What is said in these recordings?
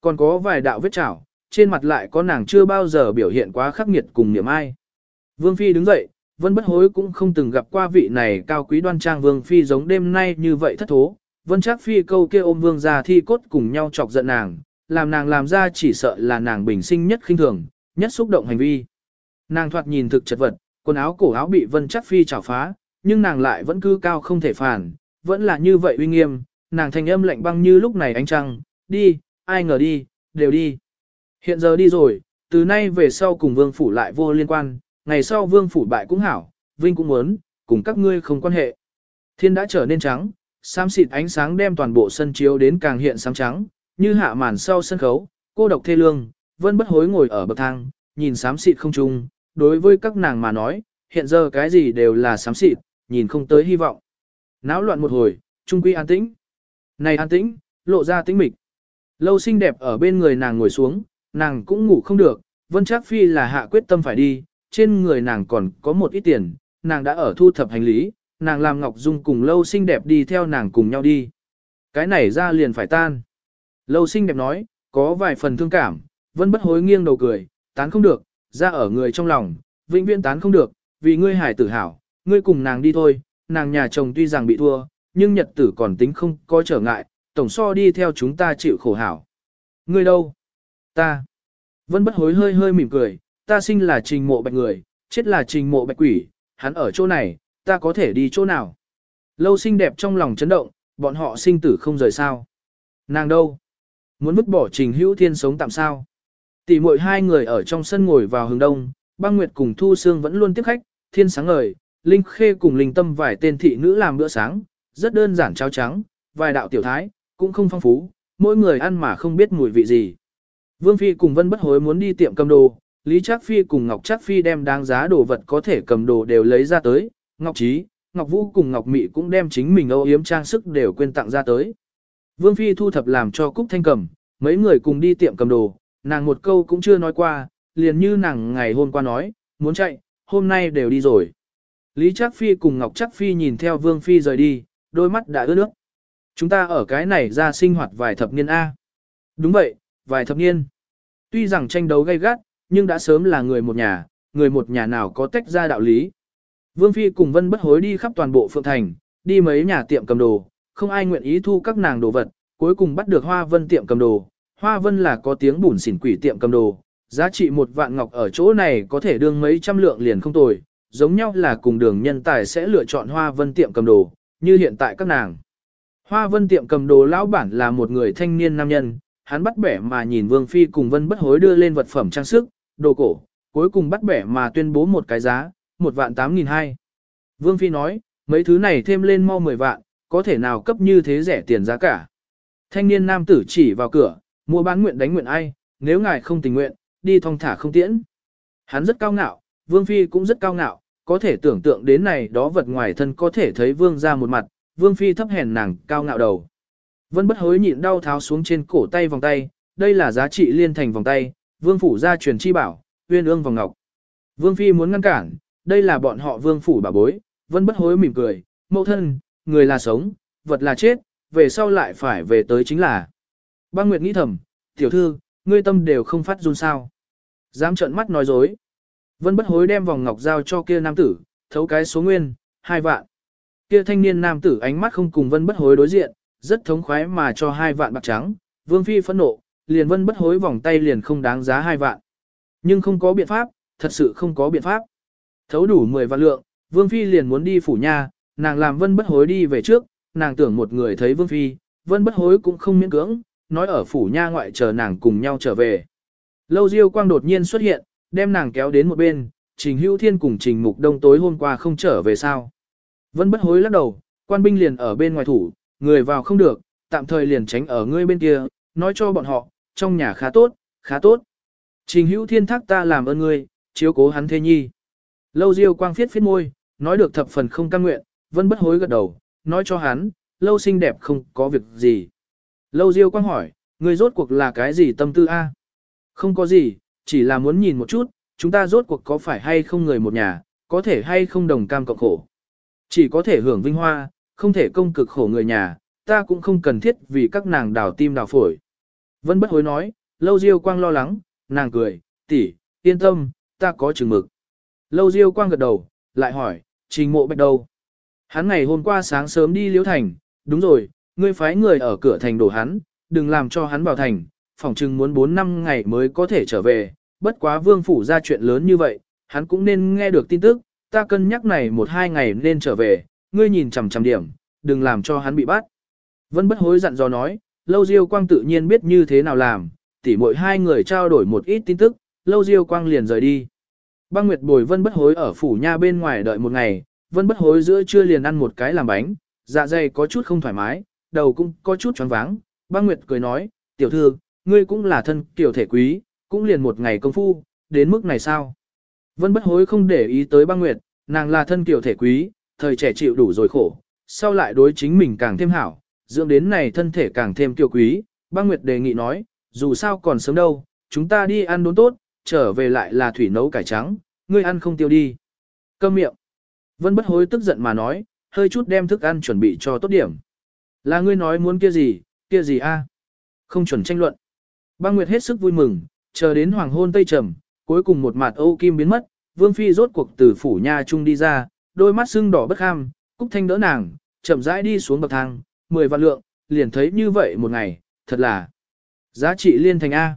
Còn có vài đạo vết chảo, trên mặt lại có nàng chưa bao giờ biểu hiện quá khắc nghiệt cùng niệm ai. Vương Phi đứng dậy, Vân Bất Hối cũng không từng gặp qua vị này cao quý đoan trang Vương Phi giống đêm nay như vậy thất thố. Vân Trác Phi câu kia ôm Vương gia thi cốt cùng nhau chọc giận nàng, làm nàng làm ra chỉ sợ là nàng bình sinh nhất khinh thường, nhất xúc động hành vi. Nàng thoạt nhìn thực chật vật, quần áo cổ áo bị Vân Trác Phi chảo phá, nhưng nàng lại vẫn cứ cao không thể phản, vẫn là như vậy uy nghiêm, nàng thanh âm lạnh băng như lúc này ánh trăng, đi, ai ngờ đi, đều đi. Hiện giờ đi rồi, từ nay về sau cùng vương phủ lại vô liên quan, ngày sau vương phủ bại cũng hảo, vinh cũng muốn, cùng các ngươi không quan hệ. Thiên đã trở nên trắng, xám xịt ánh sáng đem toàn bộ sân chiếu đến càng hiện sáng trắng, như hạ màn sau sân khấu, cô độc thê lương, vân bất hối ngồi ở bậc thang, nhìn xám xịt không trung, đối với các nàng mà nói, hiện giờ cái gì đều là xám xịt, nhìn không tới hy vọng. Náo loạn một hồi, trung quy an tĩnh. Này an tĩnh, lộ ra tĩnh mịch. Lâu xinh đẹp ở bên người nàng ngồi xuống, nàng cũng ngủ không được, Vân Trác Phi là hạ quyết tâm phải đi, trên người nàng còn có một ít tiền, nàng đã ở thu thập hành lý, nàng làm Ngọc Dung cùng Lâu xinh đẹp đi theo nàng cùng nhau đi. Cái này ra liền phải tan. Lâu xinh đẹp nói, có vài phần thương cảm, Vân bất hối nghiêng đầu cười, tán không được, ra ở người trong lòng, vĩnh viễn tán không được, vì ngươi hải tử hảo, ngươi cùng nàng đi thôi, nàng nhà chồng tuy rằng bị thua, nhưng nhật tử còn tính không có trở ngại, tổng so đi theo chúng ta chịu khổ hảo. Ngươi đâu? Ta. Vân bất hối hơi hơi mỉm cười, ta sinh là trình mộ bạch người, chết là trình mộ bạch quỷ, hắn ở chỗ này, ta có thể đi chỗ nào? Lâu xinh đẹp trong lòng chấn động, bọn họ sinh tử không rời sao. Nàng đâu? Muốn vứt bỏ trình hữu thiên sống tạm sao? Tỷ muội hai người ở trong sân ngồi vào hướng đông, băng nguyệt cùng thu sương vẫn luôn tiếp khách, thiên sáng ngời, linh khê cùng linh tâm vài tên thị nữ làm bữa sáng, rất đơn giản cháo trắng, vài đạo tiểu thái, cũng không phong phú, mỗi người ăn mà không biết mùi vị gì. Vương Phi cùng Vân Bất Hối muốn đi tiệm cầm đồ, Lý Trác Phi cùng Ngọc Trác Phi đem đáng giá đồ vật có thể cầm đồ đều lấy ra tới, Ngọc Trí, Ngọc Vũ cùng Ngọc Mị cũng đem chính mình âu yếm trang sức đều quên tặng ra tới. Vương Phi thu thập làm cho Cúc Thanh cầm, mấy người cùng đi tiệm cầm đồ, nàng một câu cũng chưa nói qua, liền như nàng ngày hôm qua nói, muốn chạy, hôm nay đều đi rồi. Lý Trác Phi cùng Ngọc Trác Phi nhìn theo Vương Phi rời đi, đôi mắt đã ướt nước. Chúng ta ở cái này ra sinh hoạt vài thập niên A. Đúng vậy, vài thập niên. Tuy rằng tranh đấu gay gắt, nhưng đã sớm là người một nhà, người một nhà nào có tách ra đạo lý. Vương Phi cùng Vân bất hối đi khắp toàn bộ Phượng Thành, đi mấy nhà tiệm cầm đồ, không ai nguyện ý thu các nàng đồ vật, cuối cùng bắt được Hoa Vân tiệm cầm đồ. Hoa Vân là có tiếng bùn xỉn quỷ tiệm cầm đồ, giá trị một vạn ngọc ở chỗ này có thể đương mấy trăm lượng liền không tồi, giống nhau là cùng đường nhân tài sẽ lựa chọn Hoa Vân tiệm cầm đồ, như hiện tại các nàng. Hoa Vân tiệm cầm đồ lão bản là một người thanh niên nam nhân, hắn bắt bẻ mà nhìn Vương Phi cùng Vân bất hối đưa lên vật phẩm trang sức, đồ cổ, cuối cùng bắt bẻ mà tuyên bố một cái giá, một vạn tám nghìn hai. Vương Phi nói, mấy thứ này thêm lên mau mười vạn, có thể nào cấp như thế rẻ tiền giá cả. Thanh niên nam tử chỉ vào cửa, mua bán nguyện đánh nguyện ai, nếu ngài không tình nguyện, đi thong thả không tiễn. Hắn rất cao ngạo, Vương Phi cũng rất cao ngạo, có thể tưởng tượng đến này đó vật ngoài thân có thể thấy Vương ra một mặt, Vương Phi thấp hèn nàng cao ngạo đầu. Vân bất hối nhịn đau tháo xuống trên cổ tay vòng tay, đây là giá trị liên thành vòng tay, Vương Phủ gia truyền chi bảo, uyên ương vòng ngọc. Vương Phi muốn ngăn cản, đây là bọn họ Vương Phủ bà bối, Vân bất hối mỉm cười, mẫu thân, người là sống, vật là chết, về sau lại phải về tới chính là. Băng Nguyệt nghĩ thầm, tiểu thư, ngươi tâm đều không phát run sao. Dám trợn mắt nói dối. Vân bất hối đem vòng ngọc giao cho kia nam tử, thấu cái số nguyên, hai vạn. Kia thanh niên nam tử ánh mắt không cùng vân bất hối đối diện, rất thống khoái mà cho hai vạn bạc trắng, vương phi phẫn nộ, liền vân bất hối vòng tay liền không đáng giá hai vạn. Nhưng không có biện pháp, thật sự không có biện pháp. Thấu đủ 10 vạn lượng, vương phi liền muốn đi phủ nha, nàng làm vân bất hối đi về trước, nàng tưởng một người thấy vương phi, vân bất hối cũng không miễn cưỡng, nói ở phủ nha ngoại chờ nàng cùng nhau trở về. Lâu diêu quang đột nhiên xuất hiện, đem nàng kéo đến một bên, trình hữu thiên cùng trình mục đông tối hôm qua không trở về sao. Vân bất hối lắc đầu, quan binh liền ở bên ngoài thủ, người vào không được, tạm thời liền tránh ở ngươi bên kia, nói cho bọn họ, trong nhà khá tốt, khá tốt. Trình hữu thiên thác ta làm ơn ngươi, chiếu cố hắn thế nhi. Lâu diêu quang phiết phiết môi, nói được thập phần không căng nguyện, vân bất hối gật đầu, nói cho hắn, lâu xinh đẹp không có việc gì. Lâu diêu quang hỏi, ngươi rốt cuộc là cái gì tâm tư a? Không có gì, chỉ là muốn nhìn một chút, chúng ta rốt cuộc có phải hay không người một nhà, có thể hay không đồng cam cộng khổ. Chỉ có thể hưởng vinh hoa, không thể công cực khổ người nhà, ta cũng không cần thiết vì các nàng đào tim đào phổi. Vân bất hối nói, lâu diêu quang lo lắng, nàng cười, tỷ, yên tâm, ta có chừng mực. Lâu diêu quang gật đầu, lại hỏi, trình mộ bạch đâu? Hắn ngày hôm qua sáng sớm đi liễu thành, đúng rồi, ngươi phái người ở cửa thành đổ hắn, đừng làm cho hắn vào thành, phỏng chừng muốn 4 năm ngày mới có thể trở về, bất quá vương phủ ra chuyện lớn như vậy, hắn cũng nên nghe được tin tức, ta cân nhắc này một hai ngày nên trở về, ngươi nhìn chằm chằm điểm, đừng làm cho hắn bị bắt. Vân bất hối dặn dò nói, lâu diêu quang tự nhiên biết như thế nào làm, tỉ mỗi hai người trao đổi một ít tin tức, lâu diêu quang liền rời đi. Băng Nguyệt bồi Vân bất hối ở phủ nha bên ngoài đợi một ngày, Vân bất hối giữa trưa liền ăn một cái làm bánh, dạ dày có chút không thoải mái, đầu cũng có chút choáng váng. Băng Nguyệt cười nói, tiểu thư, ngươi cũng là thân kiểu thể quý, cũng liền một ngày công phu, đến mức này sao? Vân bất hối không để ý tới băng nguyệt, nàng là thân kiểu thể quý, thời trẻ chịu đủ rồi khổ, sau lại đối chính mình càng thêm hảo, dưỡng đến này thân thể càng thêm kiều quý. Băng nguyệt đề nghị nói, dù sao còn sớm đâu, chúng ta đi ăn đốn tốt, trở về lại là thủy nấu cải trắng, ngươi ăn không tiêu đi. Câm miệng. Vân bất hối tức giận mà nói, hơi chút đem thức ăn chuẩn bị cho tốt điểm. Là ngươi nói muốn kia gì, kia gì a? Không chuẩn tranh luận. Băng Nguyệt hết sức vui mừng, chờ đến hoàng hôn tây trầm, cuối cùng một mặt Âu Kim biến mất, Vương Phi rốt cuộc từ phủ nha trung đi ra, đôi mắt sưng đỏ bất ham, Cúc Thanh đỡ nàng, chậm rãi đi xuống bậc thang, mười vạn lượng, liền thấy như vậy một ngày, thật là giá trị liên thành A.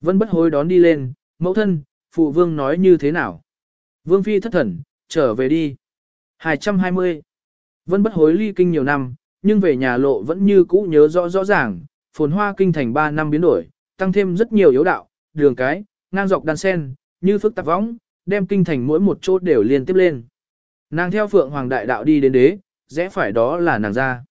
Vân bất hối đón đi lên, mẫu thân, phụ vương nói như thế nào? Vương Phi thất thần, trở về đi. 220. Vân bất hối ly kinh nhiều năm, nhưng về nhà lộ vẫn như cũ nhớ rõ rõ ràng, phồn hoa kinh thành 3 năm biến đổi, tăng thêm rất nhiều yếu đạo, đường cái, ngang dọc đan sen, như phức tạp võng, đem kinh thành mỗi một chỗ đều liên tiếp lên. Nàng theo Phượng Hoàng Đại Đạo đi đến đế, rẽ phải đó là nàng ra.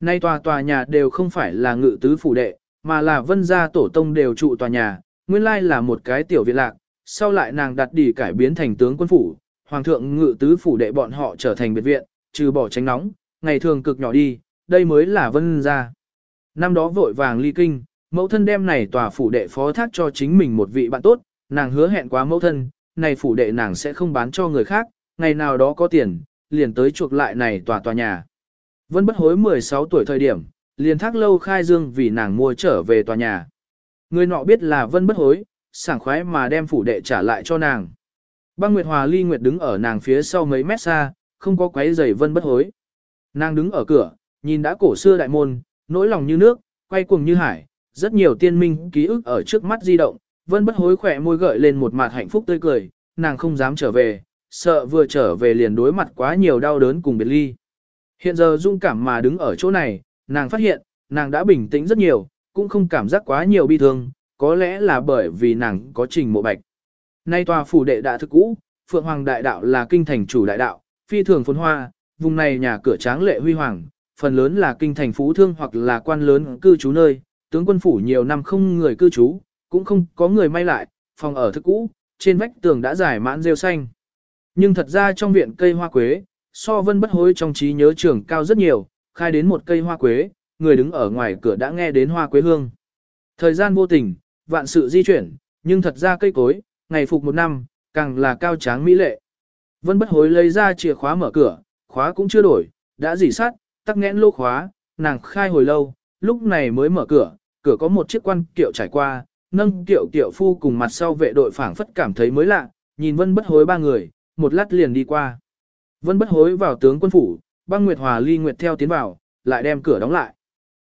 Nay tòa tòa nhà đều không phải là ngự tứ phủ đệ, mà là vân gia tổ tông đều trụ tòa nhà, nguyên lai là một cái tiểu viện lạc, sau lại nàng đặt đỉ cải biến thành tướng quân phủ, hoàng thượng ngự tứ phủ đệ bọn họ trở thành biệt viện, trừ bỏ tránh nóng, ngày thường cực nhỏ đi, đây mới là vân gia. Năm đó vội vàng ly kinh, Mẫu thân đem này tòa phủ đệ phó thác cho chính mình một vị bạn tốt, nàng hứa hẹn quá mẫu thân, này phủ đệ nàng sẽ không bán cho người khác, ngày nào đó có tiền, liền tới chuộc lại này tòa tòa nhà. Vân bất hối 16 tuổi thời điểm, liền thác lâu khai dương vì nàng mua trở về tòa nhà. Người nọ biết là vân bất hối, sảng khoái mà đem phủ đệ trả lại cho nàng. Băng Nguyệt Hòa Ly Nguyệt đứng ở nàng phía sau mấy mét xa, không có quấy giày vân bất hối. Nàng đứng ở cửa, nhìn đã cổ xưa đại môn, nỗi lòng như nước, quay cuồng như hải, rất nhiều tiên minh ký ức ở trước mắt di động, vân bất hối khỏe môi gợi lên một mặt hạnh phúc tươi cười, nàng không dám trở về, sợ vừa trở về liền đối mặt quá nhiều đau đớn cùng biệt ly. Hiện giờ dung cảm mà đứng ở chỗ này, nàng phát hiện, nàng đã bình tĩnh rất nhiều, cũng không cảm giác quá nhiều bi thương, có lẽ là bởi vì nàng có trình mộ bạch. Nay tòa phủ đệ đã thực cũ, Phượng Hoàng Đại Đạo là kinh thành chủ đại đạo, phi thường phồn hoa, vùng này nhà cửa tráng lệ huy hoàng, phần lớn là kinh thành phú thương hoặc là quan lớn cư trú nơi, tướng quân phủ nhiều năm không người cư trú, cũng không có người may lại, phòng ở thức cũ, trên vách tường đã giải mãn rêu xanh. Nhưng thật ra trong viện cây hoa quế, so vân bất hối trong trí nhớ trường cao rất nhiều, khai đến một cây hoa quế, người đứng ở ngoài cửa đã nghe đến hoa quế hương. Thời gian vô tình, vạn sự di chuyển, nhưng thật ra cây cối, ngày phục một năm, càng là cao tráng mỹ lệ. Vân bất hối lấy ra chìa khóa mở cửa, khóa cũng chưa đổi, đã dỉ sát, tắc nghẽn lô khóa, nàng khai hồi lâu, lúc này mới mở cửa, cửa có một chiếc quan kiệu trải qua, nâng kiệu kiệu phu cùng mặt sau vệ đội phảng phất cảm thấy mới lạ, nhìn vân bất hối ba người, một lát liền đi qua. Vân bất hối vào tướng quân phủ, băng nguyệt hòa ly nguyệt theo tiến vào, lại đem cửa đóng lại.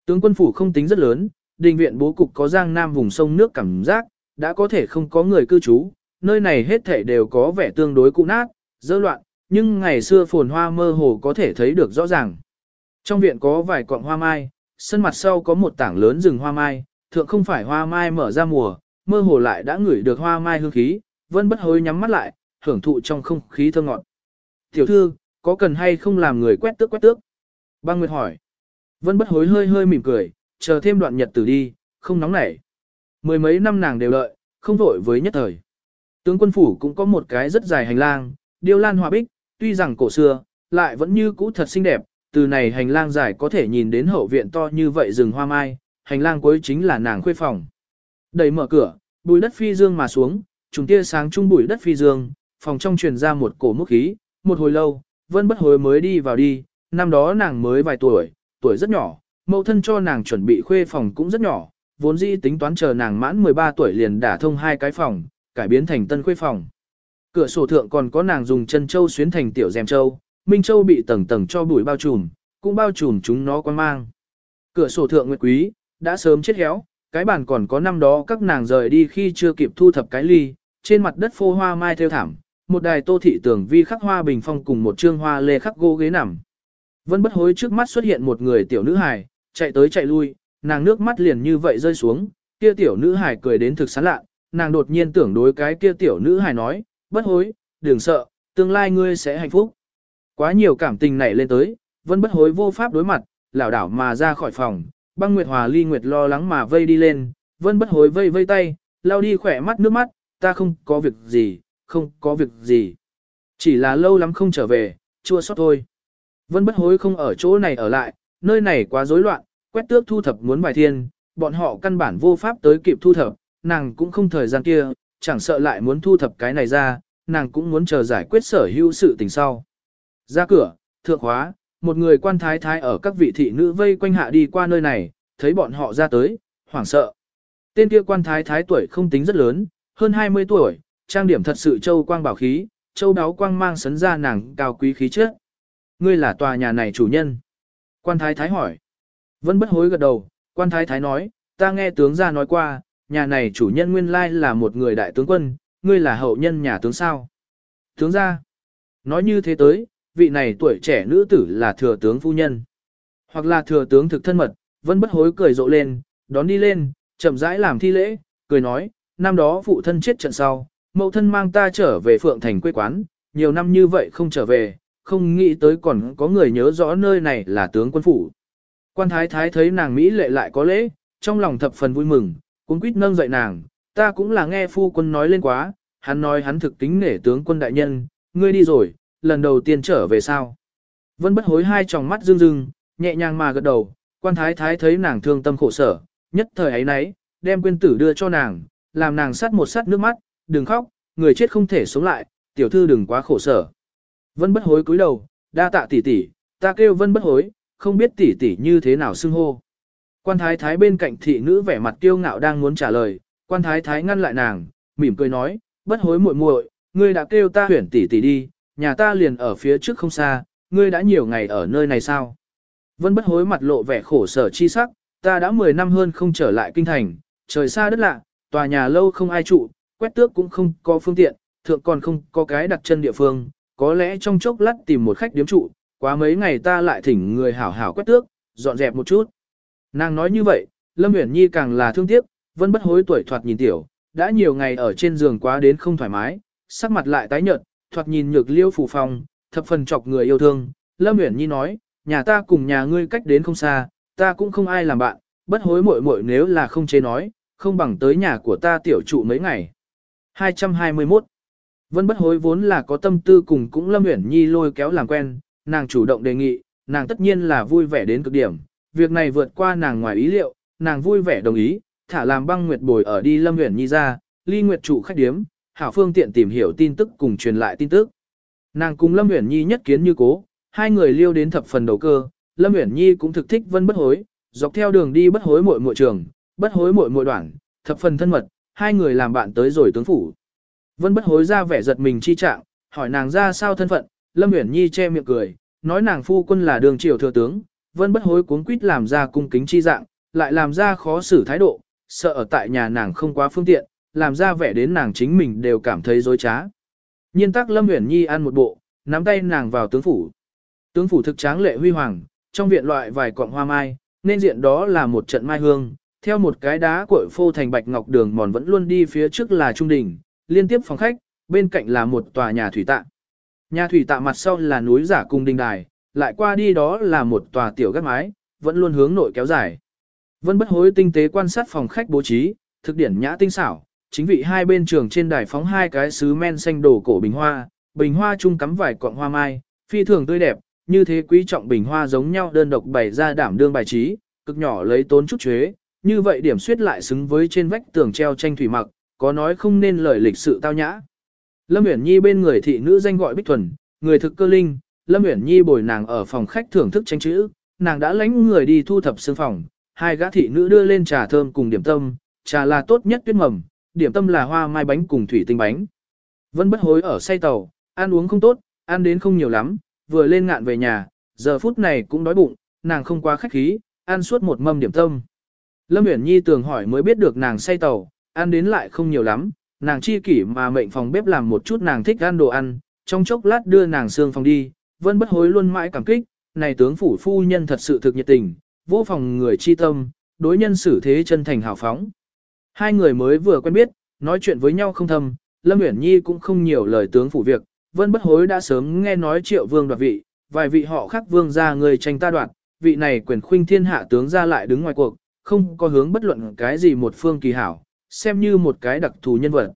Tướng quân phủ không tính rất lớn, đình viện bố cục có giang nam vùng sông nước cảm giác, đã có thể không có người cư trú, nơi này hết thể đều có vẻ tương đối cũ nát, dơ loạn, nhưng ngày xưa phồn hoa mơ hồ có thể thấy được rõ ràng. Trong viện có vài cọng hoa mai, sân mặt sau có một tảng lớn rừng hoa mai, thượng không phải hoa mai mở ra mùa, mơ hồ lại đã ngửi được hoa mai hương khí, vân bất hối nhắm mắt lại, hưởng thụ trong không khí thơ ngọt. Tiểu thư, có cần hay không làm người quét tước quét tước? Băng Nguyệt hỏi. Vân bất hối hơi hơi mỉm cười, chờ thêm đoạn nhật tử đi, không nóng nảy. Mười mấy năm nàng đều lợi, không vội với nhất thời. Tướng quân phủ cũng có một cái rất dài hành lang, điêu lan hòa bích, tuy rằng cổ xưa, lại vẫn như cũ thật xinh đẹp, từ này hành lang dài có thể nhìn đến hậu viện to như vậy rừng hoa mai, hành lang cuối chính là nàng khuê phòng. Đẩy mở cửa, bùi đất phi dương mà xuống, trùng tia sáng trung bụi đất phi dương, phòng trong truyền ra một cổ mức khí, một hồi lâu, vân bất hồi mới đi vào đi, năm đó nàng mới vài tuổi, tuổi rất nhỏ, mẫu thân cho nàng chuẩn bị khuê phòng cũng rất nhỏ, vốn dĩ tính toán chờ nàng mãn 13 tuổi liền đả thông hai cái phòng, cải biến thành tân khuê phòng. Cửa sổ thượng còn có nàng dùng chân châu xuyến thành tiểu rèm châu, minh châu bị tầng tầng cho bụi bao trùm, cũng bao trùm chúng nó quan mang. Cửa sổ thượng nguyệt quý, đã sớm chết héo, cái bàn còn có năm đó các nàng rời đi khi chưa kịp thu thập cái ly, trên mặt đất phô hoa mai theo thảm, một đài tô thị tường vi khắc hoa bình phong cùng một trương hoa lê khắc gỗ ghế nằm. Vân bất hối trước mắt xuất hiện một người tiểu nữ hài, chạy tới chạy lui, nàng nước mắt liền như vậy rơi xuống, kia tiểu nữ hài cười đến thực sán lạ, nàng đột nhiên tưởng đối cái kia tiểu nữ hài nói, bất hối, đừng sợ, tương lai ngươi sẽ hạnh phúc. Quá nhiều cảm tình nảy lên tới, vân bất hối vô pháp đối mặt, lảo đảo mà ra khỏi phòng, băng nguyệt hòa ly nguyệt lo lắng mà vây đi lên, vân bất hối vây vây tay, lao đi khỏe mắt nước mắt, ta không có việc gì, không có việc gì. Chỉ là lâu lắm không trở về, chua xót thôi. Vân bất hối không ở chỗ này ở lại, nơi này quá rối loạn, quét tước thu thập muốn bài thiên, bọn họ căn bản vô pháp tới kịp thu thập, nàng cũng không thời gian kia, chẳng sợ lại muốn thu thập cái này ra, nàng cũng muốn chờ giải quyết sở hữu sự tình sau. Ra cửa, thượng hóa, một người quan thái thái ở các vị thị nữ vây quanh hạ đi qua nơi này, thấy bọn họ ra tới, hoảng sợ. Tên kia quan thái thái tuổi không tính rất lớn, hơn 20 tuổi, trang điểm thật sự châu quang bảo khí, châu đáo quang mang sấn ra nàng cao quý khí chất. Ngươi là tòa nhà này chủ nhân. Quan thái thái hỏi. vẫn bất hối gật đầu, quan thái thái nói, ta nghe tướng gia nói qua, nhà này chủ nhân nguyên lai là một người đại tướng quân, ngươi là hậu nhân nhà tướng sao. Tướng gia. Nói như thế tới, vị này tuổi trẻ nữ tử là thừa tướng phu nhân. Hoặc là thừa tướng thực thân mật, vẫn bất hối cười rộ lên, đón đi lên, chậm rãi làm thi lễ, cười nói, năm đó phụ thân chết trận sau, mẫu thân mang ta trở về Phượng Thành quê quán, nhiều năm như vậy không trở về, không nghĩ tới còn có người nhớ rõ nơi này là tướng quân phủ. Quan thái thái thấy nàng Mỹ lệ lại có lễ, trong lòng thập phần vui mừng, cũng quýt nâng dậy nàng, ta cũng là nghe phu quân nói lên quá, hắn nói hắn thực kính nể tướng quân đại nhân, ngươi đi rồi, lần đầu tiên trở về sao. Vân bất hối hai tròng mắt rưng rưng, nhẹ nhàng mà gật đầu, quan thái thái thấy nàng thương tâm khổ sở, nhất thời ấy nấy, đem quyên tử đưa cho nàng, làm nàng sát một sát nước mắt, đừng khóc, người chết không thể sống lại, tiểu thư đừng quá khổ sở. Vân bất hối cúi đầu, đa tạ tỷ tỷ, ta kêu vân bất hối, không biết tỷ tỷ như thế nào xưng hô. Quan thái thái bên cạnh thị nữ vẻ mặt kiêu ngạo đang muốn trả lời, quan thái thái ngăn lại nàng, mỉm cười nói, bất hối muội muội, ngươi đã kêu ta huyển tỷ tỷ đi, nhà ta liền ở phía trước không xa, ngươi đã nhiều ngày ở nơi này sao? Vân bất hối mặt lộ vẻ khổ sở chi sắc, ta đã 10 năm hơn không trở lại kinh thành, trời xa đất lạ, tòa nhà lâu không ai trụ, quét tước cũng không có phương tiện, thượng còn không có cái đặt chân địa phương, có lẽ trong chốc lát tìm một khách điếm trụ, quá mấy ngày ta lại thỉnh người hảo hảo quét tước, dọn dẹp một chút. Nàng nói như vậy, Lâm Uyển Nhi càng là thương tiếc, vẫn bất hối tuổi thoạt nhìn tiểu, đã nhiều ngày ở trên giường quá đến không thoải mái, sắc mặt lại tái nhợt, thoạt nhìn nhược liêu phủ phòng, thập phần chọc người yêu thương. Lâm Uyển Nhi nói, nhà ta cùng nhà ngươi cách đến không xa, ta cũng không ai làm bạn, bất hối muội muội nếu là không chế nói, không bằng tới nhà của ta tiểu trụ mấy ngày. 221 Vân bất hối vốn là có tâm tư cùng cũng Lâm Uyển Nhi lôi kéo làm quen, nàng chủ động đề nghị, nàng tất nhiên là vui vẻ đến cực điểm, việc này vượt qua nàng ngoài ý liệu, nàng vui vẻ đồng ý, thả làm băng nguyệt bồi ở đi Lâm Uyển Nhi ra, ly nguyệt chủ khách điếm, hảo phương tiện tìm hiểu tin tức cùng truyền lại tin tức. Nàng cùng Lâm Uyển Nhi nhất kiến như cố, hai người liêu đến thập phần đầu cơ, Lâm Uyển Nhi cũng thực thích Vân bất hối, dọc theo đường đi bất hối muội muội trường, bất hối muội muội đoạn, thập phần thân mật, hai người làm bạn tới rồi tướng phủ. Vân bất hối ra vẻ giật mình chi trạng, hỏi nàng ra sao thân phận, Lâm Uyển Nhi che miệng cười, nói nàng phu quân là đường triều thừa tướng, Vân bất hối cuống quýt làm ra cung kính chi dạng, lại làm ra khó xử thái độ, sợ ở tại nhà nàng không quá phương tiện, làm ra vẻ đến nàng chính mình đều cảm thấy dối trá. Nhiên tắc Lâm Uyển Nhi ăn một bộ, nắm tay nàng vào tướng phủ. Tướng phủ thực tráng lệ huy hoàng, trong viện loại vài cọng hoa mai, nên diện đó là một trận mai hương, theo một cái đá cội phô thành bạch ngọc đường mòn vẫn luôn đi phía trước là trung đỉnh, liên tiếp phòng khách, bên cạnh là một tòa nhà thủy tạ. Nhà thủy tạ mặt sau là núi giả cung đình đài, lại qua đi đó là một tòa tiểu gác mái, vẫn luôn hướng nội kéo dài. Vân bất hối tinh tế quan sát phòng khách bố trí, thực điển nhã tinh xảo, chính vị hai bên trường trên đài phóng hai cái sứ men xanh đổ cổ bình hoa, bình hoa chung cắm vài cọng hoa mai, phi thường tươi đẹp, như thế quý trọng bình hoa giống nhau đơn độc bày ra đảm đương bài trí, cực nhỏ lấy tốn chút chế, như vậy điểm suyết lại xứng với trên vách tường treo tranh thủy mặc, có nói không nên lời lịch sự tao nhã. Lâm Uyển Nhi bên người thị nữ danh gọi Bích Thuần, người thực cơ linh, Lâm Uyển Nhi bồi nàng ở phòng khách thưởng thức tranh chữ, nàng đã lãnh người đi thu thập sương phòng, hai gã thị nữ đưa lên trà thơm cùng điểm tâm, trà là tốt nhất tuyết mầm, điểm tâm là hoa mai bánh cùng thủy tinh bánh. Vân bất hối ở say tàu, ăn uống không tốt, ăn đến không nhiều lắm, vừa lên ngạn về nhà, giờ phút này cũng đói bụng, nàng không quá khách khí, ăn suốt một mâm điểm tâm. Lâm Uyển Nhi tường hỏi mới biết được nàng say tàu, ăn đến lại không nhiều lắm, nàng chi kỷ mà mệnh phòng bếp làm một chút nàng thích ăn đồ ăn, trong chốc lát đưa nàng xương phòng đi, vân bất hối luôn mãi cảm kích, này tướng phủ phu nhân thật sự thực nhiệt tình, vô phòng người chi tâm, đối nhân xử thế chân thành hào phóng. Hai người mới vừa quen biết, nói chuyện với nhau không thâm, Lâm Uyển Nhi cũng không nhiều lời tướng phủ việc, vân bất hối đã sớm nghe nói triệu vương đoạt vị, vài vị họ khác vương gia người tranh ta đoạt, vị này quyền khuynh thiên hạ tướng ra lại đứng ngoài cuộc, không có hướng bất luận cái gì một phương kỳ hảo, xem như một cái đặc thù nhân vật.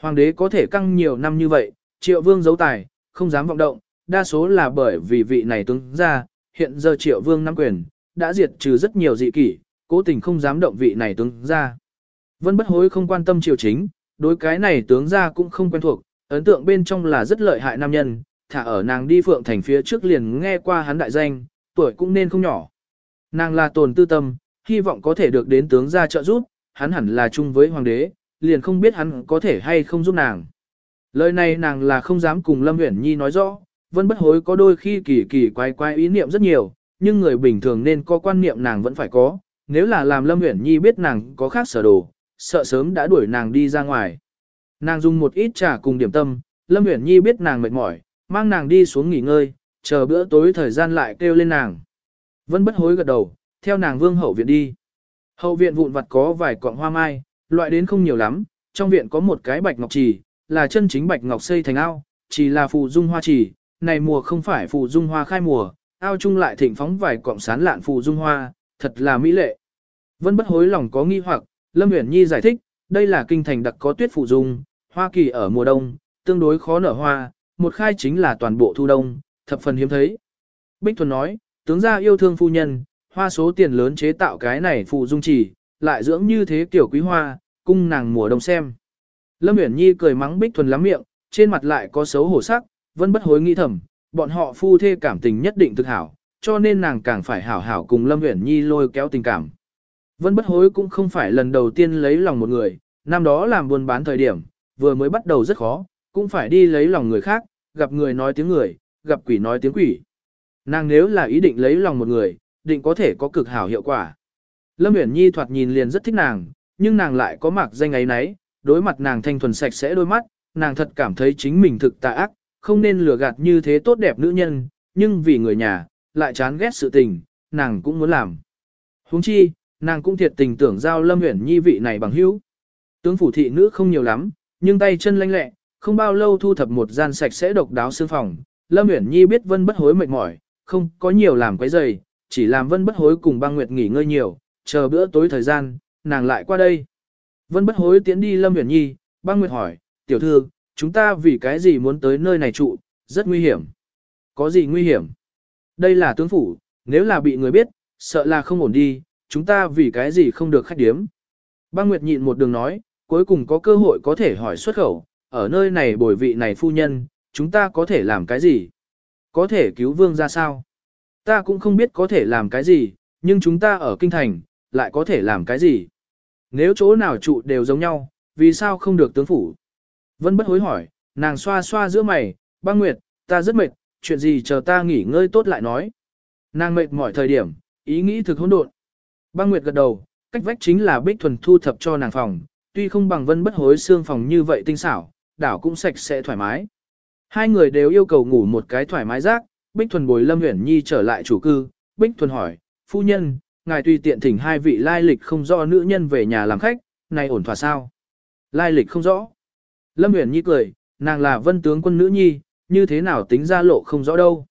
Hoàng đế có thể căng nhiều năm như vậy, triệu vương giấu tài, không dám vọng động, đa số là bởi vì vị này tướng ra, hiện giờ triệu vương nắm quyền, đã diệt trừ rất nhiều dị kỷ, cố tình không dám động vị này tướng ra. Vân bất hối không quan tâm triều chính, đối cái này tướng ra cũng không quen thuộc, ấn tượng bên trong là rất lợi hại nam nhân, thả ở nàng đi phượng thành phía trước liền nghe qua hắn đại danh, tuổi cũng nên không nhỏ. Nàng là tồn tư tâm, hy vọng có thể được đến tướng ra trợ giúp, hắn hẳn là chung với hoàng đế, liền không biết hắn có thể hay không giúp nàng. Lời này nàng là không dám cùng Lâm Uyển Nhi nói rõ, vân bất hối có đôi khi kỳ kỳ quái quái ý niệm rất nhiều, nhưng người bình thường nên có quan niệm nàng vẫn phải có, nếu là làm Lâm Uyển Nhi biết nàng có khác sở đồ, sợ sớm đã đuổi nàng đi ra ngoài. Nàng dùng một ít trà cùng điểm tâm, Lâm Uyển Nhi biết nàng mệt mỏi, mang nàng đi xuống nghỉ ngơi, chờ bữa tối thời gian lại kêu lên nàng. Vân bất hối gật đầu, theo nàng vương hậu viện đi. Hậu viện vụn vặt có vài cọng hoa mai, loại đến không nhiều lắm, trong viện có một cái bạch ngọc trì, là chân chính bạch ngọc xây thành ao, chỉ là phù dung hoa trì, này mùa không phải phù dung hoa khai mùa, ao chung lại thỉnh phóng vài cọng sán lạn phù dung hoa, thật là mỹ lệ. Vân bất hối lòng có nghi hoặc, Lâm Uyển Nhi giải thích, đây là kinh thành đặc có tuyết phụ dung, hoa kỳ ở mùa đông, tương đối khó nở hoa, một khai chính là toàn bộ thu đông, thập phần hiếm thấy. Bích Thuần nói, tướng gia yêu thương phu nhân, hoa số tiền lớn chế tạo cái này phụ dung chỉ, lại dưỡng như thế kiểu quý hoa, cung nàng mùa đông xem. Lâm Uyển Nhi cười mắng Bích Thuần lắm miệng, trên mặt lại có xấu hổ sắc, vẫn bất hối nghĩ thầm, bọn họ phu thê cảm tình nhất định thực hảo, cho nên nàng càng phải hảo hảo cùng Lâm Uyển Nhi lôi kéo tình cảm. Vân bất hối cũng không phải lần đầu tiên lấy lòng một người, năm đó làm buôn bán thời điểm, vừa mới bắt đầu rất khó, cũng phải đi lấy lòng người khác, gặp người nói tiếng người, gặp quỷ nói tiếng quỷ. Nàng nếu là ý định lấy lòng một người, định có thể có cực hảo hiệu quả. Lâm Uyển Nhi thoạt nhìn liền rất thích nàng, nhưng nàng lại có mặc danh ấy nấy, đối mặt nàng thanh thuần sạch sẽ đôi mắt, nàng thật cảm thấy chính mình thực tà ác, không nên lừa gạt như thế tốt đẹp nữ nhân, nhưng vì người nhà, lại chán ghét sự tình, nàng cũng muốn làm. huống chi, nàng cũng thiệt tình tưởng giao Lâm Uyển Nhi vị này bằng hữu. Tướng phủ thị nữ không nhiều lắm, nhưng tay chân lanh lẹ, không bao lâu thu thập một gian sạch sẽ độc đáo xương phòng. Lâm Uyển Nhi biết Vân Bất Hối mệt mỏi, không có nhiều làm quấy rầy, chỉ làm Vân Bất Hối cùng Băng Nguyệt nghỉ ngơi nhiều, chờ bữa tối thời gian, nàng lại qua đây. Vân Bất Hối tiến đi Lâm Uyển Nhi, Băng Nguyệt hỏi, "Tiểu thư, chúng ta vì cái gì muốn tới nơi này trụ, rất nguy hiểm." "Có gì nguy hiểm?" "Đây là tướng phủ, nếu là bị người biết, sợ là không ổn đi, chúng ta vì cái gì không được khách điếm?" Băng Nguyệt nhịn một đường nói, cuối cùng có cơ hội có thể hỏi xuất khẩu, ở nơi này bồi vị này phu nhân, chúng ta có thể làm cái gì? Có thể cứu vương ra sao? Ta cũng không biết có thể làm cái gì, nhưng chúng ta ở kinh thành, lại có thể làm cái gì? Nếu chỗ nào trụ đều giống nhau, vì sao không được tướng phủ? Vân bất hối hỏi, nàng xoa xoa giữa mày, băng nguyệt, ta rất mệt, chuyện gì chờ ta nghỉ ngơi tốt lại nói. Nàng mệt mỏi thời điểm, ý nghĩ thực hỗn độn. Băng nguyệt gật đầu, cách vách chính là bích thuần thu thập cho nàng phòng, tuy không bằng vân bất hối xương phòng như vậy tinh xảo, đảo cũng sạch sẽ thoải mái. Hai người đều yêu cầu ngủ một cái thoải mái rác, Bích Thuần bồi Lâm Uyển Nhi trở lại chủ cư, Bích Thuần hỏi, phu nhân, ngài tùy tiện thỉnh hai vị lai lịch không rõ nữ nhân về nhà làm khách, này ổn thỏa sao? Lai lịch không rõ. Lâm Uyển Nhi cười, nàng là vân tướng quân nữ nhi, như thế nào tính ra lộ không rõ đâu.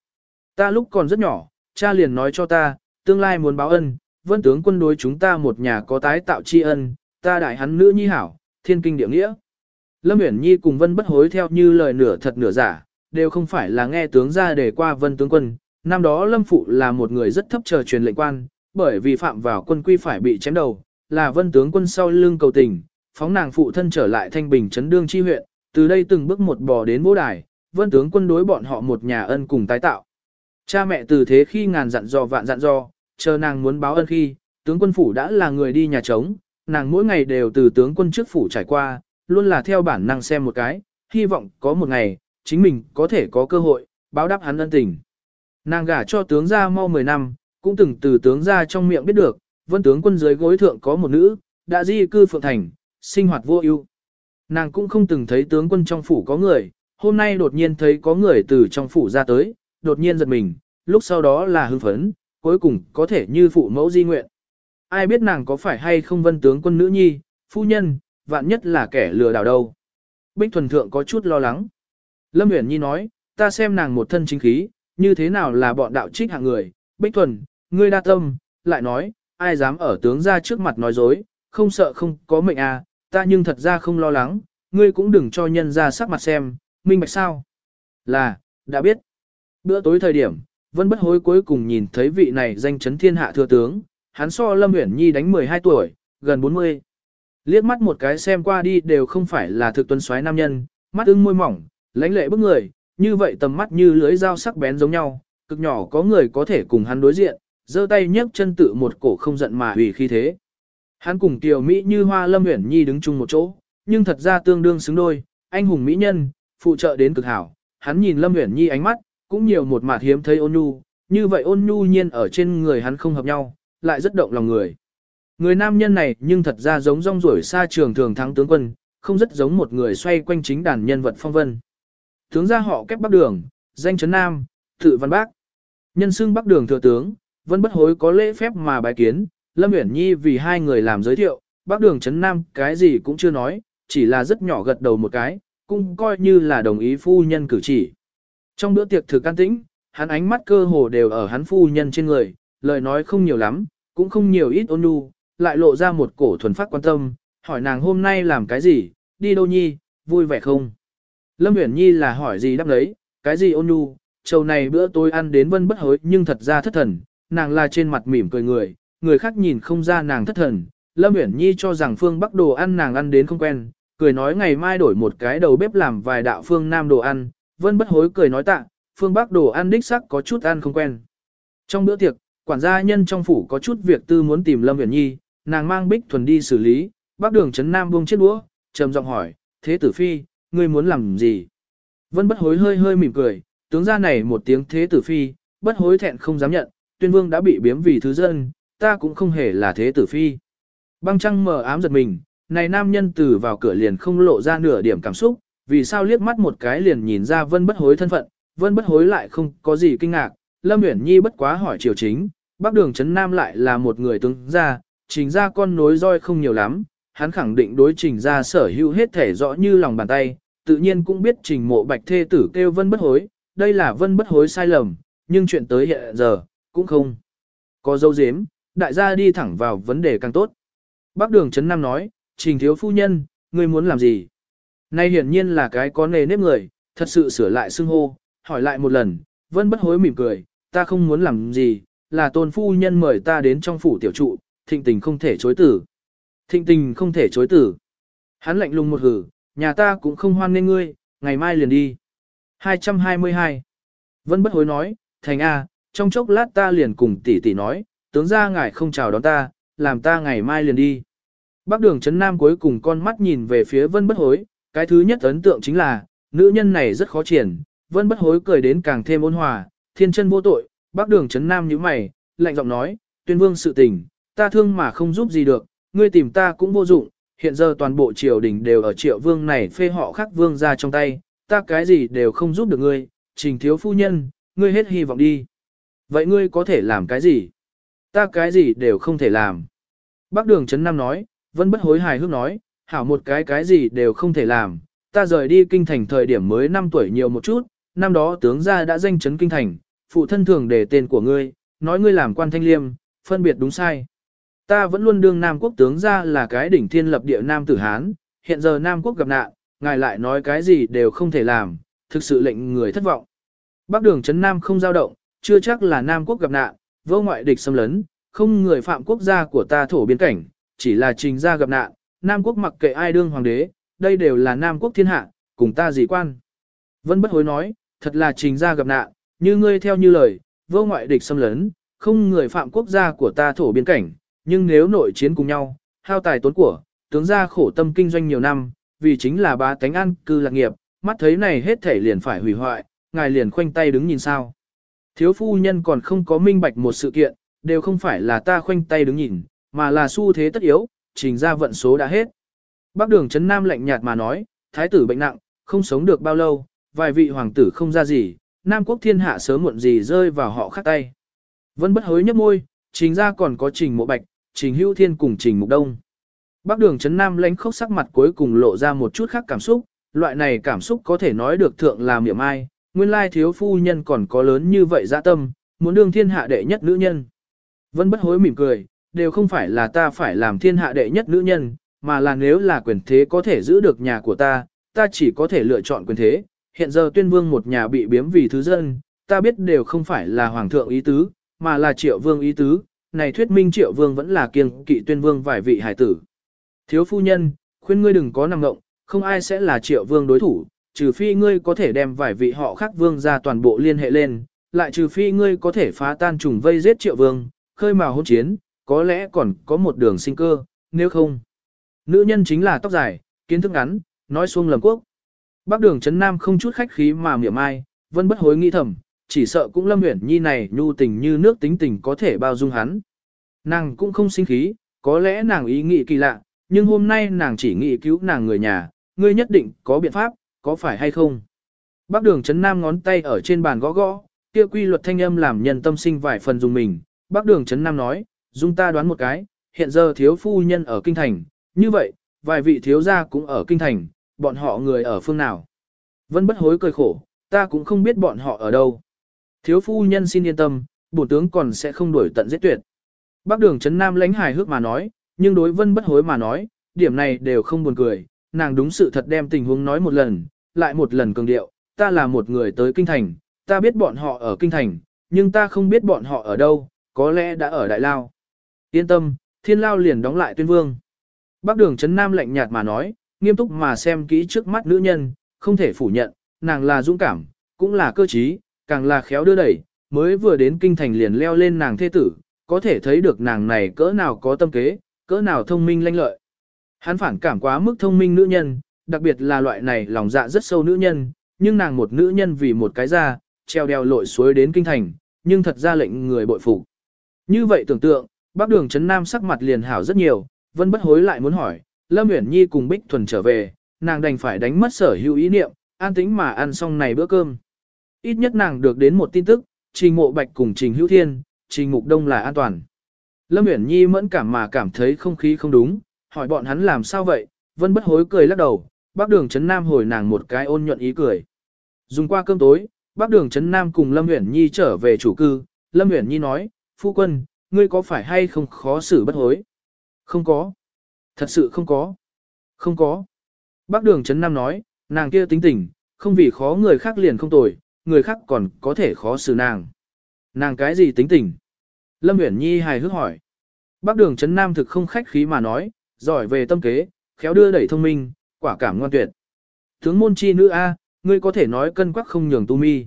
Ta lúc còn rất nhỏ, cha liền nói cho ta, tương lai muốn báo ân, vân tướng quân đối chúng ta một nhà có tái tạo tri ân, ta đại hắn nữ nhi hảo, thiên kinh địa nghĩa. Lâm Uyển Nhi cùng Vân Bất Hối theo như lời nửa thật nửa giả, đều không phải là nghe tướng ra để qua Vân tướng quân. Năm đó Lâm Phụ là một người rất thấp chờ truyền lệnh quan, bởi vì phạm vào quân quy phải bị chém đầu, là Vân tướng quân sau lưng cầu tình, phóng nàng phụ thân trở lại thanh bình trấn đương chi huyện, từ đây từng bước một bò đến bố đài, Vân tướng quân đối bọn họ một nhà ân cùng tái tạo. Cha mẹ từ thế khi ngàn dặn dò vạn dặn dò, chờ nàng muốn báo ân khi, tướng quân phủ đã là người đi nhà trống, nàng mỗi ngày đều từ tướng quân trước phủ trải qua, luôn là theo bản năng xem một cái, hy vọng có một ngày, chính mình có thể có cơ hội, báo đáp hắn ân tình. Nàng gả cho tướng gia mau 10 năm, cũng từng từ tướng gia trong miệng biết được, vân tướng quân dưới gối thượng có một nữ, đã di cư phượng thành, sinh hoạt vô ưu. Nàng cũng không từng thấy tướng quân trong phủ có người, hôm nay đột nhiên thấy có người từ trong phủ ra tới, đột nhiên giật mình, lúc sau đó là hưng phấn, cuối cùng có thể như phụ mẫu di nguyện. Ai biết nàng có phải hay không vân tướng quân nữ nhi, phu nhân, vạn nhất là kẻ lừa đảo đâu. Bích thuần thượng có chút lo lắng. Lâm Uyển Nhi nói, ta xem nàng một thân chính khí, như thế nào là bọn đạo trích hạng người. Bích thuần, ngươi đa tâm, lại nói, ai dám ở tướng ra trước mặt nói dối, không sợ không có mệnh à, ta nhưng thật ra không lo lắng, ngươi cũng đừng cho nhân ra sắc mặt xem, minh bạch sao. Là, đã biết. Bữa tối thời điểm, Vân Bất Hối cuối cùng nhìn thấy vị này danh chấn thiên hạ thừa tướng, hắn so Lâm Uyển Nhi đánh 12 tuổi, gần 40. Liếc mắt một cái xem qua đi đều không phải là thực tuấn soái nam nhân, mắt ưng môi mỏng, lãnh lệ bức người, như vậy tầm mắt như lưới dao sắc bén giống nhau, cực nhỏ có người có thể cùng hắn đối diện, giơ tay nhấc chân tự một cổ không giận mà hủy khi thế. Hắn cùng tiểu Mỹ như hoa Lâm Uyển Nhi đứng chung một chỗ, nhưng thật ra tương đương xứng đôi, anh hùng mỹ nhân, phụ trợ đến cực hảo. Hắn nhìn Lâm Uyển Nhi ánh mắt, cũng nhiều một mặt hiếm thấy ôn nhu, như vậy ôn nhu nhiên ở trên người hắn không hợp nhau, lại rất động lòng người. Người nam nhân này nhưng thật ra giống rong ruổi xa trường thường thắng tướng quân, không rất giống một người xoay quanh chính đàn nhân vật phong vân. Tướng gia họ kép bắc đường, danh chấn nam, tự văn bác. Nhân xưng bắc đường thừa tướng, vẫn bất hối có lễ phép mà bài kiến, Lâm Uyển Nhi vì hai người làm giới thiệu, bắc đường chấn nam cái gì cũng chưa nói, chỉ là rất nhỏ gật đầu một cái, cũng coi như là đồng ý phu nhân cử chỉ. Trong bữa tiệc thực an tĩnh, hắn ánh mắt cơ hồ đều ở hắn phu nhân trên người, lời nói không nhiều lắm, cũng không nhiều ít ôn nhu, lại lộ ra một cổ thuần phát quan tâm, hỏi nàng hôm nay làm cái gì, đi đâu nhi, vui vẻ không? Lâm Uyển Nhi là hỏi gì đáp lấy, cái gì ôn nhu, trầu này bữa tối ăn đến vân bất hối nhưng thật ra thất thần, nàng là trên mặt mỉm cười người, người khác nhìn không ra nàng thất thần. Lâm Uyển Nhi cho rằng phương Bắc đồ ăn nàng ăn đến không quen, cười nói ngày mai đổi một cái đầu bếp làm vài đạo phương Nam đồ ăn, vân bất hối cười nói tạ, phương Bắc đồ ăn đích sắc có chút ăn không quen. Trong bữa tiệc, quản gia nhân trong phủ có chút việc tư muốn tìm Lâm Uyển Nhi, nàng mang Bích Thuần đi xử lý, bác đường trấn Nam buông chiếc đũa, trầm giọng hỏi, thế tử phi, ngươi muốn làm gì? Vân bất hối hơi hơi mỉm cười, tướng ra này một tiếng thế tử phi, bất hối thẹn không dám nhận, tuyên vương đã bị biếm vì thứ dân, ta cũng không hề là thế tử phi. Băng trăng mờ ám giật mình, này nam nhân từ vào cửa liền không lộ ra nửa điểm cảm xúc, vì sao liếc mắt một cái liền nhìn ra vân bất hối thân phận, vân bất hối lại không có gì kinh ngạc, Lâm Uyển Nhi bất quá hỏi triều chính, Bắc Đường Trấn Nam lại là một người tướng gia, trình gia con nối roi không nhiều lắm, hắn khẳng định đối trình gia sở hữu hết thể rõ như lòng bàn tay, tự nhiên cũng biết trình mộ bạch thê tử kêu vân bất hối, đây là vân bất hối sai lầm, nhưng chuyện tới hiện giờ, cũng không. Có dấu dếm, đại gia đi thẳng vào vấn đề càng tốt. Bác đường Trấn Nam nói, trình thiếu phu nhân, ngươi muốn làm gì? Nay hiển nhiên là cái có nề nếp người, thật sự sửa lại xưng hô, hỏi lại một lần, vân bất hối mỉm cười, ta không muốn làm gì, là tôn phu nhân mời ta đến trong phủ tiểu trụ, thịnh tình không thể chối tử. Thịnh tình không thể chối tử. Hắn lạnh lùng một hử, nhà ta cũng không hoan nên ngươi, ngày mai liền đi. 222. Vân bất hối nói, thành A, trong chốc lát ta liền cùng tỷ tỷ nói, tướng ra ngài không chào đón ta, làm ta ngày mai liền đi. Bác đường Trấn Nam cuối cùng con mắt nhìn về phía vân bất hối, cái thứ nhất ấn tượng chính là, nữ nhân này rất khó triển, vẫn bất hối cười đến càng thêm ôn hòa, thiên chân vô tội, bác đường Trấn Nam như mày, lạnh giọng nói, tuyên vương sự tình, ta thương mà không giúp gì được, ngươi tìm ta cũng vô dụng, hiện giờ toàn bộ triều đình đều ở triệu vương này phê họ khác vương ra trong tay, ta cái gì đều không giúp được ngươi, trình thiếu phu nhân, ngươi hết hy vọng đi. Vậy ngươi có thể làm cái gì? Ta cái gì đều không thể làm. Bác đường Trấn Nam nói, vẫn bất hối hài hước nói, hảo một cái cái gì đều không thể làm, ta rời đi kinh thành thời điểm mới 5 tuổi nhiều một chút, năm đó tướng gia đã danh chấn kinh thành, phụ thân thường để tên của ngươi, nói ngươi làm quan thanh liêm, phân biệt đúng sai. Ta vẫn luôn đương Nam quốc tướng gia là cái đỉnh thiên lập địa Nam tử Hán, hiện giờ Nam quốc gặp nạn, ngài lại nói cái gì đều không thể làm, thực sự lệnh người thất vọng. Bắc đường chấn Nam không giao động, chưa chắc là Nam quốc gặp nạn, vô ngoại địch xâm lấn, không người phạm quốc gia của ta thổ biên cảnh, chỉ là trình gia gặp nạn, Nam quốc mặc kệ ai đương hoàng đế, đây đều là Nam quốc thiên hạ, cùng ta gì quan. Vân bất hối nói, thật là trình gia gặp nạn, như ngươi theo như lời, vô ngoại địch xâm lấn, không người phạm quốc gia của ta thổ biên cảnh, nhưng nếu nội chiến cùng nhau, hao tài tốn của, tướng gia khổ tâm kinh doanh nhiều năm, vì chính là bá tánh an cư lạc nghiệp, mắt thấy này hết thể liền phải hủy hoại, ngài liền khoanh tay đứng nhìn sao. Thiếu phu nhân còn không có minh bạch một sự kiện, đều không phải là ta khoanh tay đứng nhìn, mà là xu thế tất yếu, trình ra vận số đã hết. Bác đường Trấn Nam lạnh nhạt mà nói, thái tử bệnh nặng, không sống được bao lâu, vài vị hoàng tử không ra gì, Nam quốc thiên hạ sớm muộn gì rơi vào họ khắc tay. Vẫn bất hối nhấp môi, trình ra còn có trình mộ bạch, trình hữu thiên cùng trình mục đông. Bác đường Trấn Nam lãnh khốc sắc mặt cuối cùng lộ ra một chút khác cảm xúc, loại này cảm xúc có thể nói được thượng là miệng ai, nguyên lai thiếu phu nhân còn có lớn như vậy dạ tâm, muốn đương thiên hạ đệ nhất nữ nhân. Vẫn bất hối mỉm cười, đều không phải là ta phải làm thiên hạ đệ nhất nữ nhân, mà là nếu là quyền thế có thể giữ được nhà của ta, ta chỉ có thể lựa chọn quyền thế. Hiện giờ tuyên vương một nhà bị biếm vì thứ dân, ta biết đều không phải là hoàng thượng ý tứ, mà là triệu vương ý tứ, này thuyết minh triệu vương vẫn là kiêng kỵ tuyên vương vài vị hải tử. Thiếu phu nhân, khuyên ngươi đừng có nằm ngộng, không ai sẽ là triệu vương đối thủ, trừ phi ngươi có thể đem vài vị họ khác vương ra toàn bộ liên hệ lên, lại trừ phi ngươi có thể phá tan trùng vây giết triệu vương, khơi mào hôn chiến, có lẽ còn có một đường sinh cơ, nếu không. Nữ nhân chính là tóc dài, kiến thức ngắn, nói xuông lầm quốc. Bác đường Trấn Nam không chút khách khí mà miệng ai, vẫn bất hối nghĩ thầm, chỉ sợ cũng lâm nguyện nhi này nhu tình như nước tính tình có thể bao dung hắn. Nàng cũng không sinh khí, có lẽ nàng ý nghĩ kỳ lạ, nhưng hôm nay nàng chỉ nghĩ cứu nàng người nhà, ngươi nhất định có biện pháp, có phải hay không? Bác đường Trấn Nam ngón tay ở trên bàn gõ gõ, kia quy luật thanh âm làm nhân tâm sinh vài phần dùng mình. Bác đường Trấn Nam nói, dung ta đoán một cái, hiện giờ thiếu phu nhân ở kinh thành, như vậy, vài vị thiếu gia cũng ở kinh thành, bọn họ người ở phương nào. Vân bất hối cười khổ, ta cũng không biết bọn họ ở đâu. Thiếu phu nhân xin yên tâm, bổ tướng còn sẽ không đuổi tận giết tuyệt. Bác đường Trấn Nam lãnh hài hước mà nói, nhưng đối vân bất hối mà nói, điểm này đều không buồn cười, nàng đúng sự thật đem tình huống nói một lần, lại một lần cường điệu, ta là một người tới kinh thành, ta biết bọn họ ở kinh thành, nhưng ta không biết bọn họ ở đâu, có lẽ đã ở Đại Lao. Yên tâm, thiên lao liền đóng lại tuyên vương. Bác đường Trấn Nam lạnh nhạt mà nói, nghiêm túc mà xem kỹ trước mắt nữ nhân, không thể phủ nhận, nàng là dũng cảm, cũng là cơ trí, càng là khéo đưa đẩy, mới vừa đến kinh thành liền leo lên nàng thê tử, có thể thấy được nàng này cỡ nào có tâm kế, cỡ nào thông minh lanh lợi. Hắn phản cảm quá mức thông minh nữ nhân, đặc biệt là loại này lòng dạ rất sâu nữ nhân, nhưng nàng một nữ nhân vì một cái ra, treo đeo lội suối đến kinh thành, nhưng thật ra lệnh người bội phục. Như vậy tưởng tượng, bác đường Trấn Nam sắc mặt liền hảo rất nhiều, vân bất hối lại muốn hỏi, Lâm Uyển Nhi cùng Bích Thuần trở về, nàng đành phải đánh mất sở hữu ý niệm, an tĩnh mà ăn xong này bữa cơm. Ít nhất nàng được đến một tin tức, Trình Mộ Bạch cùng Trình Hữu Thiên, Trình Mục Đông là an toàn. Lâm Uyển Nhi mẫn cảm mà cảm thấy không khí không đúng, hỏi bọn hắn làm sao vậy, vân bất hối cười lắc đầu, bác đường Trấn Nam hồi nàng một cái ôn nhuận ý cười. Dùng qua cơm tối, bác đường Trấn Nam cùng Lâm Uyển Nhi trở về chủ cư, Lâm Uyển Nhi nói, phu quân, ngươi có phải hay không khó xử bất hối? Không có. Thật sự không có. Không có. Bác đường Trấn Nam nói, nàng kia tính tình, không vì khó người khác liền không tồi, người khác còn có thể khó xử nàng. Nàng cái gì tính tình? Lâm Uyển Nhi hài hước hỏi. Bác đường Trấn Nam thực không khách khí mà nói, giỏi về tâm kế, khéo đưa đẩy thông minh, quả cảm ngoan tuyệt. Tướng môn chi nữ A, ngươi có thể nói cân quắc không nhường tu mi.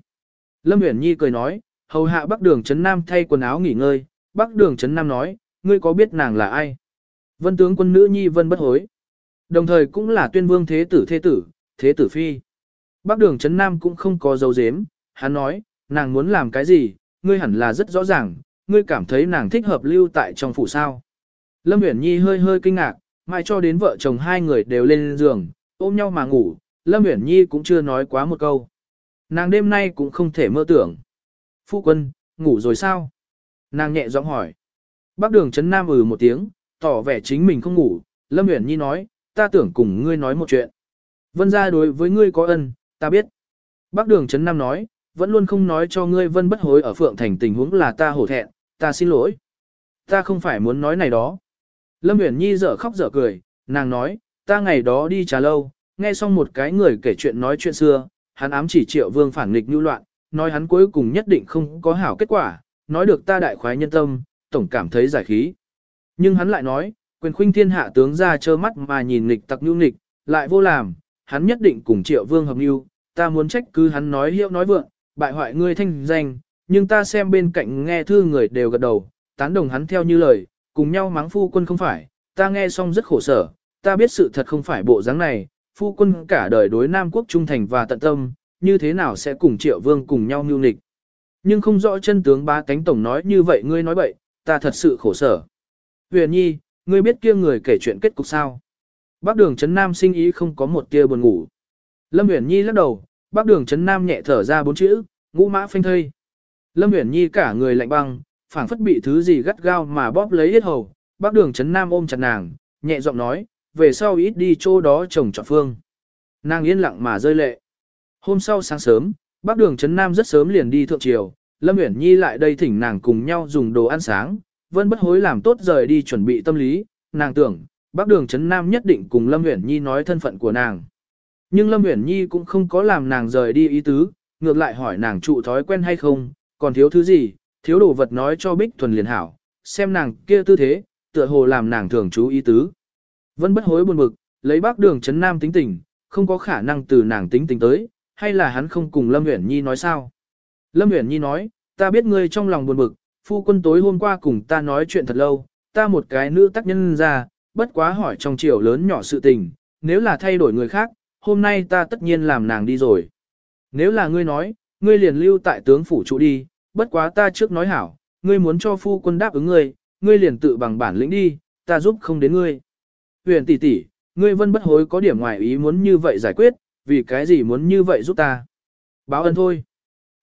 Lâm Uyển Nhi cười nói, hầu hạ Bắc Đường Trấn Nam thay quần áo nghỉ ngơi, Bắc Đường Trấn Nam nói, ngươi có biết nàng là ai? Vân tướng quân nữ Nhi Vân bất hối. Đồng thời cũng là tuyên vương thế tử thế tử, thế tử phi. Bắc Đường Trấn Nam cũng không có dấu dếm, hắn nói, nàng muốn làm cái gì, ngươi hẳn là rất rõ ràng, ngươi cảm thấy nàng thích hợp lưu tại trong phủ sao. Lâm Uyển Nhi hơi hơi kinh ngạc, mãi cho đến vợ chồng hai người đều lên giường, ôm nhau mà ngủ, Lâm Uyển Nhi cũng chưa nói quá một câu. Nàng đêm nay cũng không thể mơ tưởng. Phu quân, ngủ rồi sao? Nàng nhẹ giọng hỏi. Bác đường chấn nam ừ một tiếng, tỏ vẻ chính mình không ngủ. Lâm Uyển Nhi nói, ta tưởng cùng ngươi nói một chuyện. Vân gia đối với ngươi có ân, ta biết. Bác đường chấn nam nói, vẫn luôn không nói cho ngươi vân bất hối ở phượng thành tình huống là ta hổ thẹn, ta xin lỗi. Ta không phải muốn nói này đó. Lâm Uyển Nhi dở khóc dở cười, nàng nói, ta ngày đó đi trà lâu, nghe xong một cái người kể chuyện nói chuyện xưa, hắn ám chỉ triệu vương phản nghịch như loạn, nói hắn cuối cùng nhất định không có hảo kết quả, nói được ta đại khoái nhân tâm, tổng cảm thấy giải khí. Nhưng hắn lại nói, quyền khuynh thiên hạ tướng ra trơ mắt mà nhìn nghịch tặc nhu nghịch, lại vô làm, hắn nhất định cùng triệu vương hợp nhu, ta muốn trách cứ hắn nói hiệu nói vượng, bại hoại ngươi thanh danh, nhưng ta xem bên cạnh nghe thư người đều gật đầu, tán đồng hắn theo như lời, cùng nhau mắng phu quân không phải, ta nghe xong rất khổ sở, ta biết sự thật không phải bộ dáng này, phu quân cả đời đối Nam quốc trung thành và tận tâm, như thế nào sẽ cùng triệu vương cùng nhau nhu nghịch. Nhưng không rõ chân tướng ba cánh tổng nói như vậy ngươi nói bậy, ta thật sự khổ sở. Huyền nhi, ngươi biết kia người kể chuyện kết cục sao? Bác đường Trấn Nam sinh ý không có một tia buồn ngủ. Lâm Huyền Nhi lắc đầu, bác đường Trấn Nam nhẹ thở ra bốn chữ, ngũ mã phanh thây. Lâm Huyền Nhi cả người lạnh băng, phảng phất bị thứ gì gắt gao mà bóp lấy hết hầu. Bác đường Trấn Nam ôm chặt nàng, nhẹ giọng nói, về sau ít đi chỗ đó chồng trọt phương. Nàng yên lặng mà rơi lệ. Hôm sau sáng sớm, bác đường Trấn Nam rất sớm liền đi thượng triều, Lâm Uyển Nhi lại đây thỉnh nàng cùng nhau dùng đồ ăn sáng, vân bất hối làm tốt rời đi chuẩn bị tâm lý, nàng tưởng, bác đường Trấn Nam nhất định cùng Lâm Uyển Nhi nói thân phận của nàng. Nhưng Lâm Uyển Nhi cũng không có làm nàng rời đi ý tứ, ngược lại hỏi nàng trụ thói quen hay không, còn thiếu thứ gì, thiếu đồ vật nói cho Bích Thuần liền hảo, xem nàng kia tư thế, tựa hồ làm nàng thường chú ý tứ. Vân bất hối buồn bực, lấy bác đường Trấn Nam tính tình, không có khả năng từ nàng tính tình tới, hay là hắn không cùng Lâm Uyển Nhi nói sao? Lâm Uyển Nhi nói, ta biết ngươi trong lòng buồn bực, phu quân tối hôm qua cùng ta nói chuyện thật lâu, ta một cái nữ tác nhân ra, bất quá hỏi trong chiều lớn nhỏ sự tình, nếu là thay đổi người khác, hôm nay ta tất nhiên làm nàng đi rồi. Nếu là ngươi nói, ngươi liền lưu tại tướng phủ trụ đi, bất quá ta trước nói hảo, ngươi muốn cho phu quân đáp ứng ngươi, ngươi liền tự bằng bản lĩnh đi, ta giúp không đến ngươi. Huyền tỷ tỷ, ngươi vân bất hối có điểm ngoài ý muốn như vậy giải quyết, vì cái gì muốn như vậy giúp ta. Báo ân thôi.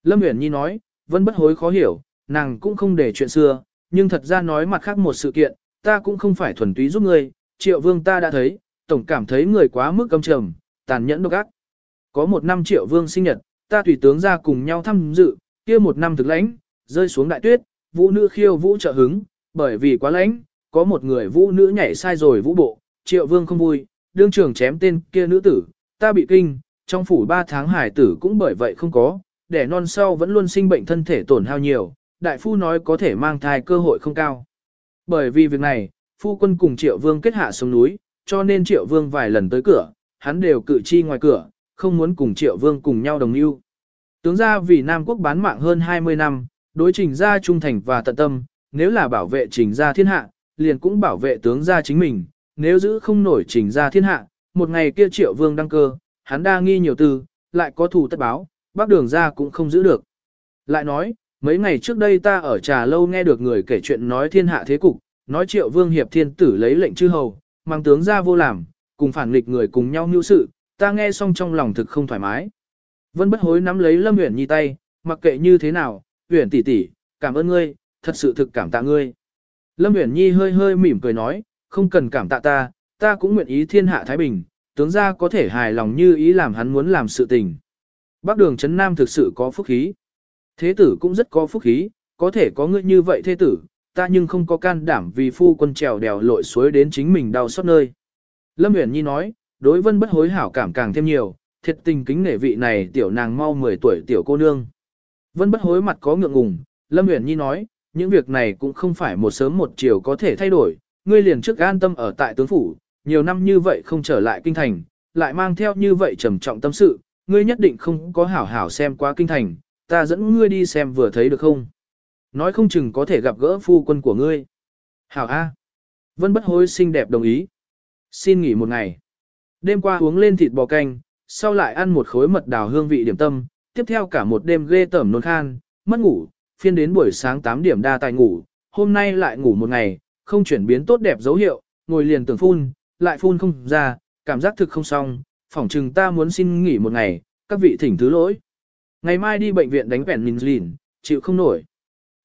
Lâm Uyển Nhi nói, vẫn bất hối khó hiểu, nàng cũng không để chuyện xưa, nhưng thật ra nói mặt khác một sự kiện, ta cũng không phải thuần túy giúp ngươi, triệu vương ta đã thấy, tổng cảm thấy người quá mức căm trầm, tàn nhẫn độc ác. Có một năm triệu vương sinh nhật, ta tùy tướng ra cùng nhau thăm dự, kia một năm thực lãnh, rơi xuống đại tuyết, vũ nữ khiêu vũ trợ hứng, bởi vì quá lãnh, có một người vũ nữ nhảy sai rồi vũ bộ, triệu vương không vui, đương trường chém tên kia nữ tử, ta bị kinh, trong phủ ba tháng hải tử cũng bởi vậy không có, đẻ non sau vẫn luôn sinh bệnh thân thể tổn hao nhiều, đại phu nói có thể mang thai cơ hội không cao. Bởi vì việc này, phu quân cùng triệu vương kết hạ xuống núi, cho nên triệu vương vài lần tới cửa, hắn đều cự chi ngoài cửa, không muốn cùng triệu vương cùng nhau đồng lưu. Tướng ra vì Nam quốc bán mạng hơn 20 năm, đối trình gia trung thành và tận tâm, nếu là bảo vệ trình gia thiên hạ, liền cũng bảo vệ tướng gia chính mình, nếu giữ không nổi trình gia thiên hạ, một ngày kia triệu vương đăng cơ, hắn đa nghi nhiều tư, lại có thù tất báo, bác đường ra cũng không giữ được. Lại nói, mấy ngày trước đây ta ở trà lâu nghe được người kể chuyện nói thiên hạ thế cục, nói triệu vương hiệp thiên tử lấy lệnh chư hầu, mang tướng ra vô làm, cùng phản nghịch người cùng nhau mưu sự, ta nghe xong trong lòng thực không thoải mái. Vân bất hối nắm lấy Lâm Uyển Nhi tay, mặc kệ như thế nào, Uyển tỷ tỷ, cảm ơn ngươi, thật sự thực cảm tạ ngươi. Lâm Uyển Nhi hơi hơi mỉm cười nói, không cần cảm tạ ta, ta cũng nguyện ý thiên hạ thái bình, tướng gia có thể hài lòng như ý làm hắn muốn làm sự tình. Bác đường Trấn Nam thực sự có phúc khí. Thế tử cũng rất có phúc khí, có thể có ngươi như vậy thế tử, ta nhưng không có can đảm vì phu quân trèo đèo lội suối đến chính mình đau xót nơi. Lâm Uyển Nhi nói, đối vân bất hối hảo cảm càng thêm nhiều, thiệt tình kính nể vị này tiểu nàng mau 10 tuổi tiểu cô nương. Vân bất hối mặt có ngượng ngùng, Lâm Uyển Nhi nói, những việc này cũng không phải một sớm một chiều có thể thay đổi, ngươi liền trước an tâm ở tại tướng phủ, nhiều năm như vậy không trở lại kinh thành, lại mang theo như vậy trầm trọng tâm sự, ngươi nhất định không có hảo hảo xem qua kinh thành, ta dẫn ngươi đi xem vừa thấy được không? Nói không chừng có thể gặp gỡ phu quân của ngươi. Hảo A. Vân bất hối xinh đẹp đồng ý. Xin nghỉ một ngày. Đêm qua uống lên thịt bò canh, sau lại ăn một khối mật đào hương vị điểm tâm, tiếp theo cả một đêm ghê tởm nôn khan, mất ngủ, phiên đến buổi sáng 8 điểm đa tài ngủ, hôm nay lại ngủ một ngày, không chuyển biến tốt đẹp dấu hiệu, ngồi liền tưởng phun, lại phun không ra, cảm giác thực không xong, phỏng chừng ta muốn xin nghỉ một ngày, các vị thỉnh thứ lỗi. Ngày mai đi bệnh viện đánh vẹn mình lìn, chịu không nổi.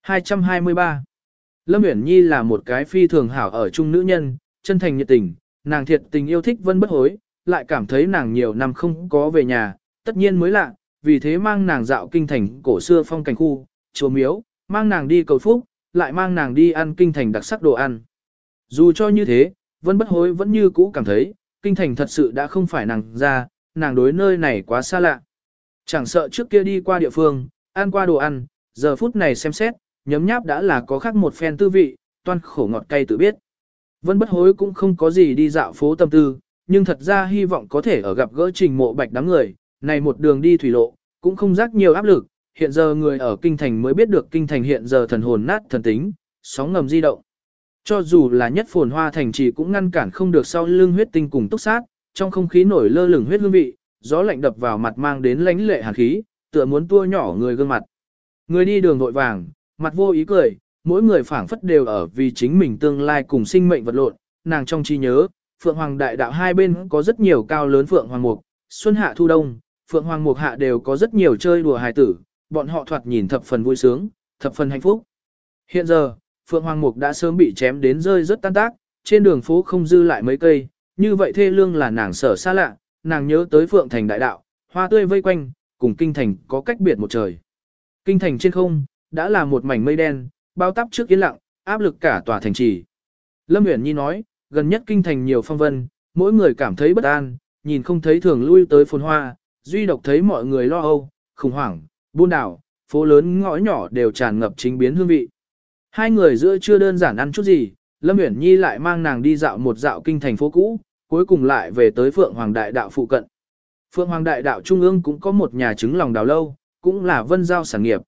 223. Lâm Uyển Nhi là một cái phi thường hảo ở chung nữ nhân, chân thành nhiệt tình, nàng thiệt tình yêu thích vân bất hối, lại cảm thấy nàng nhiều năm không có về nhà, tất nhiên mới lạ, vì thế mang nàng dạo kinh thành cổ xưa phong cảnh khu, chùa miếu, mang nàng đi cầu phúc, lại mang nàng đi ăn kinh thành đặc sắc đồ ăn. Dù cho như thế, vân bất hối vẫn như cũ cảm thấy, kinh thành thật sự đã không phải nàng ra, nàng đối nơi này quá xa lạ. Chẳng sợ trước kia đi qua địa phương, ăn qua đồ ăn, giờ phút này xem xét, nhấm nháp đã là có khác một phen tư vị, toan khổ ngọt cay tự biết. Vân bất hối cũng không có gì đi dạo phố tâm tư, nhưng thật ra hy vọng có thể ở gặp gỡ trình mộ bạch đám người, này một đường đi thủy lộ, cũng không rắc nhiều áp lực, hiện giờ người ở kinh thành mới biết được kinh thành hiện giờ thần hồn nát thần tính, sóng ngầm di động. Cho dù là nhất phồn hoa thành trì cũng ngăn cản không được sau lưng huyết tinh cùng túc sát, trong không khí nổi lơ lửng huyết hương vị, gió lạnh đập vào mặt mang đến lãnh lệ hàn khí, tựa muốn tua nhỏ người gương mặt. Người đi đường vội vàng, mặt vô ý cười, mỗi người phảng phất đều ở vì chính mình tương lai cùng sinh mệnh vật lộn, nàng trong trí nhớ, Phượng Hoàng đại đạo hai bên có rất nhiều cao lớn Phượng Hoàng Mục, Xuân Hạ Thu Đông, Phượng Hoàng Mục Hạ đều có rất nhiều chơi đùa hài tử, bọn họ thoạt nhìn thập phần vui sướng, thập phần hạnh phúc. Hiện giờ, Phượng Hoàng Mục đã sớm bị chém đến rơi rất tan tác, trên đường phố không dư lại mấy cây, như vậy thê lương là nàng sở xa lạ, nàng nhớ tới Phượng Thành đại đạo, hoa tươi vây quanh, cùng kinh thành có cách biệt một trời. Kinh thành trên không, đã là một mảnh mây đen, bao tắp trước yên lặng, áp lực cả tòa thành trì. Lâm Uyển Nhi nói, gần nhất kinh thành nhiều phong vân, mỗi người cảm thấy bất an, nhìn không thấy thường lui tới phồn hoa, duy độc thấy mọi người lo âu, khủng hoảng, buôn đảo, phố lớn ngõ nhỏ đều tràn ngập chính biến hương vị. Hai người giữa chưa đơn giản ăn chút gì, Lâm Uyển Nhi lại mang nàng đi dạo một dạo kinh thành phố cũ, cuối cùng lại về tới Phượng Hoàng Đại Đạo phụ cận. Phượng Hoàng Đại Đạo Trung ương cũng có một nhà trứng lòng đào lâu, cũng là vân giao sản nghiệp.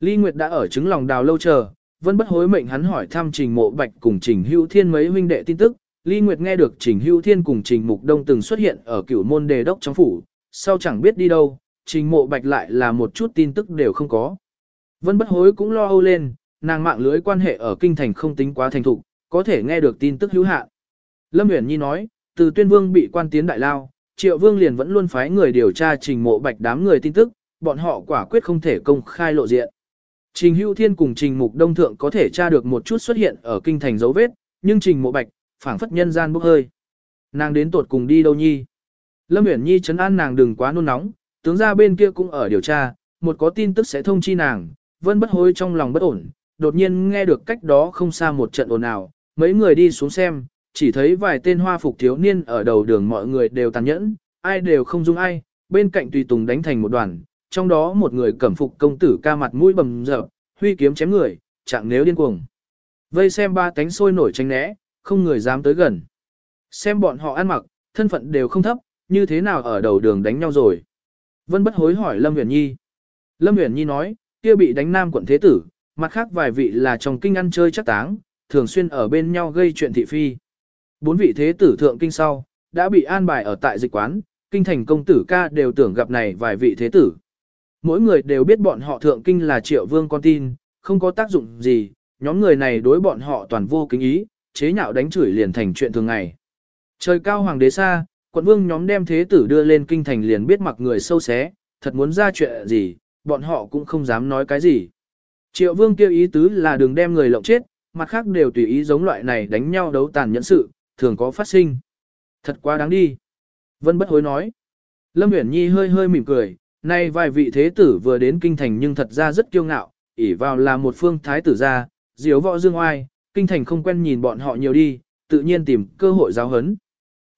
Ly Nguyệt đã ở trứng lòng đào lâu chờ, vân bất hối mệnh hắn hỏi thăm trình mộ bạch cùng trình hữu thiên mấy huynh đệ tin tức. Ly Nguyệt nghe được trình hữu thiên cùng trình mục đông từng xuất hiện ở cửu môn đề đốc trong phủ, sau chẳng biết đi đâu, trình mộ bạch lại là một chút tin tức đều không có. Vân bất hối cũng lo âu lên, nàng mạng lưới quan hệ ở kinh thành không tính quá thành thục, có thể nghe được tin tức hữu hạn. Lâm Uyển Nhi nói, từ tuyên vương bị quan tiến đại lao, triệu vương liền vẫn luôn phái người điều tra trình mộ bạch đám người tin tức, bọn họ quả quyết không thể công khai lộ diện. Trình Hữu Thiên cùng Trình Mục Đông Thượng có thể tra được một chút xuất hiện ở kinh thành dấu vết, nhưng Trình Mộ Bạch, phảng phất nhân gian bốc hơi. Nàng đến tột cùng đi đâu nhi? Lâm Uyển Nhi chấn an nàng đừng quá nôn nóng, tướng ra bên kia cũng ở điều tra, một có tin tức sẽ thông chi nàng, vân bất hối trong lòng bất ổn, đột nhiên nghe được cách đó không xa một trận ồn ào, mấy người đi xuống xem, chỉ thấy vài tên hoa phục thiếu niên ở đầu đường mọi người đều tàn nhẫn, ai đều không dung ai, bên cạnh tùy tùng đánh thành một đoàn, trong đó một người cẩm phục công tử ca mặt mũi bầm dập, huy kiếm chém người, chẳng nếu điên cuồng. Vây xem ba tánh sôi nổi tranh né, không người dám tới gần. Xem bọn họ ăn mặc, thân phận đều không thấp, như thế nào ở đầu đường đánh nhau rồi. Vân bất hối hỏi Lâm Huyền Nhi. Lâm Huyền Nhi nói, kia bị đánh nam quận thế tử, mặt khác vài vị là trong kinh ăn chơi chắc táng, thường xuyên ở bên nhau gây chuyện thị phi. Bốn vị thế tử thượng kinh sau, đã bị an bài ở tại dịch quán, kinh thành công tử ca đều tưởng gặp này vài vị thế tử. Mỗi người đều biết bọn họ thượng kinh là triệu vương con tin, không có tác dụng gì, nhóm người này đối bọn họ toàn vô kính ý, chế nhạo đánh chửi liền thành chuyện thường ngày. Trời cao hoàng đế xa, quận vương nhóm đem thế tử đưa lên kinh thành liền biết mặc người sâu xé, thật muốn ra chuyện gì, bọn họ cũng không dám nói cái gì. Triệu vương kêu ý tứ là đừng đem người lộng chết, mặt khác đều tùy ý giống loại này đánh nhau đấu tàn nhẫn sự, thường có phát sinh. Thật quá đáng đi. Vân bất hối nói. Lâm Uyển Nhi hơi hơi mỉm cười, nay vài vị thế tử vừa đến kinh thành nhưng thật ra rất kiêu ngạo, ỷ vào là một phương thái tử gia, diếu võ dương oai, kinh thành không quen nhìn bọn họ nhiều đi, tự nhiên tìm cơ hội giáo hấn.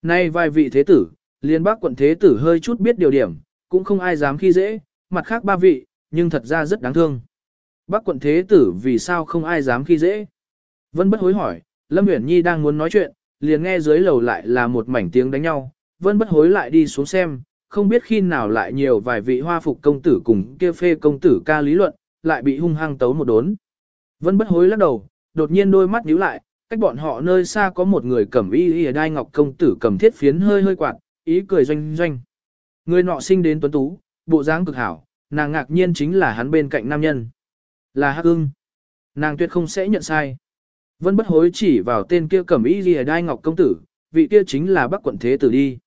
Nay vài vị thế tử, liên bác quận thế tử hơi chút biết điều điểm, cũng không ai dám khi dễ, mặt khác ba vị, nhưng thật ra rất đáng thương. Bác quận thế tử vì sao không ai dám khi dễ? Vân bất hối hỏi, Lâm Uyển Nhi đang muốn nói chuyện, liền nghe dưới lầu lại là một mảnh tiếng đánh nhau, Vân bất hối lại đi xuống xem, không biết khi nào lại nhiều vài vị hoa phục công tử cùng kia phê công tử ca lý luận, lại bị hung hăng tấu một đốn. Vân bất hối lắc đầu, đột nhiên đôi mắt nhíu lại, cách bọn họ nơi xa có một người cầm y y đai ngọc công tử cầm thiết phiến hơi hơi quạt, ý cười doanh doanh. Người nọ sinh đến tuấn tú, bộ dáng cực hảo, nàng ngạc nhiên chính là hắn bên cạnh nam nhân. Là Hắc ưng. Nàng tuyệt không sẽ nhận sai. Vân bất hối chỉ vào tên kia cẩm y y đai ngọc công tử, vị kia chính là bắc quận thế tử đi.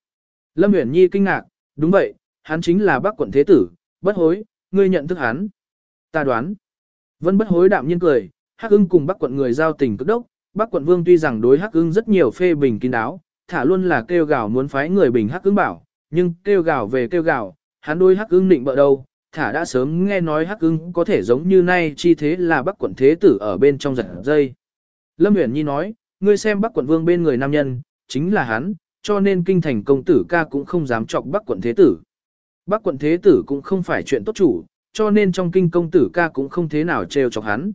Lâm Uyển Nhi kinh ngạc, đúng vậy, hắn chính là bắc quận thế tử, bất hối, ngươi nhận thức hắn. Ta đoán. Vân bất hối đạm nhiên cười, Hắc ưng cùng bắc quận người giao tình cực đốc, bắc quận vương tuy rằng đối Hắc ưng rất nhiều phê bình kín đáo, thả luôn là kêu gào muốn phái người bình Hắc ưng bảo, nhưng kêu gào về kêu gào, hắn đôi Hắc ưng định bợ đâu, thả đã sớm nghe nói Hắc ưng có thể giống như nay chi thế là bắc quận thế tử ở bên trong giật dây. Lâm Uyển Nhi nói, ngươi xem bắc quận vương bên người nam nhân, chính là hắn, cho nên kinh thành công tử ca cũng không dám chọc bắc quận thế tử. Bắc quận thế tử cũng không phải chuyện tốt chủ, cho nên trong kinh công tử ca cũng không thế nào trêu chọc hắn.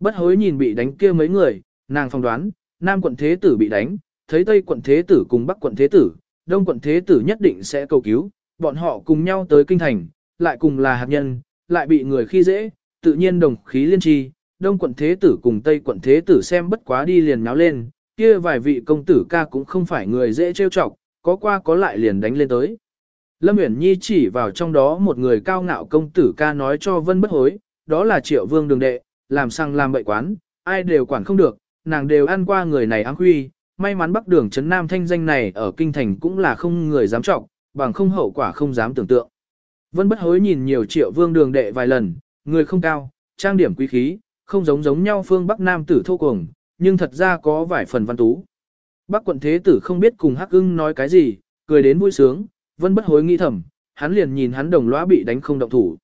Bất hối nhìn bị đánh kia mấy người, nàng phong đoán, nam quận thế tử bị đánh, thấy tây quận thế tử cùng bắc quận thế tử, đông quận thế tử nhất định sẽ cầu cứu, bọn họ cùng nhau tới kinh thành, lại cùng là hạt nhân, lại bị người khi dễ, tự nhiên đồng khí liên tri, đông quận thế tử cùng tây quận thế tử xem bất quá đi liền náo lên, kia vài vị công tử ca cũng không phải người dễ trêu chọc, có qua có lại liền đánh lên tới. Lâm Uyển Nhi chỉ vào trong đó một người cao ngạo công tử ca nói cho Vân bất hối, đó là triệu vương đường đệ, làm sang làm bậy quán, ai đều quản không được, nàng đều ăn qua người này áng huy, may mắn bắc đường Trấn Nam thanh danh này ở kinh thành cũng là không người dám trọng, bằng không hậu quả không dám tưởng tượng. Vân bất hối nhìn nhiều triệu vương đường đệ vài lần, người không cao, trang điểm quý khí, không giống giống nhau phương Bắc Nam tử thô cuồng, nhưng thật ra có vài phần văn tú. Bắc quận thế tử không biết cùng Hắc ưng nói cái gì, cười đến vui sướng, vân bất hối nghĩ thầm, hắn liền nhìn hắn đồng lõa bị đánh không động thủ.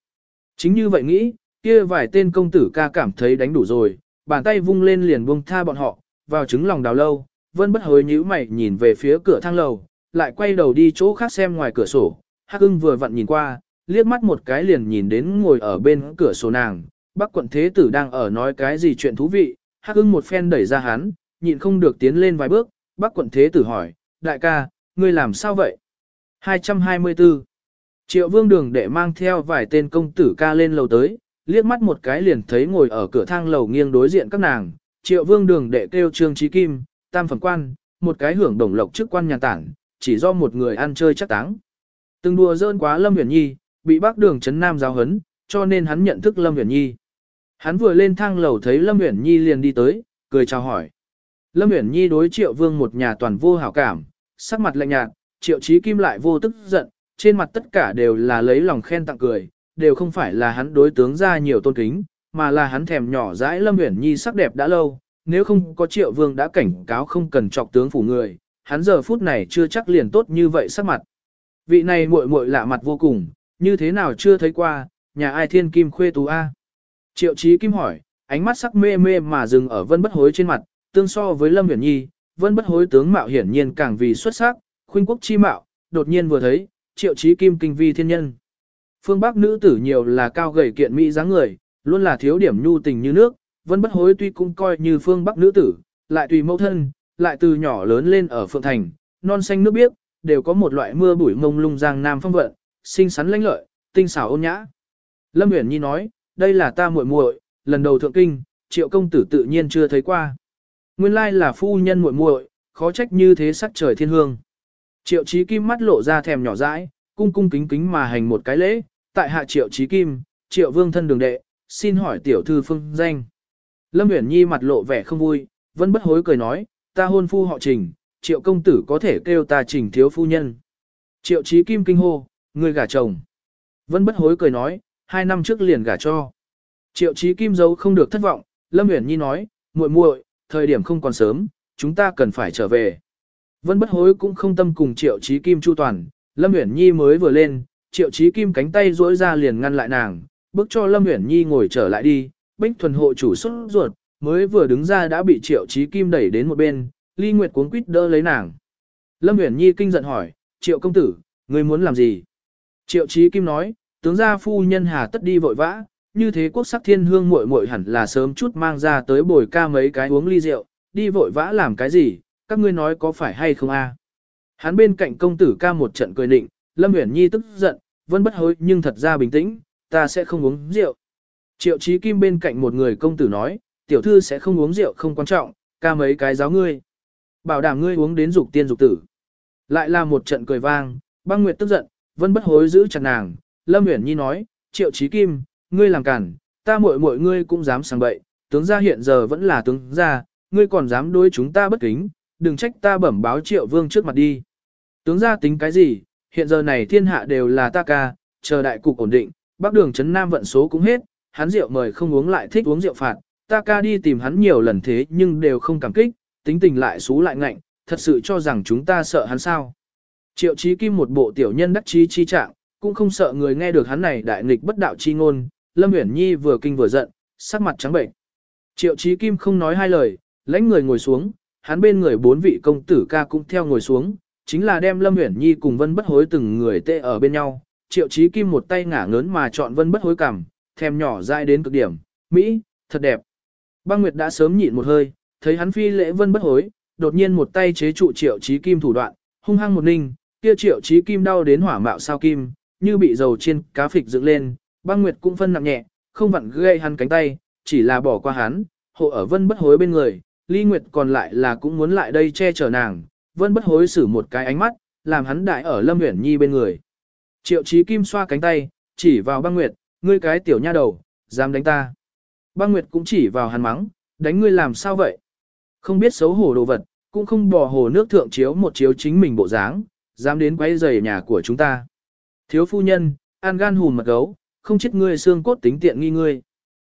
Chính như vậy nghĩ, kia vài tên công tử ca cảm thấy đánh đủ rồi, bàn tay vung lên liền buông tha bọn họ, vào trứng lòng đào lâu, vân bất hối nhíu mày nhìn về phía cửa thang lầu, lại quay đầu đi chỗ khác xem ngoài cửa sổ, Hắc ưng vừa vặn nhìn qua, liếc mắt một cái liền nhìn đến ngồi ở bên cửa sổ nàng, bác quận thế tử đang ở nói cái gì chuyện thú vị, hắc ưng một phen đẩy ra hắn, nhịn không được tiến lên vài bước, bác quận thế tử hỏi, đại ca, ngươi làm sao vậy? 224 Triệu vương đường đệ mang theo vài tên công tử ca lên lầu tới, liếc mắt một cái liền thấy ngồi ở cửa thang lầu nghiêng đối diện các nàng, triệu vương đường đệ kêu trương trí kim, tam phẩm quan, một cái hưởng đồng lộc chức quan nhà tảng, chỉ do một người ăn chơi chắc táng. Từng đùa dơn quá Lâm Huyền Nhi, bị bác đường chấn nam giáo hấn, cho nên hắn nhận thức Lâm uyển Nhi. Hắn vừa lên thang lầu thấy Lâm Uyển Nhi liền đi tới, cười chào hỏi. Lâm Uyển Nhi đối Triệu Vương một nhà toàn vô hảo cảm, sắc mặt lạnh nhạt, Triệu Chí Kim lại vô tức giận, trên mặt tất cả đều là lấy lòng khen tặng cười, đều không phải là hắn đối tướng ra nhiều tôn kính, mà là hắn thèm nhỏ dãi Lâm Uyển Nhi sắc đẹp đã lâu, nếu không có Triệu Vương đã cảnh cáo không cần chọc tướng phủ người, hắn giờ phút này chưa chắc liền tốt như vậy sắc mặt. Vị này muội muội lạ mặt vô cùng, như thế nào chưa thấy qua, nhà ai thiên kim khuê tú a? Triệu Chí Kim hỏi, ánh mắt sắc mê mê mà dừng ở Vân Bất Hối trên mặt, tương so với Lâm Viễn Nhi, Vân Bất Hối tướng mạo hiển nhiên càng vì xuất sắc, khuynh quốc chi mạo, đột nhiên vừa thấy, Triệu Chí Kim kinh vi thiên nhân. Phương Bắc nữ tử nhiều là cao gầy kiện mỹ dáng người, luôn là thiếu điểm nhu tình như nước, Vân Bất Hối tuy cũng coi như phương Bắc nữ tử, lại tùy mẫu thân, lại từ nhỏ lớn lên ở Phượng Thành, non xanh nước biếc, đều có một loại mưa bụi mông lung giang nam phong vận, xinh xắn lãnh lợi, tinh xảo ôn nhã. Lâm Uyển Nhi nói, đây là ta muội muội, lần đầu thượng kinh, triệu công tử tự nhiên chưa thấy qua. Nguyên lai là phu nhân muội muội, khó trách như thế sắc trời thiên hương. Triệu trí kim mắt lộ ra thèm nhỏ dãi, cung cung kính kính mà hành một cái lễ, tại hạ triệu trí kim, triệu vương thân đường đệ, xin hỏi tiểu thư phương danh. Lâm Uyển Nhi mặt lộ vẻ không vui, vẫn bất hối cười nói, ta hôn phu họ trình, triệu công tử có thể kêu ta trình thiếu phu nhân. Triệu trí kim kinh hô, người gả chồng. Vân bất hối cười nói, hai năm trước liền gả cho. Triệu Chí Kim giấu không được thất vọng, Lâm Uyển Nhi nói, muội muội, thời điểm không còn sớm, chúng ta cần phải trở về. Vân bất hối cũng không tâm cùng Triệu Chí Kim chu toàn, Lâm Uyển Nhi mới vừa lên, Triệu Chí Kim cánh tay duỗi ra liền ngăn lại nàng, bước cho Lâm Uyển Nhi ngồi trở lại đi, Bích thuần hộ chủ xuất ruột, mới vừa đứng ra đã bị Triệu Chí Kim đẩy đến một bên, Ly Nguyệt cuống quýt đỡ lấy nàng. Lâm Uyển Nhi kinh giận hỏi, Triệu công tử, ngươi muốn làm gì? Triệu Chí Kim nói, tướng gia phu nhân hà tất đi vội vã, như thế quốc sắc thiên hương muội muội hẳn là sớm chút mang ra tới bồi ca mấy cái uống ly rượu, đi vội vã làm cái gì, các ngươi nói có phải hay không a? Hắn bên cạnh công tử ca một trận cười định, Lâm Uyển Nhi tức giận, vẫn bất hối nhưng thật ra bình tĩnh, ta sẽ không uống rượu. Triệu Chí Kim bên cạnh một người công tử nói, tiểu thư sẽ không uống rượu không quan trọng, ca mấy cái giáo ngươi. Bảo đảm ngươi uống đến dục tiên dục tử. Lại là một trận cười vang, băng nguyệt tức giận, vẫn bất hối giữ chặt nàng, Lâm Uyển Nhi nói, Triệu Chí Kim, ngươi làm cản, ta muội muội ngươi cũng dám sang bậy, tướng gia hiện giờ vẫn là tướng gia, ngươi còn dám đối chúng ta bất kính, đừng trách ta bẩm báo Triệu Vương trước mặt đi. Tướng gia tính cái gì, hiện giờ này thiên hạ đều là ta ca, chờ đại cục ổn định, bắc đường trấn nam vận số cũng hết, hắn rượu mời không uống lại thích uống rượu phạt, ta ca đi tìm hắn nhiều lần thế nhưng đều không cảm kích, tính tình lại xú lại ngạnh, thật sự cho rằng chúng ta sợ hắn sao. Triệu Chí Kim một bộ tiểu nhân đắc chí chi trạng, cũng không sợ người nghe được hắn này đại nghịch bất đạo chi ngôn, Lâm Uyển Nhi vừa kinh vừa giận, sắc mặt trắng bệnh. Triệu Chí Kim không nói hai lời, lãnh người ngồi xuống, hắn bên người bốn vị công tử ca cũng theo ngồi xuống, chính là đem Lâm Uyển Nhi cùng Vân Bất Hối từng người tê ở bên nhau. Triệu Chí Kim một tay ngả ngớn mà chọn Vân Bất Hối cằm, thèm nhỏ dai đến cực điểm, mỹ, thật đẹp. Băng Nguyệt đã sớm nhịn một hơi, thấy hắn phi lễ Vân Bất Hối, đột nhiên một tay chế trụ Triệu Chí Kim thủ đoạn, hung hăng một ninh, kia Triệu Chí Kim đau đến hỏa mạo sao kim, như bị dầu chiên cá phịch dựng lên, băng nguyệt cũng phân nặng nhẹ, không vặn gây hắn cánh tay, chỉ là bỏ qua hắn, hộ ở vân bất hối bên người, ly nguyệt còn lại là cũng muốn lại đây che chở nàng, vân bất hối xử một cái ánh mắt, làm hắn đại ở lâm uyển nhi bên người. Triệu trí kim xoa cánh tay, chỉ vào băng nguyệt, ngươi cái tiểu nha đầu, dám đánh ta. Băng nguyệt cũng chỉ vào hắn mắng, đánh ngươi làm sao vậy? Không biết xấu hổ đồ vật, cũng không bỏ hồ nước thượng chiếu một chiếu chính mình bộ dáng, dám đến quấy rầy nhà của chúng ta. Thiếu phu nhân, an gan hùn mật gấu, không chết ngươi xương cốt tính tiện nghi ngươi.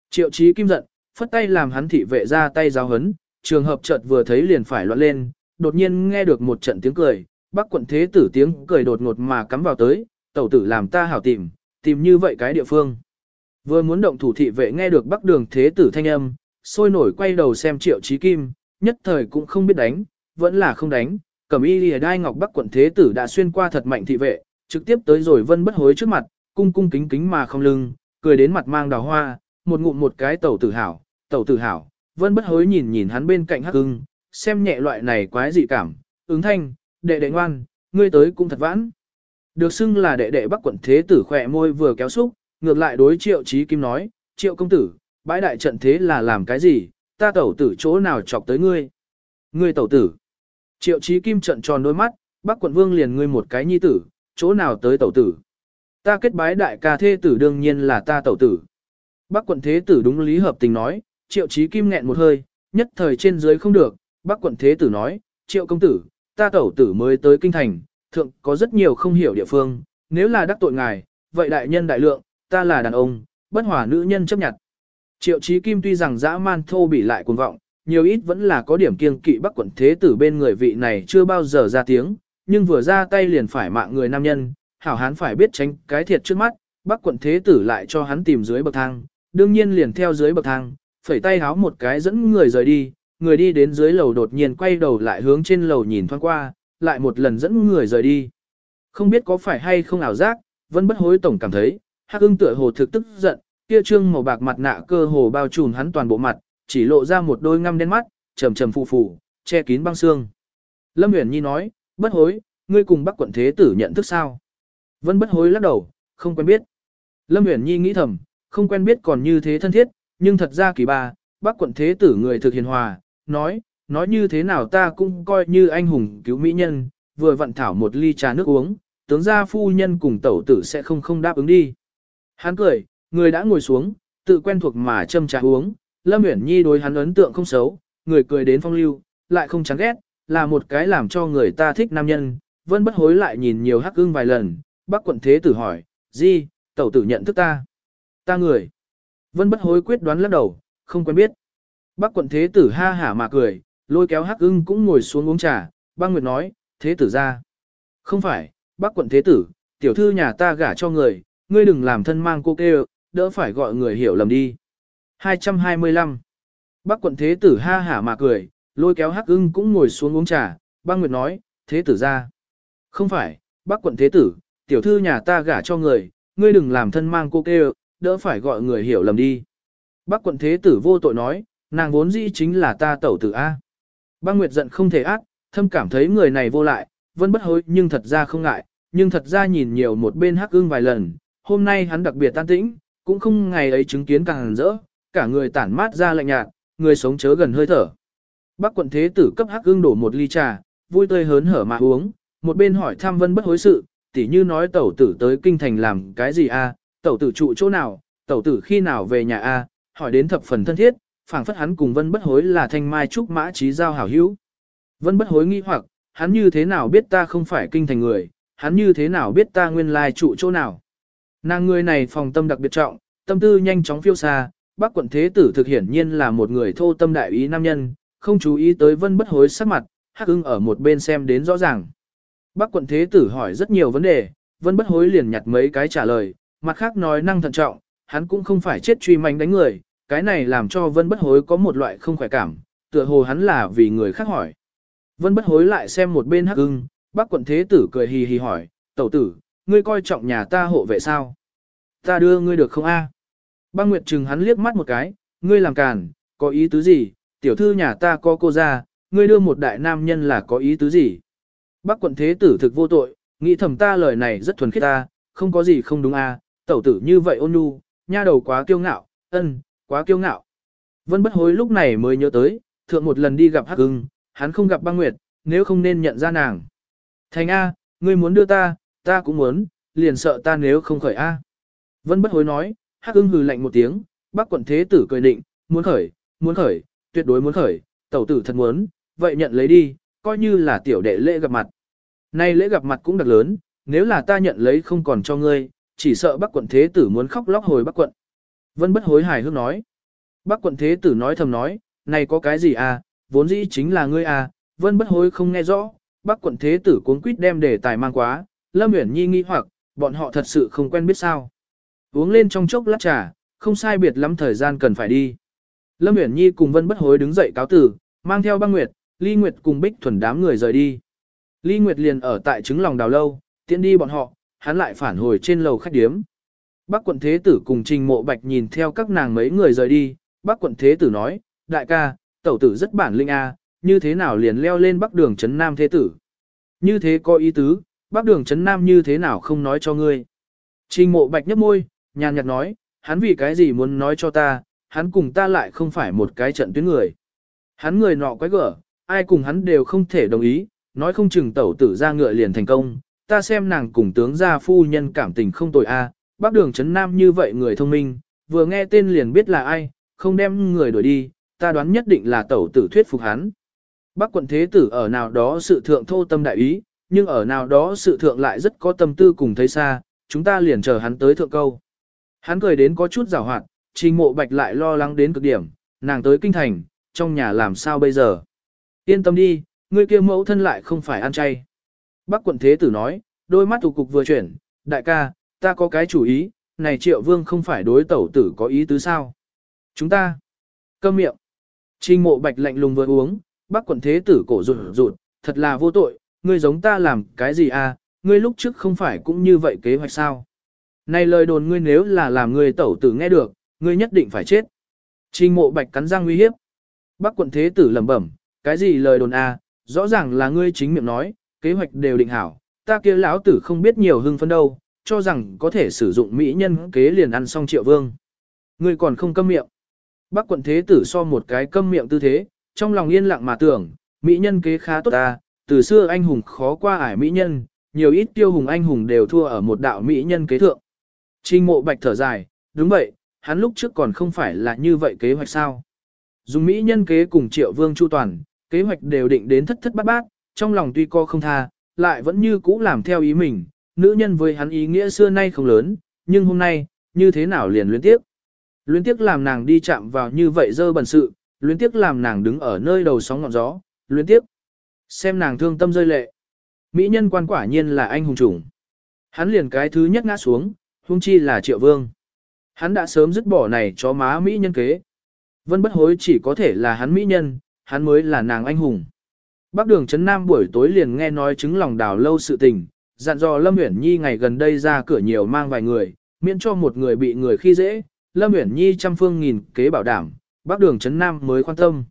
Triệu trí kim giận, phất tay làm hắn thị vệ ra tay giáo hấn, trường hợp chợt vừa thấy liền phải loạn lên, đột nhiên nghe được một trận tiếng cười, bác quận thế tử tiếng cười đột ngột mà cắm vào tới, tẩu tử làm ta hảo tìm, tìm như vậy cái địa phương. Vừa muốn động thủ thị vệ nghe được bắc đường thế tử thanh âm, sôi nổi quay đầu xem triệu trí kim, nhất thời cũng không biết đánh, vẫn là không đánh, cẩm y lìa đai ngọc bắc quận thế tử đã xuyên qua thật mạnh thị vệ, trực tiếp tới rồi vân bất hối trước mặt, cung cung kính kính mà không lưng, cười đến mặt mang đào hoa, một ngụm một cái tẩu tử hảo, tẩu tử hảo, vân bất hối nhìn nhìn hắn bên cạnh hắc hưng, xem nhẹ loại này quái dị cảm, ứng thanh, đệ đệ ngoan, ngươi tới cũng thật vãn. Được xưng là đệ đệ bắc quận thế tử khỏe môi vừa kéo xúc, ngược lại đối triệu trí kim nói, triệu công tử, bãi đại trận thế là làm cái gì, ta tẩu tử chỗ nào chọc tới ngươi. Ngươi tẩu tử. Triệu Chí kim trận tròn đôi mắt, bắc quận vương liền ngươi một cái nhi tử, chỗ nào tới tẩu tử. Ta kết bái đại ca thê tử đương nhiên là ta tẩu tử. Bắc quận thế tử đúng lý hợp tình nói, triệu Chí kim nghẹn một hơi, nhất thời trên dưới không được, bắc quận thế tử nói, triệu công tử, ta tẩu tử mới tới kinh thành, thượng có rất nhiều không hiểu địa phương, nếu là đắc tội ngài, vậy đại nhân đại lượng, ta là đàn ông, bất hòa nữ nhân chấp nhận. Triệu Chí kim tuy rằng dã man thô bỉ lại cuồng vọng, nhiều ít vẫn là có điểm kiêng kỵ bắc quận thế tử bên người vị này chưa bao giờ ra tiếng, nhưng vừa ra tay liền phải mạng người nam nhân, hảo hán phải biết tránh cái thiệt trước mắt, bắc quận thế tử lại cho hắn tìm dưới bậc thang, đương nhiên liền theo dưới bậc thang, phẩy tay háo một cái dẫn người rời đi, người đi đến dưới lầu đột nhiên quay đầu lại hướng trên lầu nhìn thoáng qua, lại một lần dẫn người rời đi. Không biết có phải hay không ảo giác, vẫn bất hối tổng cảm thấy, hắc ưng tựa hồ thực tức giận, kia trương màu bạc mặt nạ cơ hồ bao trùm hắn toàn bộ mặt, chỉ lộ ra một đôi ngăm đen mắt, trầm trầm phù phù, che kín băng xương. Lâm Uyển Nhi nói, bất hối, ngươi cùng bắc quận thế tử nhận thức sao? Vân bất hối lắc đầu, không quen biết. Lâm Uyển Nhi nghĩ thầm, không quen biết còn như thế thân thiết, nhưng thật ra kỳ ba, bắc quận thế tử người thực hiền hòa, nói, nói như thế nào ta cũng coi như anh hùng cứu mỹ nhân, vừa vận thảo một ly trà nước uống, tướng gia phu nhân cùng tẩu tử sẽ không không đáp ứng đi. Hắn cười, người đã ngồi xuống, tự quen thuộc mà châm trà uống, Lâm Uyển Nhi đối hắn ấn tượng không xấu, người cười đến phong lưu, lại không chán ghét, là một cái làm cho người ta thích nam nhân, vân bất hối lại nhìn nhiều hắc ưng vài lần, bác quận thế tử hỏi, gì, tẩu tử nhận thức ta. Ta người. Vân bất hối quyết đoán lắc đầu, không quen biết. Bác quận thế tử ha hả mà cười, lôi kéo hắc ưng cũng ngồi xuống uống trà, băng nguyệt nói, thế tử ra. Không phải, bác quận thế tử, tiểu thư nhà ta gả cho người, ngươi đừng làm thân mang cô kêu, đỡ phải gọi người hiểu lầm đi. 225. Bác quận thế tử ha hả mà cười, lôi kéo hắc ưng cũng ngồi xuống uống trà, băng nguyệt nói, thế tử ra. Không phải, bác quận thế tử, tiểu thư nhà ta gả cho người, ngươi đừng làm thân mang cô kêu, đỡ phải gọi người hiểu lầm đi. Bác quận thế tử vô tội nói, nàng vốn dĩ chính là ta tẩu tử A. Băng Nguyệt giận không thể ác, thâm cảm thấy người này vô lại, vẫn bất hối nhưng thật ra không ngại, nhưng thật ra nhìn nhiều một bên hắc ưng vài lần, hôm nay hắn đặc biệt tan tĩnh, cũng không ngày ấy chứng kiến càng rỡ, cả người tản mát ra lạnh nhạt, người sống chớ gần hơi thở. Bác quận thế tử cấp hắc ưng đổ một ly trà, vui tươi hớn hở mà uống, một bên hỏi thăm vân bất hối sự, tỉ như nói tẩu tử tới kinh thành làm cái gì a, tẩu tử trụ chỗ nào, tẩu tử khi nào về nhà a, hỏi đến thập phần thân thiết, phảng phất hắn cùng vân bất hối là thanh mai trúc mã trí giao hảo hữu. Vân bất hối nghi hoặc, hắn như thế nào biết ta không phải kinh thành người, hắn như thế nào biết ta nguyên lai trụ chỗ nào. Nàng người này phòng tâm đặc biệt trọng, tâm tư nhanh chóng phiêu xa, bác quận thế tử thực hiển nhiên là một người thô tâm đại ý nam nhân, không chú ý tới vân bất hối sắc mặt, hắc ưng ở một bên xem đến rõ ràng. Bác quận thế tử hỏi rất nhiều vấn đề, vân bất hối liền nhặt mấy cái trả lời, mặt khác nói năng thận trọng, hắn cũng không phải chết truy manh đánh người, cái này làm cho vân bất hối có một loại không khỏe cảm, tựa hồ hắn là vì người khác hỏi. Vân bất hối lại xem một bên hắc ưng, bác quận thế tử cười hì hì hỏi, tẩu tử, ngươi coi trọng nhà ta hộ vệ sao? Ta đưa ngươi được không a? À? Băng Nguyệt chừng hắn liếc mắt một cái, ngươi làm càn, có ý tứ gì, tiểu thư nhà ta có cô ra, ngươi đưa một đại nam nhân là có ý tứ gì? Bác quận thế tử thực vô tội, nghĩ thầm ta lời này rất thuần khiết ta, không có gì không đúng a, tẩu tử như vậy ôn nhu, nha đầu quá kiêu ngạo, ân, quá kiêu ngạo. Vân bất hối lúc này mới nhớ tới, thượng một lần đi gặp Hắc Hưng, hắn không gặp băng nguyệt, nếu không nên nhận ra nàng. Thành A, ngươi muốn đưa ta, ta cũng muốn, liền sợ ta nếu không khởi A. Vân bất hối nói, Hắc ưng hừ lạnh một tiếng, bác quận thế tử cười định, muốn khởi, muốn khởi, tuyệt đối muốn khởi, tẩu tử thật muốn, vậy nhận lấy đi, coi như là tiểu đệ lễ gặp mặt. Nay lễ gặp mặt cũng đặc lớn, nếu là ta nhận lấy không còn cho ngươi, chỉ sợ bác quận thế tử muốn khóc lóc hồi bác quận. Vân bất hối hài hước nói. Bác quận thế tử nói thầm nói, này có cái gì à, vốn dĩ chính là ngươi à, vân bất hối không nghe rõ, bác quận thế tử cuốn quýt đem đề tài mang quá, Lâm Uyển Nhi nghi hoặc, bọn họ thật sự không quen biết sao. Uống lên trong chốc lát trà, không sai biệt lắm thời gian cần phải đi. Lâm Uyển Nhi cùng Vân Bất Hối đứng dậy cáo tử, mang theo băng nguyệt, Ly Nguyệt cùng Bích Thuần đám người rời đi. Ly Nguyệt liền ở tại trứng lòng đào lâu, tiễn đi bọn họ, hắn lại phản hồi trên lầu khách điếm. Bác quận thế tử cùng trình mộ bạch nhìn theo các nàng mấy người rời đi, bác quận thế tử nói, đại ca, tẩu tử rất bản linh a, như thế nào liền leo lên bắc đường trấn nam thế tử. Như thế có ý tứ, bắc đường trấn nam như thế nào không nói cho ngươi. Trình mộ bạch nhấp môi, nhàn nhạt nói, hắn vì cái gì muốn nói cho ta, hắn cùng ta lại không phải một cái trận tuyến người. Hắn người nọ quái gở, ai cùng hắn đều không thể đồng ý, nói không chừng tẩu tử ra ngựa liền thành công, ta xem nàng cùng tướng gia phu nhân cảm tình không tồi a, à. bác đường chấn nam như vậy người thông minh, vừa nghe tên liền biết là ai, không đem người đuổi đi, ta đoán nhất định là tẩu tử thuyết phục hắn. Bác quận thế tử ở nào đó sự thượng thô tâm đại ý, nhưng ở nào đó sự thượng lại rất có tâm tư cùng thấy xa, chúng ta liền chờ hắn tới thượng câu. Hắn cười đến có chút rào hoạt, trình mộ bạch lại lo lắng đến cực điểm, nàng tới kinh thành, trong nhà làm sao bây giờ. Yên tâm đi, người kia mẫu thân lại không phải ăn chay. Bác quận thế tử nói, đôi mắt thủ cục vừa chuyển, đại ca, ta có cái chủ ý, này triệu vương không phải đối tẩu tử có ý tứ sao. Chúng ta, câm miệng. Trình mộ bạch lạnh lùng vừa uống, bác quận thế tử cổ rụt rụt, thật là vô tội, ngươi giống ta làm cái gì à, ngươi lúc trước không phải cũng như vậy kế hoạch sao. Này lời đồn ngươi nếu là làm người tẩu tử nghe được, ngươi nhất định phải chết. Trình mộ bạch cắn răng nguy hiếp. Bác quận thế tử lẩm bẩm, cái gì lời đồn à, rõ ràng là ngươi chính miệng nói, kế hoạch đều định hảo, ta kia lão tử không biết nhiều hưng phấn đâu, cho rằng có thể sử dụng mỹ nhân kế liền ăn xong triệu vương. Ngươi còn không câm miệng. Bác quận thế tử so một cái câm miệng tư thế, trong lòng yên lặng mà tưởng, mỹ nhân kế khá tốt ta, từ xưa anh hùng khó qua ải mỹ nhân, nhiều ít tiêu hùng anh hùng đều thua ở một đạo mỹ nhân kế thượng. Trình mộ bạch thở dài, đúng vậy, hắn lúc trước còn không phải là như vậy kế hoạch sao. Dùng Mỹ nhân kế cùng triệu vương chu toàn, kế hoạch đều định đến thất thất bát bát, trong lòng tuy co không tha, lại vẫn như cũ làm theo ý mình, nữ nhân với hắn ý nghĩa xưa nay không lớn, nhưng hôm nay, như thế nào liền luyến tiếp. Luyến tiếc làm nàng đi chạm vào như vậy dơ bẩn sự, luyến tiếc làm nàng đứng ở nơi đầu sóng ngọn gió, luyến tiếc. Xem nàng thương tâm rơi lệ. Mỹ nhân quan quả nhiên là anh hùng chủng. Hắn liền cái thứ nhất ngã xuống, huống chi là triệu vương. Hắn đã sớm dứt bỏ này cho má Mỹ nhân kế. Vân bất hối chỉ có thể là hắn Mỹ nhân, hắn mới là nàng anh hùng. Bắc đường Trấn Nam buổi tối liền nghe nói chứng lòng đào lâu sự tình, dặn dò Lâm Uyển Nhi ngày gần đây ra cửa nhiều mang vài người, miễn cho một người bị người khi dễ, Lâm Uyển Nhi trăm phương nghìn kế bảo đảm, Bắc đường Trấn Nam mới quan tâm.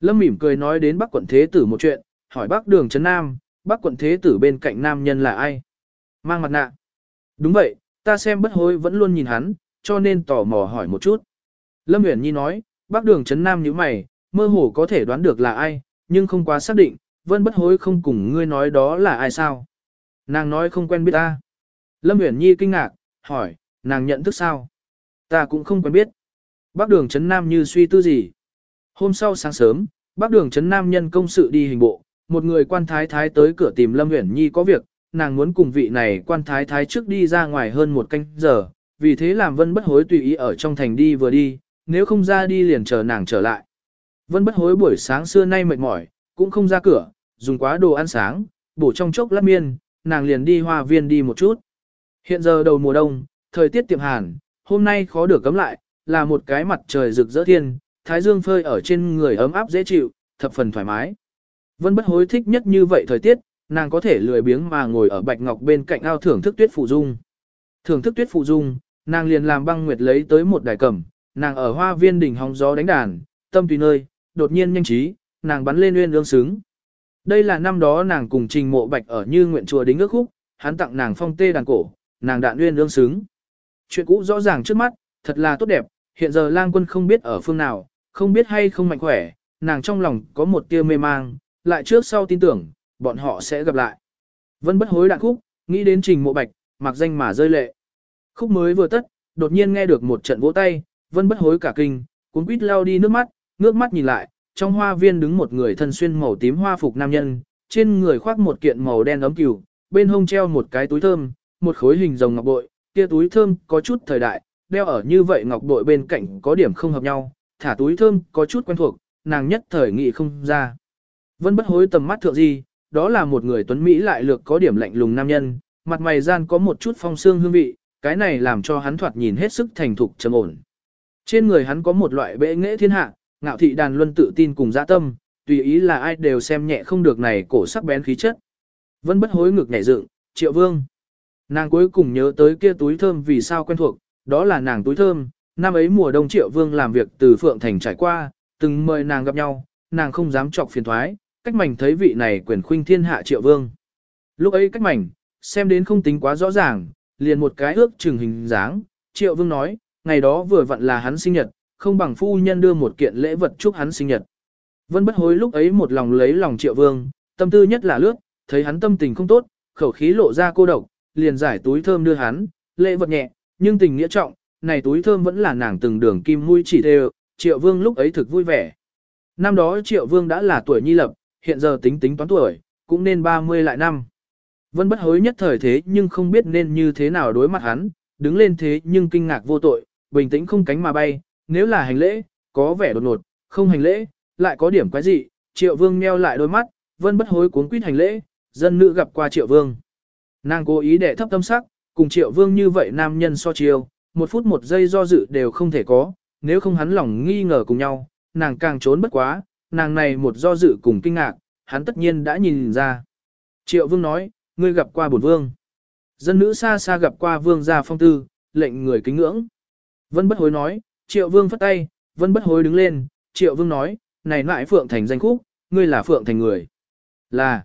Lâm mỉm cười nói đến Bắc quận Thế Tử một chuyện, hỏi Bắc đường Trấn Nam, Bắc quận Thế Tử bên cạnh nam nhân là ai? Mang mặt nạ. Đúng vậy, ta xem bất hối vẫn luôn nhìn hắn, cho nên tò mò hỏi một chút. Lâm Uyển Nhi nói, bác đường Trấn Nam như mày, mơ hồ có thể đoán được là ai, nhưng không quá xác định, vân bất hối không cùng ngươi nói đó là ai sao. Nàng nói không quen biết ta. Lâm Uyển Nhi kinh ngạc, hỏi, nàng nhận thức sao? Ta cũng không quen biết. Bác đường Trấn Nam như suy tư gì? Hôm sau sáng sớm, bác đường Trấn Nam nhân công sự đi hình bộ, một người quan thái thái tới cửa tìm Lâm Uyển Nhi có việc, nàng muốn cùng vị này quan thái thái trước đi ra ngoài hơn một canh giờ, vì thế làm vân bất hối tùy ý ở trong thành đi vừa đi, nếu không ra đi liền chờ nàng trở lại. Vân bất hối buổi sáng xưa nay mệt mỏi, cũng không ra cửa, dùng quá đồ ăn sáng, bổ trong chốc lát miên, nàng liền đi hoa viên đi một chút. Hiện giờ đầu mùa đông, thời tiết tiệm hàn, hôm nay khó được cấm lại, là một cái mặt trời rực rỡ thiên, thái dương phơi ở trên người ấm áp dễ chịu, thập phần thoải mái. Vân bất hối thích nhất như vậy thời tiết, nàng có thể lười biếng mà ngồi ở bạch ngọc bên cạnh ao thưởng thức tuyết phụ dung. Thưởng thức tuyết phụ dung, nàng liền làm băng nguyệt lấy tới một đài cầm, nàng ở hoa viên đỉnh hóng gió đánh đàn, tâm tùy nơi, đột nhiên nhanh trí, nàng bắn lên uyên lương sướng. Đây là năm đó nàng cùng trình mộ bạch ở như nguyện chùa đính ước khúc, hắn tặng nàng phong tê đàn cổ, nàng đạn uyên lương sướng. Chuyện cũ rõ ràng trước mắt, thật là tốt đẹp, hiện giờ lang quân không biết ở phương nào, không biết hay không mạnh khỏe, nàng trong lòng có một tia mê mang, lại trước sau tin tưởng, bọn họ sẽ gặp lại. Vân bất hối đạn khúc, nghĩ đến trình mộ bạch, mặc danh mà rơi lệ. Khúc mới vừa tất, đột nhiên nghe được một trận vỗ tay, vân bất hối cả kinh, cuốn quýt lao đi nước mắt, ngước mắt nhìn lại, trong hoa viên đứng một người thân xuyên màu tím hoa phục nam nhân, trên người khoác một kiện màu đen ấm cừu, bên hông treo một cái túi thơm, một khối hình rồng ngọc bội, kia túi thơm có chút thời đại, đeo ở như vậy ngọc bội bên cạnh có điểm không hợp nhau, thả túi thơm có chút quen thuộc, nàng nhất thời nghĩ không ra. Vân bất hối tầm mắt thượng gì, đó là một người tuấn Mỹ lại lược có điểm lạnh lùng nam nhân, mặt mày gian có một chút phong sương hương vị, cái này làm cho hắn thoạt nhìn hết sức thành thục trầm ổn. Trên người hắn có một loại bệ nghệ thiên hạ, ngạo thị đàn luân tự tin cùng dạ tâm, tùy ý là ai đều xem nhẹ không được này cổ sắc bén khí chất. vẫn bất hối ngực nhảy dựng, triệu vương. Nàng cuối cùng nhớ tới kia túi thơm vì sao quen thuộc, đó là nàng túi thơm, năm ấy mùa đông triệu vương làm việc từ Phượng Thành trải qua, từng mời nàng gặp nhau, nàng không dám chọc phiền thoái, cách mảnh thấy vị này quyền khuynh thiên hạ triệu vương. Lúc ấy cách mảnh, xem đến không tính quá rõ ràng, liền một cái ước chừng hình dáng, triệu vương nói, ngày đó vừa vặn là hắn sinh nhật, không bằng phu nhân đưa một kiện lễ vật chúc hắn sinh nhật. Vân bất hối lúc ấy một lòng lấy lòng triệu vương, tâm tư nhất là lướt, thấy hắn tâm tình không tốt, khẩu khí lộ ra cô độc, liền giải túi thơm đưa hắn, lễ vật nhẹ, nhưng tình nghĩa trọng, này túi thơm vẫn là nàng từng đường kim mũi chỉ đều, triệu vương lúc ấy thực vui vẻ. Năm đó triệu vương đã là tuổi nhi lập, hiện giờ tính tính toán tuổi, cũng nên 30 lại năm. Vân bất hối nhất thời thế nhưng không biết nên như thế nào đối mặt hắn, đứng lên thế nhưng kinh ngạc vô tội, bình tĩnh không cánh mà bay, nếu là hành lễ, có vẻ đột ngột, không hành lễ, lại có điểm quái dị, triệu vương meo lại đôi mắt, vân bất hối cuốn quýt hành lễ, dân nữ gặp qua triệu vương. Nàng cố ý để thấp tâm sắc, cùng triệu vương như vậy nam nhân so chiêu, một phút một giây do dự đều không thể có, nếu không hắn lòng nghi ngờ cùng nhau, nàng càng trốn bất quá, nàng này một do dự cùng kinh ngạc, hắn tất nhiên đã nhìn ra. Triệu vương nói, ngươi gặp qua bổn vương. Dân nữ xa xa gặp qua vương gia phong tư, lệnh người kính ngưỡng. Vân bất hối nói, triệu vương phất tay, vân bất hối đứng lên, triệu vương nói, này lại phượng thành danh khúc, ngươi là phượng thành người. Là.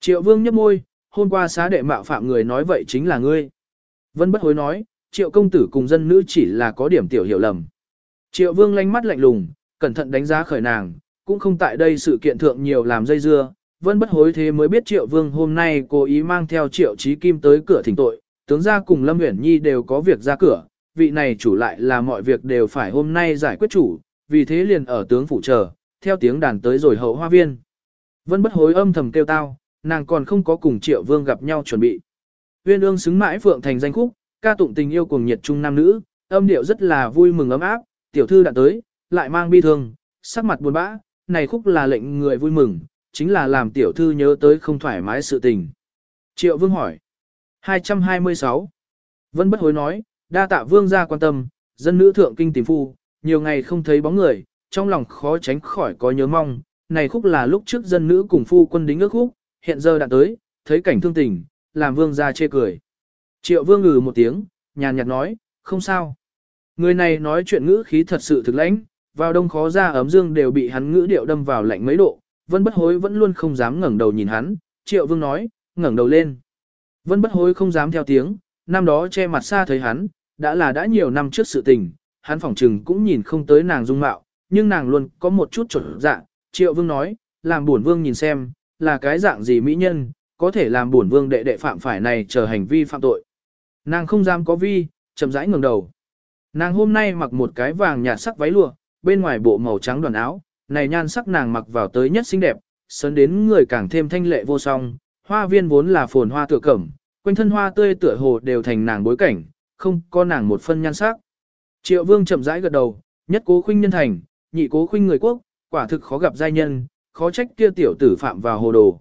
Triệu vương nhấp môi, hôm qua xá đệ mạo phạm người nói vậy chính là ngươi. Vân bất hối nói, triệu công tử cùng dân nữ chỉ là có điểm tiểu hiểu lầm. Triệu vương lanh mắt lạnh lùng, cẩn thận đánh giá khởi nàng, cũng không tại đây sự kiện thượng nhiều làm dây dưa. vẫn bất hối thế mới biết triệu vương hôm nay cố ý mang theo triệu trí kim tới cửa thỉnh tội, tướng gia cùng Lâm Uyển Nhi đều có việc ra cửa, vị này chủ lại là mọi việc đều phải hôm nay giải quyết chủ, vì thế liền ở tướng phủ chờ, theo tiếng đàn tới rồi hậu hoa viên. vẫn bất hối âm thầm kêu tao, nàng còn không có cùng triệu vương gặp nhau chuẩn bị. Uyên ương xứng mãi phượng thành danh khúc, ca tụng tình yêu cuồng nhiệt trung nam nữ, âm điệu rất là vui mừng ấm áp, tiểu thư đã tới, lại mang bi thương, sắc mặt buồn bã, này khúc là lệnh người vui mừng, chính là làm tiểu thư nhớ tới không thoải mái sự tình. Triệu vương hỏi. 226. Vân bất hối nói, đa tạ vương gia quan tâm, dân nữ thượng kinh tìm phu, nhiều ngày không thấy bóng người, trong lòng khó tránh khỏi có nhớ mong, này khúc là lúc trước dân nữ cùng phu quân đính ước khúc, hiện giờ đã tới, thấy cảnh thương tình, làm vương gia chê cười. Triệu vương ngừ một tiếng, nhàn nhạt nói, không sao. Người này nói chuyện ngữ khí thật sự thực lãnh, vào đông khó ra ấm dương đều bị hắn ngữ điệu đâm vào lạnh mấy độ, vân bất hối vẫn luôn không dám ngẩng đầu nhìn hắn, triệu vương nói, ngẩng đầu lên. Vân bất hối không dám theo tiếng, năm đó che mặt xa thấy hắn, đã là đã nhiều năm trước sự tình, hắn phỏng trừng cũng nhìn không tới nàng dung mạo, nhưng nàng luôn có một chút chuẩn dạng, triệu vương nói, làm buồn vương nhìn xem, là cái dạng gì mỹ nhân, có thể làm buồn vương đệ đệ phạm phải này trở hành vi phạm tội. Nàng không dám có vi, chậm rãi ngẩng đầu. Nàng hôm nay mặc một cái vàng nhạt sắc váy lụa, bên ngoài bộ màu trắng đoàn áo, này nhan sắc nàng mặc vào tới nhất xinh đẹp, sớn đến người càng thêm thanh lệ vô song, hoa viên vốn là phồn hoa tựa cẩm, quanh thân hoa tươi tựa hồ đều thành nàng bối cảnh, không có nàng một phân nhan sắc. Triệu vương chậm rãi gật đầu, nhất cố khuynh nhân thành, nhị cố khuynh người quốc, quả thực khó gặp giai nhân, khó trách kia tiểu tử phạm vào hồ đồ.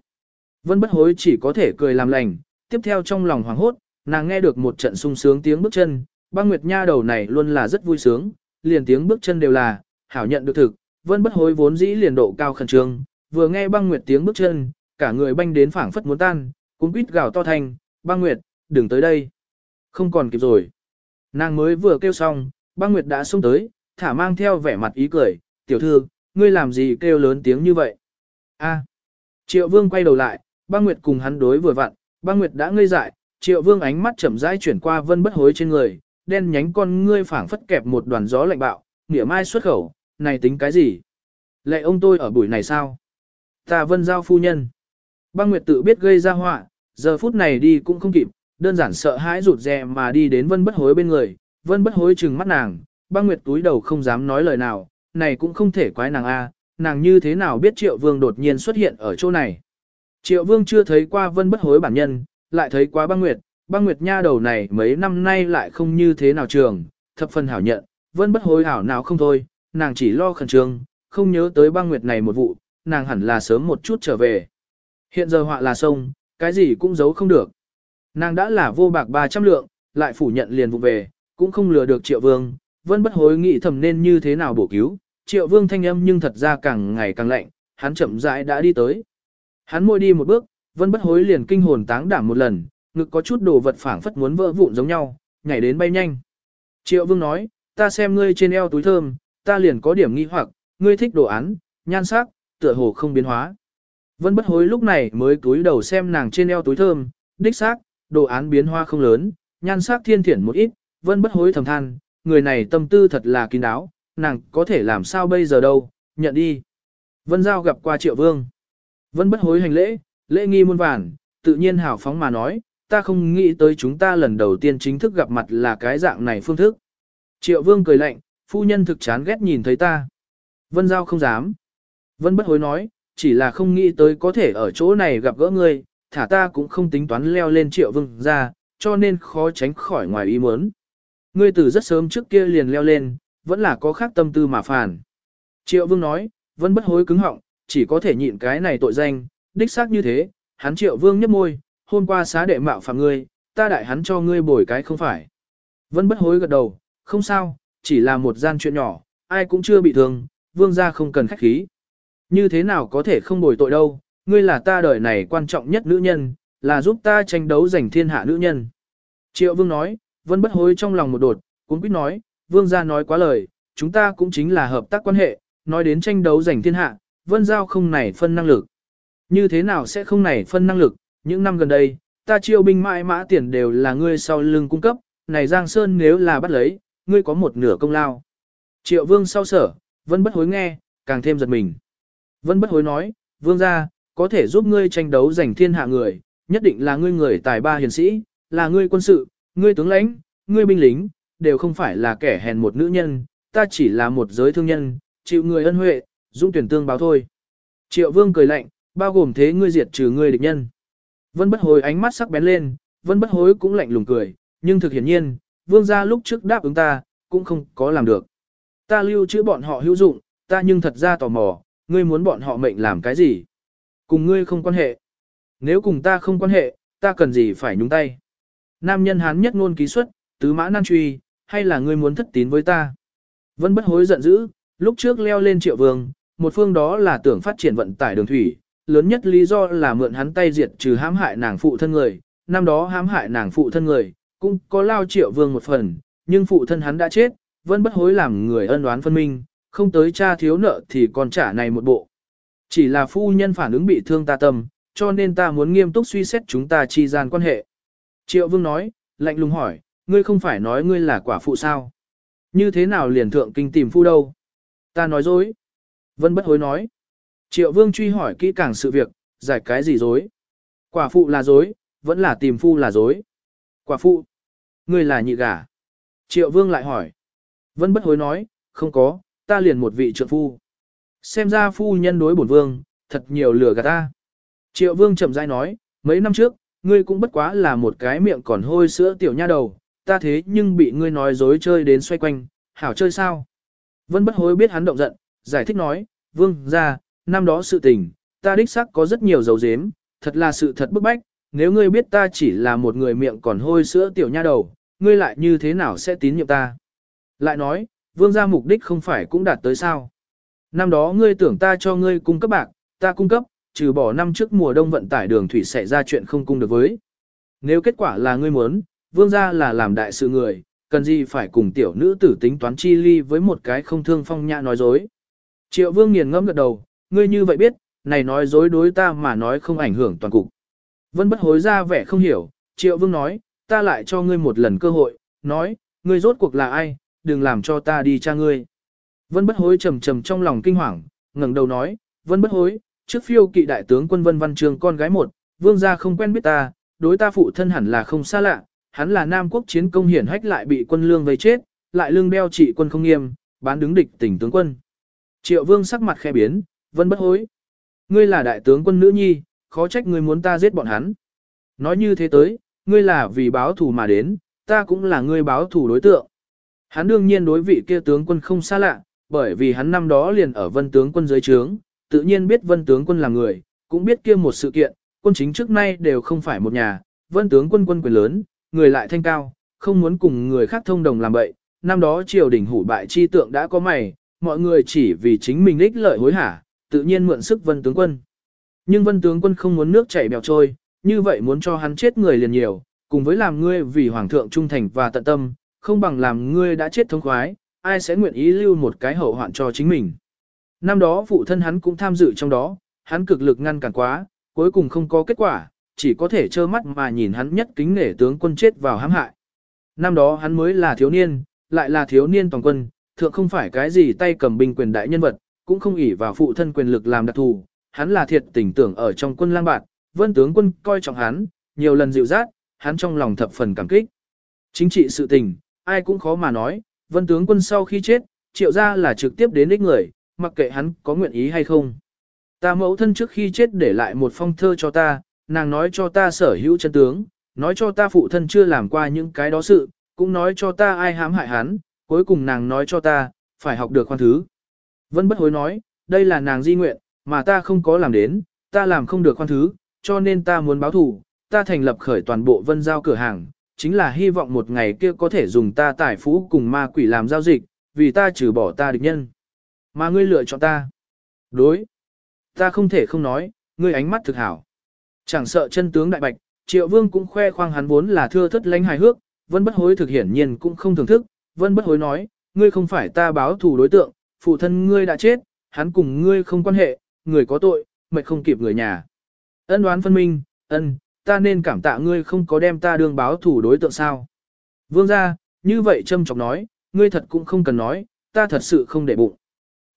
Vân bất hối chỉ có thể cười làm lành, tiếp theo trong lòng hoảng hốt, nàng nghe được một trận sung sướng tiếng bước chân, băng nguyệt nha đầu này luôn là rất vui sướng, liền tiếng bước chân đều là, hảo nhận được thực, vân bất hối vốn dĩ liền độ cao khẩn trương, vừa nghe băng nguyệt tiếng bước chân, cả người banh đến phảng phất muốn tan, cũng quýt gào to thành băng nguyệt, đừng tới đây. Không còn kịp rồi. Nàng mới vừa kêu xong, băng nguyệt đã xuống tới, thả mang theo vẻ mặt ý cười, tiểu thư, ngươi làm gì kêu lớn tiếng như vậy? A. Triệu vương quay đầu lại, băng nguyệt cùng hắn đối vừa vặn, băng nguyệt đã ngây dại, triệu vương ánh mắt chậm rãi chuyển qua vân bất hối trên người, đen nhánh con ngươi phảng phất kẹp một đoàn gió lạnh bạo, nghĩa mai xuất khẩu, này tính cái gì? Lệ ông tôi ở buổi này sao? Ta vân giao phu nhân. Băng Nguyệt tự biết gây ra họa, giờ phút này đi cũng không kịp, đơn giản sợ hãi rụt rè mà đi đến vân bất hối bên người, vân bất hối trừng mắt nàng, băng Nguyệt túi đầu không dám nói lời nào, này cũng không thể quái nàng a, nàng như thế nào biết triệu vương đột nhiên xuất hiện ở chỗ này. Triệu vương chưa thấy qua vân bất hối bản nhân, lại thấy quá băng Nguyệt, băng Nguyệt nha đầu này mấy năm nay lại không như thế nào trường, thập phần hảo nhận, vân bất hối hảo nào không thôi, nàng chỉ lo khẩn trương, không nhớ tới băng Nguyệt này một vụ, nàng hẳn là sớm một chút trở về. Hiện giờ họa là sông, cái gì cũng giấu không được. Nàng đã là vô bạc 300 lượng, lại phủ nhận liền vụ về, cũng không lừa được triệu vương, vân bất hối nghĩ thầm nên như thế nào bổ cứu. Triệu vương thanh âm nhưng thật ra càng ngày càng lạnh, hắn chậm rãi đã đi tới. Hắn môi đi một bước, vân bất hối liền kinh hồn táng đảm một lần, ngực có chút đồ vật phảng phất muốn vỡ vụn giống nhau, nhảy đến bay nhanh. Triệu vương nói, ta xem ngươi trên eo túi thơm, ta liền có điểm nghi hoặc, ngươi thích đồ án, nhan sắc, tựa hồ không biến hóa. Vân bất hối lúc này mới túi đầu xem nàng trên eo túi thơm, đích xác, đồ án biến hoa không lớn, nhan sắc thiên thiển một ít, vân bất hối thầm than, người này tâm tư thật là kín đáo, nàng có thể làm sao bây giờ đâu, nhận đi. Vân Giao gặp qua triệu vương. Vân bất hối hành lễ, lễ nghi muôn vàn, tự nhiên hào phóng mà nói, ta không nghĩ tới chúng ta lần đầu tiên chính thức gặp mặt là cái dạng này phương thức. Triệu vương cười lạnh, phu nhân thực chán ghét nhìn thấy ta. Vân Giao không dám. Vân bất hối nói, chỉ là không nghĩ tới có thể ở chỗ này gặp gỡ ngươi, thả ta cũng không tính toán leo lên triệu vương ra, cho nên khó tránh khỏi ngoài ý muốn. Ngươi từ rất sớm trước kia liền leo lên, vẫn là có khác tâm tư mà phản. Triệu vương nói, Vân bất hối cứng họng, chỉ có thể nhịn cái này tội danh, đích xác như thế, hắn triệu vương nhấp môi, hôm qua xá đệ mạo phạm ngươi, ta đại hắn cho ngươi bồi cái không phải. Vân bất hối gật đầu, không sao, chỉ là một gian chuyện nhỏ, ai cũng chưa bị thương, vương gia không cần khách khí. Như thế nào có thể không bồi tội đâu, ngươi là ta đời này quan trọng nhất nữ nhân, là giúp ta tranh đấu giành thiên hạ nữ nhân. Triệu vương nói, vân bất hối trong lòng một đột, cũng biết nói, vương gia nói quá lời, chúng ta cũng chính là hợp tác quan hệ, nói đến tranh đấu giành thiên hạ, vân giao không nảy phân năng lực. Như thế nào sẽ không nảy phân năng lực, những năm gần đây, ta chiêu binh mãi mã tiền đều là ngươi sau lưng cung cấp, này Giang Sơn nếu là bắt lấy, ngươi có một nửa công lao. Triệu vương sau sở, vân bất hối nghe, càng thêm giật mình. Vân bất hối nói, vương gia, có thể giúp ngươi tranh đấu giành thiên hạ người, nhất định là ngươi người tài ba hiền sĩ, là ngươi quân sự, ngươi tướng lãnh, ngươi binh lính, đều không phải là kẻ hèn một nữ nhân, ta chỉ là một giới thương nhân, chịu người ân huệ, dũng tuyển tương báo thôi. Triệu vương cười lạnh, bao gồm thế ngươi diệt trừ ngươi địch nhân. Vân bất hối ánh mắt sắc bén lên, vân bất hối cũng lạnh lùng cười, nhưng thực hiển nhiên, vương gia lúc trước đáp ứng ta, cũng không có làm được. Ta lưu trữ bọn họ hữu dụng, ta nhưng thật ra tò mò, ngươi muốn bọn họ mệnh làm cái gì? Cùng ngươi không quan hệ. Nếu cùng ta không quan hệ, ta cần gì phải nhúng tay? Nam nhân hán nhất ngôn ký xuất, tứ mã nan truy, hay là ngươi muốn thất tín với ta? Vân bất hối giận dữ, lúc trước leo lên triệu vương, một phương đó là tưởng phát triển vận tải đường thủy, lớn nhất lý do là mượn hắn tay diệt trừ hãm hại nàng phụ thân người, năm đó hãm hại nàng phụ thân người, cũng có lao triệu vương một phần, nhưng phụ thân hắn đã chết, vân bất hối làm người ân oán phân minh, không tới cha thiếu nợ thì còn trả này một bộ. Chỉ là phu nhân phản ứng bị thương ta tâm, cho nên ta muốn nghiêm túc suy xét chúng ta chi gian quan hệ. Triệu vương nói, lạnh lùng hỏi, ngươi không phải nói ngươi là quả phụ sao? Như thế nào liền thượng kinh tìm phu đâu? Ta nói dối. Vân bất hối nói. Triệu vương truy hỏi kỹ càng sự việc, giải cái gì dối? Quả phụ là dối, vẫn là tìm phu là dối. Quả phụ. Ngươi là nhị gả. Triệu vương lại hỏi. Vân bất hối nói, không có, ta liền một vị trượng phu. Xem ra phu nhân đối bổn vương, thật nhiều lừa gạt ta. Triệu vương chậm rãi nói, mấy năm trước, ngươi cũng bất quá là một cái miệng còn hôi sữa tiểu nha đầu, ta thế nhưng bị ngươi nói dối chơi đến xoay quanh, hảo chơi sao? Vân bất hối biết hắn động giận, giải thích nói, vương, ra, năm đó sự tình, ta đích xác có rất nhiều dấu dếm, thật là sự thật bức bách, nếu ngươi biết ta chỉ là một người miệng còn hôi sữa tiểu nha đầu, ngươi lại như thế nào sẽ tín nhiệm ta? Lại nói, vương gia mục đích không phải cũng đạt tới sao? Năm đó ngươi tưởng ta cho ngươi cung cấp bạc, ta cung cấp, trừ bỏ năm trước mùa đông vận tải đường thủy xảy ra chuyện không cung được với. Nếu kết quả là ngươi muốn, vương gia là làm đại sự người, cần gì phải cùng tiểu nữ tử tính toán chi ly với một cái không thương phong nhã nói dối. Triệu vương nghiền ngẫm gật đầu, ngươi như vậy biết, này nói dối đối ta mà nói không ảnh hưởng toàn cục. Vân bất hối ra vẻ không hiểu, triệu vương nói, ta lại cho ngươi một lần cơ hội, nói, ngươi rốt cuộc là ai, đừng làm cho ta đi cha ngươi. Vân bất hối trầm trầm trong lòng kinh hoàng, ngẩng đầu nói, vân bất hối, trước phiêu kỵ đại tướng quân vân văn trường con gái một, vương gia không quen biết ta, đối ta phụ thân hẳn là không xa lạ, hắn là nam quốc chiến công hiển hách lại bị quân lương vây chết, lại lương đeo trị quân không nghiêm, bán đứng địch tỉnh tướng quân. Triệu vương sắc mặt khẽ biến, vân bất hối. Ngươi là đại tướng quân nữ nhi, khó trách ngươi muốn ta giết bọn hắn. Nói như thế tới, ngươi là vì báo thù mà đến, ta cũng là ngươi báo thù đối tượng. Hắn đương nhiên đối vị kia tướng quân không xa lạ, bởi vì hắn năm đó liền ở vân tướng quân dưới trướng, tự nhiên biết vân tướng quân là người, cũng biết kia một sự kiện, quân chính trước nay đều không phải một nhà, vân tướng quân quân quyền lớn, người lại thanh cao, không muốn cùng người khác thông đồng làm bậy. Năm đó triều đình hủ bại chi tượng đã có mày, mọi người chỉ vì chính mình ích lợi hối hả, tự nhiên mượn sức vân tướng quân. Nhưng vân tướng quân không muốn nước chảy bèo trôi, như vậy muốn cho hắn chết người liền nhiều, cùng với làm ngươi vì hoàng thượng trung thành và tận tâm, không bằng làm ngươi đã chết thống khoái, ai sẽ nguyện ý lưu một cái hậu hoạn cho chính mình. Năm đó phụ thân hắn cũng tham dự trong đó, hắn cực lực ngăn cản quá, cuối cùng không có kết quả, chỉ có thể trơ mắt mà nhìn hắn nhất kính nể tướng quân chết vào hãm hại. Năm đó hắn mới là thiếu niên, lại là thiếu niên toàn quân, thượng không phải cái gì tay cầm binh quyền đại nhân vật, cũng không ỷ vào phụ thân quyền lực làm đặc thù, hắn là thiệt tình tưởng ở trong quân lang bạn, vân tướng quân coi trọng hắn, nhiều lần dịu dắt, hắn trong lòng thập phần cảm kích. Chính trị sự tình, ai cũng khó mà nói, vân tướng quân sau khi chết, triệu ra là trực tiếp đến đích người, mặc kệ hắn có nguyện ý hay không. Ta mẫu thân trước khi chết để lại một phong thơ cho ta, nàng nói cho ta sở hữu chân tướng, nói cho ta phụ thân chưa làm qua những cái đó sự, cũng nói cho ta ai hãm hại hắn, cuối cùng nàng nói cho ta, phải học được khoan thứ. Vân bất hối nói, đây là nàng di nguyện, mà ta không có làm đến, ta làm không được khoan thứ, cho nên ta muốn báo thù, ta thành lập khởi toàn bộ vân giao cửa hàng, chính là hy vọng một ngày kia có thể dùng ta tài phú cùng ma quỷ làm giao dịch, vì ta trừ bỏ ta địch nhân. Mà ngươi lựa chọn ta. Đối. Ta không thể không nói, ngươi ánh mắt thực hảo. Chẳng sợ chân tướng đại bạch, triệu vương cũng khoe khoang hắn vốn là thưa thất lãnh hài hước, vân bất hối thực hiển nhiên cũng không thưởng thức, vân bất hối nói, ngươi không phải ta báo thù đối tượng, phụ thân ngươi đã chết, hắn cùng ngươi không quan hệ, người có tội, mệt không kịp người nhà. Ân đoán phân minh, ân, ta nên cảm tạ ngươi không có đem ta đương báo thủ đối tượng sao. Vương ra, như vậy trâm chọc nói, ngươi thật cũng không cần nói, ta thật sự không để bụng.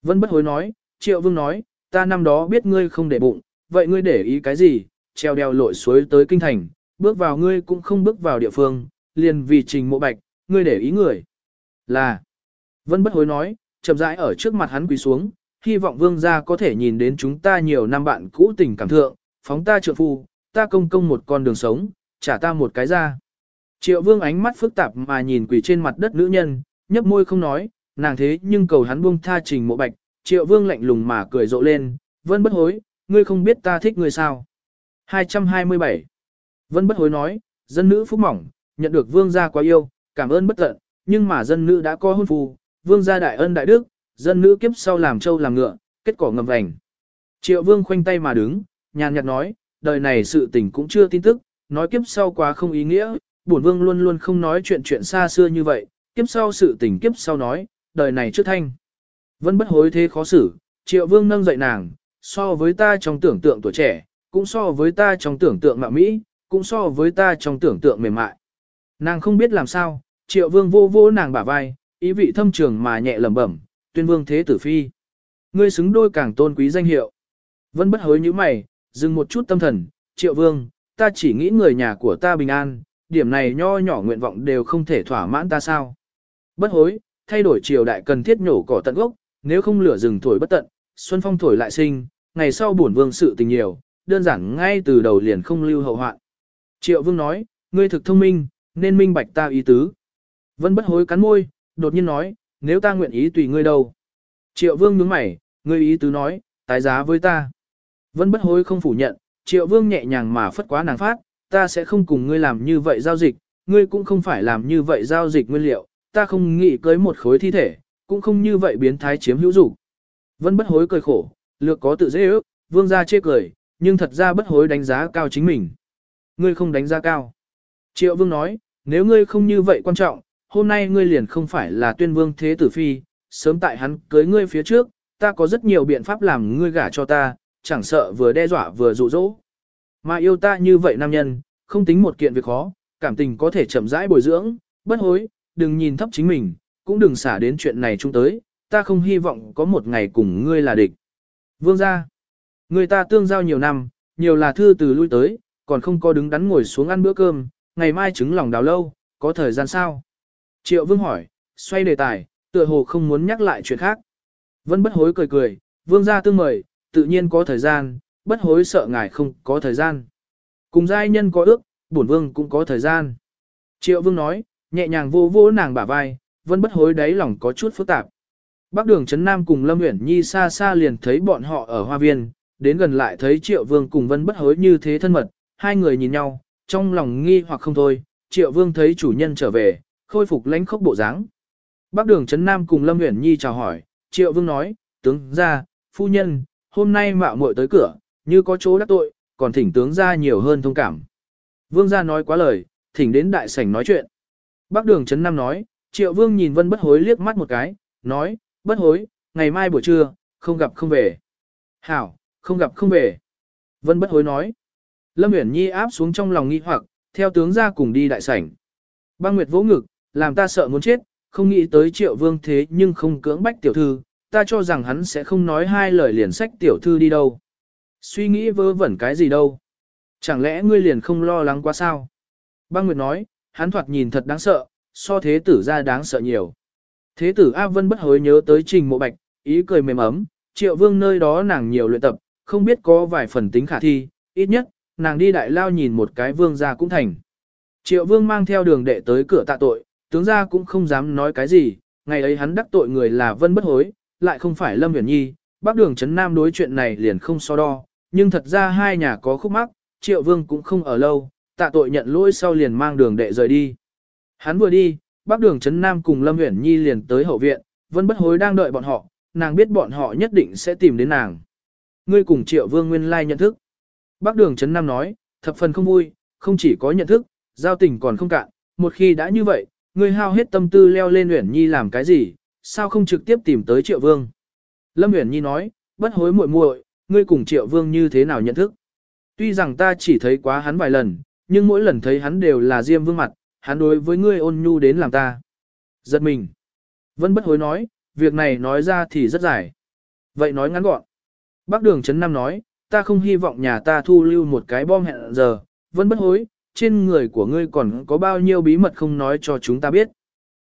Vân bất hối nói, triệu vương nói, ta năm đó biết ngươi không để bụng, vậy ngươi để ý cái gì, treo đeo lội suối tới kinh thành, bước vào ngươi cũng không bước vào địa phương, liền vì trình mộ bạch, ngươi để ý người. Là, Vân bất hối nói, chậm rãi ở trước mặt hắn quỳ xuống, hy vọng vương gia có thể nhìn đến chúng ta nhiều năm bạn cũ tình cảm thượng, phóng ta trượng phu, ta công công một con đường sống, trả ta một cái ra. Triệu vương ánh mắt phức tạp mà nhìn quỷ trên mặt đất nữ nhân, nhấp môi không nói, nàng thế nhưng cầu hắn buông tha trình mộ bạch, triệu vương lạnh lùng mà cười rộ lên, vân bất hối, ngươi không biết ta thích ngươi sao. 227 Vân bất hối nói, dân nữ phúc mỏng, nhận được vương gia quá yêu, cảm ơn bất tận, nhưng mà dân nữ đã có hôn phu, vương gia đại ân đại đức, dân nữ kiếp sau làm trâu làm ngựa, kết quả ngầm vành. Triệu vương khoanh tay mà đứng, nhàn nhạt nói, đời này sự tình cũng chưa tin tức, nói kiếp sau quá không ý nghĩa, bổn vương luôn luôn không nói chuyện chuyện xa xưa như vậy, kiếp sau sự tình kiếp sau nói, đời này trước thanh. vẫn bất hối thế khó xử, triệu vương nâng dậy nàng, so với ta trong tưởng tượng tuổi trẻ, cũng so với ta trong tưởng tượng mạ mỹ, cũng so với ta trong tưởng tượng mềm mại. Nàng không biết làm sao, triệu vương vô vô nàng bả vai, ý vị thâm trường mà nhẹ lẩm bẩm, tuyên vương thế tử phi. Ngươi xứng đôi càng tôn quý danh hiệu. Vân bất hối như mày, dừng một chút tâm thần, triệu vương, ta chỉ nghĩ người nhà của ta bình an, điểm này nho nhỏ nguyện vọng đều không thể thỏa mãn ta sao. Bất hối, thay đổi triều đại cần thiết nhổ cỏ tận gốc, nếu không lửa rừng thổi bất tận, xuân phong thổi lại sinh, ngày sau bổn vương sự tình nhiều, đơn giản ngay từ đầu liền không lưu hậu hoạn. Triệu vương nói, ngươi thực thông minh, nên minh bạch ta ý tứ. Vân bất hối cắn môi, đột nhiên nói, nếu ta nguyện ý tùy ngươi đâu. Triệu vương nhướng mày, ngươi ý tứ nói, tái giá với ta. Vân bất hối không phủ nhận, triệu vương nhẹ nhàng mà phất quá nàng phát, ta sẽ không cùng ngươi làm như vậy giao dịch, ngươi cũng không phải làm như vậy giao dịch nguyên liệu, ta không nghĩ cưới một khối thi thể, cũng không như vậy biến thái chiếm hữu dục. Vân bất hối cười khổ, lược có tự dễ ước, vương ra chê cười, nhưng thật ra bất hối đánh giá cao chính mình. Ngươi không đánh giá cao. Triệu vương nói, nếu ngươi không như vậy quan trọng, hôm nay ngươi liền không phải là tuyên vương thế tử phi, sớm tại hắn cưới ngươi phía trước, ta có rất nhiều biện pháp làm ngươi gả cho ta, chẳng sợ vừa đe dọa vừa dụ dỗ. Mà yêu ta như vậy nam nhân, không tính một kiện việc khó, cảm tình có thể chậm rãi bồi dưỡng, bất hối, đừng nhìn thấp chính mình, cũng đừng xả đến chuyện này chung tới, ta không hy vọng có một ngày cùng ngươi là địch. Vương gia, người ta tương giao nhiều năm, nhiều là thư từ lui tới, còn không có đứng đắn ngồi xuống ăn bữa cơm, ngày mai trứng lòng đào lâu, có thời gian sao? Triệu Vương hỏi, xoay đề tài, tựa hồ không muốn nhắc lại chuyện khác. Vân bất hối cười cười, Vương gia tương mời, tự nhiên có thời gian, bất hối sợ ngài không có thời gian. Cùng giai nhân có ước, bổn Vương cũng có thời gian. Triệu Vương nói, nhẹ nhàng vô vô nàng bả vai, Vân bất hối đáy lòng có chút phức tạp. Bắc đường Trấn Nam cùng Lâm Uyển Nhi xa xa liền thấy bọn họ ở hoa viên, đến gần lại thấy Triệu Vương cùng Vân bất hối như thế thân mật, hai người nhìn nhau, trong lòng nghi hoặc không thôi, Triệu Vương thấy chủ nhân trở về, khôi phục lãnh khốc bộ dáng. Bắc đường Trấn Nam cùng Lâm Uyển Nhi chào hỏi, Triệu Vương nói, tướng ra, phu nhân, hôm nay mạo muội tới cửa, như có chỗ đắc tội, còn thỉnh tướng ra nhiều hơn thông cảm. Vương gia nói quá lời, thỉnh đến đại sảnh nói chuyện. Bắc đường Trấn Nam nói, Triệu Vương nhìn Vân bất hối liếc mắt một cái, nói, bất hối, ngày mai buổi trưa, không gặp không về. Hảo, không gặp không về. Vân bất hối nói. Lâm Uyển Nhi áp xuống trong lòng nghi hoặc, theo tướng ra cùng đi đại sảnh. Băng Nguyệt vỗ ngực, làm ta sợ muốn chết, không nghĩ tới triệu vương thế nhưng không cưỡng bách tiểu thư, ta cho rằng hắn sẽ không nói hai lời liền sách tiểu thư đi đâu. Suy nghĩ vơ vẩn cái gì đâu. Chẳng lẽ ngươi liền không lo lắng quá sao? Băng Nguyệt nói, hắn thoạt nhìn thật đáng sợ, so thế tử ra đáng sợ nhiều. Thế tử A Vân bất hối nhớ tới trình mộ bạch, ý cười mềm ấm, triệu vương nơi đó nàng nhiều luyện tập, không biết có vài phần tính khả thi, ít nhất, nàng đi đại lao nhìn một cái vương ra cũng thành. Triệu vương mang theo đường đệ tới cửa tạ tội, tướng gia cũng không dám nói cái gì, ngày ấy hắn đắc tội người là vân bất hối, lại không phải lâm huyền nhi, bác đường chấn nam đối chuyện này liền không so đo, nhưng thật ra hai nhà có khúc mắc, triệu vương cũng không ở lâu, tạ tội nhận lỗi sau liền mang đường đệ rời đi. Hắn vừa đi, bác đường chấn nam cùng lâm huyền nhi liền tới hậu viện, vân bất hối đang đợi bọn họ, nàng biết bọn họ nhất định sẽ tìm đến nàng. Ngươi cùng triệu vương nguyên lai nhận thức. Bác đường Trấn Nam nói, thập phần không vui, không chỉ có nhận thức, giao tình còn không cạn, một khi đã như vậy, ngươi hao hết tâm tư leo lên Uyển Nhi làm cái gì, sao không trực tiếp tìm tới Triệu Vương. Lâm Uyển Nhi nói, bất hối muội muội, ngươi cùng Triệu Vương như thế nào nhận thức. Tuy rằng ta chỉ thấy quá hắn vài lần, nhưng mỗi lần thấy hắn đều là Diêm Vương mặt, hắn đối với ngươi ôn nhu đến làm ta. Giật mình. Vân bất hối nói, việc này nói ra thì rất dài. Vậy nói ngắn gọn. Bác đường Trấn Nam nói, ta không hy vọng nhà ta thu lưu một cái bom hẹn giờ, vân bất hối, trên người của ngươi còn có bao nhiêu bí mật không nói cho chúng ta biết.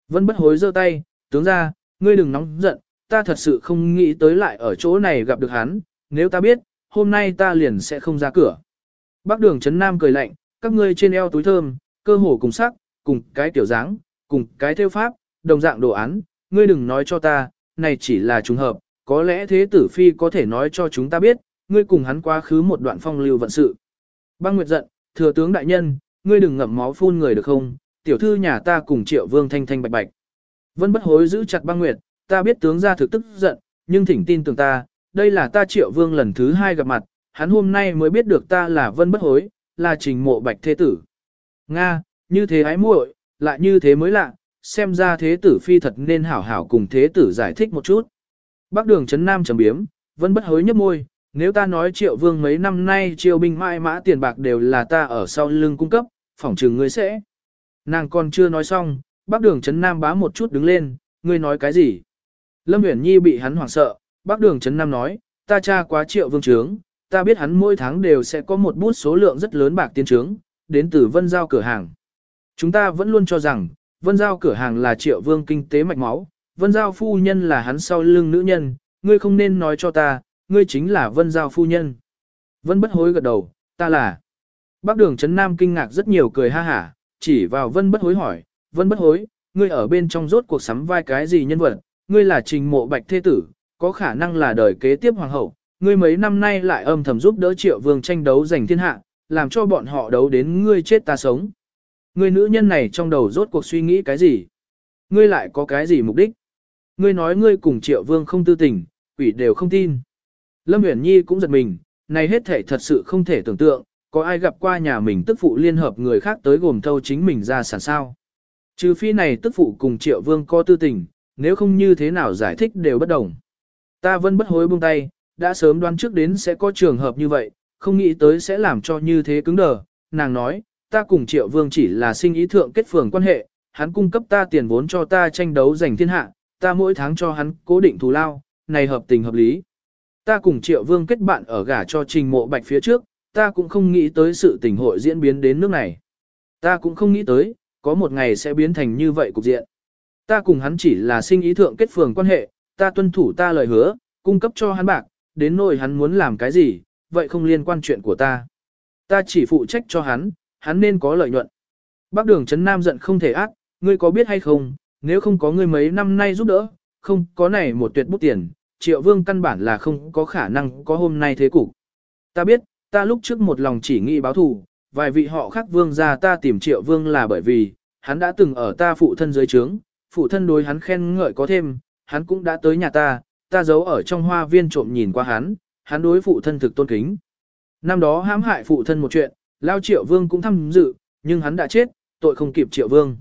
Vân bất hối giơ tay, tướng ra, ngươi đừng nóng giận, ta thật sự không nghĩ tới lại ở chỗ này gặp được hắn, nếu ta biết, hôm nay ta liền sẽ không ra cửa. Bác đường Trấn Nam cười lạnh, các ngươi trên eo túi thơm, cơ hồ cùng sắc, cùng cái tiểu dáng, cùng cái theo pháp, đồng dạng đồ án, ngươi đừng nói cho ta, này chỉ là trùng hợp, có lẽ thế tử phi có thể nói cho chúng ta biết, ngươi cùng hắn quá khứ một đoạn phong lưu vận sự. Băng Nguyệt giận, thừa tướng đại nhân, ngươi đừng ngậm máu phun người được không, tiểu thư nhà ta cùng triệu vương thanh thanh bạch bạch. Vân bất hối giữ chặt băng Nguyệt, ta biết tướng gia thực tức giận, nhưng thỉnh tin tưởng ta, đây là ta triệu vương lần thứ hai gặp mặt, hắn hôm nay mới biết được ta là vân bất hối, là trình mộ bạch thế tử. Nga, như thế ái muội, lại như thế mới lạ, xem ra thế tử phi thật nên hảo hảo cùng thế tử giải thích một chút. Bác đường chấn nam trầm biếm, vân bất hối nhấp môi, nếu ta nói triệu vương mấy năm nay triều binh mãi mã tiền bạc đều là ta ở sau lưng cung cấp, phỏng trừng ngươi sẽ. Nàng còn chưa nói xong, bác đường Trấn nam bá một chút đứng lên, ngươi nói cái gì? Lâm Uyển Nhi bị hắn hoảng sợ, bác đường Trấn nam nói, ta cha quá triệu vương trướng, ta biết hắn mỗi tháng đều sẽ có một bút số lượng rất lớn bạc tiên trướng, đến từ vân giao cửa hàng. Chúng ta vẫn luôn cho rằng, vân giao cửa hàng là triệu vương kinh tế mạch máu, vân giao phu nhân là hắn sau lưng nữ nhân, ngươi không nên nói cho ta, ngươi chính là Vân Giao phu nhân. Vân bất hối gật đầu, ta là. Bác đường Trấn Nam kinh ngạc rất nhiều cười ha hả, chỉ vào Vân bất hối hỏi, Vân bất hối, ngươi ở bên trong rốt cuộc sắm vai cái gì nhân vật, ngươi là trình mộ bạch thế tử, có khả năng là đời kế tiếp hoàng hậu, ngươi mấy năm nay lại âm thầm giúp đỡ triệu vương tranh đấu giành thiên hạ, làm cho bọn họ đấu đến ngươi chết ta sống. Ngươi nữ nhân này trong đầu rốt cuộc suy nghĩ cái gì? Ngươi lại có cái gì mục đích? Ngươi nói ngươi cùng triệu vương không tư tình, quỷ đều không tin. Lâm Uyển Nhi cũng giật mình, này hết thể thật sự không thể tưởng tượng, có ai gặp qua nhà mình tức phụ liên hợp người khác tới gồm thâu chính mình ra sản sao. Trừ phi này tức phụ cùng triệu vương có tư tình, nếu không như thế nào giải thích đều bất đồng. Ta vẫn bất hối buông tay, đã sớm đoán trước đến sẽ có trường hợp như vậy, không nghĩ tới sẽ làm cho như thế cứng đờ. Nàng nói, ta cùng triệu vương chỉ là sinh ý thượng kết phường quan hệ, hắn cung cấp ta tiền vốn cho ta tranh đấu giành thiên hạ, ta mỗi tháng cho hắn cố định thù lao, này hợp tình hợp lý. Ta cùng triệu vương kết bạn ở gả cho trình mộ bạch phía trước, ta cũng không nghĩ tới sự tình hội diễn biến đến nước này. Ta cũng không nghĩ tới, có một ngày sẽ biến thành như vậy cục diện. Ta cùng hắn chỉ là sinh ý thượng kết phường quan hệ, ta tuân thủ ta lời hứa, cung cấp cho hắn bạc, đến nỗi hắn muốn làm cái gì, vậy không liên quan chuyện của ta. Ta chỉ phụ trách cho hắn, hắn nên có lợi nhuận. Bác đường Trấn Nam giận không thể ác, ngươi có biết hay không, nếu không có ngươi mấy năm nay giúp đỡ, không có này một tuyệt bút tiền, triệu vương căn bản là không có khả năng có hôm nay thế cục. Ta biết, ta lúc trước một lòng chỉ nghĩ báo thù, vài vị họ khác vương ra ta tìm triệu vương là bởi vì, hắn đã từng ở ta phụ thân dưới trướng, phụ thân đối hắn khen ngợi có thêm, hắn cũng đã tới nhà ta, ta giấu ở trong hoa viên trộm nhìn qua hắn, hắn đối phụ thân thực tôn kính. Năm đó hãm hại phụ thân một chuyện, lao triệu vương cũng tham dự, nhưng hắn đã chết, tội không kịp triệu vương.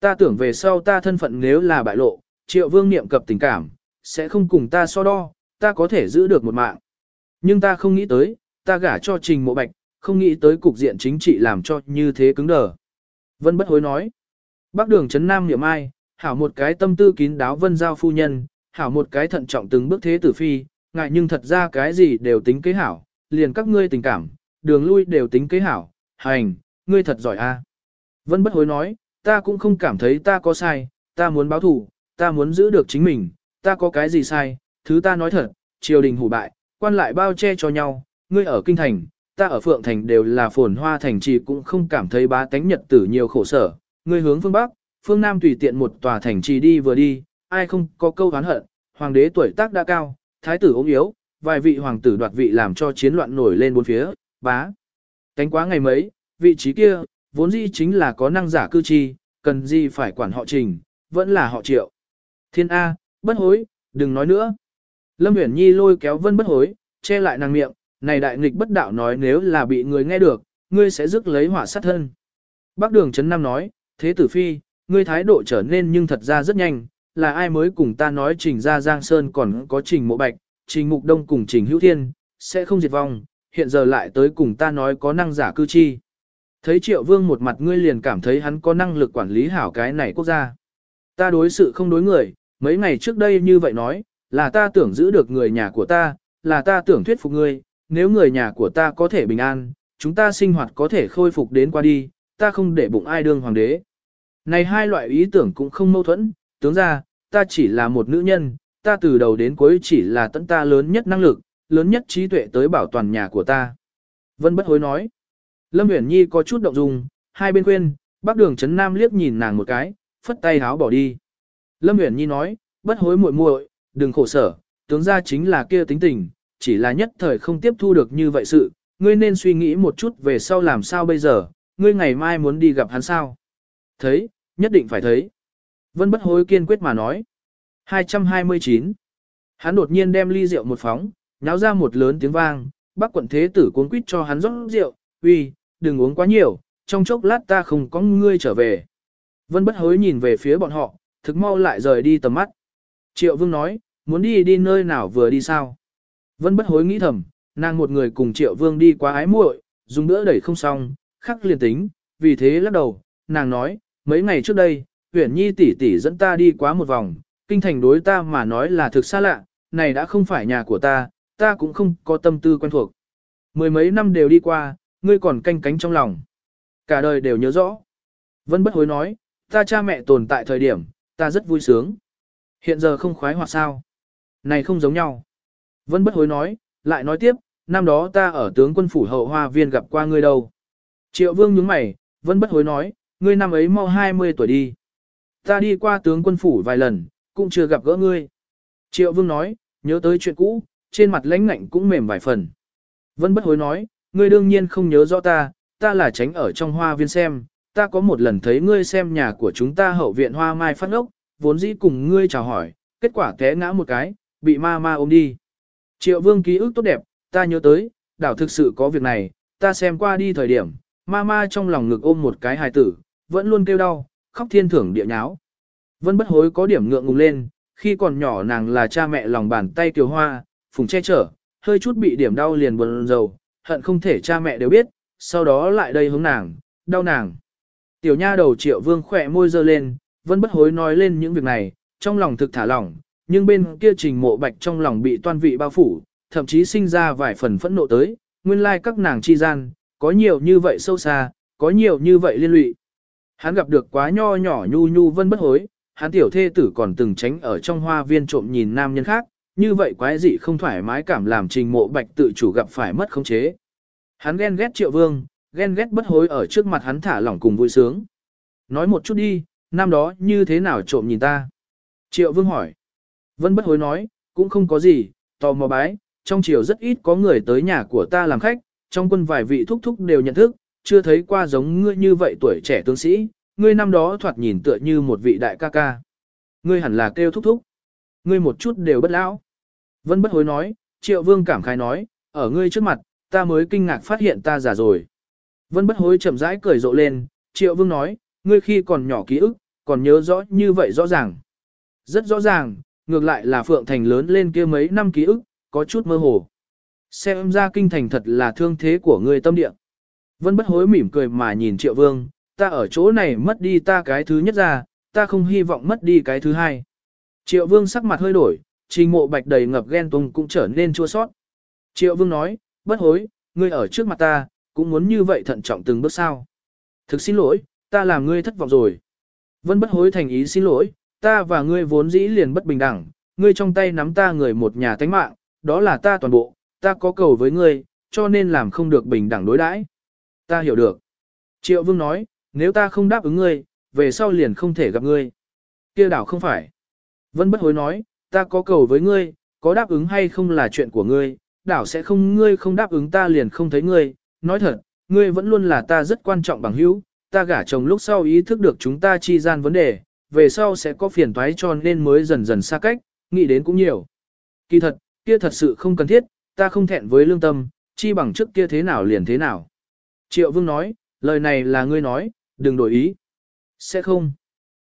Ta tưởng về sau ta thân phận nếu là bại lộ, triệu vương niệm cập tình cảm, sẽ không cùng ta so đo, ta có thể giữ được một mạng. Nhưng ta không nghĩ tới, ta gả cho trình mộ bạch, không nghĩ tới cục diện chính trị làm cho như thế cứng đờ. Vân bất hối nói, bác đường Trấn Nam niệm ai, hảo một cái tâm tư kín đáo vân giao phu nhân, hảo một cái thận trọng từng bước thế tử phi, ngại nhưng thật ra cái gì đều tính kế hảo, liền các ngươi tình cảm, đường lui đều tính kế hảo, hành, ngươi thật giỏi a. Vân bất hối nói, ta cũng không cảm thấy ta có sai, ta muốn báo thù, ta muốn giữ được chính mình, ta có cái gì sai, thứ ta nói thật, triều đình hủ bại, quan lại bao che cho nhau, ngươi ở kinh thành, ta ở phượng thành đều là phồn hoa thành trì cũng không cảm thấy bá tánh nhật tử nhiều khổ sở, ngươi hướng phương Bắc, phương Nam tùy tiện một tòa thành trì đi vừa đi, ai không có câu oán hận, hoàng đế tuổi tác đã cao, thái tử ốm yếu, vài vị hoàng tử đoạt vị làm cho chiến loạn nổi lên bốn phía, bá. Cánh quá ngày mấy, vị trí kia, vốn dĩ chính là có năng giả cư chi, cần gì phải quản họ trình, vẫn là họ triệu. Thiên A, bất hối, đừng nói nữa. Lâm Uyển Nhi lôi kéo vân bất hối, che lại nàng miệng, này đại nghịch bất đạo nói nếu là bị người nghe được, ngươi sẽ rước lấy hỏa sát thân. Bác đường Trấn Nam nói, thế tử phi, ngươi thái độ trở nên nhưng thật ra rất nhanh, là ai mới cùng ta nói trình ra Giang Sơn còn có trình mộ bạch, trình mục đông cùng trình hữu thiên, sẽ không diệt vong, hiện giờ lại tới cùng ta nói có năng giả cư chi. Thấy triệu vương một mặt ngươi liền cảm thấy hắn có năng lực quản lý hảo cái này quốc gia. Ta đối sự không đối người, mấy ngày trước đây như vậy nói, là ta tưởng giữ được người nhà của ta, là ta tưởng thuyết phục ngươi, nếu người nhà của ta có thể bình an, chúng ta sinh hoạt có thể khôi phục đến qua đi, ta không để bụng ai đương hoàng đế. Này hai loại ý tưởng cũng không mâu thuẫn, tướng ra, ta chỉ là một nữ nhân, ta từ đầu đến cuối chỉ là tận ta lớn nhất năng lực, lớn nhất trí tuệ tới bảo toàn nhà của ta. Vân bất hối nói. Lâm Uyển Nhi có chút động dung, hai bên khuyên, bác đường Trấn Nam liếc nhìn nàng một cái, phất tay háo bỏ đi. Lâm Uyển Nhi nói, bất hối muội muội, đừng khổ sở, tướng ra chính là kia tính tình, chỉ là nhất thời không tiếp thu được như vậy sự, ngươi nên suy nghĩ một chút về sau làm sao bây giờ, ngươi ngày mai muốn đi gặp hắn sao. Thấy, nhất định phải thấy. Vân bất hối kiên quyết mà nói. 229. Hắn đột nhiên đem ly rượu một phóng, nháo ra một lớn tiếng vang, bác quận thế tử cuốn quýt cho hắn rót rượu, uy, đừng uống quá nhiều, trong chốc lát ta không có ngươi trở về. Vân bất hối nhìn về phía bọn họ, thực mau lại rời đi tầm mắt. Triệu vương nói, muốn đi đi nơi nào vừa đi sao? Vân bất hối nghĩ thầm, nàng một người cùng triệu vương đi quá ái muội, dùng bữa đẩy không xong, khắc liền tính, vì thế lắc đầu, nàng nói, mấy ngày trước đây, Uyển Nhi tỷ tỷ dẫn ta đi quá một vòng, kinh thành đối ta mà nói là thực xa lạ, này đã không phải nhà của ta, ta cũng không có tâm tư quen thuộc. Mười mấy năm đều đi qua, ngươi còn canh cánh trong lòng. Cả đời đều nhớ rõ. Vân bất hối nói, ta cha mẹ tồn tại thời điểm, ta rất vui sướng. Hiện giờ không khoái hoặc sao. Này không giống nhau. Vân bất hối nói, lại nói tiếp, năm đó ta ở tướng quân phủ hậu hoa viên gặp qua ngươi đâu. Triệu vương nhướng mày, vân bất hối nói, ngươi năm ấy mau 20 tuổi đi. Ta đi qua tướng quân phủ vài lần, cũng chưa gặp gỡ ngươi. Triệu vương nói, nhớ tới chuyện cũ, trên mặt lãnh ngạnh cũng mềm vài phần. Vân bất hối nói, ngươi đương nhiên không nhớ rõ ta, ta là tránh ở trong hoa viên xem, ta có một lần thấy ngươi xem nhà của chúng ta hậu viện hoa mai phát ốc, vốn dĩ cùng ngươi chào hỏi, kết quả té ngã một cái, bị ma ma ôm đi. Triệu vương ký ức tốt đẹp, ta nhớ tới, đảo thực sự có việc này, ta xem qua đi thời điểm, ma ma trong lòng ngực ôm một cái hài tử, vẫn luôn kêu đau, khóc thiên thưởng địa nháo. Vân bất hối có điểm ngượng ngùng lên, khi còn nhỏ nàng là cha mẹ lòng bàn tay kiều hoa, phùng che chở, hơi chút bị điểm đau liền buồn rầu, hận không thể cha mẹ đều biết, sau đó lại đây hướng nàng, đau nàng. Tiểu nha đầu triệu vương khỏe môi dơ lên, vẫn bất hối nói lên những việc này, trong lòng thực thả lỏng, nhưng bên kia trình mộ bạch trong lòng bị toan vị bao phủ, thậm chí sinh ra vài phần phẫn nộ tới, nguyên lai các nàng chi gian, có nhiều như vậy sâu xa, có nhiều như vậy liên lụy. Hắn gặp được quá nho nhỏ nhu nhu vân bất hối, hắn tiểu thê tử còn từng tránh ở trong hoa viên trộm nhìn nam nhân khác, như vậy quái dị không thoải mái cảm làm trình mộ bạch tự chủ gặp phải mất khống chế. Hắn ghen ghét triệu vương, ghen ghét bất hối ở trước mặt hắn thả lỏng cùng vui sướng. Nói một chút đi, năm đó như thế nào trộm nhìn ta? Triệu vương hỏi. Vân bất hối nói, cũng không có gì, tò mò bái, trong chiều rất ít có người tới nhà của ta làm khách, trong quân vài vị thúc thúc đều nhận thức, chưa thấy qua giống ngươi như vậy tuổi trẻ tướng sĩ, ngươi năm đó thoạt nhìn tựa như một vị đại ca ca. Ngươi hẳn là kêu thúc thúc. Ngươi một chút đều bất lão. Vân bất hối nói, triệu vương cảm khai nói, ở ngươi trước mặt, ta mới kinh ngạc phát hiện ta già rồi. Vân bất hối chậm rãi cười rộ lên, triệu vương nói, ngươi khi còn nhỏ ký ức, còn nhớ rõ như vậy rõ ràng. Rất rõ ràng, ngược lại là Phượng Thành lớn lên kia mấy năm ký ức, có chút mơ hồ. Xem ra kinh thành thật là thương thế của ngươi tâm địa. Vân bất hối mỉm cười mà nhìn triệu vương, ta ở chỗ này mất đi ta cái thứ nhất ra, ta không hy vọng mất đi cái thứ hai. Triệu vương sắc mặt hơi đổi, trình mộ bạch đầy ngập ghen tung cũng trở nên chua sót. Triệu vương nói, bất hối, ngươi ở trước mặt ta, cũng muốn như vậy thận trọng từng bước sao. Thực xin lỗi, ta làm ngươi thất vọng rồi. Vân bất hối thành ý xin lỗi, ta và ngươi vốn dĩ liền bất bình đẳng, ngươi trong tay nắm ta người một nhà tánh mạng, đó là ta toàn bộ, ta có cầu với ngươi, cho nên làm không được bình đẳng đối đãi. Ta hiểu được. Triệu Vương nói, nếu ta không đáp ứng ngươi, về sau liền không thể gặp ngươi. Kia đảo không phải. Vân bất hối nói, ta có cầu với ngươi, có đáp ứng hay không là chuyện của ngươi, đảo sẽ không ngươi không đáp ứng ta liền không thấy ngươi. Nói thật, ngươi vẫn luôn là ta rất quan trọng bằng hữu, ta gả chồng lúc sau ý thức được chúng ta chi gian vấn đề, về sau sẽ có phiền toái cho nên mới dần dần xa cách, nghĩ đến cũng nhiều. Kỳ thật, kia thật sự không cần thiết, ta không thẹn với lương tâm, chi bằng trước kia thế nào liền thế nào. Triệu Vương nói, lời này là ngươi nói, đừng đổi ý. Sẽ không.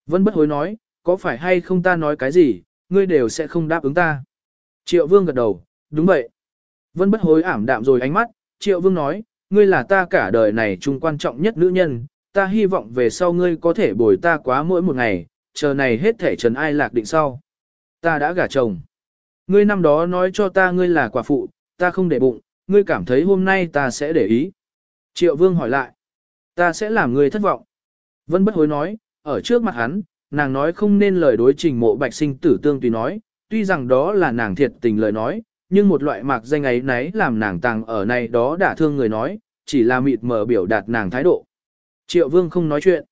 Vân bất hối nói, có phải hay không ta nói cái gì, ngươi đều sẽ không đáp ứng ta. Triệu Vương gật đầu, đúng vậy. Vân bất hối ảm đạm rồi ánh mắt, Triệu Vương nói, ngươi là ta cả đời này chung quan trọng nhất nữ nhân, ta hy vọng về sau ngươi có thể bồi ta quá mỗi một ngày, chờ này hết thể trần ai lạc định sau. Ta đã gả chồng. Ngươi năm đó nói cho ta ngươi là quả phụ, ta không để bụng, ngươi cảm thấy hôm nay ta sẽ để ý. Triệu vương hỏi lại. Ta sẽ làm ngươi thất vọng. Vân bất hối nói, ở trước mặt hắn, nàng nói không nên lời đối trình mộ bạch sinh tử tương tùy nói, tuy rằng đó là nàng thiệt tình lời nói, nhưng một loại mạc danh ấy nấy làm nàng tàng ở này đó đã thương người nói, chỉ là mịt mờ biểu đạt nàng thái độ. Triệu vương không nói chuyện.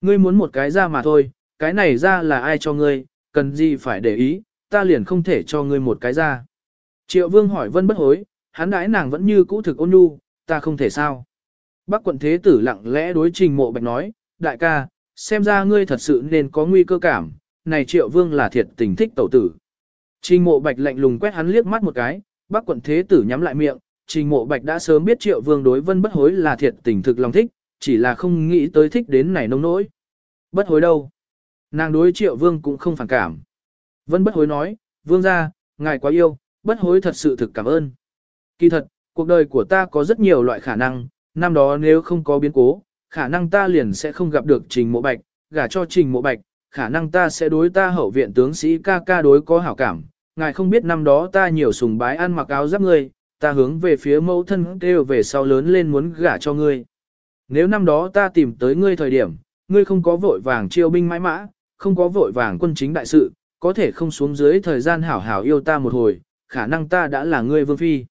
Ngươi muốn một cái ra mà thôi, cái này ra là ai cho ngươi, cần gì phải để ý, ta liền không thể cho ngươi một cái ra. Triệu vương hỏi vân bất hối, hắn đãi nàng vẫn như cũ thực ôn nhu, ta không thể sao. Bác quận thế tử lặng lẽ đối trình mộ bạch nói, đại ca, xem ra ngươi thật sự nên có nguy cơ cảm, này triệu vương là thiệt tình thích tẩu tử. Trình mộ bạch lạnh lùng quét hắn liếc mắt một cái, bác quận thế tử nhắm lại miệng, trình mộ bạch đã sớm biết triệu vương đối vân bất hối là thiệt tình thực lòng thích, chỉ là không nghĩ tới thích đến này nông nỗi. Bất hối đâu? Nàng đối triệu vương cũng không phản cảm. Vân bất hối nói, vương gia, ngài quá yêu, bất hối thật sự thực cảm ơn. Kỳ thật, cuộc đời của ta có rất nhiều loại khả năng, năm đó nếu không có biến cố, khả năng ta liền sẽ không gặp được trình mộ bạch, gả cho trình mộ bạch, khả năng ta sẽ đối ta hậu viện tướng sĩ ca ca đối có hảo cảm. Ngài không biết năm đó ta nhiều sùng bái ăn mặc áo giáp ngươi, ta hướng về phía mẫu thân kêu về sau lớn lên muốn gả cho ngươi. Nếu năm đó ta tìm tới ngươi thời điểm, ngươi không có vội vàng chiêu binh mãi mã, không có vội vàng quân chính đại sự, có thể không xuống dưới thời gian hảo hảo yêu ta một hồi, khả năng ta đã là ngươi vương phi.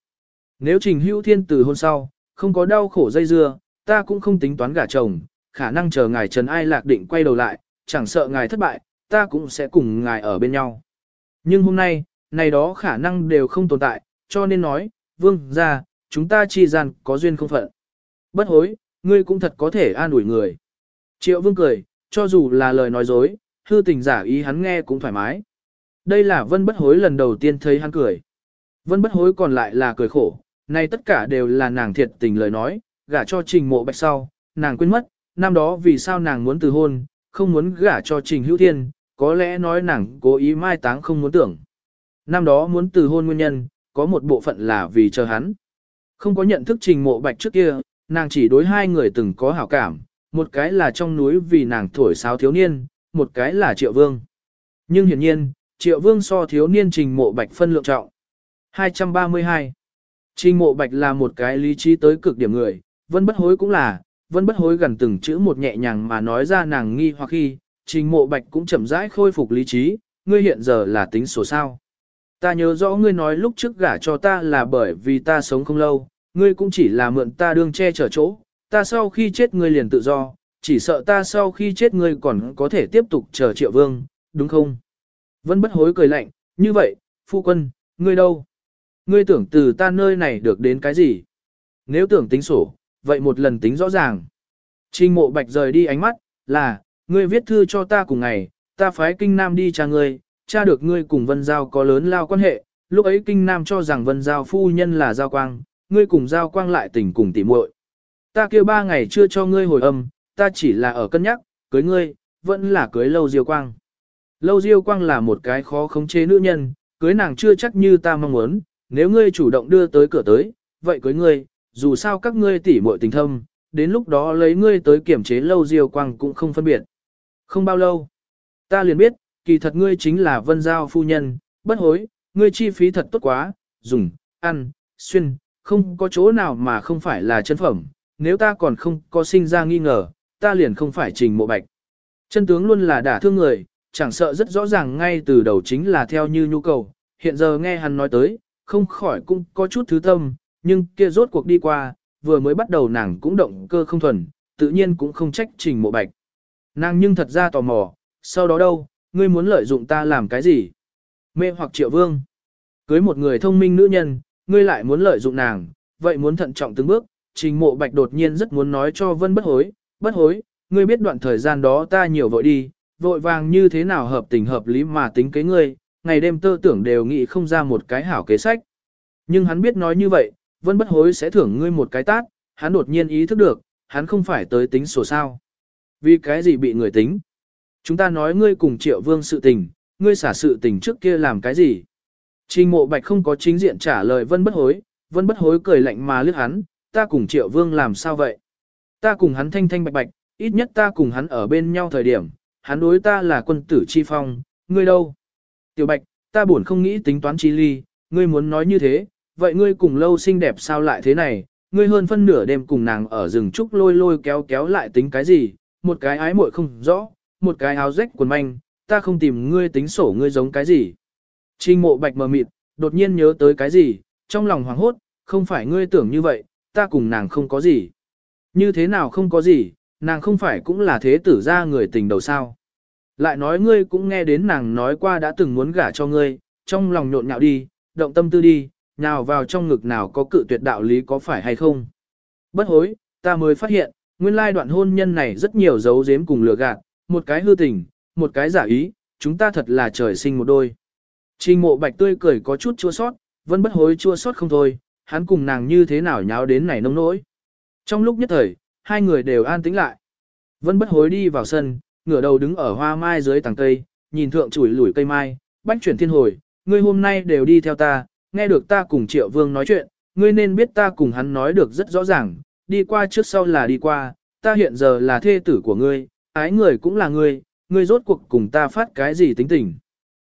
Nếu trình hữu thiên từ hôn sau, không có đau khổ dây dưa, ta cũng không tính toán gả chồng, khả năng chờ ngài Trần Ai Lạc định quay đầu lại, chẳng sợ ngài thất bại, ta cũng sẽ cùng ngài ở bên nhau. Nhưng hôm nay, này đó khả năng đều không tồn tại, cho nên nói, vương, ra, chúng ta chi gian có duyên không phận. Bất hối, ngươi cũng thật có thể an ủi người. Triệu vương cười, cho dù là lời nói dối, hư tình giả ý hắn nghe cũng thoải mái. Đây là vân bất hối lần đầu tiên thấy hắn cười. Vân bất hối còn lại là cười khổ, này tất cả đều là nàng thiệt tình lời nói, gả cho trình mộ bạch sau, nàng quên mất, năm đó vì sao nàng muốn từ hôn, không muốn gả cho trình hữu thiên, có lẽ nói nàng cố ý mai táng không muốn tưởng. Năm đó muốn từ hôn nguyên nhân, có một bộ phận là vì chờ hắn. Không có nhận thức trình mộ bạch trước kia, nàng chỉ đối hai người từng có hảo cảm, một cái là trong núi vì nàng thổi sáo thiếu niên, một cái là triệu vương. Nhưng hiển nhiên, triệu vương so thiếu niên trình mộ bạch phân lượng trọng. 232. Trình mộ bạch là một cái lý trí tới cực điểm người, vẫn bất hối cũng là, vẫn bất hối gần từng chữ một nhẹ nhàng mà nói ra nàng nghi hoặc khi, trình mộ bạch cũng chậm rãi khôi phục lý trí, ngươi hiện giờ là tính số sao. Ta nhớ rõ ngươi nói lúc trước gả cho ta là bởi vì ta sống không lâu, ngươi cũng chỉ là mượn ta đương che chở chỗ, ta sau khi chết ngươi liền tự do, chỉ sợ ta sau khi chết ngươi còn có thể tiếp tục chờ triệu vương, đúng không? Vân bất hối cười lạnh, như vậy, phu quân, ngươi đâu? Ngươi tưởng từ ta nơi này được đến cái gì? Nếu tưởng tính sổ, vậy một lần tính rõ ràng. Trình mộ bạch rời đi ánh mắt, là, ngươi viết thư cho ta cùng ngày, ta phái kinh nam đi cha ngươi, cha được ngươi cùng Vân Giao có lớn lao quan hệ, lúc ấy kinh nam cho rằng Vân Giao phu nhân là Giao Quang, ngươi cùng Giao Quang lại tình cùng tỉ muội. Ta kêu ba ngày chưa cho ngươi hồi âm, ta chỉ là ở cân nhắc, cưới ngươi, vẫn là cưới lâu Diêu Quang. Lâu Diêu Quang là một cái khó khống chế nữ nhân, cưới nàng chưa chắc như ta mong muốn, nếu ngươi chủ động đưa tới cửa tới, vậy cưới ngươi, dù sao các ngươi tỉ muội tình thâm, đến lúc đó lấy ngươi tới kiểm chế lâu Diêu Quang cũng không phân biệt. Không bao lâu, ta liền biết, kỳ thật ngươi chính là vân giao phu nhân, bất hối, ngươi chi phí thật tốt quá, dùng, ăn, xuyên, không có chỗ nào mà không phải là chân phẩm, nếu ta còn không có sinh ra nghi ngờ, ta liền không phải trình mộ bạch. Chân tướng luôn là đả thương người, chẳng sợ rất rõ ràng ngay từ đầu chính là theo như nhu cầu, hiện giờ nghe hắn nói tới, không khỏi cũng có chút thứ tâm, nhưng kia rốt cuộc đi qua, vừa mới bắt đầu nàng cũng động cơ không thuần, tự nhiên cũng không trách trình mộ bạch. Nàng nhưng thật ra tò mò, sau đó đâu, ngươi muốn lợi dụng ta làm cái gì? Mê hoặc triệu vương. Cưới một người thông minh nữ nhân, ngươi lại muốn lợi dụng nàng, vậy muốn thận trọng từng bước, trình mộ bạch đột nhiên rất muốn nói cho vân bất hối, bất hối, ngươi biết đoạn thời gian đó ta nhiều vội đi, vội vàng như thế nào hợp tình hợp lý mà tính kế ngươi, ngày đêm tơ tưởng đều nghĩ không ra một cái hảo kế sách. Nhưng hắn biết nói như vậy, vân bất hối sẽ thưởng ngươi một cái tát, hắn đột nhiên ý thức được, hắn không phải tới tính sổ sao. Vì cái gì bị người tính? Chúng ta nói ngươi cùng triệu vương sự tình, ngươi xả sự tình trước kia làm cái gì? Trình mộ bạch không có chính diện trả lời vân bất hối, vân bất hối cười lạnh mà lướt hắn, ta cùng triệu vương làm sao vậy? Ta cùng hắn thanh thanh bạch bạch, ít nhất ta cùng hắn ở bên nhau thời điểm, hắn đối ta là quân tử chi phong, ngươi đâu? Tiểu bạch, ta buồn không nghĩ tính toán chi ly, ngươi muốn nói như thế, vậy ngươi cùng lâu xinh đẹp sao lại thế này? Ngươi hơn phân nửa đêm cùng nàng ở rừng trúc lôi lôi kéo kéo lại tính cái gì, một cái ái muội không rõ, một cái áo rách quần manh, ta không tìm ngươi tính sổ ngươi giống cái gì. Trình mộ bạch mờ mịt, đột nhiên nhớ tới cái gì, trong lòng hoảng hốt, không phải ngươi tưởng như vậy, ta cùng nàng không có gì. Như thế nào không có gì, nàng không phải cũng là thế tử ra người tình đầu sao. Lại nói ngươi cũng nghe đến nàng nói qua đã từng muốn gả cho ngươi, trong lòng nhộn nhạo đi, động tâm tư đi, nào vào trong ngực nào có cự tuyệt đạo lý có phải hay không. Bất hối, ta mới phát hiện, nguyên lai đoạn hôn nhân này rất nhiều dấu giếm cùng lừa gạt, một cái hư tình, một cái giả ý, chúng ta thật là trời sinh một đôi. Trình mộ bạch tươi cười có chút chua sót, vẫn bất hối chua sót không thôi, hắn cùng nàng như thế nào nháo đến này nông nỗi. Trong lúc nhất thời, hai người đều an tĩnh lại. Vân bất hối đi vào sân, ngửa đầu đứng ở hoa mai dưới tàng cây, nhìn thượng chủi lủi cây mai, bách chuyển thiên hồi, ngươi hôm nay đều đi theo ta, nghe được ta cùng triệu vương nói chuyện, ngươi nên biết ta cùng hắn nói được rất rõ ràng, đi qua trước sau là đi qua, ta hiện giờ là thê tử của ngươi, ái người cũng là ngươi, ngươi rốt cuộc cùng ta phát cái gì tính tình.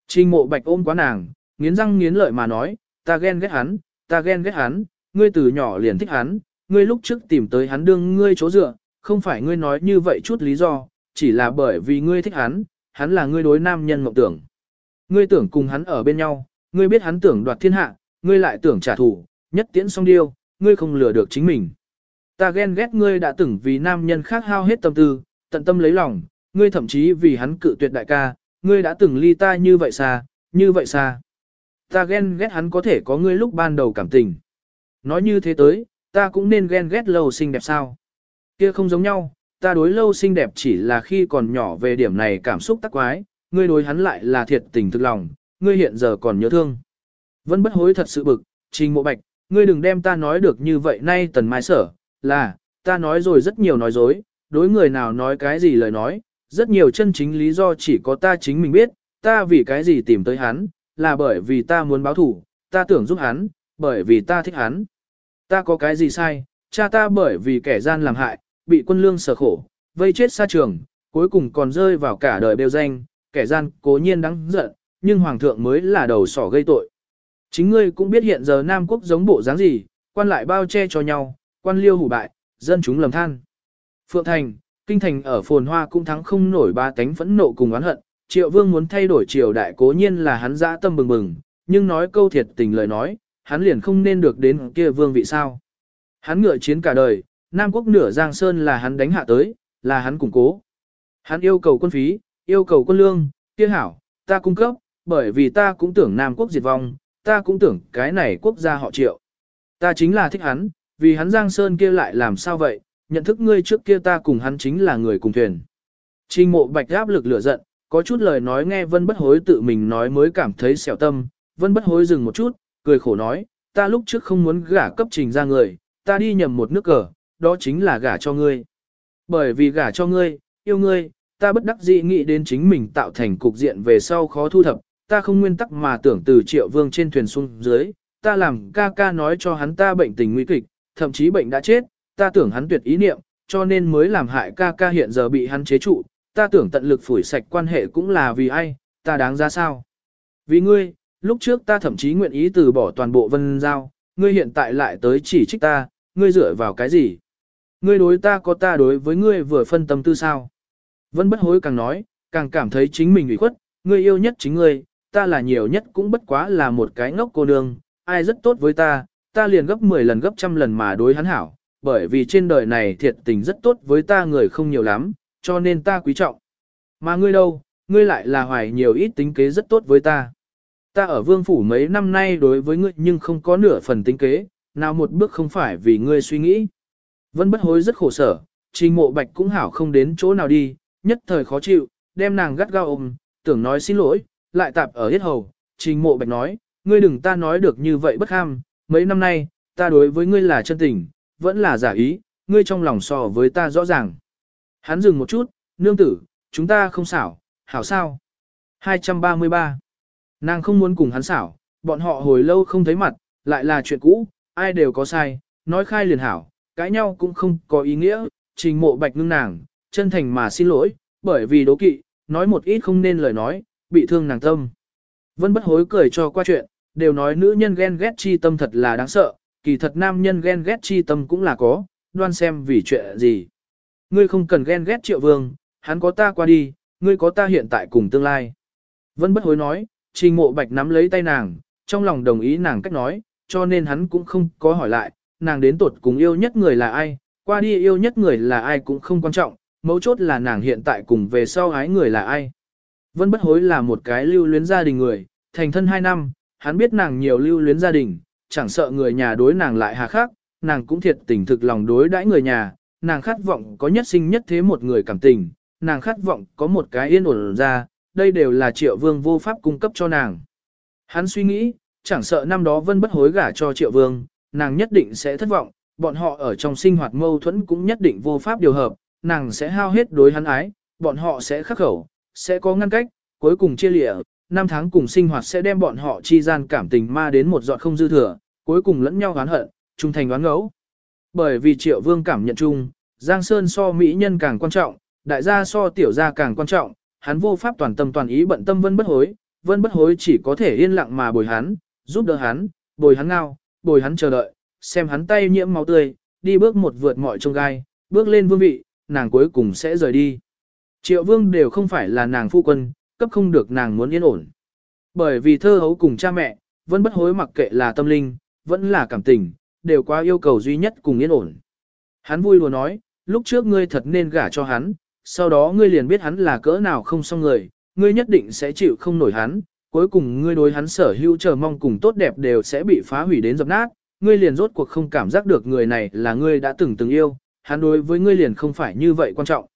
Trình mộ bạch ôm quá nàng, nghiến răng nghiến lợi mà nói, ta ghen ghét hắn, ta ghen ghét hắn, ngươi từ nhỏ liền thích hắn, ngươi lúc trước tìm tới hắn đương ngươi chỗ dựa, không phải ngươi nói như vậy chút lý do, chỉ là bởi vì ngươi thích hắn, hắn là ngươi đối nam nhân mộng tưởng. Ngươi tưởng cùng hắn ở bên nhau, ngươi biết hắn tưởng đoạt thiên hạ, ngươi lại tưởng trả thù, nhất tiễn song điêu, ngươi không lừa được chính mình. Ta ghen ghét ngươi đã từng vì nam nhân khác hao hết tâm tư, tận tâm lấy lòng, ngươi thậm chí vì hắn cự tuyệt đại ca, ngươi đã từng ly ta như vậy xa, như vậy xa. Ta ghen ghét hắn có thể có ngươi lúc ban đầu cảm tình. Nói như thế tới, ta cũng nên ghen ghét lâu xinh đẹp sao. Kia không giống nhau, ta đối lâu xinh đẹp chỉ là khi còn nhỏ về điểm này cảm xúc tắc quái, ngươi đối hắn lại là thiệt tình thực lòng, ngươi hiện giờ còn nhớ thương. Vẫn bất hối thật sự bực, trình mộ bạch, ngươi đừng đem ta nói được như vậy nay tần mai sở, là, ta nói rồi rất nhiều nói dối, đối người nào nói cái gì lời nói, rất nhiều chân chính lý do chỉ có ta chính mình biết, ta vì cái gì tìm tới hắn, là bởi vì ta muốn báo thủ, ta tưởng giúp hắn, bởi vì ta thích hắn. Ta có cái gì sai, cha ta bởi vì kẻ gian làm hại, bị quân lương sở khổ, vây chết xa trường, cuối cùng còn rơi vào cả đời bêu danh, kẻ gian cố nhiên đáng giận, nhưng hoàng thượng mới là đầu sỏ gây tội. Chính ngươi cũng biết hiện giờ Nam quốc giống bộ dáng gì, quan lại bao che cho nhau, quan liêu hủ bại, dân chúng lầm than. Phượng Thành, Kinh Thành ở phồn hoa cũng thắng không nổi ba tánh phẫn nộ cùng oán hận, Triệu Vương muốn thay đổi triều đại cố nhiên là hắn dã tâm bừng bừng, nhưng nói câu thiệt tình lời nói, hắn liền không nên được đến kia vương vị sao. Hắn ngựa chiến cả đời, Nam quốc nửa Giang Sơn là hắn đánh hạ tới, là hắn củng cố. Hắn yêu cầu quân phí, yêu cầu quân lương, kia hảo, ta cung cấp, bởi vì ta cũng tưởng Nam quốc diệt vong, ta cũng tưởng cái này quốc gia họ triệu. Ta chính là thích hắn, vì hắn Giang Sơn kia lại làm sao vậy, nhận thức ngươi trước kia ta cùng hắn chính là người cùng thuyền. Trình mộ bạch áp lực lửa giận, có chút lời nói nghe vân bất hối tự mình nói mới cảm thấy xẻo tâm, vân bất hối dừng một chút, cười khổ nói, ta lúc trước không muốn gả cấp trình ra người, ta đi nhầm một nước cờ, đó chính là gả cho ngươi. Bởi vì gả cho ngươi, yêu ngươi, ta bất đắc dĩ nghĩ đến chính mình tạo thành cục diện về sau khó thu thập, ta không nguyên tắc mà tưởng từ triệu vương trên thuyền xuống dưới, ta làm ca ca nói cho hắn ta bệnh tình nguy kịch, thậm chí bệnh đã chết, ta tưởng hắn tuyệt ý niệm, cho nên mới làm hại ca ca hiện giờ bị hắn chế trụ, ta tưởng tận lực phủi sạch quan hệ cũng là vì ai, ta đáng ra sao. Vì ngươi, lúc trước ta thậm chí nguyện ý từ bỏ toàn bộ vân giao, ngươi hiện tại lại tới chỉ trích ta, ngươi dựa vào cái gì? Ngươi đối ta có ta đối với ngươi vừa phân tâm tư sao? Vân bất hối càng nói, càng cảm thấy chính mình ủy khuất, ngươi yêu nhất chính ngươi, ta là nhiều nhất cũng bất quá là một cái ngốc cô nương, ai rất tốt với ta, ta liền gấp 10 lần gấp trăm lần mà đối hắn hảo, bởi vì trên đời này thiệt tình rất tốt với ta người không nhiều lắm, cho nên ta quý trọng. Mà ngươi đâu, ngươi lại là hoài nhiều ít tính kế rất tốt với ta. Ta ở vương phủ mấy năm nay đối với ngươi nhưng không có nửa phần tính kế, nào một bước không phải vì ngươi suy nghĩ. Vân bất hối rất khổ sở, trình mộ bạch cũng hảo không đến chỗ nào đi, nhất thời khó chịu, đem nàng gắt gao ôm, tưởng nói xin lỗi, lại tạp ở hết hầu, trình mộ bạch nói, ngươi đừng ta nói được như vậy bất ham, mấy năm nay, ta đối với ngươi là chân tình, vẫn là giả ý, ngươi trong lòng so với ta rõ ràng. Hắn dừng một chút, nương tử, chúng ta không xảo, hảo sao? 233. Nàng không muốn cùng hắn xảo, bọn họ hồi lâu không thấy mặt, lại là chuyện cũ, ai đều có sai, nói khai liền hảo, cãi nhau cũng không có ý nghĩa, trình mộ bạch ngưng nàng, chân thành mà xin lỗi, bởi vì đố kỵ, nói một ít không nên lời nói, bị thương nàng tâm. Vân bất hối cười cho qua chuyện, đều nói nữ nhân ghen ghét chi tâm thật là đáng sợ, kỳ thật nam nhân ghen ghét chi tâm cũng là có, đoan xem vì chuyện gì. Ngươi không cần ghen ghét triệu vương, hắn có ta qua đi, ngươi có ta hiện tại cùng tương lai. Vân bất hối nói, trình mộ bạch nắm lấy tay nàng, trong lòng đồng ý nàng cách nói, cho nên hắn cũng không có hỏi lại, nàng đến tuột cùng yêu nhất người là ai, qua đi yêu nhất người là ai cũng không quan trọng, mấu chốt là nàng hiện tại cùng về sau ái người là ai. Vân bất hối là một cái lưu luyến gia đình người, thành thân 2 năm, hắn biết nàng nhiều lưu luyến gia đình, chẳng sợ người nhà đối nàng lại hà khắc, nàng cũng thiệt tình thực lòng đối đãi người nhà, nàng khát vọng có nhất sinh nhất thế một người cảm tình, nàng khát vọng có một cái yên ổn ra, đây đều là triệu vương vô pháp cung cấp cho nàng. Hắn suy nghĩ, chẳng sợ năm đó vân bất hối gả cho triệu vương, nàng nhất định sẽ thất vọng, bọn họ ở trong sinh hoạt mâu thuẫn cũng nhất định vô pháp điều hợp, nàng sẽ hao hết đối hắn ái, bọn họ sẽ khắc khẩu, sẽ có ngăn cách, cuối cùng chia lịa, năm tháng cùng sinh hoạt sẽ đem bọn họ chi gian cảm tình ma đến một giọt không dư thừa, cuối cùng lẫn nhau oán hận, trung thành oán ngẫu. Bởi vì triệu vương cảm nhận chung, Giang Sơn so mỹ nhân càng quan trọng, đại gia so tiểu gia càng quan trọng, hắn vô pháp toàn tâm toàn ý bận tâm vân bất hối, vân bất hối chỉ có thể yên lặng mà bồi hắn, giúp đỡ hắn, bồi hắn ngao, bồi hắn chờ đợi, xem hắn tay nhiễm máu tươi, đi bước một vượt mọi trông gai, bước lên vương vị, nàng cuối cùng sẽ rời đi. Triệu vương đều không phải là nàng phu quân, cấp không được nàng muốn yên ổn. Bởi vì thơ hấu cùng cha mẹ, vẫn bất hối mặc kệ là tâm linh, vẫn là cảm tình, đều qua yêu cầu duy nhất cùng yên ổn. Hắn vui lùa nói, lúc trước ngươi thật nên gả cho hắn, sau đó ngươi liền biết hắn là cỡ nào không xong người, ngươi nhất định sẽ chịu không nổi hắn, cuối cùng ngươi đối hắn sở hữu chờ mong cùng tốt đẹp đều sẽ bị phá hủy đến dập nát, ngươi liền rốt cuộc không cảm giác được người này là ngươi đã từng từng yêu, hắn đối với ngươi liền không phải như vậy quan trọng.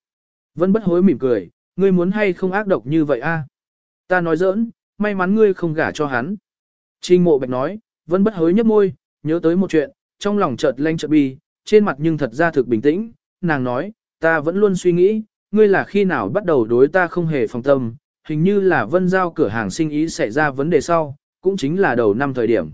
Vân bất hối mỉm cười, ngươi muốn hay không ác độc như vậy a? Ta nói giỡn, may mắn ngươi không gả cho hắn. Trình mộ bạch nói, vân bất hối nhấp môi, nhớ tới một chuyện, trong lòng chợt lanh chợt bi, trên mặt nhưng thật ra thực bình tĩnh, nàng nói, ta vẫn luôn suy nghĩ, ngươi là khi nào bắt đầu đối ta không hề phòng tâm, hình như là vân giao cửa hàng sinh ý xảy ra vấn đề sau, cũng chính là đầu năm thời điểm.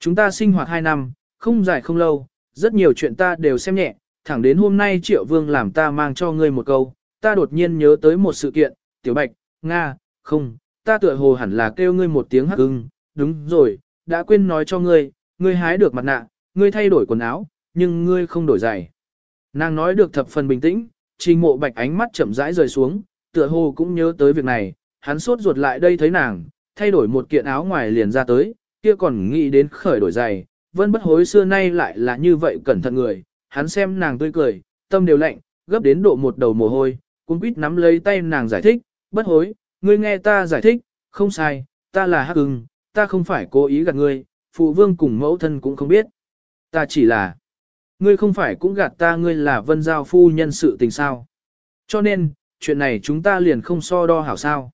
Chúng ta sinh hoạt 2 năm, không dài không lâu, rất nhiều chuyện ta đều xem nhẹ, thẳng đến hôm nay triệu vương làm ta mang cho ngươi một câu, ta đột nhiên nhớ tới một sự kiện, tiểu bạch, Nga, không, ta tựa hồ hẳn là kêu ngươi một tiếng hắc ưng, đúng rồi, đã quên nói cho ngươi, ngươi hái được mặt nạ, ngươi thay đổi quần áo, nhưng ngươi không đổi giày. Nàng nói được thập phần bình tĩnh, trình mộ bạch ánh mắt chậm rãi rời xuống, tựa hồ cũng nhớ tới việc này, hắn sốt ruột lại đây thấy nàng, thay đổi một kiện áo ngoài liền ra tới, kia còn nghĩ đến khởi đổi giày, vẫn bất hối xưa nay lại là như vậy cẩn thận người, hắn xem nàng tươi cười, tâm đều lạnh, gấp đến độ một đầu mồ hôi, cuốn quýt nắm lấy tay nàng giải thích, bất hối, ngươi nghe ta giải thích, không sai, ta là hắc ưng, ta không phải cố ý gạt ngươi, phụ vương cùng mẫu thân cũng không biết. Ta chỉ là, ngươi không phải cũng gạt ta ngươi là vân giao phu nhân sự tình sao. Cho nên, chuyện này chúng ta liền không so đo hảo sao.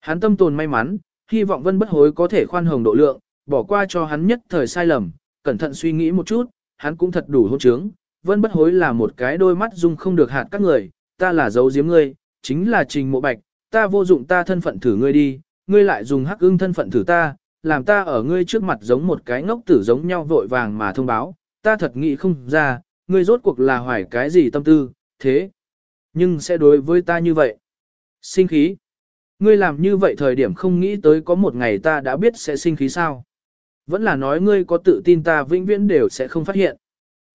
Hắn tâm tồn may mắn, hy vọng vân bất hối có thể khoan hồng độ lượng, bỏ qua cho hắn nhất thời sai lầm, cẩn thận suy nghĩ một chút, hắn cũng thật đủ hôn trướng. Vân bất hối là một cái đôi mắt dung không được hạt các người, ta là dấu giếm ngươi, chính là trình mộ bạch, ta vô dụng ta thân phận thử ngươi đi, ngươi lại dùng hắc ưng thân phận thử ta, làm ta ở ngươi trước mặt giống một cái ngốc tử giống nhau vội vàng mà thông báo, ta thật nghĩ không ra, ngươi rốt cuộc là hoài cái gì tâm tư, thế. Nhưng sẽ đối với ta như vậy. Sinh khí. Ngươi làm như vậy thời điểm không nghĩ tới có một ngày ta đã biết sẽ sinh khí sao. Vẫn là nói ngươi có tự tin ta vĩnh viễn đều sẽ không phát hiện.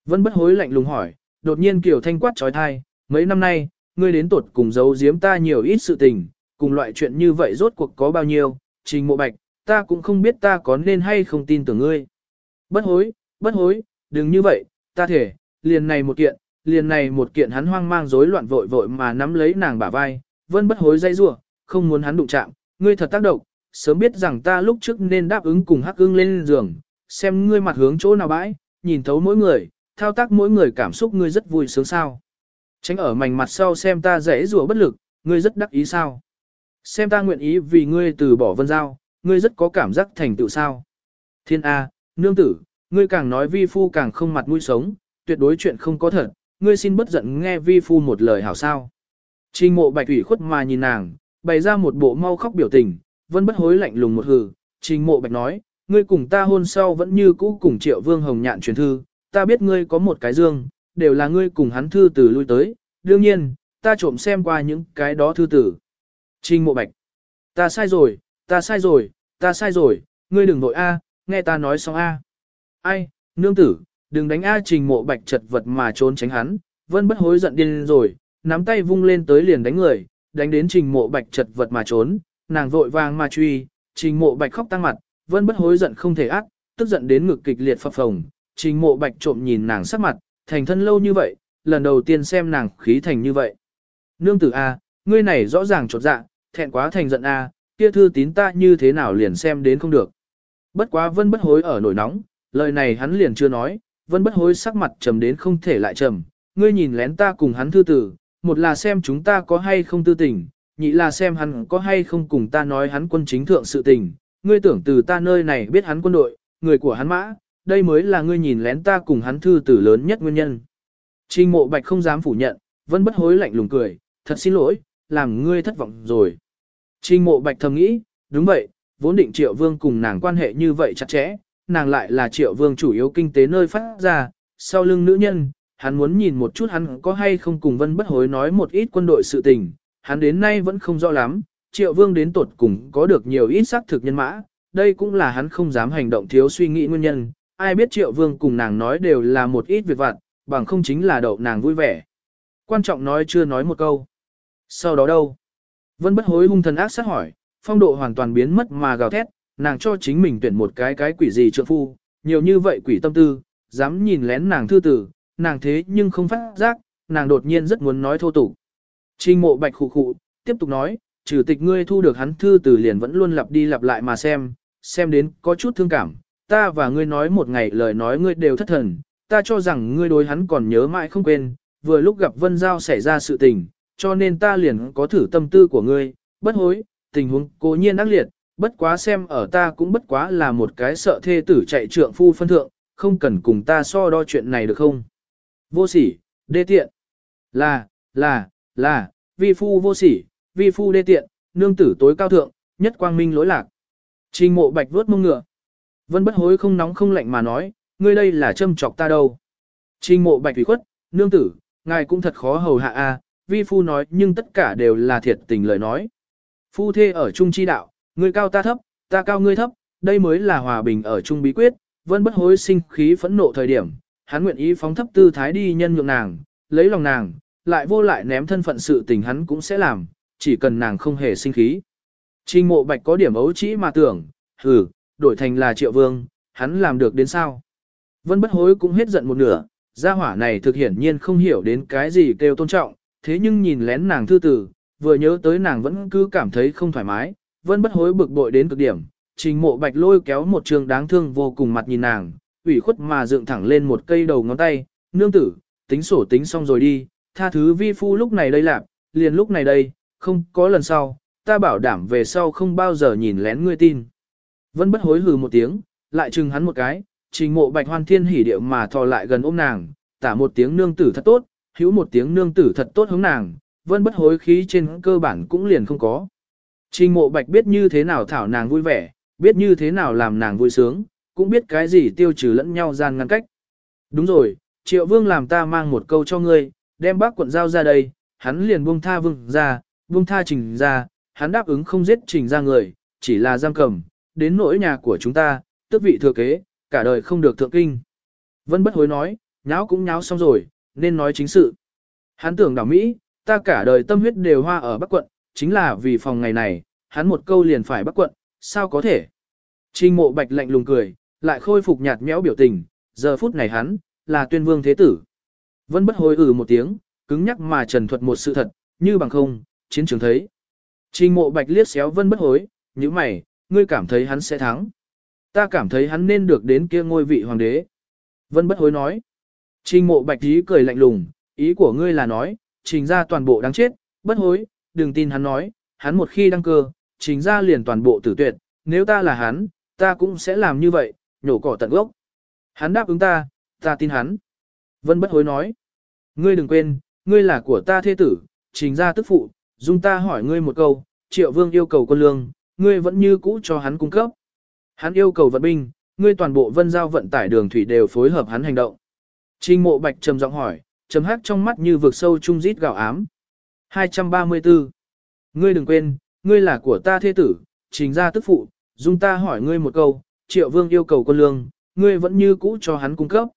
Vẫn bất hối lạnh lùng hỏi, đột nhiên kiểu thanh quát trói thai, mấy năm nay, ngươi đến tột cùng giấu giếm ta nhiều ít sự tình, cùng loại chuyện như vậy rốt cuộc có bao nhiêu, trình mộ bạch, ta cũng không biết ta có nên hay không tin tưởng ngươi. Bất hối, bất hối, đừng như vậy, ta thể, liền này một kiện, liền này một kiện hắn hoang mang rối loạn vội vội mà nắm lấy nàng bả vai, vẫn bất hối dây rủa không muốn hắn đụng chạm, ngươi thật tác động, sớm biết rằng ta lúc trước nên đáp ứng cùng hắc ưng lên giường, xem ngươi mặt hướng chỗ nào bãi, nhìn thấu mỗi người, thao tác mỗi người cảm xúc ngươi rất vui sướng sao. Tránh ở mảnh mặt sau xem ta dễ rùa bất lực, ngươi rất đắc ý sao. Xem ta nguyện ý vì ngươi từ bỏ vân giao, ngươi rất có cảm giác thành tựu sao. Thiên A, nương tử, ngươi càng nói vi phu càng không mặt mũi sống, tuyệt đối chuyện không có thật, ngươi xin bất giận nghe vi phu một lời hảo sao. Trình mộ bạch ủy khuất mà nhìn nàng, bày ra một bộ mau khóc biểu tình, vân bất hối lạnh lùng một hừ, trình mộ bạch nói, ngươi cùng ta hôn sau vẫn như cũ cùng triệu vương hồng nhạn truyền thư, ta biết ngươi có một cái dương, đều là ngươi cùng hắn thư tử lui tới, đương nhiên, ta trộm xem qua những cái đó thư tử. Trình mộ bạch, ta sai rồi, ta sai rồi, ta sai rồi, ngươi đừng vội a, nghe ta nói xong a. Ai, nương tử, đừng đánh a trình mộ bạch chật vật mà trốn tránh hắn, vân bất hối giận điên rồi, nắm tay vung lên tới liền đánh người, đánh đến trình mộ bạch chật vật mà trốn, nàng vội vàng mà truy, trình mộ bạch khóc tăng mặt, vân bất hối giận không thể ác, tức giận đến ngực kịch liệt phập phồng, trình mộ bạch trộm nhìn nàng sắc mặt, thành thân lâu như vậy, lần đầu tiên xem nàng khí thành như vậy. Nương tử A, ngươi này rõ ràng trột dạ, thẹn quá thành giận A, kia thư tín ta như thế nào liền xem đến không được. Bất quá vân bất hối ở nổi nóng, lời này hắn liền chưa nói, vân bất hối sắc mặt trầm đến không thể lại trầm, ngươi nhìn lén ta cùng hắn thư tử, một là xem chúng ta có hay không tư tình, nhị là xem hắn có hay không cùng ta nói hắn quân chính thượng sự tình, ngươi tưởng từ ta nơi này biết hắn quân đội, người của hắn mã, đây mới là ngươi nhìn lén ta cùng hắn thư tử lớn nhất nguyên nhân. Trình mộ bạch không dám phủ nhận, vẫn bất hối lạnh lùng cười, thật xin lỗi, làm ngươi thất vọng rồi. Trình mộ bạch thầm nghĩ, đúng vậy, vốn định triệu vương cùng nàng quan hệ như vậy chặt chẽ, nàng lại là triệu vương chủ yếu kinh tế nơi phát ra, sau lưng nữ nhân, hắn muốn nhìn một chút hắn có hay không cùng vân bất hối nói một ít quân đội sự tình, hắn đến nay vẫn không rõ lắm, triệu vương đến tột cùng có được nhiều ít xác thực nhân mã, đây cũng là hắn không dám hành động thiếu suy nghĩ nguyên nhân, ai biết triệu vương cùng nàng nói đều là một ít việc vặt, bằng không chính là đậu nàng vui vẻ. Quan trọng nói chưa nói một câu. Sau đó đâu? Vân bất hối hung thần ác sát hỏi, phong độ hoàn toàn biến mất mà gào thét, nàng cho chính mình tuyển một cái cái quỷ gì trượng phu, nhiều như vậy quỷ tâm tư, dám nhìn lén nàng thư tử, nàng thế nhưng không phát giác, nàng đột nhiên rất muốn nói thô tục. Trình mộ bạch khụ khụ, tiếp tục nói, trừ tịch ngươi thu được hắn thư từ liền vẫn luôn lặp đi lặp lại mà xem, xem đến có chút thương cảm, ta và ngươi nói một ngày lời nói ngươi đều thất thần, ta cho rằng ngươi đối hắn còn nhớ mãi không quên, vừa lúc gặp Vân Giao xảy ra sự tình, cho nên ta liền có thử tâm tư của ngươi, bất hối, tình huống cố nhiên ác liệt, bất quá xem ở ta cũng bất quá là một cái sợ thê tử chạy trượng phu phân thượng, không cần cùng ta so đo chuyện này được không? Vô sỉ, đê tiện. Là, là, là, vi phu vô sỉ, vi phu đê tiện, nương tử tối cao thượng, nhất quang minh lỗi lạc. Trình mộ bạch vớt mông ngựa. Vân bất hối không nóng không lạnh mà nói, ngươi đây là châm chọc ta đâu. Trình mộ bạch thủy khuất, nương tử, ngài cũng thật khó hầu hạ a, vi phu nói nhưng tất cả đều là thiệt tình lời nói. Phu thê ở chung chi đạo, ngươi cao ta thấp, ta cao ngươi thấp, đây mới là hòa bình ở chung bí quyết, vân bất hối sinh khí phẫn nộ thời điểm, hắn nguyện ý phóng thấp tư thái đi nhân nhượng nàng, lấy lòng nàng, lại vô lại ném thân phận sự tình hắn cũng sẽ làm, chỉ cần nàng không hề sinh khí. Trình mộ bạch có điểm ấu trĩ mà tưởng, hừ, đổi thành là triệu vương, hắn làm được đến sao? Vân bất hối cũng hết giận một nửa, gia hỏa này thực hiển nhiên không hiểu đến cái gì kêu tôn trọng, thế nhưng nhìn lén nàng thư tử, vừa nhớ tới nàng vẫn cứ cảm thấy không thoải mái, vân bất hối bực bội đến cực điểm, trình mộ bạch lôi kéo một trường đáng thương vô cùng mặt nhìn nàng, ủy khuất mà dựng thẳng lên một cây đầu ngón tay, nương tử, tính sổ tính xong rồi đi, tha thứ vi phu lúc này đây lạc, liền lúc này đây, không có lần sau, ta bảo đảm về sau không bao giờ nhìn lén ngươi tin. Vân bất hối hừ một tiếng, lại chừng hắn một cái, trình mộ bạch hoan thiên hỉ điệu mà thò lại gần ôm nàng, tả một tiếng nương tử thật tốt, hữu một tiếng nương tử thật tốt hướng nàng, vân bất hối khí trên cơ bản cũng liền không có. Trình mộ bạch biết như thế nào thảo nàng vui vẻ, biết như thế nào làm nàng vui sướng, cũng biết cái gì tiêu trừ lẫn nhau gian ngăn cách. Đúng rồi, triệu vương làm ta mang một câu cho ngươi, đem bác quận giao ra đây, hắn liền buông tha vương ra, buông tha trình ra, hắn đáp ứng không giết trình ra người, chỉ là giam cầm, đến nỗi nhà của chúng ta, tức vị thừa kế, cả đời không được thượng kinh. Vân bất hối nói, nháo cũng nháo xong rồi, nên nói chính sự. Hắn tưởng đảo Mỹ, ta cả đời tâm huyết đều hoa ở Bắc quận, chính là vì phòng ngày này, hắn một câu liền phải Bắc quận, sao có thể. Trình mộ bạch lạnh lùng cười, lại khôi phục nhạt nhẽo biểu tình, giờ phút này hắn, là tuyên vương thế tử. Vân bất hối ử ừ một tiếng, cứng nhắc mà trần thuật một sự thật, như bằng không, chiến trường thấy. Trình mộ bạch liếc xéo vân bất hối, như mày, ngươi cảm thấy hắn sẽ thắng. Ta cảm thấy hắn nên được đến kia ngôi vị hoàng đế. Vân bất hối nói. Trình mộ bạch ý cười lạnh lùng, ý của ngươi là nói, trình ra toàn bộ đáng chết, bất hối, đừng tin hắn nói, hắn một khi đăng cơ, trình ra liền toàn bộ tử tuyệt, nếu ta là hắn, ta cũng sẽ làm như vậy, nhổ cỏ tận gốc. Hắn đáp ứng ta, ta tin hắn. Vân bất hối nói. Ngươi đừng quên, ngươi là của ta thế tử, trình ra tức phụ, dung ta hỏi ngươi một câu, triệu vương yêu cầu quân lương, ngươi vẫn như cũ cho hắn cung cấp. Hắn yêu cầu vận binh, ngươi toàn bộ vân giao vận tải đường thủy đều phối hợp hắn hành động. Trình mộ bạch trầm giọng hỏi, trầm hát trong mắt như vực sâu trung rít gạo ám. 234. Ngươi đừng quên, ngươi là của ta thế tử, trình ra tức phụ, dung ta hỏi ngươi một câu, triệu vương yêu cầu quân lương, ngươi vẫn như cũ cho hắn cung cấp.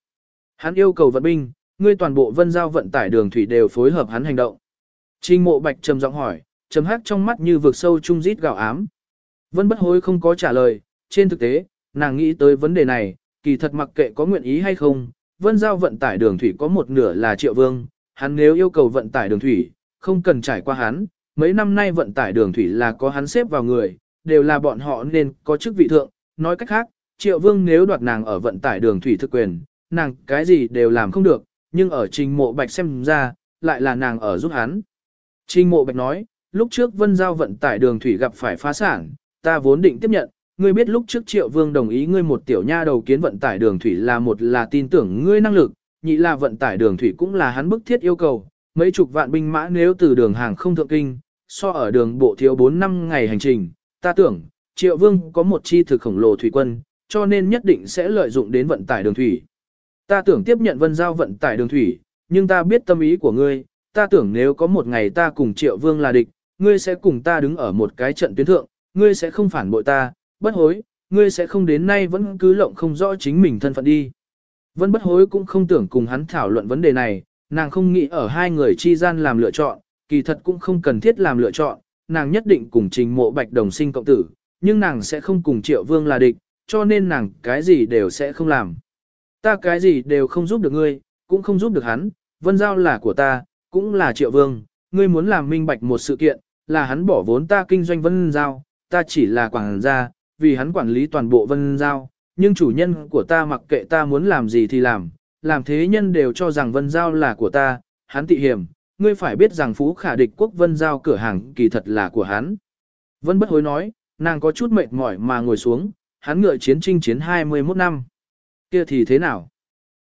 Hắn yêu cầu vận binh, ngươi toàn bộ vân giao vận tải đường thủy đều phối hợp hắn hành động. Trình mộ bạch trầm giọng hỏi, trầm hát trong mắt như vực sâu trung rít gạo ám. Vân bất hối không có trả lời, trên thực tế, nàng nghĩ tới vấn đề này, kỳ thật mặc kệ có nguyện ý hay không, vân giao vận tải đường thủy có một nửa là triệu vương, hắn nếu yêu cầu vận tải đường thủy, không cần trải qua hắn, mấy năm nay vận tải đường thủy là có hắn xếp vào người, đều là bọn họ nên có chức vị thượng, nói cách khác, triệu vương nếu đoạt nàng ở vận tải đường thủy thực quyền, nàng cái gì đều làm không được, nhưng ở trình mộ bạch xem ra, lại là nàng ở giúp hắn. Trình mộ bạch nói, lúc trước vân giao vận tải đường thủy gặp phải phá sản, ta vốn định tiếp nhận, ngươi biết lúc trước triệu vương đồng ý ngươi một tiểu nha đầu kiến vận tải đường thủy là một là tin tưởng ngươi năng lực, nhị là vận tải đường thủy cũng là hắn bức thiết yêu cầu, mấy chục vạn binh mã nếu từ đường hàng không thượng kinh, so ở đường bộ thiếu 4 năm ngày hành trình, ta tưởng, triệu vương có một chi thực khổng lồ thủy quân, cho nên nhất định sẽ lợi dụng đến vận tải đường thủy. Ta tưởng tiếp nhận vân giao vận tải đường thủy, nhưng ta biết tâm ý của ngươi, ta tưởng nếu có một ngày ta cùng triệu vương là địch, ngươi sẽ cùng ta đứng ở một cái trận tuyến thượng, ngươi sẽ không phản bội ta, bất hối, ngươi sẽ không đến nay vẫn cứ lộng không rõ chính mình thân phận đi. Vân bất hối cũng không tưởng cùng hắn thảo luận vấn đề này, nàng không nghĩ ở hai người chi gian làm lựa chọn, kỳ thật cũng không cần thiết làm lựa chọn, nàng nhất định cùng trình mộ bạch đồng sinh cộng tử, nhưng nàng sẽ không cùng triệu vương là địch, cho nên nàng cái gì đều sẽ không làm. Ta cái gì đều không giúp được ngươi, cũng không giúp được hắn, vân giao là của ta, cũng là triệu vương, ngươi muốn làm minh bạch một sự kiện, là hắn bỏ vốn ta kinh doanh vân giao, ta chỉ là quản gia, vì hắn quản lý toàn bộ vân giao, nhưng chủ nhân của ta mặc kệ ta muốn làm gì thì làm, làm thế nhân đều cho rằng vân giao là của ta, hắn tị hiểm, ngươi phải biết rằng phú khả địch quốc vân giao cửa hàng kỳ thật là của hắn. Vân bất hối nói, nàng có chút mệt mỏi mà ngồi xuống, hắn ngựa chiến trinh chiến 21 năm. Kia thì thế nào?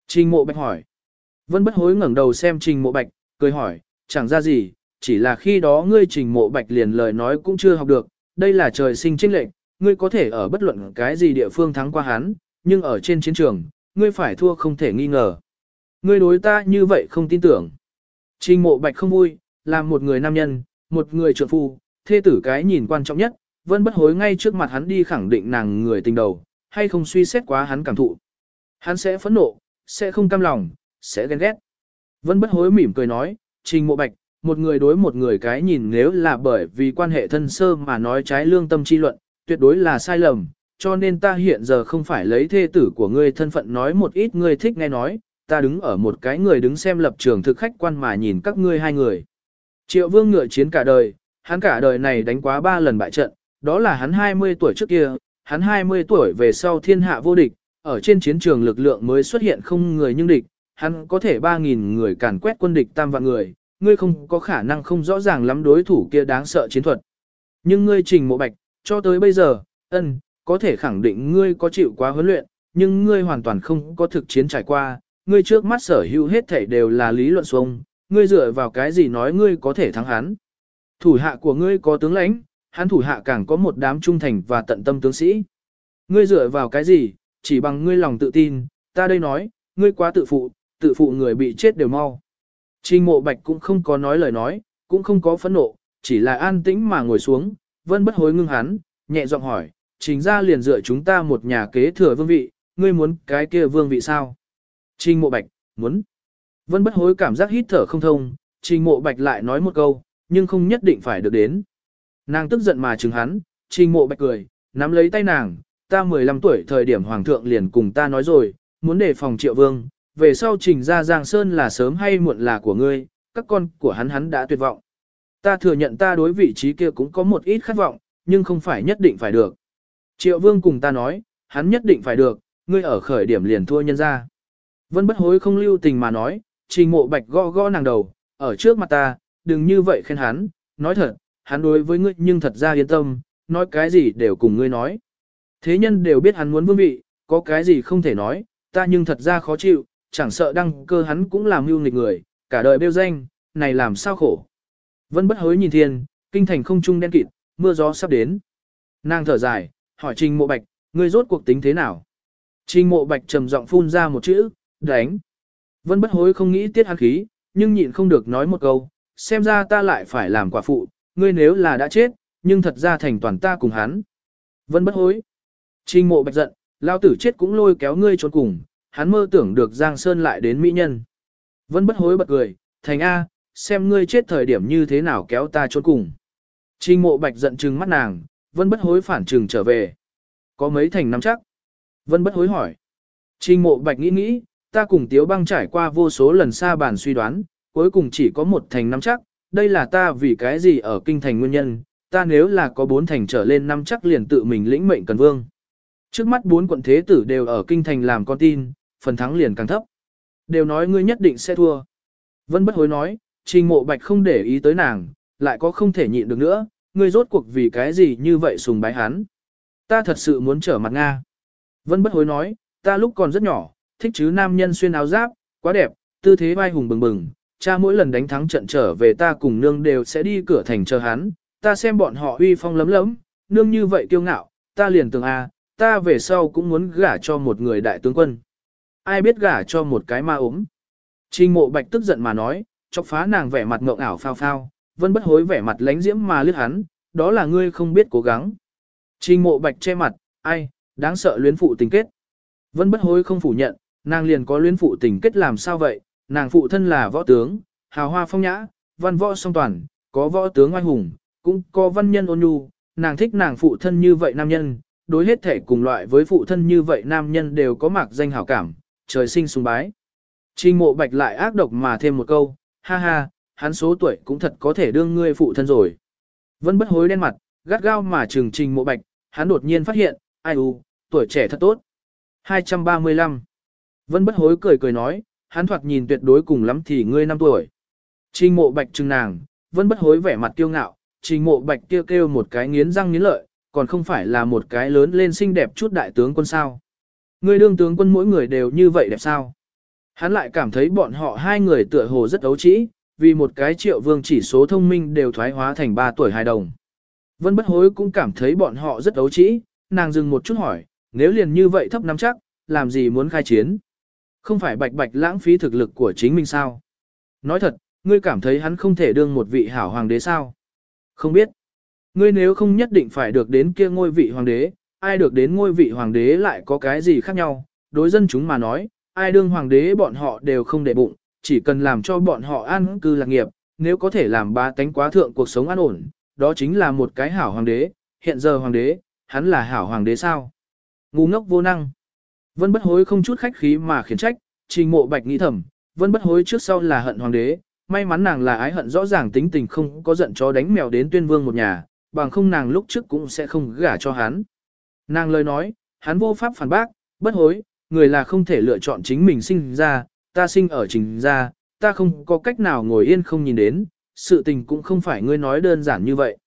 Trình mộ bạch hỏi. Vân bất hối ngẩng đầu xem trình mộ bạch, cười hỏi, chẳng ra gì, chỉ là khi đó ngươi trình mộ bạch liền lời nói cũng chưa học được, đây là trời sinh chênh lệnh, ngươi có thể ở bất luận cái gì địa phương thắng qua hắn, nhưng ở trên chiến trường, ngươi phải thua không thể nghi ngờ. Ngươi đối ta như vậy không tin tưởng. Trình mộ bạch không vui, làm một người nam nhân, một người trượng phu, thê tử cái nhìn quan trọng nhất, vân bất hối ngay trước mặt hắn đi khẳng định nàng người tình đầu, hay không suy xét quá hắn cảm thụ. Hắn sẽ phẫn nộ, sẽ không cam lòng, sẽ ghen ghét. Vân bất hối mỉm cười nói, trình mộ bạch, một người đối một người cái nhìn nếu là bởi vì quan hệ thân sơ mà nói trái lương tâm chi luận, tuyệt đối là sai lầm, cho nên ta hiện giờ không phải lấy thê tử của ngươi thân phận nói một ít ngươi thích nghe nói, ta đứng ở một cái người đứng xem lập trường thực khách quan mà nhìn các ngươi hai người. Triệu vương ngựa chiến cả đời, hắn cả đời này đánh quá ba lần bại trận, đó là hắn 20 tuổi trước kia, hắn 20 tuổi về sau thiên hạ vô địch, ở trên chiến trường lực lượng mới xuất hiện không người nhưng địch, hắn có thể 3.000 người càn quét quân địch tam vạn người, ngươi không có khả năng không rõ ràng lắm đối thủ kia đáng sợ chiến thuật. Nhưng ngươi trình mộ bạch, cho tới bây giờ, ân, có thể khẳng định ngươi có chịu quá huấn luyện, nhưng ngươi hoàn toàn không có thực chiến trải qua, ngươi trước mắt sở hữu hết thảy đều là lý luận xuông, ngươi dựa vào cái gì nói ngươi có thể thắng hắn. Thủ hạ của ngươi có tướng lãnh, hắn thủ hạ càng có một đám trung thành và tận tâm tướng sĩ. Ngươi dựa vào cái gì, chỉ bằng ngươi lòng tự tin, ta đây nói, ngươi quá tự phụ, tự phụ người bị chết đều mau. Trình mộ bạch cũng không có nói lời nói, cũng không có phẫn nộ, chỉ là an tĩnh mà ngồi xuống, vân bất hối ngưng hắn, nhẹ giọng hỏi, trình ra liền dựa chúng ta một nhà kế thừa vương vị, ngươi muốn cái kia vương vị sao? Trình mộ bạch, muốn. Vân bất hối cảm giác hít thở không thông, trình mộ bạch lại nói một câu, nhưng không nhất định phải được đến. Nàng tức giận mà chừng hắn, trình mộ bạch cười, nắm lấy tay nàng, ta 15 tuổi thời điểm hoàng thượng liền cùng ta nói rồi, muốn đề phòng triệu vương, về sau trình ra Giang Sơn là sớm hay muộn là của ngươi, các con của hắn hắn đã tuyệt vọng. Ta thừa nhận ta đối vị trí kia cũng có một ít khát vọng, nhưng không phải nhất định phải được. Triệu vương cùng ta nói, hắn nhất định phải được, ngươi ở khởi điểm liền thua nhân ra. Vân bất hối không lưu tình mà nói, trình mộ bạch gõ gõ nàng đầu, ở trước mặt ta, đừng như vậy khen hắn, nói thật, hắn đối với ngươi nhưng thật ra yên tâm, nói cái gì đều cùng ngươi nói. Thế nhân đều biết hắn muốn vương vị, có cái gì không thể nói, ta nhưng thật ra khó chịu, chẳng sợ đăng cơ hắn cũng làm mưu nghịch người, cả đời bêu danh, này làm sao khổ. Vân bất hối nhìn thiên, kinh thành không trung đen kịt, mưa gió sắp đến. Nàng thở dài, hỏi Trình Mộ Bạch, ngươi rốt cuộc tính thế nào? Trình Mộ Bạch trầm giọng phun ra một chữ, đánh. Vân bất hối không nghĩ tiết hắn khí, nhưng nhịn không được nói một câu, xem ra ta lại phải làm quả phụ, ngươi nếu là đã chết, nhưng thật ra thành toàn ta cùng hắn. Vân bất hối. Trình Mộ Bạch giận, lao tử chết cũng lôi kéo ngươi trốn cùng, hắn mơ tưởng được Giang Sơn lại đến mỹ nhân. Vân bất hối bật cười, thành A, xem ngươi chết thời điểm như thế nào kéo ta trốn cùng. Trình mộ bạch giận trừng mắt nàng, vân bất hối phản trừng trở về. Có mấy thành nắm chắc? Vân bất hối hỏi. Trình mộ bạch nghĩ nghĩ, ta cùng tiếu băng trải qua vô số lần xa bàn suy đoán, cuối cùng chỉ có một thành nắm chắc, đây là ta vì cái gì ở kinh thành nguyên nhân, ta nếu là có bốn thành trở lên năm chắc liền tự mình lĩnh mệnh cần vương. Trước mắt bốn quận thế tử đều ở kinh thành làm con tin, phần thắng liền càng thấp. Đều nói ngươi nhất định sẽ thua. Vân bất hối nói, trình mộ bạch không để ý tới nàng, lại có không thể nhịn được nữa, ngươi rốt cuộc vì cái gì như vậy sùng bái hắn. Ta thật sự muốn trở mặt Nga. Vân bất hối nói, ta lúc còn rất nhỏ, thích chứ nam nhân xuyên áo giáp, quá đẹp, tư thế vai hùng bừng bừng, cha mỗi lần đánh thắng trận trở về ta cùng nương đều sẽ đi cửa thành chờ hắn, ta xem bọn họ uy phong lấm lấm, nương như vậy kiêu ngạo, ta liền tưởng a, ta về sau cũng muốn gả cho một người đại tướng quân ai biết gả cho một cái ma ốm. Trình mộ bạch tức giận mà nói, chọc phá nàng vẻ mặt ngượng ảo phao phao, vẫn bất hối vẻ mặt lánh diễm mà lướt hắn, đó là ngươi không biết cố gắng. Trình mộ bạch che mặt, ai, đáng sợ luyến phụ tình kết. Vẫn bất hối không phủ nhận, nàng liền có luyến phụ tình kết làm sao vậy, nàng phụ thân là võ tướng, hào hoa phong nhã, văn võ song toàn, có võ tướng oai hùng, cũng có văn nhân ôn nhu, nàng thích nàng phụ thân như vậy nam nhân, đối hết thể cùng loại với phụ thân như vậy nam nhân đều có mạc danh hảo cảm, trời sinh sùng bái. Trình mộ bạch lại ác độc mà thêm một câu, ha ha, hắn số tuổi cũng thật có thể đương ngươi phụ thân rồi. Vân bất hối đen mặt, gắt gao mà trừng trình mộ bạch, hắn đột nhiên phát hiện, ai u, tuổi trẻ thật tốt. 235. Vân bất hối cười cười nói, hắn thoạt nhìn tuyệt đối cùng lắm thì ngươi năm tuổi. Trình mộ bạch trừng nàng, vân bất hối vẻ mặt kiêu ngạo, trình mộ bạch kêu kêu một cái nghiến răng nghiến lợi, còn không phải là một cái lớn lên xinh đẹp chút đại tướng quân sao. Ngươi đương tướng quân mỗi người đều như vậy đẹp sao? Hắn lại cảm thấy bọn họ hai người tựa hồ rất ấu trĩ, vì một cái triệu vương chỉ số thông minh đều thoái hóa thành ba tuổi hài đồng. Vân bất hối cũng cảm thấy bọn họ rất ấu trĩ, nàng dừng một chút hỏi, nếu liền như vậy thấp nắm chắc, làm gì muốn khai chiến? Không phải bạch bạch lãng phí thực lực của chính mình sao? Nói thật, ngươi cảm thấy hắn không thể đương một vị hảo hoàng đế sao? Không biết. Ngươi nếu không nhất định phải được đến kia ngôi vị hoàng đế, ai được đến ngôi vị hoàng đế lại có cái gì khác nhau, đối dân chúng mà nói, ai đương hoàng đế bọn họ đều không để bụng, chỉ cần làm cho bọn họ an cư lạc nghiệp, nếu có thể làm ba tánh quá thượng cuộc sống an ổn, đó chính là một cái hảo hoàng đế, hiện giờ hoàng đế, hắn là hảo hoàng đế sao? Ngu ngốc vô năng. Vân bất hối không chút khách khí mà khiển trách, trình mộ bạch nghĩ thầm, vân bất hối trước sau là hận hoàng đế, may mắn nàng là ái hận rõ ràng tính tình không có giận chó đánh mèo đến tuyên vương một nhà, bằng không nàng lúc trước cũng sẽ không gả cho hắn. Nàng lời nói, hắn vô pháp phản bác, bất hối, người là không thể lựa chọn chính mình sinh ra, ta sinh ở trình ra, ta không có cách nào ngồi yên không nhìn đến, sự tình cũng không phải ngươi nói đơn giản như vậy.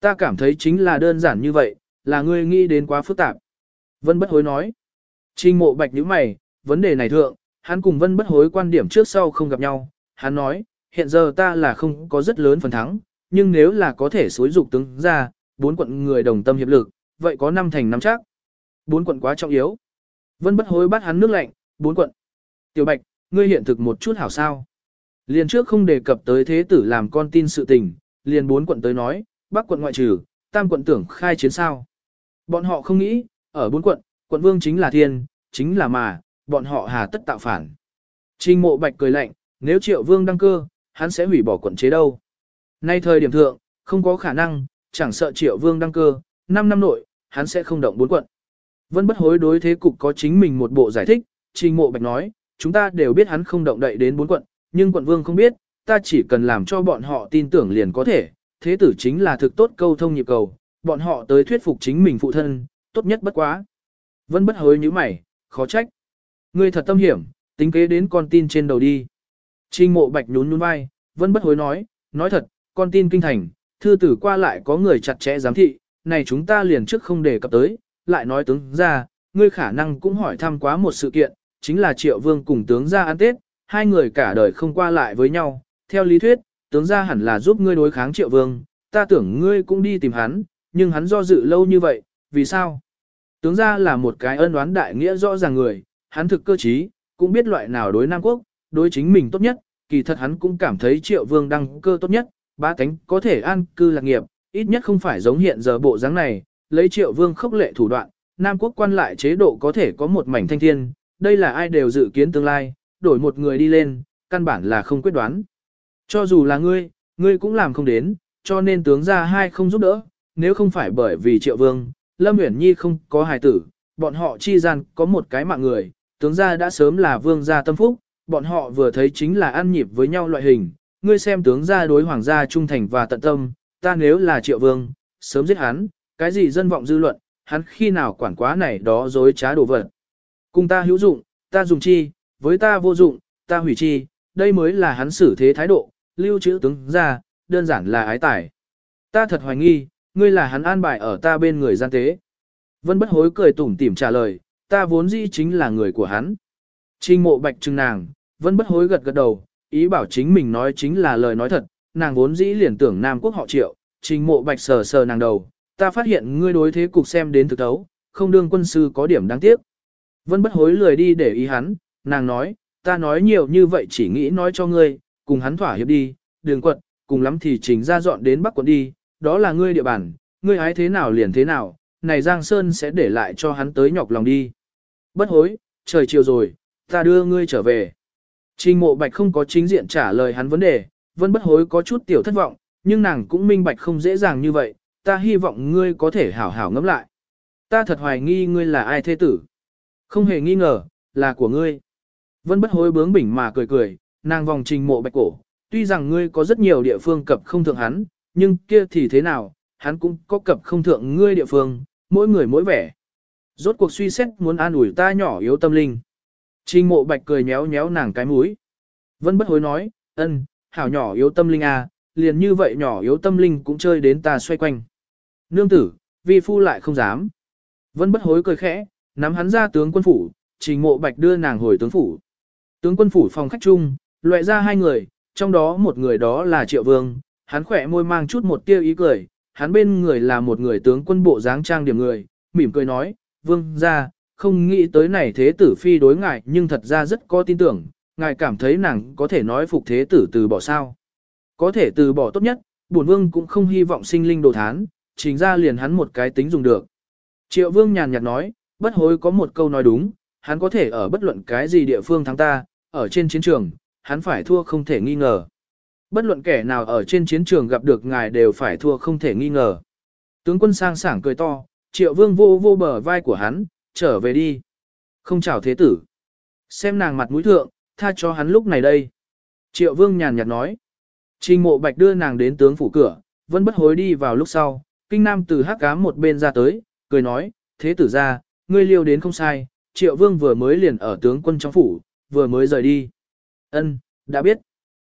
Ta cảm thấy chính là đơn giản như vậy, là ngươi nghĩ đến quá phức tạp. Vân bất hối nói. Trình mộ bạch như mày, vấn đề này thượng, hắn cùng vân bất hối quan điểm trước sau không gặp nhau. Hắn nói, hiện giờ ta là không có rất lớn phần thắng, nhưng nếu là có thể xối dục tướng ra, bốn quận người đồng tâm hiệp lực, vậy có năm thành năm chắc. Bốn quận quá trọng yếu. Vân bất hối bắt hắn nước lạnh, bốn quận. Tiểu bạch, ngươi hiện thực một chút hảo sao. Liền trước không đề cập tới thế tử làm con tin sự tình, liền bốn quận tới nói, bắc quận ngoại trừ, tam quận tưởng khai chiến sao. Bọn họ không nghĩ, ở bốn quận, quận vương chính là thiên, chính là mà, bọn họ hà tất tạo phản. Trình mộ bạch cười lạnh, nếu triệu vương đăng cơ, hắn sẽ hủy bỏ quận chế đâu. Nay thời điểm thượng, không có khả năng, chẳng sợ triệu vương đăng cơ, 5 năm nội, hắn sẽ không động bốn quận. Vân bất hối đối thế cục có chính mình một bộ giải thích, trình mộ bạch nói, chúng ta đều biết hắn không động đậy đến bốn quận, nhưng quận vương không biết, ta chỉ cần làm cho bọn họ tin tưởng liền có thể, thế tử chính là thực tốt câu thông nhịp cầu, bọn họ tới thuyết phục chính mình phụ thân, tốt nhất bất quá. Vân bất hối như mày, khó trách. Ngươi thật tâm hiểm, tính kế đến con tin trên đầu đi. Trình mộ bạch nhún nhún vai, vân bất hối nói, nói thật, con tin kinh thành, thư tử qua lại có người chặt chẽ giám thị, này chúng ta liền trước không đề cập tới, lại nói tướng ra, ngươi khả năng cũng hỏi thăm quá một sự kiện, chính là triệu vương cùng tướng ra ăn tết, hai người cả đời không qua lại với nhau, theo lý thuyết, tướng ra hẳn là giúp ngươi đối kháng triệu vương, ta tưởng ngươi cũng đi tìm hắn, nhưng hắn do dự lâu như vậy, vì sao? Tướng ra là một cái ân oán đại nghĩa rõ ràng người, hắn thực cơ trí, cũng biết loại nào đối Nam Quốc, đối chính mình tốt nhất, kỳ thật hắn cũng cảm thấy triệu vương đăng cơ tốt nhất, ba cánh có thể an cư lạc nghiệp, ít nhất không phải giống hiện giờ bộ dáng này, lấy triệu vương khốc lệ thủ đoạn, Nam quốc quan lại chế độ có thể có một mảnh thanh thiên, đây là ai đều dự kiến tương lai, đổi một người đi lên, căn bản là không quyết đoán. Cho dù là ngươi, ngươi cũng làm không đến, cho nên tướng ra hai không giúp đỡ, nếu không phải bởi vì triệu vương, Lâm Uyển Nhi không có hài tử, bọn họ chi gian có một cái mạng người, tướng gia đã sớm là vương gia tâm phúc, bọn họ vừa thấy chính là ăn nhịp với nhau loại hình, ngươi xem tướng gia đối hoàng gia trung thành và tận tâm, ta nếu là triệu vương, sớm giết hắn, cái gì dân vọng dư luận, hắn khi nào quản quá này đó dối trá đồ vật. Cùng ta hữu dụng, ta dùng chi, với ta vô dụng, ta hủy chi, đây mới là hắn xử thế thái độ, lưu trữ tướng gia, đơn giản là ái tải. Ta thật hoài nghi, ngươi là hắn an bài ở ta bên người gian tế. Vân bất hối cười tủm tỉm trả lời, ta vốn dĩ chính là người của hắn. Trình mộ bạch trừng nàng, vân bất hối gật gật đầu, ý bảo chính mình nói chính là lời nói thật, nàng vốn dĩ liền tưởng Nam Quốc họ triệu, trình mộ bạch sờ sờ nàng đầu, ta phát hiện ngươi đối thế cục xem đến thực thấu, không đương quân sư có điểm đáng tiếc. Vân bất hối lười đi để ý hắn, nàng nói, ta nói nhiều như vậy chỉ nghĩ nói cho ngươi, cùng hắn thỏa hiệp đi, đường quận, cùng lắm thì trình ra dọn đến Bắc quận đi, đó là ngươi địa bàn, ngươi ái thế nào liền thế nào, này Giang Sơn sẽ để lại cho hắn tới nhọc lòng đi. Bất hối, trời chiều rồi, ta đưa ngươi trở về. Trình mộ bạch không có chính diện trả lời hắn vấn đề, vân bất hối có chút tiểu thất vọng, nhưng nàng cũng minh bạch không dễ dàng như vậy, ta hy vọng ngươi có thể hảo hảo ngẫm lại. Ta thật hoài nghi ngươi là ai thế tử. Không hề nghi ngờ, là của ngươi. Vân bất hối bướng bỉnh mà cười cười, nàng vòng trình mộ bạch cổ, tuy rằng ngươi có rất nhiều địa phương cập không thượng hắn, nhưng kia thì thế nào, hắn cũng có cập không thượng ngươi địa phương, mỗi người mỗi vẻ. Rốt cuộc suy xét muốn an ủi ta nhỏ yếu tâm linh. Trình mộ bạch cười nhéo nhéo nàng cái mũi. Vân bất hối nói, ân, hảo nhỏ yếu tâm linh à, liền như vậy nhỏ yếu tâm linh cũng chơi đến ta xoay quanh. Nương tử, vi phu lại không dám. Vân bất hối cười khẽ, nắm hắn ra tướng quân phủ, trình mộ bạch đưa nàng hồi tướng phủ. Tướng quân phủ phòng khách chung, loại ra hai người, trong đó một người đó là triệu vương, hắn khỏe môi mang chút một tia ý cười, hắn bên người là một người tướng quân bộ dáng trang điểm người, mỉm cười nói, vương ra, không nghĩ tới này thế tử phi đối ngại nhưng thật ra rất có tin tưởng, ngài cảm thấy nàng có thể nói phục thế tử từ bỏ sao. Có thể từ bỏ tốt nhất, bổn vương cũng không hy vọng sinh linh đồ thán, chính ra liền hắn một cái tính dùng được. Triệu vương nhàn nhạt nói, bất hối có một câu nói đúng, hắn có thể ở bất luận cái gì địa phương thắng ta, ở trên chiến trường, hắn phải thua không thể nghi ngờ. Bất luận kẻ nào ở trên chiến trường gặp được ngài đều phải thua không thể nghi ngờ. Tướng quân sang sảng cười to, triệu vương vô vô bờ vai của hắn, trở về đi. Không chào thế tử. Xem nàng mặt mũi thượng, tha cho hắn lúc này đây. Triệu vương nhàn nhạt nói. Trình mộ bạch đưa nàng đến tướng phủ cửa, vẫn bất hối đi vào lúc sau. Kinh nam từ hắc cám một bên ra tới, cười nói, thế tử ra, ngươi liêu đến không sai, triệu vương vừa mới liền ở tướng quân trong phủ, vừa mới rời đi. Ân, đã biết.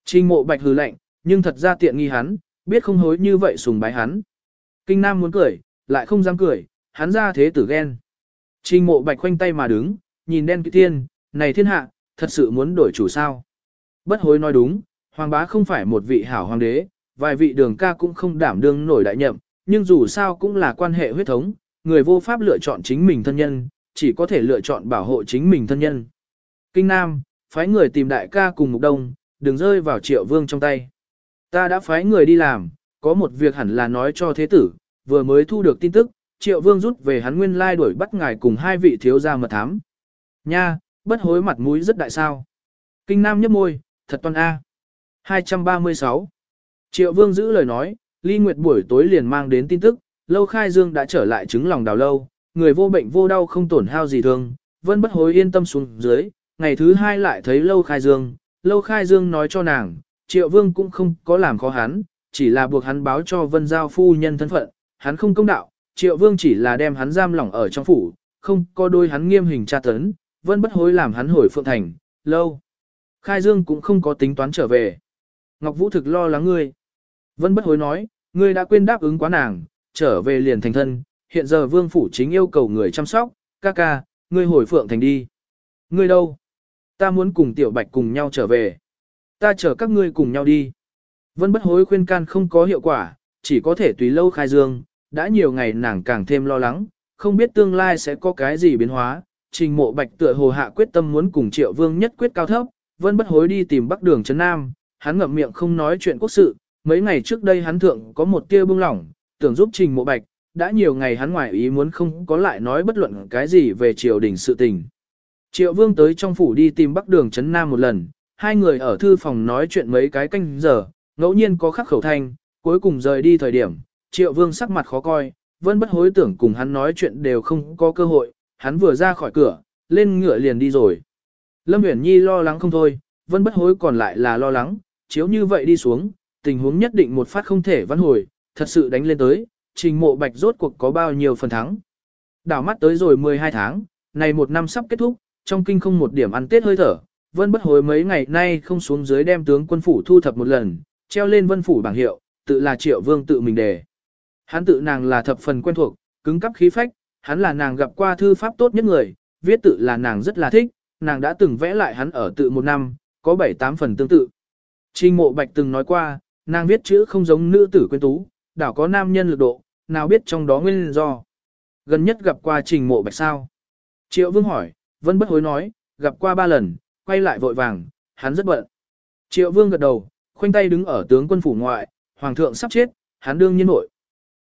Trình mộ bạch hừ lạnh, nhưng thật ra tiện nghi hắn, biết không hối như vậy sùng bái hắn. Kinh nam muốn cười, lại không dám cười, hắn ra thế tử ghen. Trình mộ bạch khoanh tay mà đứng, nhìn đen kỵ thiên, này thiên hạ, thật sự muốn đổi chủ sao. Bất hối nói đúng, hoàng bá không phải một vị hảo hoàng đế, vài vị đường ca cũng không đảm đương nổi đại nhậm, nhưng dù sao cũng là quan hệ huyết thống, người vô pháp lựa chọn chính mình thân nhân, chỉ có thể lựa chọn bảo hộ chính mình thân nhân. Kinh Nam, phái người tìm đại ca cùng mục đông, đừng rơi vào triệu vương trong tay. Ta đã phái người đi làm, có một việc hẳn là nói cho thế tử, vừa mới thu được tin tức, triệu vương rút về hắn nguyên lai đuổi bắt ngài cùng hai vị thiếu gia mật thám. Nha, bất hối mặt mũi rất đại sao. Kinh Nam nhấp môi, thật toàn A. 236. Triệu vương giữ lời nói, Ly Nguyệt buổi tối liền mang đến tin tức, lâu khai dương đã trở lại trứng lòng đào lâu, người vô bệnh vô đau không tổn hao gì thương, vân bất hối yên tâm xuống dưới, ngày thứ hai lại thấy lâu khai dương, lâu khai dương nói cho nàng, triệu vương cũng không có làm khó hắn, chỉ là buộc hắn báo cho vân giao phu nhân thân phận, hắn không công đạo, triệu vương chỉ là đem hắn giam lỏng ở trong phủ, không có đôi hắn nghiêm hình tra tấn, vân bất hối làm hắn hồi phượng thành, lâu. Khai dương cũng không có tính toán trở về. Ngọc Vũ thực lo lắng ngươi. Vân bất hối nói, ngươi đã quên đáp ứng quá nàng, trở về liền thành thân, hiện giờ vương phủ chính yêu cầu người chăm sóc, ca ca, ngươi hồi phượng thành đi. Ngươi đâu? Ta muốn cùng tiểu bạch cùng nhau trở về. Ta chở các ngươi cùng nhau đi. Vân bất hối khuyên can không có hiệu quả, chỉ có thể tùy lâu khai dương, đã nhiều ngày nàng càng thêm lo lắng, không biết tương lai sẽ có cái gì biến hóa. Trình mộ bạch tựa hồ hạ quyết tâm muốn cùng triệu vương nhất quyết cao thấp, vân bất hối đi tìm bắc đường Trấn Nam, hắn ngậm miệng không nói chuyện quốc sự, mấy ngày trước đây hắn thượng có một tia bưng lỏng, tưởng giúp trình mộ bạch, đã nhiều ngày hắn ngoài ý muốn không có lại nói bất luận cái gì về triều đình sự tình. Triệu vương tới trong phủ đi tìm bắc đường Trấn Nam một lần, hai người ở thư phòng nói chuyện mấy cái canh giờ, ngẫu nhiên có khắc khẩu thanh, cuối cùng rời đi thời điểm, triệu vương sắc mặt khó coi, vẫn bất hối tưởng cùng hắn nói chuyện đều không có cơ hội, hắn vừa ra khỏi cửa, lên ngựa liền đi rồi. Lâm Uyển Nhi lo lắng không thôi, vẫn bất hối còn lại là lo lắng, chiếu như vậy đi xuống, tình huống nhất định một phát không thể vãn hồi, thật sự đánh lên tới, trình mộ bạch rốt cuộc có bao nhiêu phần thắng. Đảo mắt tới rồi 12 tháng, này một năm sắp kết thúc, trong kinh không một điểm ăn tết hơi thở, vân bất hối mấy ngày nay không xuống dưới đem tướng quân phủ thu thập một lần, treo lên vân phủ bảng hiệu, tự là triệu vương tự mình đề. Hắn tự nàng là thập phần quen thuộc, cứng cắp khí phách, hắn là nàng gặp qua thư pháp tốt nhất người, viết tự là nàng rất là thích, nàng đã từng vẽ lại hắn ở tự một năm, có 7-8 phần tương tự. Trình mộ bạch từng nói qua, nàng viết chữ không giống nữ tử quyến tú, đảo có nam nhân lực độ, nào biết trong đó nguyên do. Gần nhất gặp qua trình mộ bạch sao. Triệu vương hỏi, vân bất hối nói, gặp qua ba lần, quay lại vội vàng, hắn rất bận. Triệu vương gật đầu, khoanh tay đứng ở tướng quân phủ ngoại, hoàng thượng sắp chết, hắn đương nhiên nội.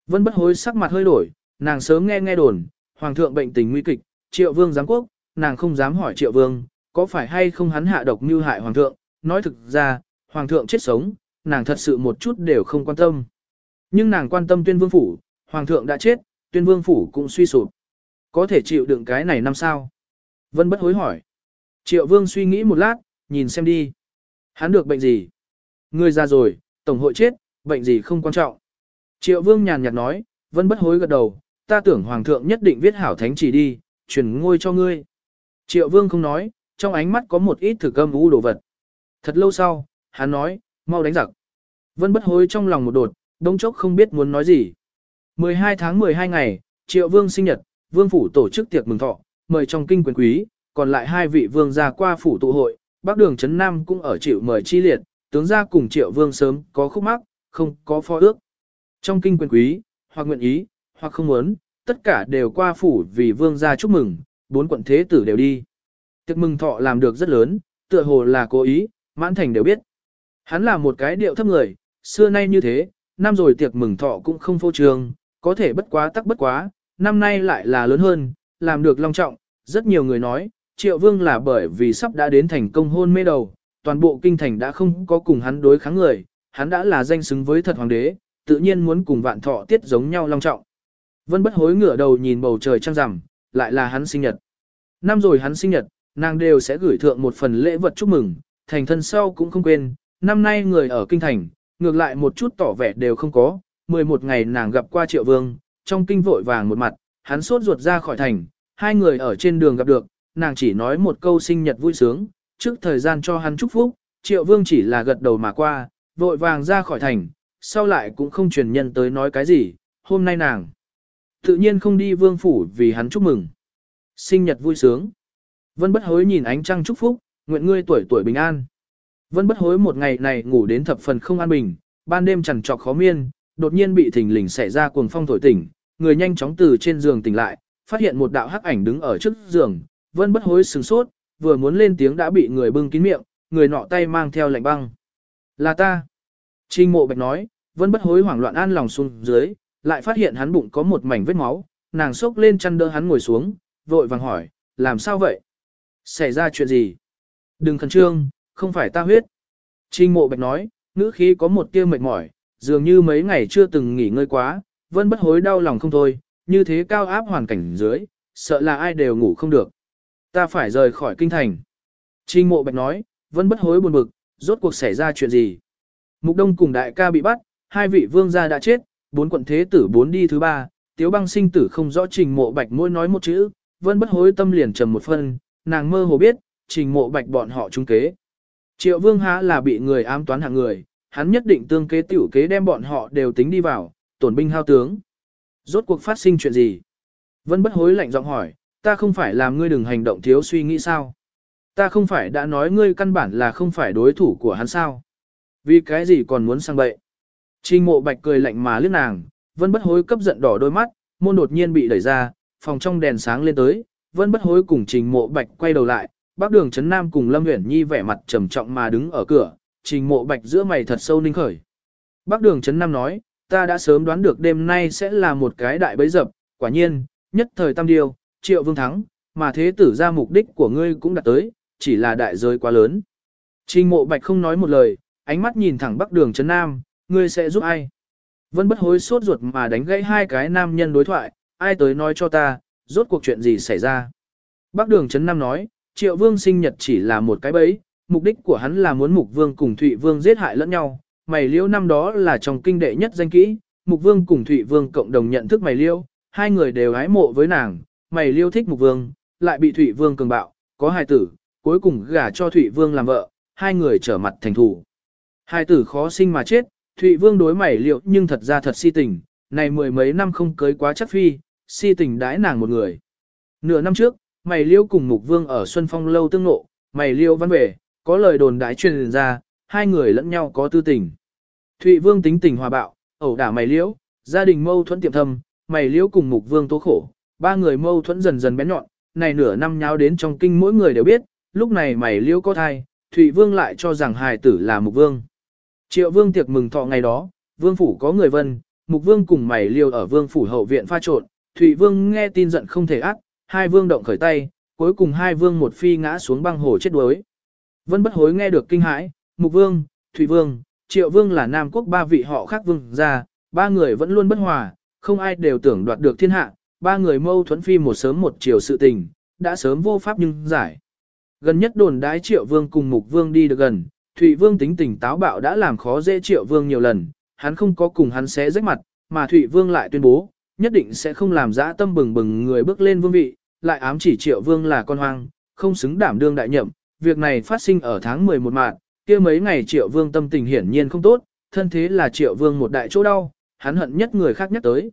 Vân bất hối sắc mặt hơi đổi, nàng sớm nghe nghe đồn, hoàng thượng bệnh tình nguy kịch, triệu vương giám quốc, nàng không dám hỏi triệu vương, có phải hay không hắn hạ độc mưu hại hoàng thượng, nói thực ra, hoàng thượng chết sống, nàng thật sự một chút đều không quan tâm. Nhưng nàng quan tâm tuyên vương phủ, hoàng thượng đã chết, tuyên vương phủ cũng suy sụp. Có thể chịu đựng cái này năm sao? Vân bất hối hỏi. Triệu vương suy nghĩ một lát, nhìn xem đi. Hắn được bệnh gì? Người già rồi, tổng hội chết, bệnh gì không quan trọng. Triệu vương nhàn nhạt nói, vân bất hối gật đầu, ta tưởng hoàng thượng nhất định viết hảo thánh chỉ đi, truyền ngôi cho ngươi. Triệu vương không nói, trong ánh mắt có một ít thực âm u đồ vật. Thật lâu sau, hắn nói, mau đánh giặc. Vân bất hối trong lòng một đột, đông chốc không biết muốn nói gì. 12 tháng 12 ngày, triệu vương sinh nhật, vương phủ tổ chức tiệc mừng thọ, mời trong kinh quyền quý, còn lại hai vị vương ra qua phủ tụ hội, bắc đường Trấn Nam cũng ở chịu mời chi liệt, tướng ra cùng triệu vương sớm có khúc mắc, không có phó ước. Trong kinh quyền quý, hoặc nguyện ý, hoặc không muốn, tất cả đều qua phủ vì vương gia chúc mừng, bốn quận thế tử đều đi. Tiệc mừng thọ làm được rất lớn, tựa hồ là cố ý, mãn thành đều biết. Hắn là một cái điệu thấp người, xưa nay như thế, năm rồi tiệc mừng thọ cũng không phô trương, có thể bất quá tắc bất quá, năm nay lại là lớn hơn, làm được long trọng, rất nhiều người nói, triệu vương là bởi vì sắp đã đến thành công hôn mê đầu, toàn bộ kinh thành đã không có cùng hắn đối kháng người, hắn đã là danh xứng với thật hoàng đế, tự nhiên muốn cùng vạn thọ tiết giống nhau long trọng. Vân bất hối ngửa đầu nhìn bầu trời trăng rằm, lại là hắn sinh nhật. Năm rồi hắn sinh nhật, nàng đều sẽ gửi thượng một phần lễ vật chúc mừng, thành thân sau cũng không quên, năm nay người ở kinh thành, ngược lại một chút tỏ vẻ đều không có, 11 ngày nàng gặp qua triệu vương, trong kinh vội vàng một mặt, hắn sốt ruột ra khỏi thành, hai người ở trên đường gặp được, nàng chỉ nói một câu sinh nhật vui sướng, trước thời gian cho hắn chúc phúc, triệu vương chỉ là gật đầu mà qua, vội vàng ra khỏi thành, sau lại cũng không truyền nhân tới nói cái gì, hôm nay nàng tự nhiên không đi vương phủ vì hắn chúc mừng. Sinh nhật vui sướng. Vân bất hối nhìn ánh trăng chúc phúc, nguyện ngươi tuổi tuổi bình an. Vân bất hối một ngày này ngủ đến thập phần không an bình, ban đêm chẳng trọc khó miên, đột nhiên bị thình lình xảy ra cuồng phong thổi tỉnh, người nhanh chóng từ trên giường tỉnh lại, phát hiện một đạo hắc ảnh đứng ở trước giường, vân bất hối sừng sốt, vừa muốn lên tiếng đã bị người bưng kín miệng, người nọ tay mang theo lạnh băng. Là ta. Trình mộ bạch nói, vân bất hối hoảng loạn an lòng xuống dưới, lại phát hiện hắn bụng có một mảnh vết máu, nàng sốc lên chăn đỡ hắn ngồi xuống, vội vàng hỏi, làm sao vậy? Xảy ra chuyện gì? Đừng khẩn trương, không phải ta huyết. Trình mộ bạch nói, ngữ khí có một tia mệt mỏi, dường như mấy ngày chưa từng nghỉ ngơi quá, vẫn bất hối đau lòng không thôi, như thế cao áp hoàn cảnh dưới, sợ là ai đều ngủ không được. Ta phải rời khỏi kinh thành. Trình mộ bạch nói, vẫn bất hối buồn bực, rốt cuộc xảy ra chuyện gì? Mục đông cùng đại ca bị bắt, hai vị vương gia đã chết, bốn quận thế tử bốn đi thứ ba, tiếu băng sinh tử không rõ trình mộ bạch mỗi nói một chữ, vân bất hối tâm liền trầm một phân, nàng mơ hồ biết, trình mộ bạch bọn họ trung kế. Triệu vương há là bị người ám toán hạng người, hắn nhất định tương kế tiểu kế đem bọn họ đều tính đi vào, tổn binh hao tướng. Rốt cuộc phát sinh chuyện gì? Vân bất hối lạnh giọng hỏi, ta không phải làm ngươi đừng hành động thiếu suy nghĩ sao? Ta không phải đã nói ngươi căn bản là không phải đối thủ của hắn sao? Vì cái gì còn muốn sang bậy? Trình mộ bạch cười lạnh mà liếc nàng, vân bất hối cấp giận đỏ đôi mắt, môn đột nhiên bị đẩy ra, phòng trong đèn sáng lên tới, vân bất hối cùng trình mộ bạch quay đầu lại, bác đường Trấn Nam cùng Lâm Uyển Nhi vẻ mặt trầm trọng mà đứng ở cửa, trình mộ bạch giữa mày thật sâu ninh khởi. Bác đường Trấn Nam nói, ta đã sớm đoán được đêm nay sẽ là một cái đại bấy dập, quả nhiên, nhất thời tam điều, triệu vương thắng, mà thế tử ra mục đích của ngươi cũng đã tới, chỉ là đại giới quá lớn. Trình mộ bạch không nói một lời, ánh mắt nhìn thẳng bắc đường Trấn Nam, ngươi sẽ giúp ai? Vân bất hối sốt ruột mà đánh gãy hai cái nam nhân đối thoại, ai tới nói cho ta, rốt cuộc chuyện gì xảy ra. Bác đường Trấn Nam nói, triệu vương sinh nhật chỉ là một cái bẫy, mục đích của hắn là muốn mục vương cùng thụy vương giết hại lẫn nhau. Mày liêu năm đó là trong kinh đệ nhất danh kỹ, mục vương cùng thụy vương cộng đồng nhận thức mày liêu, hai người đều ái mộ với nàng, mày liêu thích mục vương, lại bị thụy vương cường bạo, có hai tử, cuối cùng gả cho thụy vương làm vợ, hai người trở mặt thành thủ. Hai tử khó sinh mà chết, Thụy Vương đối mảy liệu nhưng thật ra thật si tình, này mười mấy năm không cưới quá chắc phi, si tình đãi nàng một người. Nửa năm trước, mày liêu cùng Mục Vương ở Xuân Phong lâu tương ngộ, mày liêu văn về, có lời đồn đãi truyền ra, hai người lẫn nhau có tư tình. Thụy Vương tính tình hòa bạo, ẩu đả mày liễu, gia đình mâu thuẫn tiệm thâm, mày liễu cùng Mục Vương tố khổ, ba người mâu thuẫn dần dần bén nhọn, này nửa năm nháo đến trong kinh mỗi người đều biết, lúc này mày liễu có thai, Thụy Vương lại cho rằng hài tử là Mục Vương. Triệu vương tiệc mừng thọ ngày đó, vương phủ có người vân, mục vương cùng mày liêu ở vương phủ hậu viện pha trộn, thụy vương nghe tin giận không thể ác, hai vương động khởi tay, cuối cùng hai vương một phi ngã xuống băng hồ chết đuối. Vân bất hối nghe được kinh hãi, mục vương, thụy vương, triệu vương là nam quốc ba vị họ khác vương ra, ba người vẫn luôn bất hòa, không ai đều tưởng đoạt được thiên hạ, ba người mâu thuẫn phi một sớm một chiều sự tình, đã sớm vô pháp nhưng giải. Gần nhất đồn đái triệu vương cùng mục vương đi được gần, Thụy Vương tính tình táo bạo đã làm khó dễ Triệu Vương nhiều lần, hắn không có cùng hắn xé rách mặt, mà Thụy Vương lại tuyên bố, nhất định sẽ không làm dã tâm bừng bừng người bước lên vương vị, lại ám chỉ Triệu Vương là con hoang, không xứng đảm đương đại nhậm. Việc này phát sinh ở tháng 11 mạng, kia mấy ngày Triệu Vương tâm tình hiển nhiên không tốt, thân thế là Triệu Vương một đại chỗ đau, hắn hận nhất người khác nhắc tới.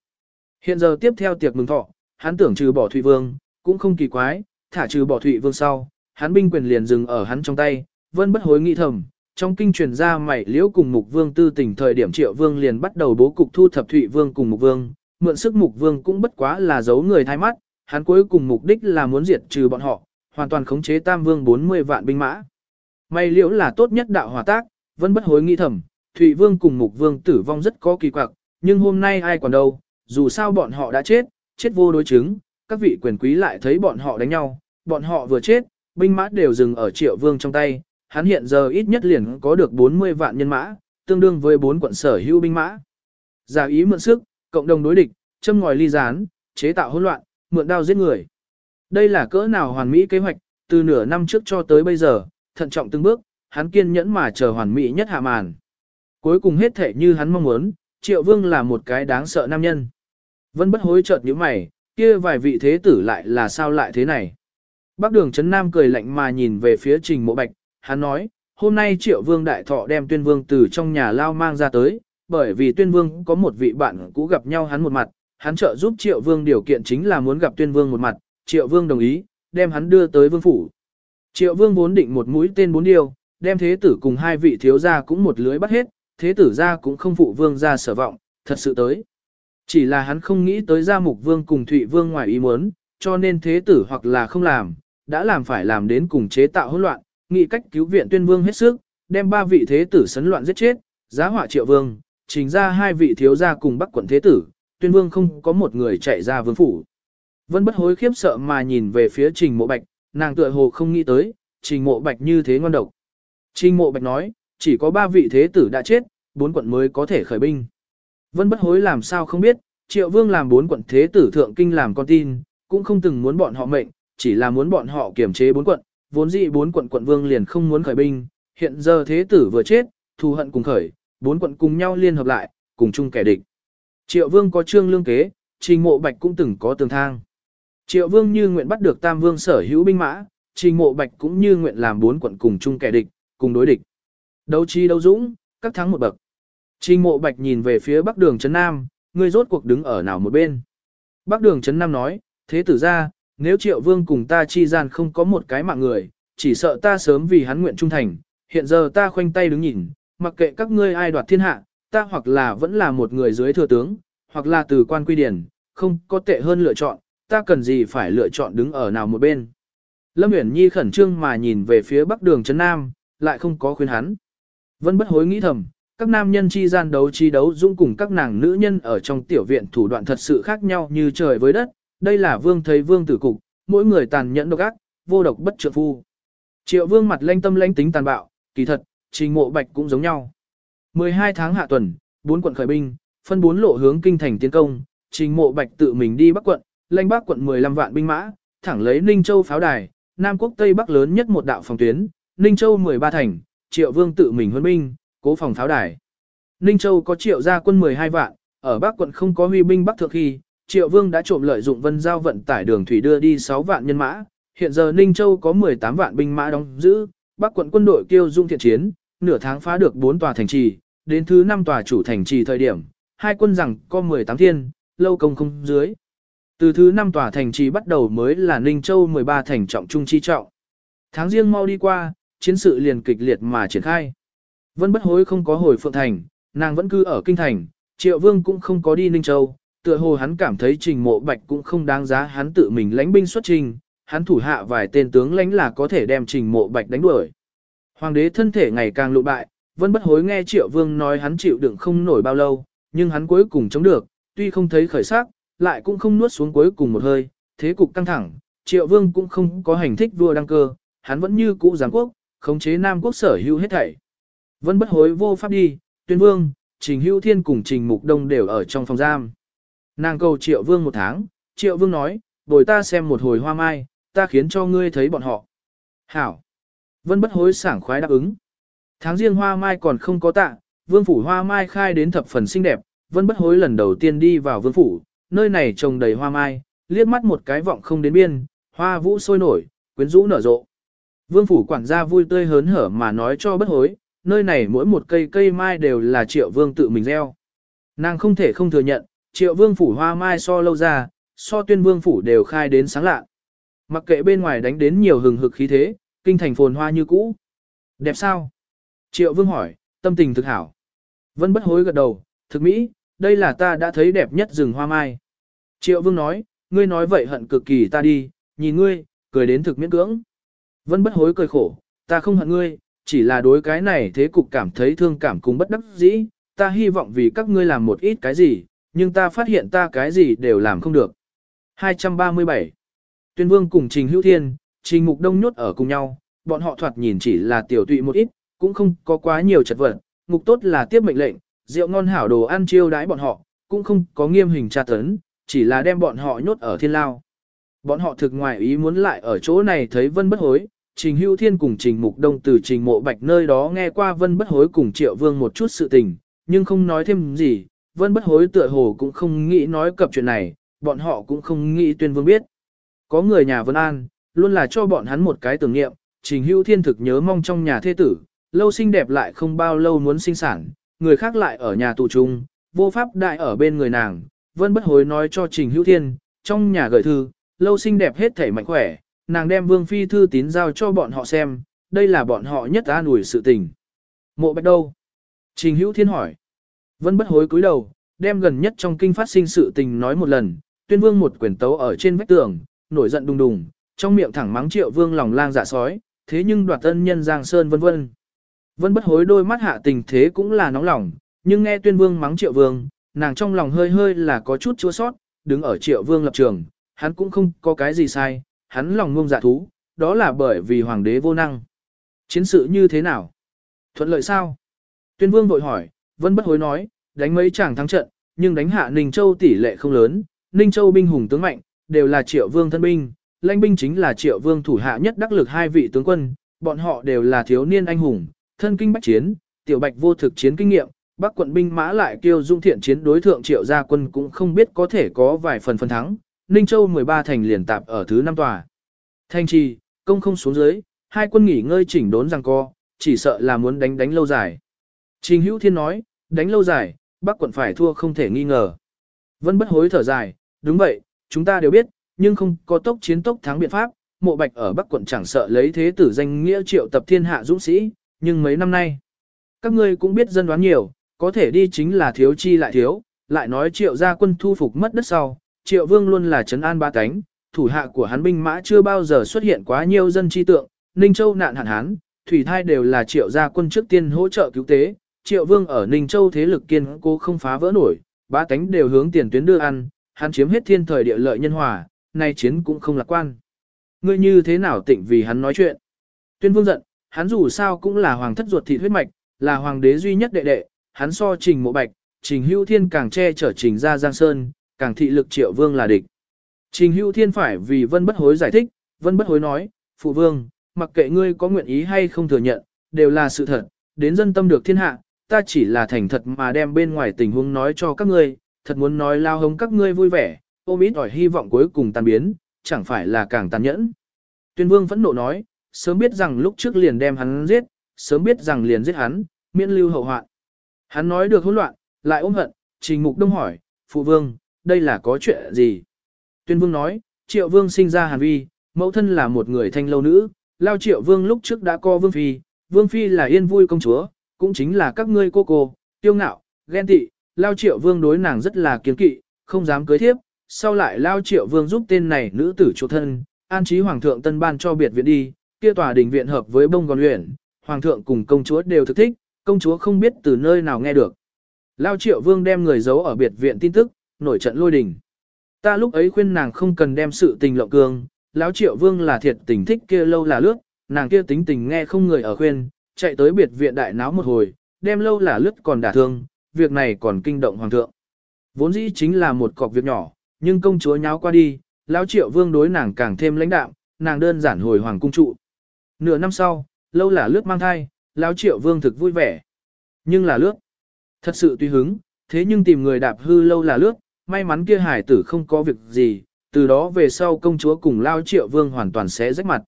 Hiện giờ tiếp theo tiệc mừng thọ, hắn tưởng trừ bỏ Thụy Vương, cũng không kỳ quái, thả trừ bỏ Thụy Vương sau, hắn binh quyền liền dừng ở hắn trong tay, vân bất hối nghĩ thầm, trong kinh truyền ra mảy liễu cùng mục vương tư tình thời điểm triệu vương liền bắt đầu bố cục thu thập thụy vương cùng mục vương, mượn sức mục vương cũng bất quá là giấu người thay mắt, hắn cuối cùng mục đích là muốn diệt trừ bọn họ, hoàn toàn khống chế tam vương 40 vạn binh mã. Mày liễu là tốt nhất đạo hòa tác, vân bất hối nghĩ thầm, thụy vương cùng mục vương tử vong rất có kỳ quặc, nhưng hôm nay ai còn đâu, dù sao bọn họ đã chết, chết vô đối chứng, các vị quyền quý lại thấy bọn họ đánh nhau, bọn họ vừa chết, binh mã đều dừng ở triệu vương trong tay, hắn hiện giờ ít nhất liền có được 40 vạn nhân mã, tương đương với 4 quận sở hữu binh mã. Giả ý mượn sức, cộng đồng đối địch, châm ngòi ly gián, chế tạo hỗn loạn, mượn đao giết người. Đây là cỡ nào hoàn mỹ kế hoạch, từ nửa năm trước cho tới bây giờ, thận trọng từng bước, hắn kiên nhẫn mà chờ hoàn mỹ nhất hạ màn. Cuối cùng hết thể như hắn mong muốn, Triệu Vương là một cái đáng sợ nam nhân. Vân bất hối chợt như mày, kia vài vị thế tử lại là sao lại thế này. Bác đường Trấn Nam cười lạnh mà nhìn về phía trình mộ bạch, hắn nói, hôm nay Triệu Vương Đại Thọ đem tuyên vương từ trong nhà lao mang ra tới, bởi vì tuyên vương có một vị bạn cũ gặp nhau hắn một mặt, hắn trợ giúp Triệu Vương điều kiện chính là muốn gặp tuyên vương một mặt, Triệu Vương đồng ý, đem hắn đưa tới vương phủ. Triệu Vương vốn định một mũi tên bốn điều, đem thế tử cùng hai vị thiếu gia cũng một lưới bắt hết, thế tử gia cũng không phụ vương gia sở vọng, thật sự tới. Chỉ là hắn không nghĩ tới gia mục vương cùng thụy vương ngoài ý muốn, cho nên thế tử hoặc là không làm, đã làm phải làm đến cùng chế tạo hỗn loạn, nghị cách cứu viện tuyên vương hết sức, đem ba vị thế tử sấn loạn giết chết, giá họa triệu vương, trình ra hai vị thiếu gia cùng bắc quận thế tử, tuyên vương không có một người chạy ra vương phủ. Vân bất hối khiếp sợ mà nhìn về phía trình mộ bạch, nàng tựa hồ không nghĩ tới, trình mộ bạch như thế ngon độc. Trình mộ bạch nói, chỉ có ba vị thế tử đã chết, bốn quận mới có thể khởi binh. Vân bất hối làm sao không biết, triệu vương làm bốn quận thế tử thượng kinh làm con tin, cũng không từng muốn bọn họ mệnh, chỉ là muốn bọn họ kiểm chế bốn quận, vốn dĩ bốn quận quận vương liền không muốn khởi binh, hiện giờ thế tử vừa chết, thù hận cùng khởi, bốn quận cùng nhau liên hợp lại, cùng chung kẻ địch. Triệu vương có trương lương kế, trình mộ bạch cũng từng có tường thang. Triệu vương như nguyện bắt được tam vương sở hữu binh mã, trình mộ bạch cũng như nguyện làm bốn quận cùng chung kẻ địch, cùng đối địch. Đấu chi đấu dũng, các thắng một bậc. Trình mộ bạch nhìn về phía bắc đường Trấn Nam, ngươi rốt cuộc đứng ở nào một bên. Bắc đường Trấn Nam nói, thế tử ra, nếu triệu vương cùng ta chi gian không có một cái mạng người, chỉ sợ ta sớm vì hắn nguyện trung thành, hiện giờ ta khoanh tay đứng nhìn, mặc kệ các ngươi ai đoạt thiên hạ, ta hoặc là vẫn là một người dưới thừa tướng, hoặc là từ quan quy điển, không có tệ hơn lựa chọn, ta cần gì phải lựa chọn đứng ở nào một bên. Lâm Uyển Nhi khẩn trương mà nhìn về phía bắc đường Trấn Nam, lại không có khuyên hắn. vẫn bất hối nghĩ thầm, các nam nhân chi gian đấu chi đấu dũng cùng các nàng nữ nhân ở trong tiểu viện thủ đoạn thật sự khác nhau như trời với đất, đây là vương thấy vương tử cục, mỗi người tàn nhẫn độc ác, vô độc bất trượng phu. Triệu vương mặt lanh tâm lanh tính tàn bạo, kỳ thật, trình mộ bạch cũng giống nhau. 12 tháng hạ tuần, bốn quận khởi binh, phân bốn lộ hướng kinh thành tiến công, trình mộ bạch tự mình đi bắc quận, lãnh bắc quận 15 vạn binh mã, thẳng lấy Ninh Châu pháo đài, Nam Quốc Tây Bắc lớn nhất một đạo phòng tuyến, Ninh Châu 13 thành, triệu vương tự mình huấn binh, cố phòng pháo đài. Ninh Châu có triệu gia quân 12 vạn, ở Bắc quận không có huy binh Bắc thượng khi, triệu vương đã trộm lợi dụng vân giao vận tải đường thủy đưa đi 6 vạn nhân mã, hiện giờ Ninh Châu có 18 vạn binh mã đóng giữ, Bắc quận quân đội kêu dung thiện chiến, nửa tháng phá được 4 tòa thành trì, đến thứ 5 tòa chủ thành trì thời điểm, hai quân rằng có 18 thiên, lâu công không dưới. Từ thứ 5 tòa thành trì bắt đầu mới là Ninh Châu 13 thành trọng trung chi trọng. Tháng riêng mau đi qua, chiến sự liền kịch liệt mà triển khai. Vân bất hối không có hồi Phượng Thành, nàng vẫn cư ở Kinh Thành, Triệu Vương cũng không có đi Ninh Châu, tựa hồ hắn cảm thấy trình mộ bạch cũng không đáng giá hắn tự mình lãnh binh xuất trình, hắn thủ hạ vài tên tướng lãnh là có thể đem trình mộ bạch đánh đuổi. Hoàng đế thân thể ngày càng lụ bại, vẫn bất hối nghe Triệu Vương nói hắn chịu đựng không nổi bao lâu, nhưng hắn cuối cùng chống được, tuy không thấy khởi sắc, lại cũng không nuốt xuống cuối cùng một hơi, thế cục căng thẳng, Triệu Vương cũng không có hành thích vua đăng cơ, hắn vẫn như cũ giáng quốc, khống chế Nam quốc sở hữu hết thảy. vẫn bất hối vô pháp đi, tuyên vương, trình hữu thiên cùng trình mục đông đều ở trong phòng giam. Nàng cầu triệu vương một tháng, triệu vương nói, bồi ta xem một hồi hoa mai, ta khiến cho ngươi thấy bọn họ. Hảo. Vân bất hối sảng khoái đáp ứng. Tháng riêng hoa mai còn không có tạ, vương phủ hoa mai khai đến thập phần xinh đẹp, vân bất hối lần đầu tiên đi vào vương phủ, nơi này trồng đầy hoa mai, liếc mắt một cái vọng không đến biên, hoa vũ sôi nổi, quyến rũ nở rộ. Vương phủ quản gia vui tươi hớn hở mà nói cho bất hối, nơi này mỗi một cây cây mai đều là triệu vương tự mình gieo. Nàng không thể không thừa nhận, triệu vương phủ hoa mai so lâu ra, so tuyên vương phủ đều khai đến sáng lạ. Mặc kệ bên ngoài đánh đến nhiều hừng hực khí thế, kinh thành phồn hoa như cũ. Đẹp sao? Triệu vương hỏi, tâm tình thực hảo. Vân bất hối gật đầu, thực mỹ, đây là ta đã thấy đẹp nhất rừng hoa mai. Triệu vương nói, ngươi nói vậy hận cực kỳ ta đi, nhìn ngươi, cười đến thực miễn cưỡng. Vân bất hối cười khổ, ta không hận ngươi, chỉ là đối cái này thế cục cảm thấy thương cảm cùng bất đắc dĩ, ta hy vọng vì các ngươi làm một ít cái gì, nhưng ta phát hiện ta cái gì đều làm không được. 237. Tuyên Vương cùng Trình Hữu Thiên, Trình Mục Đông nhốt ở cùng nhau, bọn họ thoạt nhìn chỉ là tiểu tụy một ít, cũng không có quá nhiều chật vật, mục tốt là tiếp mệnh lệnh, rượu ngon hảo đồ ăn chiêu đãi bọn họ, cũng không có nghiêm hình tra tấn, chỉ là đem bọn họ nhốt ở thiên lao. Bọn họ thực ngoài ý muốn lại ở chỗ này thấy Vân Bất Hối, Trình Hữu Thiên cùng Trình Mục Đông từ Trình Mộ Bạch nơi đó nghe qua Vân Bất Hối cùng Triệu Vương một chút sự tình, nhưng không nói thêm gì, Vân Bất Hối tựa hồ cũng không nghĩ nói cập chuyện này, bọn họ cũng không nghĩ Tuyên Vương biết. Có người nhà Vân An, luôn là cho bọn hắn một cái tưởng niệm, Trình Hữu Thiên thực nhớ mong trong nhà thế tử, lâu xinh đẹp lại không bao lâu muốn sinh sản, người khác lại ở nhà tù trung, vô pháp đại ở bên người nàng, Vân Bất Hối nói cho Trình Hữu Thiên, trong nhà gửi thư, lâu xinh đẹp hết thể mạnh khỏe, nàng đem Vương Phi thư tín giao cho bọn họ xem, đây là bọn họ nhất an ủi sự tình. Mộ bạch đâu? Trình Hữu Thiên hỏi. Vân Bất Hối cúi đầu, đem gần nhất trong kinh phát sinh sự tình nói một lần, tuyên vương một quyển tấu ở trên vách tường, nổi giận đùng đùng, trong miệng thẳng mắng triệu vương lòng lang dạ sói, thế nhưng đoạt tân nhân Giang Sơn vân vân. Vân bất hối đôi mắt hạ tình thế cũng là nóng lòng, nhưng nghe tuyên vương mắng triệu vương, nàng trong lòng hơi hơi là có chút chua sót, đứng ở triệu vương lập trường, hắn cũng không có cái gì sai, hắn lòng ngông dạ thú, đó là bởi vì hoàng đế vô năng. Chiến sự như thế nào? Thuận lợi sao? Tuyên vương vội hỏi, vân bất hối nói, đánh mấy chàng thắng trận, nhưng đánh hạ Ninh Châu tỷ lệ không lớn, Ninh Châu binh hùng tướng mạnh, đều là triệu vương thân binh, lãnh binh chính là triệu vương thủ hạ nhất đắc lực hai vị tướng quân, bọn họ đều là thiếu niên anh hùng, thân kinh bách chiến, tiểu bạch vô thực chiến kinh nghiệm, bắc quận binh mã lại kêu dung thiện chiến đối thượng triệu gia quân cũng không biết có thể có vài phần phần thắng, Ninh Châu 13 thành liền tạp ở thứ năm tòa. Thanh trì, công không xuống dưới, hai quân nghỉ ngơi chỉnh đốn rằng co, chỉ sợ là muốn đánh đánh lâu dài. Trình Hữu Thiên nói, đánh lâu dài, Bắc quận phải thua không thể nghi ngờ. Vân bất hối thở dài, đúng vậy, chúng ta đều biết, nhưng không có tốc chiến tốc thắng biện pháp, mộ bạch ở Bắc quận chẳng sợ lấy thế tử danh nghĩa triệu tập thiên hạ dũng sĩ, nhưng mấy năm nay, các ngươi cũng biết dân đoán nhiều, có thể đi chính là thiếu chi lại thiếu, lại nói triệu gia quân thu phục mất đất sau, triệu vương luôn là trấn an ba cánh, thủ hạ của hắn binh mã chưa bao giờ xuất hiện quá nhiều dân chi tượng, Ninh Châu nạn hạn hán, thủy thai đều là triệu gia quân trước tiên hỗ trợ cứu tế, triệu vương ở Ninh Châu thế lực kiên cố không phá vỡ nổi, ba tánh đều hướng tiền tuyến đưa ăn, hắn chiếm hết thiên thời địa lợi nhân hòa, nay chiến cũng không lạc quan. Ngươi như thế nào tịnh vì hắn nói chuyện? Tuyên vương giận, hắn dù sao cũng là hoàng thất ruột thịt huyết mạch, là hoàng đế duy nhất đệ đệ, hắn so trình mộ bạch, trình hữu thiên càng che chở trình ra giang sơn, càng thị lực triệu vương là địch. Trình hữu thiên phải vì vân bất hối giải thích, vân bất hối nói, phụ vương, mặc kệ ngươi có nguyện ý hay không thừa nhận, đều là sự thật, đến dân tâm được thiên hạ, ta chỉ là thành thật mà đem bên ngoài tình huống nói cho các ngươi, thật muốn nói lao hống các ngươi vui vẻ, ôm ít ỏi hy vọng cuối cùng tan biến, chẳng phải là càng tàn nhẫn. Tuyên vương phẫn nộ nói, sớm biết rằng lúc trước liền đem hắn giết, sớm biết rằng liền giết hắn, miễn lưu hậu hoạn. Hắn nói được hỗn loạn, lại ôm hận, trình mục đông hỏi, phụ vương, đây là có chuyện gì? Tuyên vương nói, triệu vương sinh ra hàn vi, mẫu thân là một người thanh lâu nữ, lao triệu vương lúc trước đã co vương phi, vương phi là yên vui công chúa, cũng chính là các ngươi cô cô, tiêu ngạo, ghen tị, lao triệu vương đối nàng rất là kiến kỵ, không dám cưới thiếp, sau lại lao triệu vương giúp tên này nữ tử chỗ thân, an trí hoàng thượng tân ban cho biệt viện đi, kia tòa đình viện hợp với bông gòn luyện, hoàng thượng cùng công chúa đều thực thích, công chúa không biết từ nơi nào nghe được. Lao triệu vương đem người giấu ở biệt viện tin tức, nổi trận lôi đình. Ta lúc ấy khuyên nàng không cần đem sự tình lộng cương, lão triệu vương là thiệt tình thích kia lâu là lướt, nàng kia tính tình nghe không người ở khuyên, chạy tới biệt viện đại náo một hồi, đem lâu là lướt còn đả thương, việc này còn kinh động hoàng thượng. Vốn dĩ chính là một cọc việc nhỏ, nhưng công chúa nháo qua đi, lão triệu vương đối nàng càng thêm lãnh đạm, nàng đơn giản hồi hoàng cung trụ. Nửa năm sau, lâu là lướt mang thai, lão triệu vương thực vui vẻ. Nhưng là lướt, thật sự tùy hứng, thế nhưng tìm người đạp hư lâu là lướt, may mắn kia hải tử không có việc gì, từ đó về sau công chúa cùng lao triệu vương hoàn toàn sẽ rách mặt.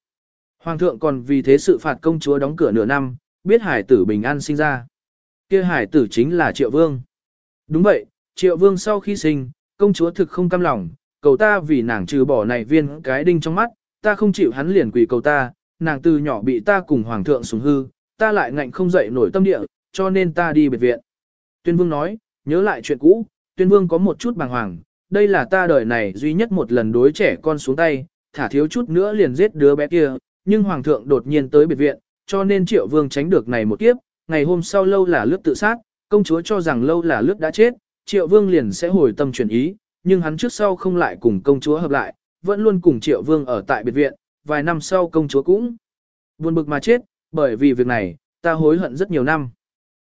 Hoàng thượng còn vì thế sự phạt công chúa đóng cửa nửa năm, biết hải tử bình an sinh ra. Kia hải tử chính là triệu vương. Đúng vậy, triệu vương sau khi sinh, công chúa thực không cam lòng, cầu ta vì nàng trừ bỏ này viên cái đinh trong mắt, ta không chịu hắn liền quỳ cầu ta, nàng từ nhỏ bị ta cùng hoàng thượng sủng hư, ta lại ngạnh không dậy nổi tâm địa, cho nên ta đi biệt viện. Tuyên vương nói, nhớ lại chuyện cũ, tuyên vương có một chút bàng hoàng, đây là ta đời này duy nhất một lần đối trẻ con xuống tay, thả thiếu chút nữa liền giết đứa bé kia, nhưng hoàng thượng đột nhiên tới biệt viện, cho nên triệu vương tránh được này một kiếp, ngày hôm sau lâu là lướt tự sát, công chúa cho rằng lâu là lướt đã chết, triệu vương liền sẽ hồi tâm chuyển ý, nhưng hắn trước sau không lại cùng công chúa hợp lại, vẫn luôn cùng triệu vương ở tại biệt viện, vài năm sau công chúa cũng buồn bực mà chết, bởi vì việc này, ta hối hận rất nhiều năm.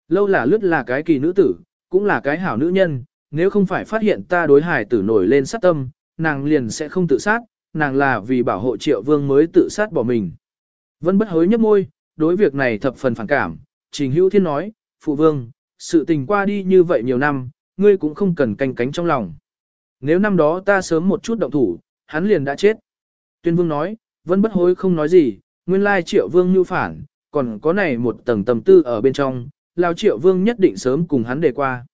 Lâu là lướt là cái kỳ nữ tử, cũng là cái hảo nữ nhân, nếu không phải phát hiện ta đối hải tử nổi lên sát tâm, nàng liền sẽ không tự sát, nàng là vì bảo hộ triệu vương mới tự sát bỏ mình. Vân bất hối nhấp môi, đối việc này thập phần phản cảm, trình hữu thiên nói, phụ vương, sự tình qua đi như vậy nhiều năm, ngươi cũng không cần canh cánh trong lòng. Nếu năm đó ta sớm một chút động thủ, hắn liền đã chết. Tuyên vương nói, vân bất hối không nói gì, nguyên lai triệu vương như phản, còn có này một tầng tầm tư ở bên trong, lao triệu vương nhất định sớm cùng hắn đề qua.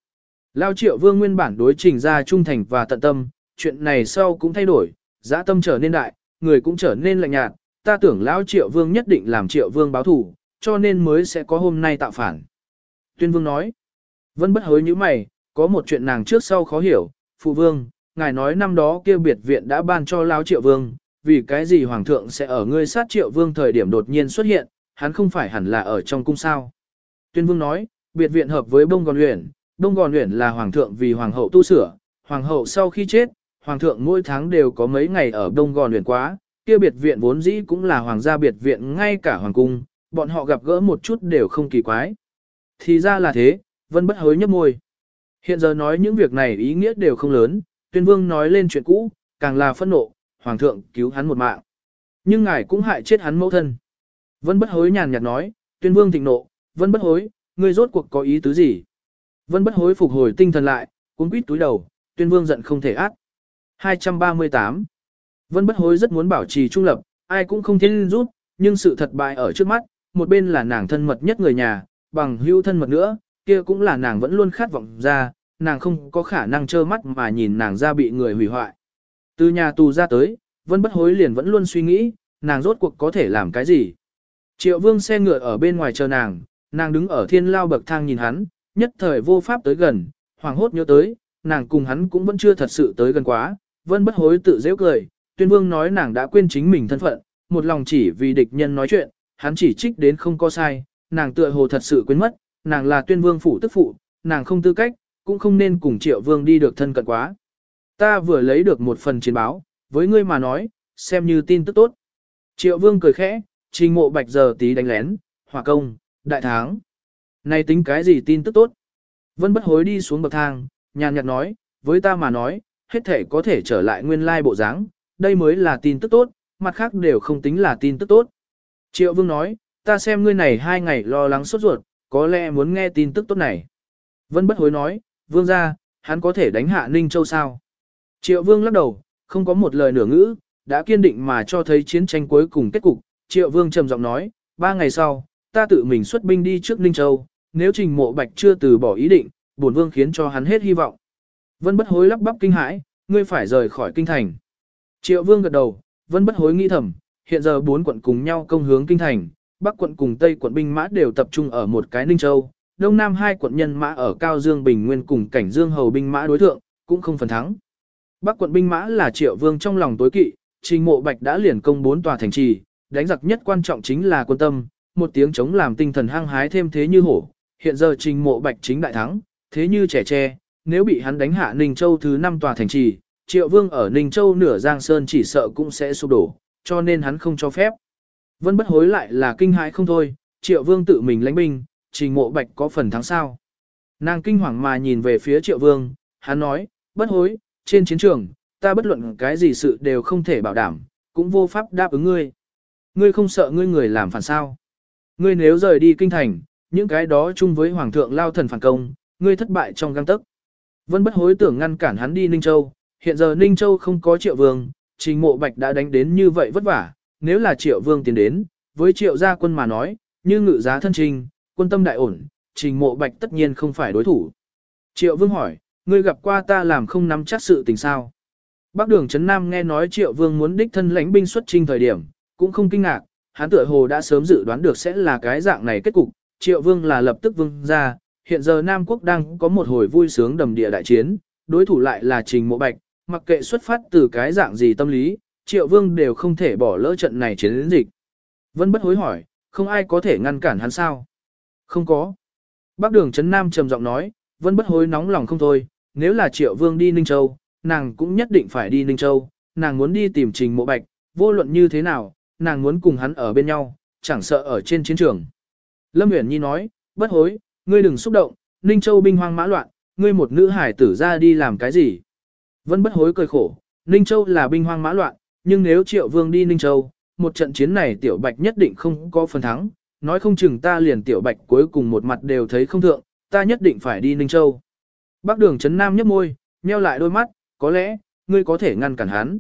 Lao triệu vương nguyên bản đối trình ra trung thành và tận tâm, chuyện này sau cũng thay đổi, dã tâm trở nên đại, người cũng trở nên lạnh nhạt, ta tưởng lão triệu vương nhất định làm triệu vương báo thủ, cho nên mới sẽ có hôm nay tạo phản. Tuyên vương nói, vẫn bất hối như mày, có một chuyện nàng trước sau khó hiểu, phụ vương, ngài nói năm đó kia biệt viện đã ban cho lão triệu vương, vì cái gì hoàng thượng sẽ ở ngươi sát triệu vương thời điểm đột nhiên xuất hiện, hắn không phải hẳn là ở trong cung sao. Tuyên vương nói, biệt viện hợp với bông gòn luyện, bông gòn luyện là hoàng thượng vì hoàng hậu tu sửa, hoàng hậu sau khi chết, hoàng thượng mỗi tháng đều có mấy ngày ở đông gòn luyện quá, kia biệt viện vốn dĩ cũng là hoàng gia biệt viện ngay cả hoàng cung, bọn họ gặp gỡ một chút đều không kỳ quái. Thì ra là thế, vân bất hối nhấp môi. Hiện giờ nói những việc này ý nghĩa đều không lớn, tuyên vương nói lên chuyện cũ, càng là phẫn nộ, hoàng thượng cứu hắn một mạng. Nhưng ngài cũng hại chết hắn mẫu thân. Vân bất hối nhàn nhạt nói, tuyên vương thịnh nộ, vân bất hối, ngươi rốt cuộc có ý tứ gì? Vân bất hối phục hồi tinh thần lại, cuốn quýt túi đầu, tuyên vương giận không thể át. 238 Vân bất hối rất muốn bảo trì trung lập, ai cũng không thiên rút, nhưng sự thật bại ở trước mắt, một bên là nàng thân mật nhất người nhà, bằng hữu thân mật nữa, kia cũng là nàng vẫn luôn khát vọng ra, nàng không có khả năng trơ mắt mà nhìn nàng ra bị người hủy hoại. Từ nhà tù ra tới, Vân bất hối liền vẫn luôn suy nghĩ, nàng rốt cuộc có thể làm cái gì. Triệu vương xe ngựa ở bên ngoài chờ nàng, nàng đứng ở thiên lao bậc thang nhìn hắn, nhất thời vô pháp tới gần, hoàng hốt nhớ tới, nàng cùng hắn cũng vẫn chưa thật sự tới gần quá, vân bất hối tự dễ cười, tuyên vương nói nàng đã quên chính mình thân phận, một lòng chỉ vì địch nhân nói chuyện, hắn chỉ trích đến không có sai, nàng tựa hồ thật sự quên mất, nàng là tuyên vương phủ tức phụ, nàng không tư cách, cũng không nên cùng triệu vương đi được thân cận quá. Ta vừa lấy được một phần chiến báo, với ngươi mà nói, xem như tin tức tốt. Triệu vương cười khẽ, trình mộ bạch giờ tí đánh lén, hỏa công, đại tháng. Này tính cái gì tin tức tốt? Vân bất hối đi xuống bậc thang, nhàn nhạt nói, với ta mà nói, hết thể có thể trở lại nguyên lai bộ dáng, đây mới là tin tức tốt, mặt khác đều không tính là tin tức tốt. Triệu vương nói, ta xem ngươi này hai ngày lo lắng sốt ruột, có lẽ muốn nghe tin tức tốt này. Vân bất hối nói, vương ra, hắn có thể đánh hạ Ninh Châu sao? Triệu vương lắc đầu, không có một lời nửa ngữ, đã kiên định mà cho thấy chiến tranh cuối cùng kết cục. Triệu vương trầm giọng nói, ba ngày sau, ta tự mình xuất binh đi trước Ninh Châu, nếu trình mộ bạch chưa từ bỏ ý định, bổn vương khiến cho hắn hết hy vọng. Vân bất hối lắp bắp kinh hãi, ngươi phải rời khỏi kinh thành. Triệu vương gật đầu, vân bất hối nghĩ thầm, hiện giờ bốn quận cùng nhau công hướng kinh thành, bắc quận cùng tây quận binh mã đều tập trung ở một cái Ninh Châu, đông nam hai quận nhân mã ở Cao Dương Bình Nguyên cùng cảnh Dương Hầu binh mã đối thượng, cũng không phần thắng. Bắc quận binh mã là triệu vương trong lòng tối kỵ, trình mộ bạch đã liền công bốn tòa thành trì, đánh giặc nhất quan trọng chính là quân tâm, một tiếng chống làm tinh thần hăng hái thêm thế như hổ. Hiện giờ trình mộ bạch chính đại thắng, thế như trẻ tre, nếu bị hắn đánh hạ Ninh Châu thứ năm tòa thành trì, triệu vương ở Ninh Châu nửa Giang Sơn chỉ sợ cũng sẽ sụp đổ, cho nên hắn không cho phép. Vân bất hối lại là kinh hãi không thôi, triệu vương tự mình lãnh binh, trình mộ bạch có phần thắng sao. Nàng kinh hoàng mà nhìn về phía triệu vương, hắn nói, bất hối, trên chiến trường, ta bất luận cái gì sự đều không thể bảo đảm, cũng vô pháp đáp ứng ngươi. Ngươi không sợ ngươi người làm phản sao. Ngươi nếu rời đi kinh thành, những cái đó chung với hoàng thượng lao thần phản công, ngươi thất bại trong găng tấc. Vân bất hối tưởng ngăn cản hắn đi Ninh Châu, hiện giờ Ninh Châu không có triệu vương, trình mộ bạch đã đánh đến như vậy vất vả, nếu là triệu vương tiến đến, với triệu gia quân mà nói, như ngự giá thân trình, quân tâm đại ổn, trình mộ bạch tất nhiên không phải đối thủ. Triệu vương hỏi, ngươi gặp qua ta làm không nắm chắc sự tình sao. Bác đường Trấn Nam nghe nói triệu vương muốn đích thân lãnh binh xuất trinh thời điểm, cũng không kinh ngạc, hắn tựa hồ đã sớm dự đoán được sẽ là cái dạng này kết cục, triệu vương là lập tức vương ra, hiện giờ Nam Quốc đang có một hồi vui sướng đầm địa đại chiến, đối thủ lại là Trình Mộ Bạch, mặc kệ xuất phát từ cái dạng gì tâm lý, Triệu Vương đều không thể bỏ lỡ trận này chiến dịch. Vân bất hối hỏi, không ai có thể ngăn cản hắn sao? Không có. Bác đường Trấn Nam trầm giọng nói, Vân bất hối nóng lòng không thôi, nếu là triệu vương đi Ninh Châu, nàng cũng nhất định phải đi Ninh Châu, nàng muốn đi tìm trình mộ bạch, vô luận như thế nào, nàng muốn cùng hắn ở bên nhau, chẳng sợ ở trên chiến trường. Lâm Uyển Nhi nói, bất hối, ngươi đừng xúc động, Ninh Châu binh hoang mã loạn, ngươi một nữ hải tử ra đi làm cái gì? Vân bất hối cười khổ, Ninh Châu là binh hoang mã loạn, nhưng nếu Triệu Vương đi Ninh Châu, một trận chiến này Tiểu Bạch nhất định không có phần thắng, nói không chừng ta liền Tiểu Bạch cuối cùng một mặt đều thấy không thượng, ta nhất định phải đi Ninh Châu. Bác đường Trấn Nam nhấp môi, nheo lại đôi mắt, có lẽ, ngươi có thể ngăn cản hắn.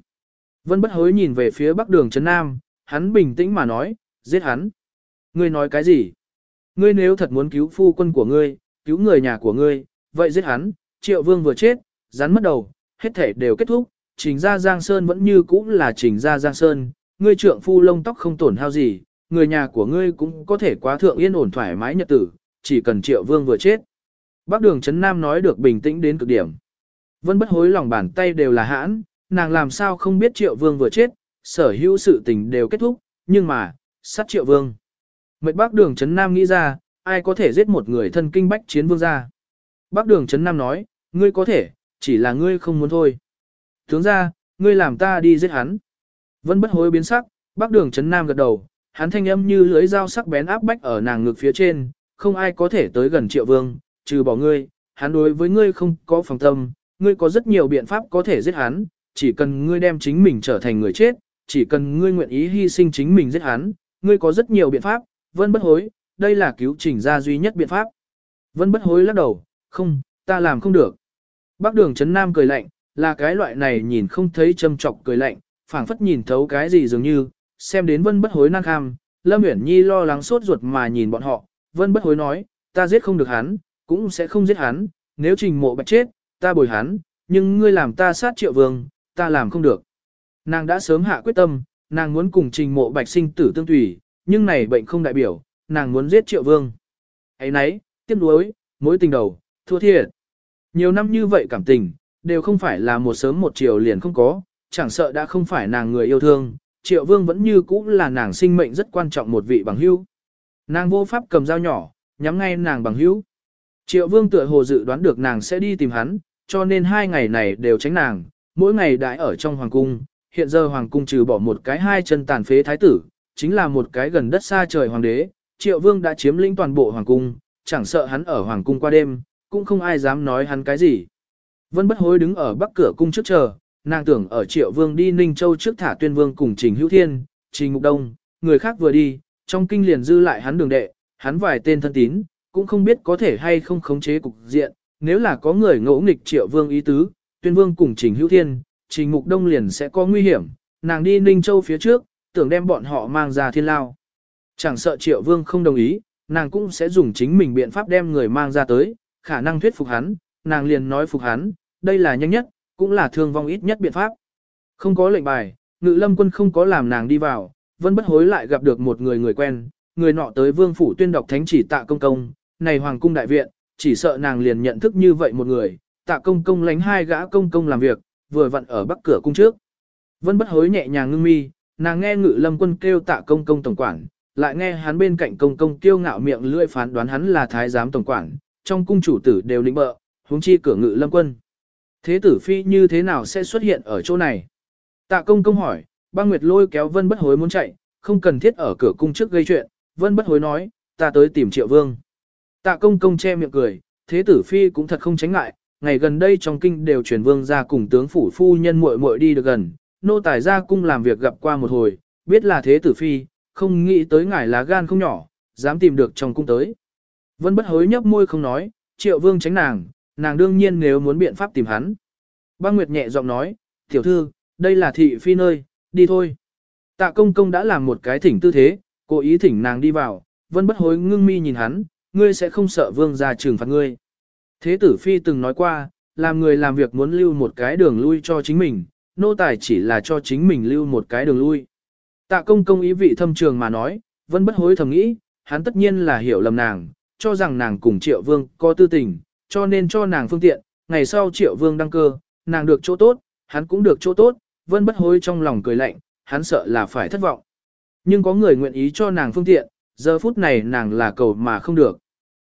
Vân bất hối nhìn về phía bắc đường Trấn Nam, hắn bình tĩnh mà nói, giết hắn. Ngươi nói cái gì? Ngươi nếu thật muốn cứu phu quân của ngươi, cứu người nhà của ngươi, vậy giết hắn, triệu vương vừa chết, rắn mất đầu, hết thể đều kết thúc, trình ra Giang Sơn vẫn như cũ là trình ra Giang Sơn, ngươi trượng phu lông tóc không tổn hao gì, người nhà của ngươi cũng có thể quá thượng yên ổn thoải mái nhật tử, chỉ cần triệu vương vừa chết. Bác đường Trấn Nam nói được bình tĩnh đến cực điểm. Vân bất hối lòng bàn tay đều là hãn, nàng làm sao không biết triệu vương vừa chết, sở hữu sự tình đều kết thúc, nhưng mà, sát triệu vương. Mệnh bác đường Trấn Nam nghĩ ra, ai có thể giết một người thân kinh bách chiến vương ra. Bác đường Trấn Nam nói, ngươi có thể, chỉ là ngươi không muốn thôi. Tướng ra, ngươi làm ta đi giết hắn. Vân bất hối biến sắc, bác đường Trấn Nam gật đầu, hắn thanh âm như lưới dao sắc bén áp bách ở nàng ngực phía trên, không ai có thể tới gần triệu vương, trừ bỏ ngươi, hắn đối với ngươi không có phòng tâm, ngươi có rất nhiều biện pháp có thể giết hắn, chỉ cần ngươi đem chính mình trở thành người chết, chỉ cần ngươi nguyện ý hy sinh chính mình giết hắn, ngươi có rất nhiều biện pháp, vân bất hối, đây là cứu trình ra duy nhất biện pháp. Vân bất hối lắc đầu, không, ta làm không được. Bác đường Trấn Nam cười lạnh, là cái loại này nhìn không thấy châm trọc cười lạnh, phảng phất nhìn thấu cái gì dường như, xem đến vân bất hối năng kham, Lâm Uyển Nhi lo lắng sốt ruột mà nhìn bọn họ, vân bất hối nói, ta giết không được hắn, cũng sẽ không giết hắn, nếu trình mộ bạch chết, ta bồi hắn, nhưng ngươi làm ta sát triệu vương, ta làm không được. Nàng đã sớm hạ quyết tâm, nàng muốn cùng trình mộ bạch sinh tử tương tùy, nhưng này bệnh không đại biểu, nàng muốn giết triệu vương. ấy nấy, tiếc nuối, mối tình đầu, thua thiệt. Nhiều năm như vậy cảm tình, đều không phải là một sớm một chiều liền không có, chẳng sợ đã không phải nàng người yêu thương, triệu vương vẫn như cũ là nàng sinh mệnh rất quan trọng một vị bằng hữu. Nàng vô pháp cầm dao nhỏ, nhắm ngay nàng bằng hữu. Triệu vương tựa hồ dự đoán được nàng sẽ đi tìm hắn, cho nên hai ngày này đều tránh nàng, mỗi ngày đãi ở trong hoàng cung, hiện giờ hoàng cung trừ bỏ một cái hai chân tàn phế thái tử, chính là một cái gần đất xa trời hoàng đế, triệu vương đã chiếm lĩnh toàn bộ hoàng cung, chẳng sợ hắn ở hoàng cung qua đêm, cũng không ai dám nói hắn cái gì. Vân bất hối đứng ở bắc cửa cung trước chờ, nàng tưởng ở triệu vương đi Ninh Châu trước thả tuyên vương cùng Trình Hữu Thiên, Trình Ngục Đông, người khác vừa đi, trong kinh liền dư lại hắn đường đệ, hắn vài tên thân tín, cũng không biết có thể hay không khống chế cục diện, nếu là có người ngỗ nghịch triệu vương ý tứ, tuyên vương cùng Trình Hữu Thiên, Trình Ngục Đông liền sẽ có nguy hiểm, nàng đi Ninh Châu phía trước, tưởng đem bọn họ mang ra thiên lao. Chẳng sợ triệu vương không đồng ý, nàng cũng sẽ dùng chính mình biện pháp đem người mang ra tới, khả năng thuyết phục hắn, nàng liền nói phục hắn, đây là nhanh nhất, cũng là thương vong ít nhất biện pháp. Không có lệnh bài, ngự lâm quân không có làm nàng đi vào, vẫn bất hối lại gặp được một người người quen, người nọ tới vương phủ tuyên đọc thánh chỉ tạ công công, này hoàng cung đại viện, chỉ sợ nàng liền nhận thức như vậy một người, tạ công công lánh hai gã công công làm việc, vừa vặn ở bắc cửa cung trước. Vân bất hối nhẹ nhàng ngưng mi, nàng nghe ngự lâm quân kêu tạ công công tổng quản, lại nghe hắn bên cạnh công công kiêu ngạo miệng lưỡi phán đoán hắn là thái giám tổng quản, trong cung chủ tử đều định bợ, huống chi cửa ngự lâm quân. Thế tử phi như thế nào sẽ xuất hiện ở chỗ này? Tạ công công hỏi, băng nguyệt lôi kéo vân bất hối muốn chạy, không cần thiết ở cửa cung trước gây chuyện, vân bất hối nói, ta tới tìm triệu vương. Tạ công công che miệng cười, thế tử phi cũng thật không tránh ngại, ngày gần đây trong kinh đều truyền vương ra cùng tướng phủ phu nhân muội muội đi được gần, nô tài ra cung làm việc gặp qua một hồi, biết là thế tử phi, không nghĩ tới ngài lá gan không nhỏ, dám tìm được trong cung tới. Vân bất hối nhấp môi không nói, triệu vương tránh nàng, nàng đương nhiên nếu muốn biện pháp tìm hắn. Băng Nguyệt nhẹ giọng nói, tiểu thư, đây là thị phi nơi, đi thôi. Tạ công công đã làm một cái thỉnh tư thế, cố ý thỉnh nàng đi vào, vân bất hối ngưng mi nhìn hắn, ngươi sẽ không sợ vương ra trừng phạt ngươi. Thế tử phi từng nói qua, làm người làm việc muốn lưu một cái đường lui cho chính mình, nô tài chỉ là cho chính mình lưu một cái đường lui. Tạ công công ý vị thâm trường mà nói, vẫn bất hối thầm nghĩ, hắn tất nhiên là hiểu lầm nàng, cho rằng nàng cùng triệu vương có tư tình, cho nên cho nàng phương tiện, ngày sau triệu vương đăng cơ, nàng được chỗ tốt, hắn cũng được chỗ tốt, vẫn bất hối trong lòng cười lạnh, hắn sợ là phải thất vọng. Nhưng có người nguyện ý cho nàng phương tiện, giờ phút này nàng là cầu mà không được.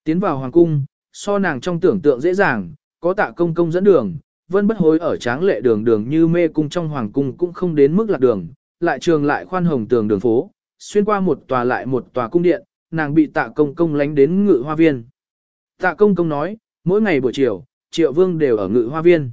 Tiến vào hoàng cung, so nàng trong tưởng tượng dễ dàng, có tạ công công dẫn đường, vân bất hối ở tráng lệ đường đường như mê cung trong hoàng cung cũng không đến mức lạc đường, lại trường lại khoan hồng tường đường phố, xuyên qua một tòa lại một tòa cung điện, nàng bị tạ công công lánh đến ngự hoa viên. Tạ công công nói, mỗi ngày buổi chiều, triệu vương đều ở ngự hoa viên.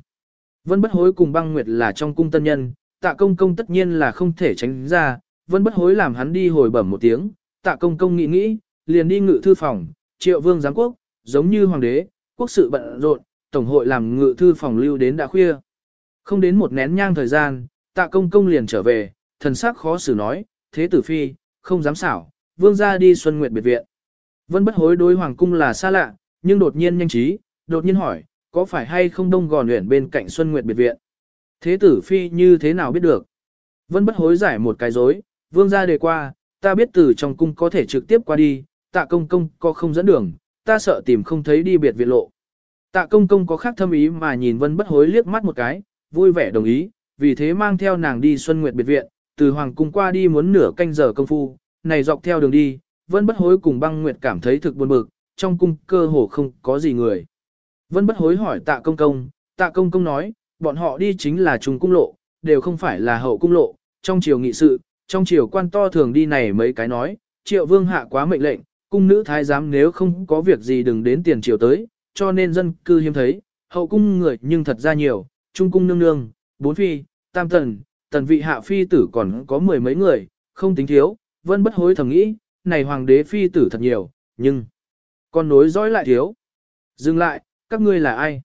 Vân bất hối cùng băng nguyệt là trong cung tân nhân, tạ công công tất nhiên là không thể tránh ra, vân bất hối làm hắn đi hồi bẩm một tiếng, tạ công công nghĩ nghĩ, liền đi ngự thư phòng, triệu vương giám quốc, giống như hoàng đế, quốc sự bận rộn, tổng hội làm ngự thư phòng lưu đến đã khuya. Không đến một nén nhang thời gian, tạ công công liền trở về, thần sắc khó xử nói, thế tử phi, không dám xảo, vương ra đi xuân nguyệt biệt viện. Vân bất hối đối hoàng cung là xa lạ, nhưng đột nhiên nhanh trí, đột nhiên hỏi, có phải hay không đông gòn luyện bên cạnh xuân nguyệt biệt viện. Thế tử phi như thế nào biết được? Vân bất hối giải một cái dối, vương ra đề qua, ta biết từ trong cung có thể trực tiếp qua đi, tạ công công có không dẫn đường, ta sợ tìm không thấy đi biệt viện lộ. Tạ công công có khác thâm ý mà nhìn vân bất hối liếc mắt một cái, vui vẻ đồng ý, vì thế mang theo nàng đi Xuân Nguyệt biệt viện, từ Hoàng cung qua đi muốn nửa canh giờ công phu, này dọc theo đường đi, vân bất hối cùng băng nguyệt cảm thấy thực buồn bực, trong cung cơ hồ không có gì người. Vân bất hối hỏi tạ công công, tạ công công nói, bọn họ đi chính là trùng cung lộ, đều không phải là hậu cung lộ, trong triều nghị sự, trong triều quan to thường đi này mấy cái nói, triệu vương hạ quá mệnh lệnh, cung nữ thái giám nếu không có việc gì đừng đến tiền triều tới, cho nên dân cư hiếm thấy, hậu cung người nhưng thật ra nhiều, trung cung nương nương, bốn phi, tam tần, tần vị hạ phi tử còn có mười mấy người, không tính thiếu, vân bất hối thầm nghĩ, này hoàng đế phi tử thật nhiều, nhưng con nối dõi lại thiếu. Dừng lại, các ngươi là ai?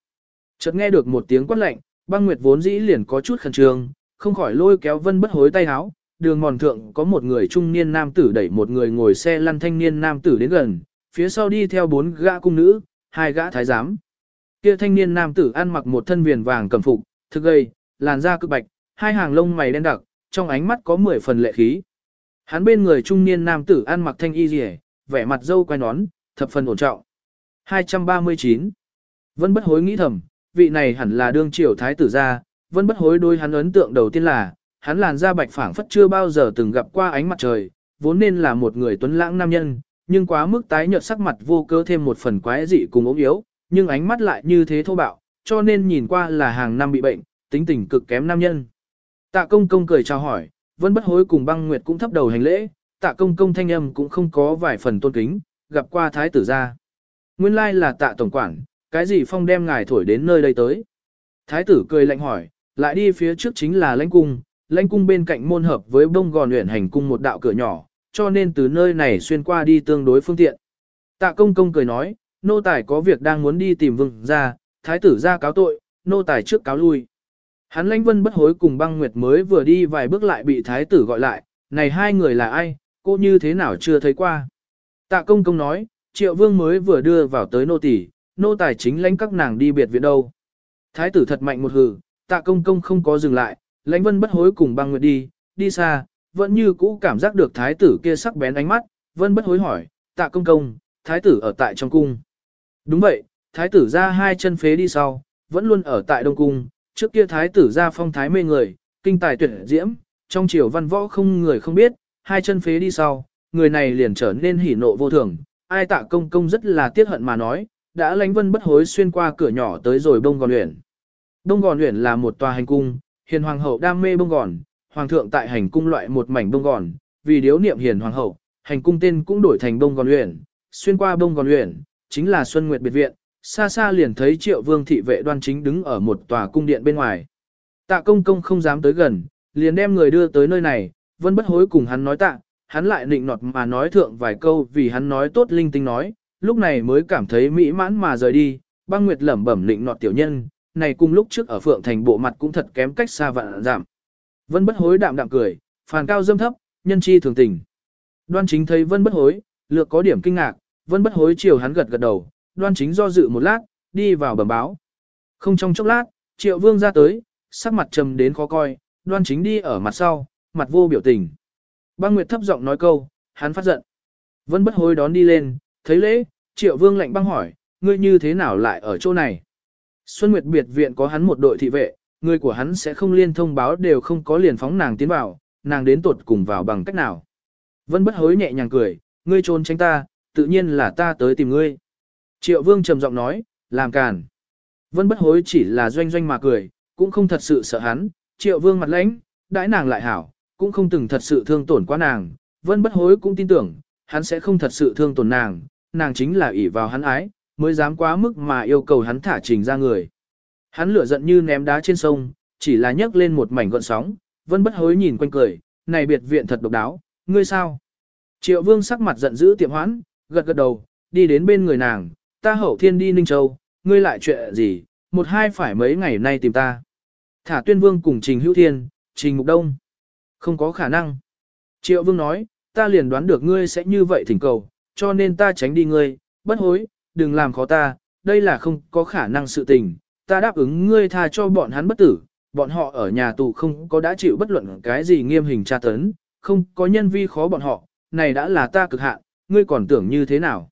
Chợt nghe được một tiếng quát lạnh, băng nguyệt vốn dĩ liền có chút khẩn trương, không khỏi lôi kéo vân bất hối tay háo, đường mòn thượng có một người trung niên nam tử đẩy một người ngồi xe lăn thanh niên nam tử đến gần, phía sau đi theo bốn gã cung nữ, hai gã thái giám. Kia thanh niên nam tử ăn mặc một thân viền vàng cẩm phục, thực gầy, làn da cực bạch, hai hàng lông mày đen đặc, trong ánh mắt có mười phần lệ khí. Hắn bên người trung niên nam tử ăn mặc thanh y rìa, vẻ mặt dâu quai nón, thập phần ổn trọng. 239. Vân bất hối nghĩ thầm, vị này hẳn là đương triều thái tử gia, vân bất hối đối hắn ấn tượng đầu tiên là, hắn làn da bạch phảng phất chưa bao giờ từng gặp qua ánh mặt trời, vốn nên là một người tuấn lãng nam nhân, nhưng quá mức tái nhợt sắc mặt vô cơ thêm một phần quái dị cùng ốm yếu, nhưng ánh mắt lại như thế thô bạo, cho nên nhìn qua là hàng năm bị bệnh, tính tình cực kém nam nhân. Tạ công công cười chào hỏi, vẫn bất hối cùng băng nguyệt cũng thấp đầu hành lễ, tạ công công thanh âm cũng không có vài phần tôn kính, gặp qua thái tử gia. Nguyên lai là tạ tổng quản, cái gì phong đem ngài thổi đến nơi đây tới. Thái tử cười lạnh hỏi, lại đi phía trước chính là lãnh cung, lãnh cung bên cạnh môn hợp với bông gòn luyện hành cung một đạo cửa nhỏ, cho nên từ nơi này xuyên qua đi tương đối phương tiện. Tạ công công cười nói, nô tài có việc đang muốn đi tìm vương ra, thái tử ra cáo tội, nô tài trước cáo lui. Hắn lãnh vân bất hối cùng băng nguyệt mới vừa đi vài bước lại bị thái tử gọi lại, này hai người là ai, cô như thế nào chưa thấy qua. Tạ công công nói, triệu vương mới vừa đưa vào tới nô tỷ, nô tài chính lãnh các nàng đi biệt viện đâu. Thái tử thật mạnh một hử? tạ công công không có dừng lại, lãnh vân bất hối cùng băng nguyệt đi, đi xa, vẫn như cũ cảm giác được thái tử kia sắc bén ánh mắt, vân bất hối hỏi, tạ công công, thái tử ở tại trong cung. Đúng vậy, thái tử ra hai chân phế đi sau, vẫn luôn ở tại đông cung, trước kia thái tử ra phong thái mê người, kinh tài tuyệt diễm, trong triều văn võ không người không biết, hai chân phế đi sau, người này liền trở nên hỉ nộ vô thường, ai tạ công công rất là tiếc hận mà nói, đã lánh vân bất hối xuyên qua cửa nhỏ tới rồi bông gòn luyện. Bông gòn luyện là một tòa hành cung, hiền hoàng hậu đam mê bông gòn, hoàng thượng tại hành cung loại một mảnh bông gòn, vì điếu niệm hiền hoàng hậu, hành cung tên cũng đổi thành bông gòn luyện, xuyên qua bông gòn luyện, chính là Xuân Nguyệt biệt viện, xa xa liền thấy triệu vương thị vệ đoan chính đứng ở một tòa cung điện bên ngoài. Tạ công công không dám tới gần, liền đem người đưa tới nơi này, vân bất hối cùng hắn nói tạ, hắn lại nịnh nọt mà nói thượng vài câu vì hắn nói tốt linh tinh nói, lúc này mới cảm thấy mỹ mãn mà rời đi, băng nguyệt lẩm bẩm nịnh nọt tiểu nhân, này cùng lúc trước ở phượng thành bộ mặt cũng thật kém cách xa vạn giảm. Vân bất hối đạm đạm cười, phàn cao dâm thấp, nhân chi thường tình. Đoan chính thấy vân bất hối, lược có điểm kinh ngạc, vân bất hối chiều hắn gật gật đầu, đoan chính do dự một lát, đi vào bẩm báo. Không trong chốc lát, triệu vương ra tới, sắc mặt trầm đến khó coi, đoan chính đi ở mặt sau, mặt vô biểu tình. Băng Nguyệt thấp giọng nói câu, hắn phát giận. Vân bất hối đón đi lên, thấy lễ, triệu vương lạnh băng hỏi, ngươi như thế nào lại ở chỗ này? Xuân Nguyệt biệt viện có hắn một đội thị vệ, người của hắn sẽ không liên thông báo đều không có liền phóng nàng tiến vào, nàng đến tuột cùng vào bằng cách nào. Vân bất hối nhẹ nhàng cười, ngươi trốn tránh ta, tự nhiên là ta tới tìm ngươi. Triệu vương trầm giọng nói, làm càn. Vân bất hối chỉ là doanh doanh mà cười, cũng không thật sự sợ hắn, triệu vương mặt lãnh, đãi nàng lại hảo, cũng không từng thật sự thương tổn quá nàng, vân bất hối cũng tin tưởng, hắn sẽ không thật sự thương tổn nàng, nàng chính là ỷ vào hắn ái, mới dám quá mức mà yêu cầu hắn thả trình ra người. Hắn lửa giận như ném đá trên sông, chỉ là nhấc lên một mảnh gọn sóng, vẫn bất hối nhìn quanh cười, này biệt viện thật độc đáo, ngươi sao? Triệu vương sắc mặt giận dữ tiệm hoãn, gật gật đầu, đi đến bên người nàng, ta hậu thiên đi Ninh Châu, ngươi lại chuyện gì, một hai phải mấy ngày nay tìm ta. Thả tuyên vương cùng Trình Hữu Thiên, Trình Mục Đông. Không có khả năng. Triệu vương nói, ta liền đoán được ngươi sẽ như vậy thỉnh cầu, cho nên ta tránh đi ngươi, bất hối, đừng làm khó ta, đây là không có khả năng sự tình, ta đáp ứng ngươi tha cho bọn hắn bất tử, bọn họ ở nhà tù không có đã chịu bất luận cái gì nghiêm hình tra tấn, không có nhân vi khó bọn họ, này đã là ta cực hạn, ngươi còn tưởng như thế nào.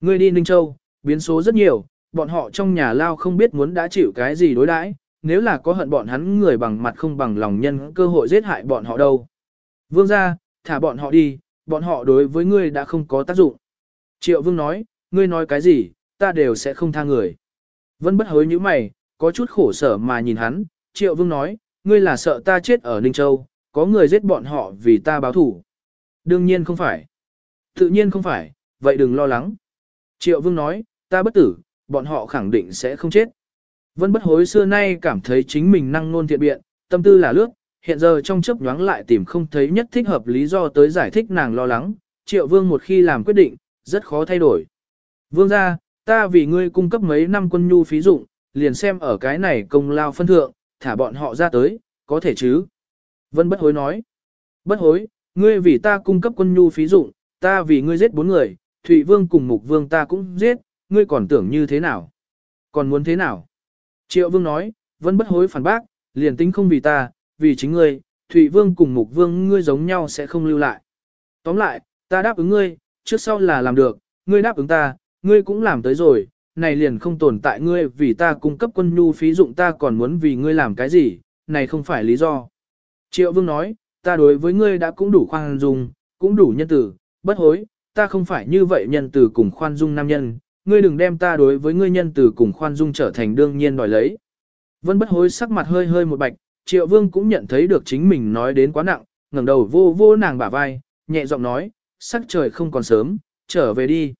Ngươi đi Ninh Châu, biến số rất nhiều, bọn họ trong nhà lao không biết muốn đã chịu cái gì đối đãi, nếu là có hận bọn hắn người bằng mặt không bằng lòng nhân cơ hội giết hại bọn họ đâu. Vương ra, thả bọn họ đi, bọn họ đối với ngươi đã không có tác dụng. Triệu Vương nói, ngươi nói cái gì, ta đều sẽ không tha người. Vân bất hối như mày, có chút khổ sở mà nhìn hắn, Triệu Vương nói, ngươi là sợ ta chết ở Ninh Châu, có người giết bọn họ vì ta báo thủ. Đương nhiên không phải. Tự nhiên không phải, vậy đừng lo lắng. Triệu Vương nói, ta bất tử, bọn họ khẳng định sẽ không chết. Vân bất hối xưa nay cảm thấy chính mình năng nôn thiện biện, tâm tư là lướt, hiện giờ trong chớp nhoáng lại tìm không thấy nhất thích hợp lý do tới giải thích nàng lo lắng, triệu vương một khi làm quyết định, rất khó thay đổi. Vương ra, ta vì ngươi cung cấp mấy năm quân nhu phí dụng, liền xem ở cái này công lao phân thượng, thả bọn họ ra tới, có thể chứ. Vân bất hối nói, bất hối, ngươi vì ta cung cấp quân nhu phí dụng, ta vì ngươi giết bốn người, Thụy Vương cùng Mục Vương ta cũng giết, ngươi còn tưởng như thế nào? Còn muốn thế nào? Triệu Vương nói, Vân bất hối phản bác, liền tính không vì ta, vì chính ngươi, Thụy Vương cùng Mục Vương ngươi giống nhau sẽ không lưu lại. Tóm lại, ta đáp ứng ngươi, trước sau là làm được, ngươi đáp ứng ta, ngươi cũng làm tới rồi, này liền không tồn tại ngươi vì ta cung cấp quân nhu phí dụng ta còn muốn vì ngươi làm cái gì, này không phải lý do. Triệu Vương nói, ta đối với ngươi đã cũng đủ khoan dung, cũng đủ nhân tử, bất hối, ta không phải như vậy nhân tử cùng khoan dung nam nhân, ngươi đừng đem ta đối với ngươi nhân tử cùng khoan dung trở thành đương nhiên đòi lấy. Vân bất hối sắc mặt hơi hơi một bạch, triệu vương cũng nhận thấy được chính mình nói đến quá nặng, ngẩng đầu vô vô nàng bả vai, nhẹ giọng nói, sắc trời không còn sớm, trở về đi.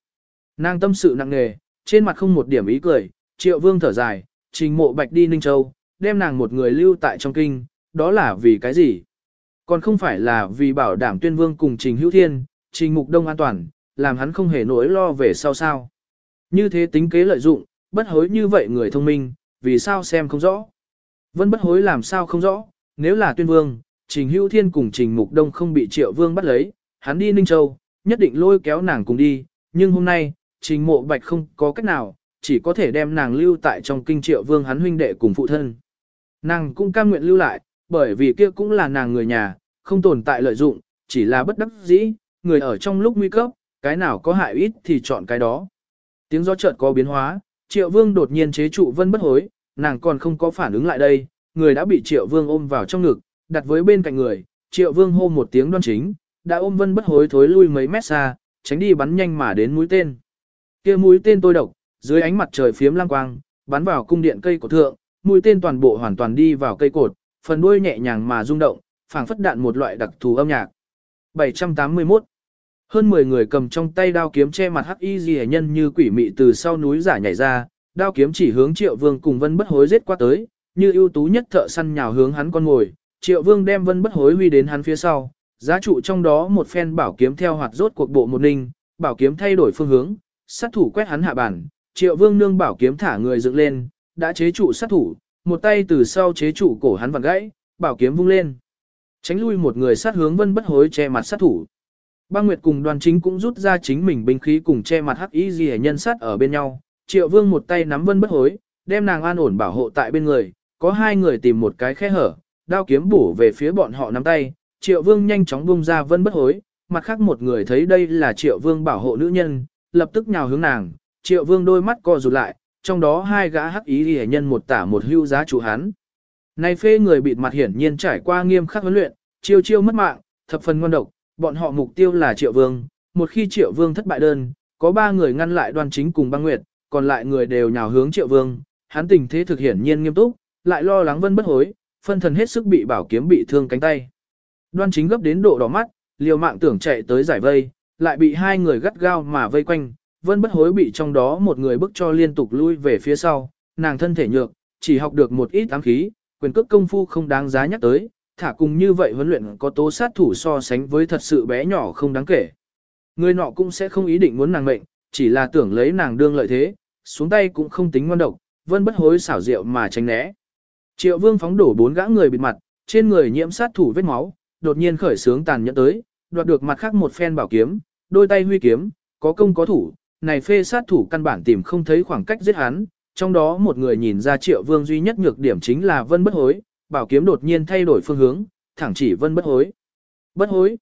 Nàng tâm sự nặng nề, trên mặt không một điểm ý cười, triệu vương thở dài, trình mộ bạch đi Ninh Châu, đem nàng một người lưu tại trong kinh, đó là vì cái gì? Còn không phải là vì bảo đảm tuyên vương cùng trình hữu thiên, trình mục đông an toàn, làm hắn không hề nỗi lo về sau sao. Như thế tính kế lợi dụng, bất hối như vậy người thông minh, vì sao xem không rõ. Vân bất hối làm sao không rõ, nếu là tuyên vương, trình hữu thiên cùng trình mục đông không bị triệu vương bắt lấy, hắn đi Ninh Châu, nhất định lôi kéo nàng cùng đi, nhưng hôm nay, trình mộ bạch không có cách nào, chỉ có thể đem nàng lưu tại trong kinh triệu vương hắn huynh đệ cùng phụ thân. Nàng cũng cam nguyện lưu lại, bởi vì kia cũng là nàng người nhà, không tồn tại lợi dụng, chỉ là bất đắc dĩ, người ở trong lúc nguy cấp, cái nào có hại ít thì chọn cái đó. Tiếng gió chợt có biến hóa, Triệu Vương đột nhiên chế trụ Vân Bất Hối, nàng còn không có phản ứng lại đây, người đã bị Triệu Vương ôm vào trong ngực, đặt với bên cạnh người, Triệu Vương hô một tiếng đoan chính, đã ôm Vân Bất Hối thối lui mấy mét xa, tránh đi bắn nhanh mà đến mũi tên. Kia mũi tên tôi độc, dưới ánh mặt trời phiếm lang quang, bắn vào cung điện cây cổ thượng, mũi tên toàn bộ hoàn toàn đi vào cây cột, phần đuôi nhẹ nhàng mà rung động, phảng phất đạn một loại đặc thù âm nhạc. 781 hơn 10 người cầm trong tay đao kiếm che mặt hắc y gì nhân như quỷ mị từ sau núi giả nhảy ra, đao kiếm chỉ hướng Triệu Vương cùng Vân Bất Hối giết qua tới, như ưu tú nhất thợ săn nhào hướng hắn con ngồi. Triệu Vương đem Vân Bất Hối huy đến hắn phía sau, giá trụ trong đó một phen bảo kiếm theo hoạt rốt cuộc bộ một ninh, bảo kiếm thay đổi phương hướng, sát thủ quét hắn hạ bản, Triệu Vương nương bảo kiếm thả người dựng lên, đã chế trụ sát thủ, một tay từ sau chế trụ cổ hắn vặn gãy, bảo kiếm vung lên. Tránh lui một người sát hướng Vân Bất Hối che mặt sát thủ. Băng Nguyệt cùng đoàn chính cũng rút ra chính mình binh khí cùng che mặt hắc y gì nhân sát ở bên nhau. Triệu Vương một tay nắm vân bất hối, đem nàng an ổn bảo hộ tại bên người, có hai người tìm một cái khe hở, đao kiếm bổ về phía bọn họ nắm tay. Triệu Vương nhanh chóng bung ra vân bất hối, mặt khác một người thấy đây là Triệu Vương bảo hộ nữ nhân, lập tức nhào hướng nàng. Triệu Vương đôi mắt co rụt lại, trong đó hai gã hắc ý hề nhân một tả một hưu giá chủ hắn. Này phê người bịt mặt hiển nhiên trải qua nghiêm khắc huấn luyện, chiêu chiêu mất mạng, thập phần ngon độc, bọn họ mục tiêu là Triệu Vương, một khi Triệu Vương thất bại đơn, có ba người ngăn lại đoan chính cùng băng nguyệt, còn lại người đều nhào hướng Triệu Vương, hắn tình thế thực hiển nhiên nghiêm túc, lại lo lắng vân bất hối, phân thần hết sức bị bảo kiếm bị thương cánh tay. Đoan chính gấp đến độ đỏ mắt, liều mạng tưởng chạy tới giải vây, lại bị hai người gắt gao mà vây quanh, vân bất hối bị trong đó một người bức cho liên tục lui về phía sau, nàng thân thể nhược, chỉ học được một ít ám khí, quyền cước công phu không đáng giá nhắc tới, thả cùng như vậy huấn luyện có tố sát thủ so sánh với thật sự bé nhỏ không đáng kể. Người nọ cũng sẽ không ý định muốn nàng mệnh, chỉ là tưởng lấy nàng đương lợi thế, xuống tay cũng không tính ngoan độc, vân bất hối xảo diệu mà tránh né. Triệu vương phóng đổ bốn gã người bịt mặt, trên người nhiễm sát thủ vết máu, đột nhiên khởi sướng tàn nhẫn tới, đoạt được mặt khác một phen bảo kiếm, đôi tay huy kiếm, có công có thủ, này phê sát thủ căn bản tìm không thấy khoảng cách giết hắn, trong đó một người nhìn ra triệu vương duy nhất nhược điểm chính là vân bất hối, bảo kiếm đột nhiên thay đổi phương hướng, thẳng chỉ vân bất hối. Bất hối.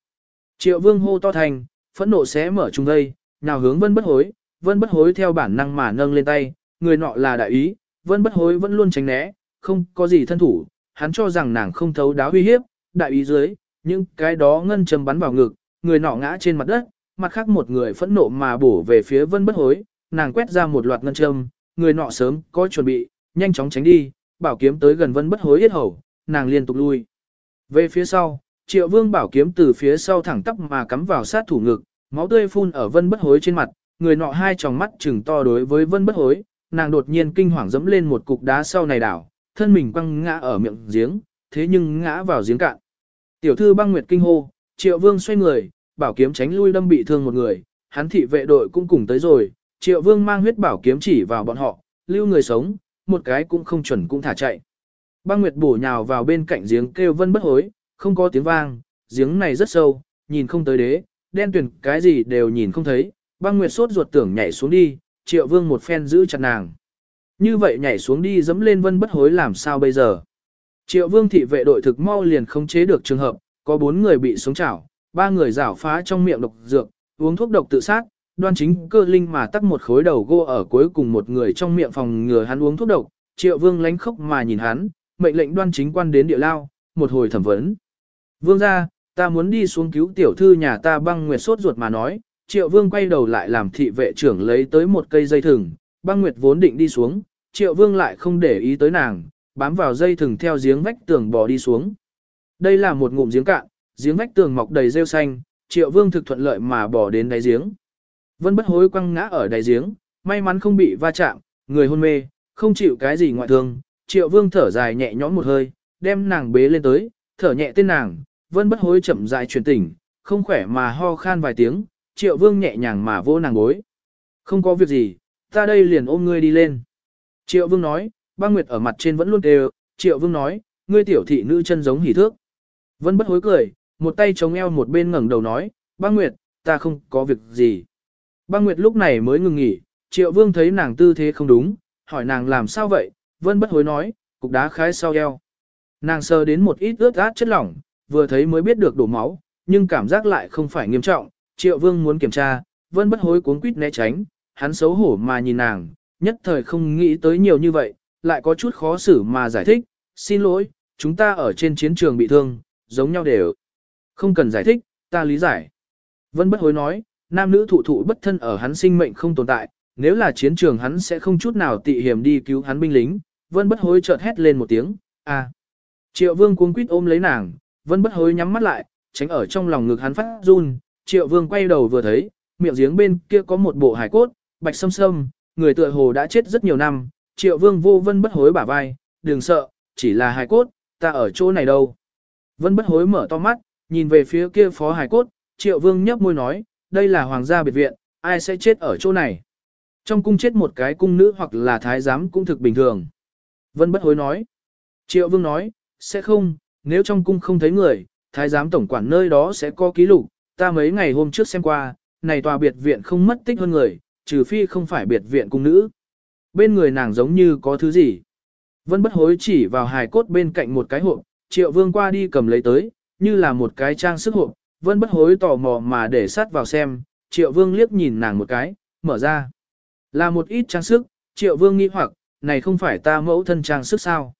Triệu vương hô to thành, phẫn nộ xé mở trung đây, nào hướng vân bất hối, vân bất hối theo bản năng mà nâng lên tay, người nọ là đại ý, vân bất hối vẫn luôn tránh né, không có gì thân thủ, hắn cho rằng nàng không thấu đáo uy hiếp, đại ý dưới, những cái đó ngân châm bắn vào ngực, người nọ ngã trên mặt đất, mặt khác một người phẫn nộ mà bổ về phía vân bất hối, nàng quét ra một loạt ngân châm, người nọ sớm có chuẩn bị, nhanh chóng tránh đi, bảo kiếm tới gần vân bất hối yết hầu, nàng liên tục lui. Về phía sau, triệu vương bảo kiếm từ phía sau thẳng tắp mà cắm vào sát thủ ngực, máu tươi phun ở vân bất hối trên mặt, người nọ hai tròng mắt trừng to đối với vân bất hối, nàng đột nhiên kinh hoàng dẫm lên một cục đá sau này đảo, thân mình quăng ngã ở miệng giếng, thế nhưng ngã vào giếng cạn. Tiểu thư băng nguyệt kinh hô, triệu vương xoay người, bảo kiếm tránh lui đâm bị thương một người, hắn thị vệ đội cũng cùng tới rồi, triệu vương mang huyết bảo kiếm chỉ vào bọn họ, lưu người sống, một cái cũng không chuẩn cũng thả chạy. Băng nguyệt bổ nhào vào bên cạnh giếng kêu vân bất hối, không có tiếng vang, giếng này rất sâu, nhìn không tới đế, đen tuyển cái gì đều nhìn không thấy, băng nguyệt sốt ruột tưởng nhảy xuống đi, triệu vương một phen giữ chặt nàng. Như vậy nhảy xuống đi dẫm lên vân bất hối làm sao bây giờ? Triệu vương thị vệ đội thực mau liền không chế được trường hợp, có bốn người bị sống chảo, ba người rảo phá trong miệng độc dược, uống thuốc độc tự sát, đoan chính cơ linh mà tắt một khối đầu gô ở cuối cùng một người trong miệng phòng ngừa hắn uống thuốc độc, triệu vương lánh khóc mà nhìn hắn, mệnh lệnh đoan chính quan đến địa lao, một hồi thẩm vấn. Vương ra, ta muốn đi xuống cứu tiểu thư nhà ta băng nguyệt sốt ruột mà nói, triệu vương quay đầu lại làm thị vệ trưởng lấy tới một cây dây thừng, băng nguyệt vốn định đi xuống, triệu vương lại không để ý tới nàng, bám vào dây thừng theo giếng vách tường bò đi xuống. Đây là một ngụm giếng cạn, giếng vách tường mọc đầy rêu xanh, triệu vương thực thuận lợi mà bò đến đáy giếng. Vân bất hối quăng ngã ở đáy giếng, may mắn không bị va chạm, người hôn mê, không chịu cái gì ngoại thương, triệu vương thở dài nhẹ nhõm một hơi, đem nàng bế lên tới, thở nhẹ tên nàng, vân bất hối chậm rãi truyền tỉnh, không khỏe mà ho khan vài tiếng, triệu vương nhẹ nhàng mà vô nàng bối. Không có việc gì, ta đây liền ôm ngươi đi lên. Triệu vương nói, băng nguyệt ở mặt trên vẫn luôn đều, triệu vương nói, ngươi tiểu thị nữ chân giống hỉ thước. Vân bất hối cười, một tay chống eo một bên ngẩng đầu nói, băng nguyệt, ta không có việc gì. Băng nguyệt lúc này mới ngừng nghỉ, triệu vương thấy nàng tư thế không đúng, hỏi nàng làm sao vậy, vân bất hối nói, cục đá khái sau eo. Nàng sờ đến một ít ướt át chất lỏng, vừa thấy mới biết được đổ máu, nhưng cảm giác lại không phải nghiêm trọng, triệu vương muốn kiểm tra, vân bất hối cuống quýt né tránh, hắn xấu hổ mà nhìn nàng, nhất thời không nghĩ tới nhiều như vậy, lại có chút khó xử mà giải thích, xin lỗi, chúng ta ở trên chiến trường bị thương, giống nhau đều. Không cần giải thích, ta lý giải. Vân bất hối nói, nam nữ thụ thụ bất thân ở hắn sinh mệnh không tồn tại, nếu là chiến trường hắn sẽ không chút nào tị hiểm đi cứu hắn binh lính. Vân bất hối chợt hét lên một tiếng, a. Triệu vương cuống quýt ôm lấy nàng, vân bất hối nhắm mắt lại, tránh ở trong lòng ngực hắn phát run. Triệu vương quay đầu vừa thấy, miệng giếng bên kia có một bộ hải cốt, bạch sâm sâm, người tựa hồ đã chết rất nhiều năm. Triệu vương vô vân bất hối bả vai, đừng sợ, chỉ là hải cốt, ta ở chỗ này đâu. Vân bất hối mở to mắt, nhìn về phía kia phó hải cốt, triệu vương nhấp môi nói, đây là hoàng gia biệt viện, ai sẽ chết ở chỗ này. Trong cung chết một cái cung nữ hoặc là thái giám cũng thực bình thường. Vân bất hối nói. Triệu vương nói, sẽ không, nếu trong cung không thấy người, thái giám tổng quản nơi đó sẽ có ký lục, ta mấy ngày hôm trước xem qua, này tòa biệt viện không mất tích hơn người, trừ phi không phải biệt viện cung nữ. Bên người nàng giống như có thứ gì. Vân bất hối chỉ vào hài cốt bên cạnh một cái hộp, triệu vương qua đi cầm lấy tới, như là một cái trang sức hộp, vân bất hối tò mò mà để sát vào xem, triệu vương liếc nhìn nàng một cái, mở ra. Là một ít trang sức, triệu vương nghĩ hoặc, này không phải ta mẫu thân trang sức sao.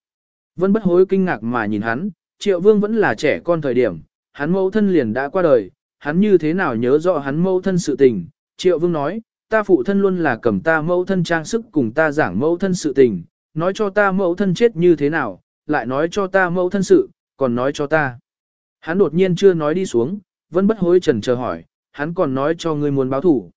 Vân bất hối kinh ngạc mà nhìn hắn, triệu vương vẫn là trẻ con thời điểm, hắn mẫu thân liền đã qua đời, hắn như thế nào nhớ rõ hắn mẫu thân sự tình. Triệu vương nói, ta phụ thân luôn là cầm ta mẫu thân trang sức cùng ta giảng mẫu thân sự tình, nói cho ta mẫu thân chết như thế nào, lại nói cho ta mẫu thân sự, còn nói cho ta. Hắn đột nhiên chưa nói đi xuống, vẫn bất hối trần chờ hỏi, hắn còn nói cho ngươi muốn báo thủ.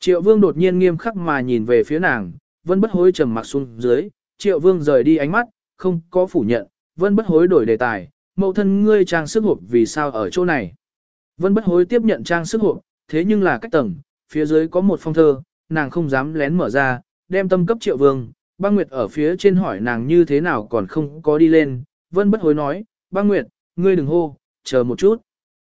Triệu vương đột nhiên nghiêm khắc mà nhìn về phía nàng, vẫn bất hối trầm mặc xuống dưới, triệu vương rời đi ánh mắt, không có phủ nhận, vẫn bất hối đổi đề tài, mẫu thân ngươi trang sức hộp vì sao ở chỗ này. Vân bất hối tiếp nhận trang sức hộp, thế nhưng là cách tầng, phía dưới có một phong thơ, nàng không dám lén mở ra, đem tâm cấp triệu vương, băng nguyệt ở phía trên hỏi nàng như thế nào còn không có đi lên, vân bất hối nói, băng nguyệt, ngươi đừng hô, chờ một chút.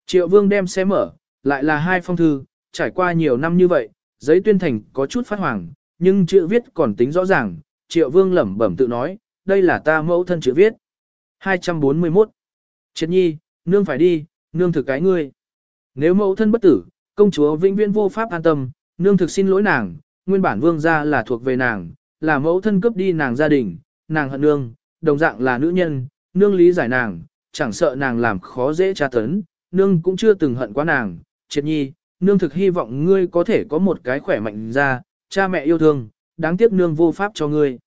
Triệu vương đem xe mở, lại là hai phong thư, trải qua nhiều năm như vậy, giấy tuyên thành có chút phát hoàng, nhưng chữ viết còn tính rõ ràng, triệu vương lẩm bẩm tự nói, đây là ta mẫu thân chữ viết. 241 Triệt nhi, nương phải đi, nương thực cái ngươi. Nếu mẫu thân bất tử, công chúa vĩnh viễn vô pháp an tâm, nương thực xin lỗi nàng, nguyên bản vương gia là thuộc về nàng, là mẫu thân cướp đi nàng gia đình, nàng hận nương, đồng dạng là nữ nhân, nương lý giải nàng, chẳng sợ nàng làm khó dễ tra tấn, nương cũng chưa từng hận quá nàng, triệt nhi, nương thực hy vọng ngươi có thể có một cái khỏe mạnh ra, cha mẹ yêu thương, đáng tiếc nương vô pháp cho ngươi.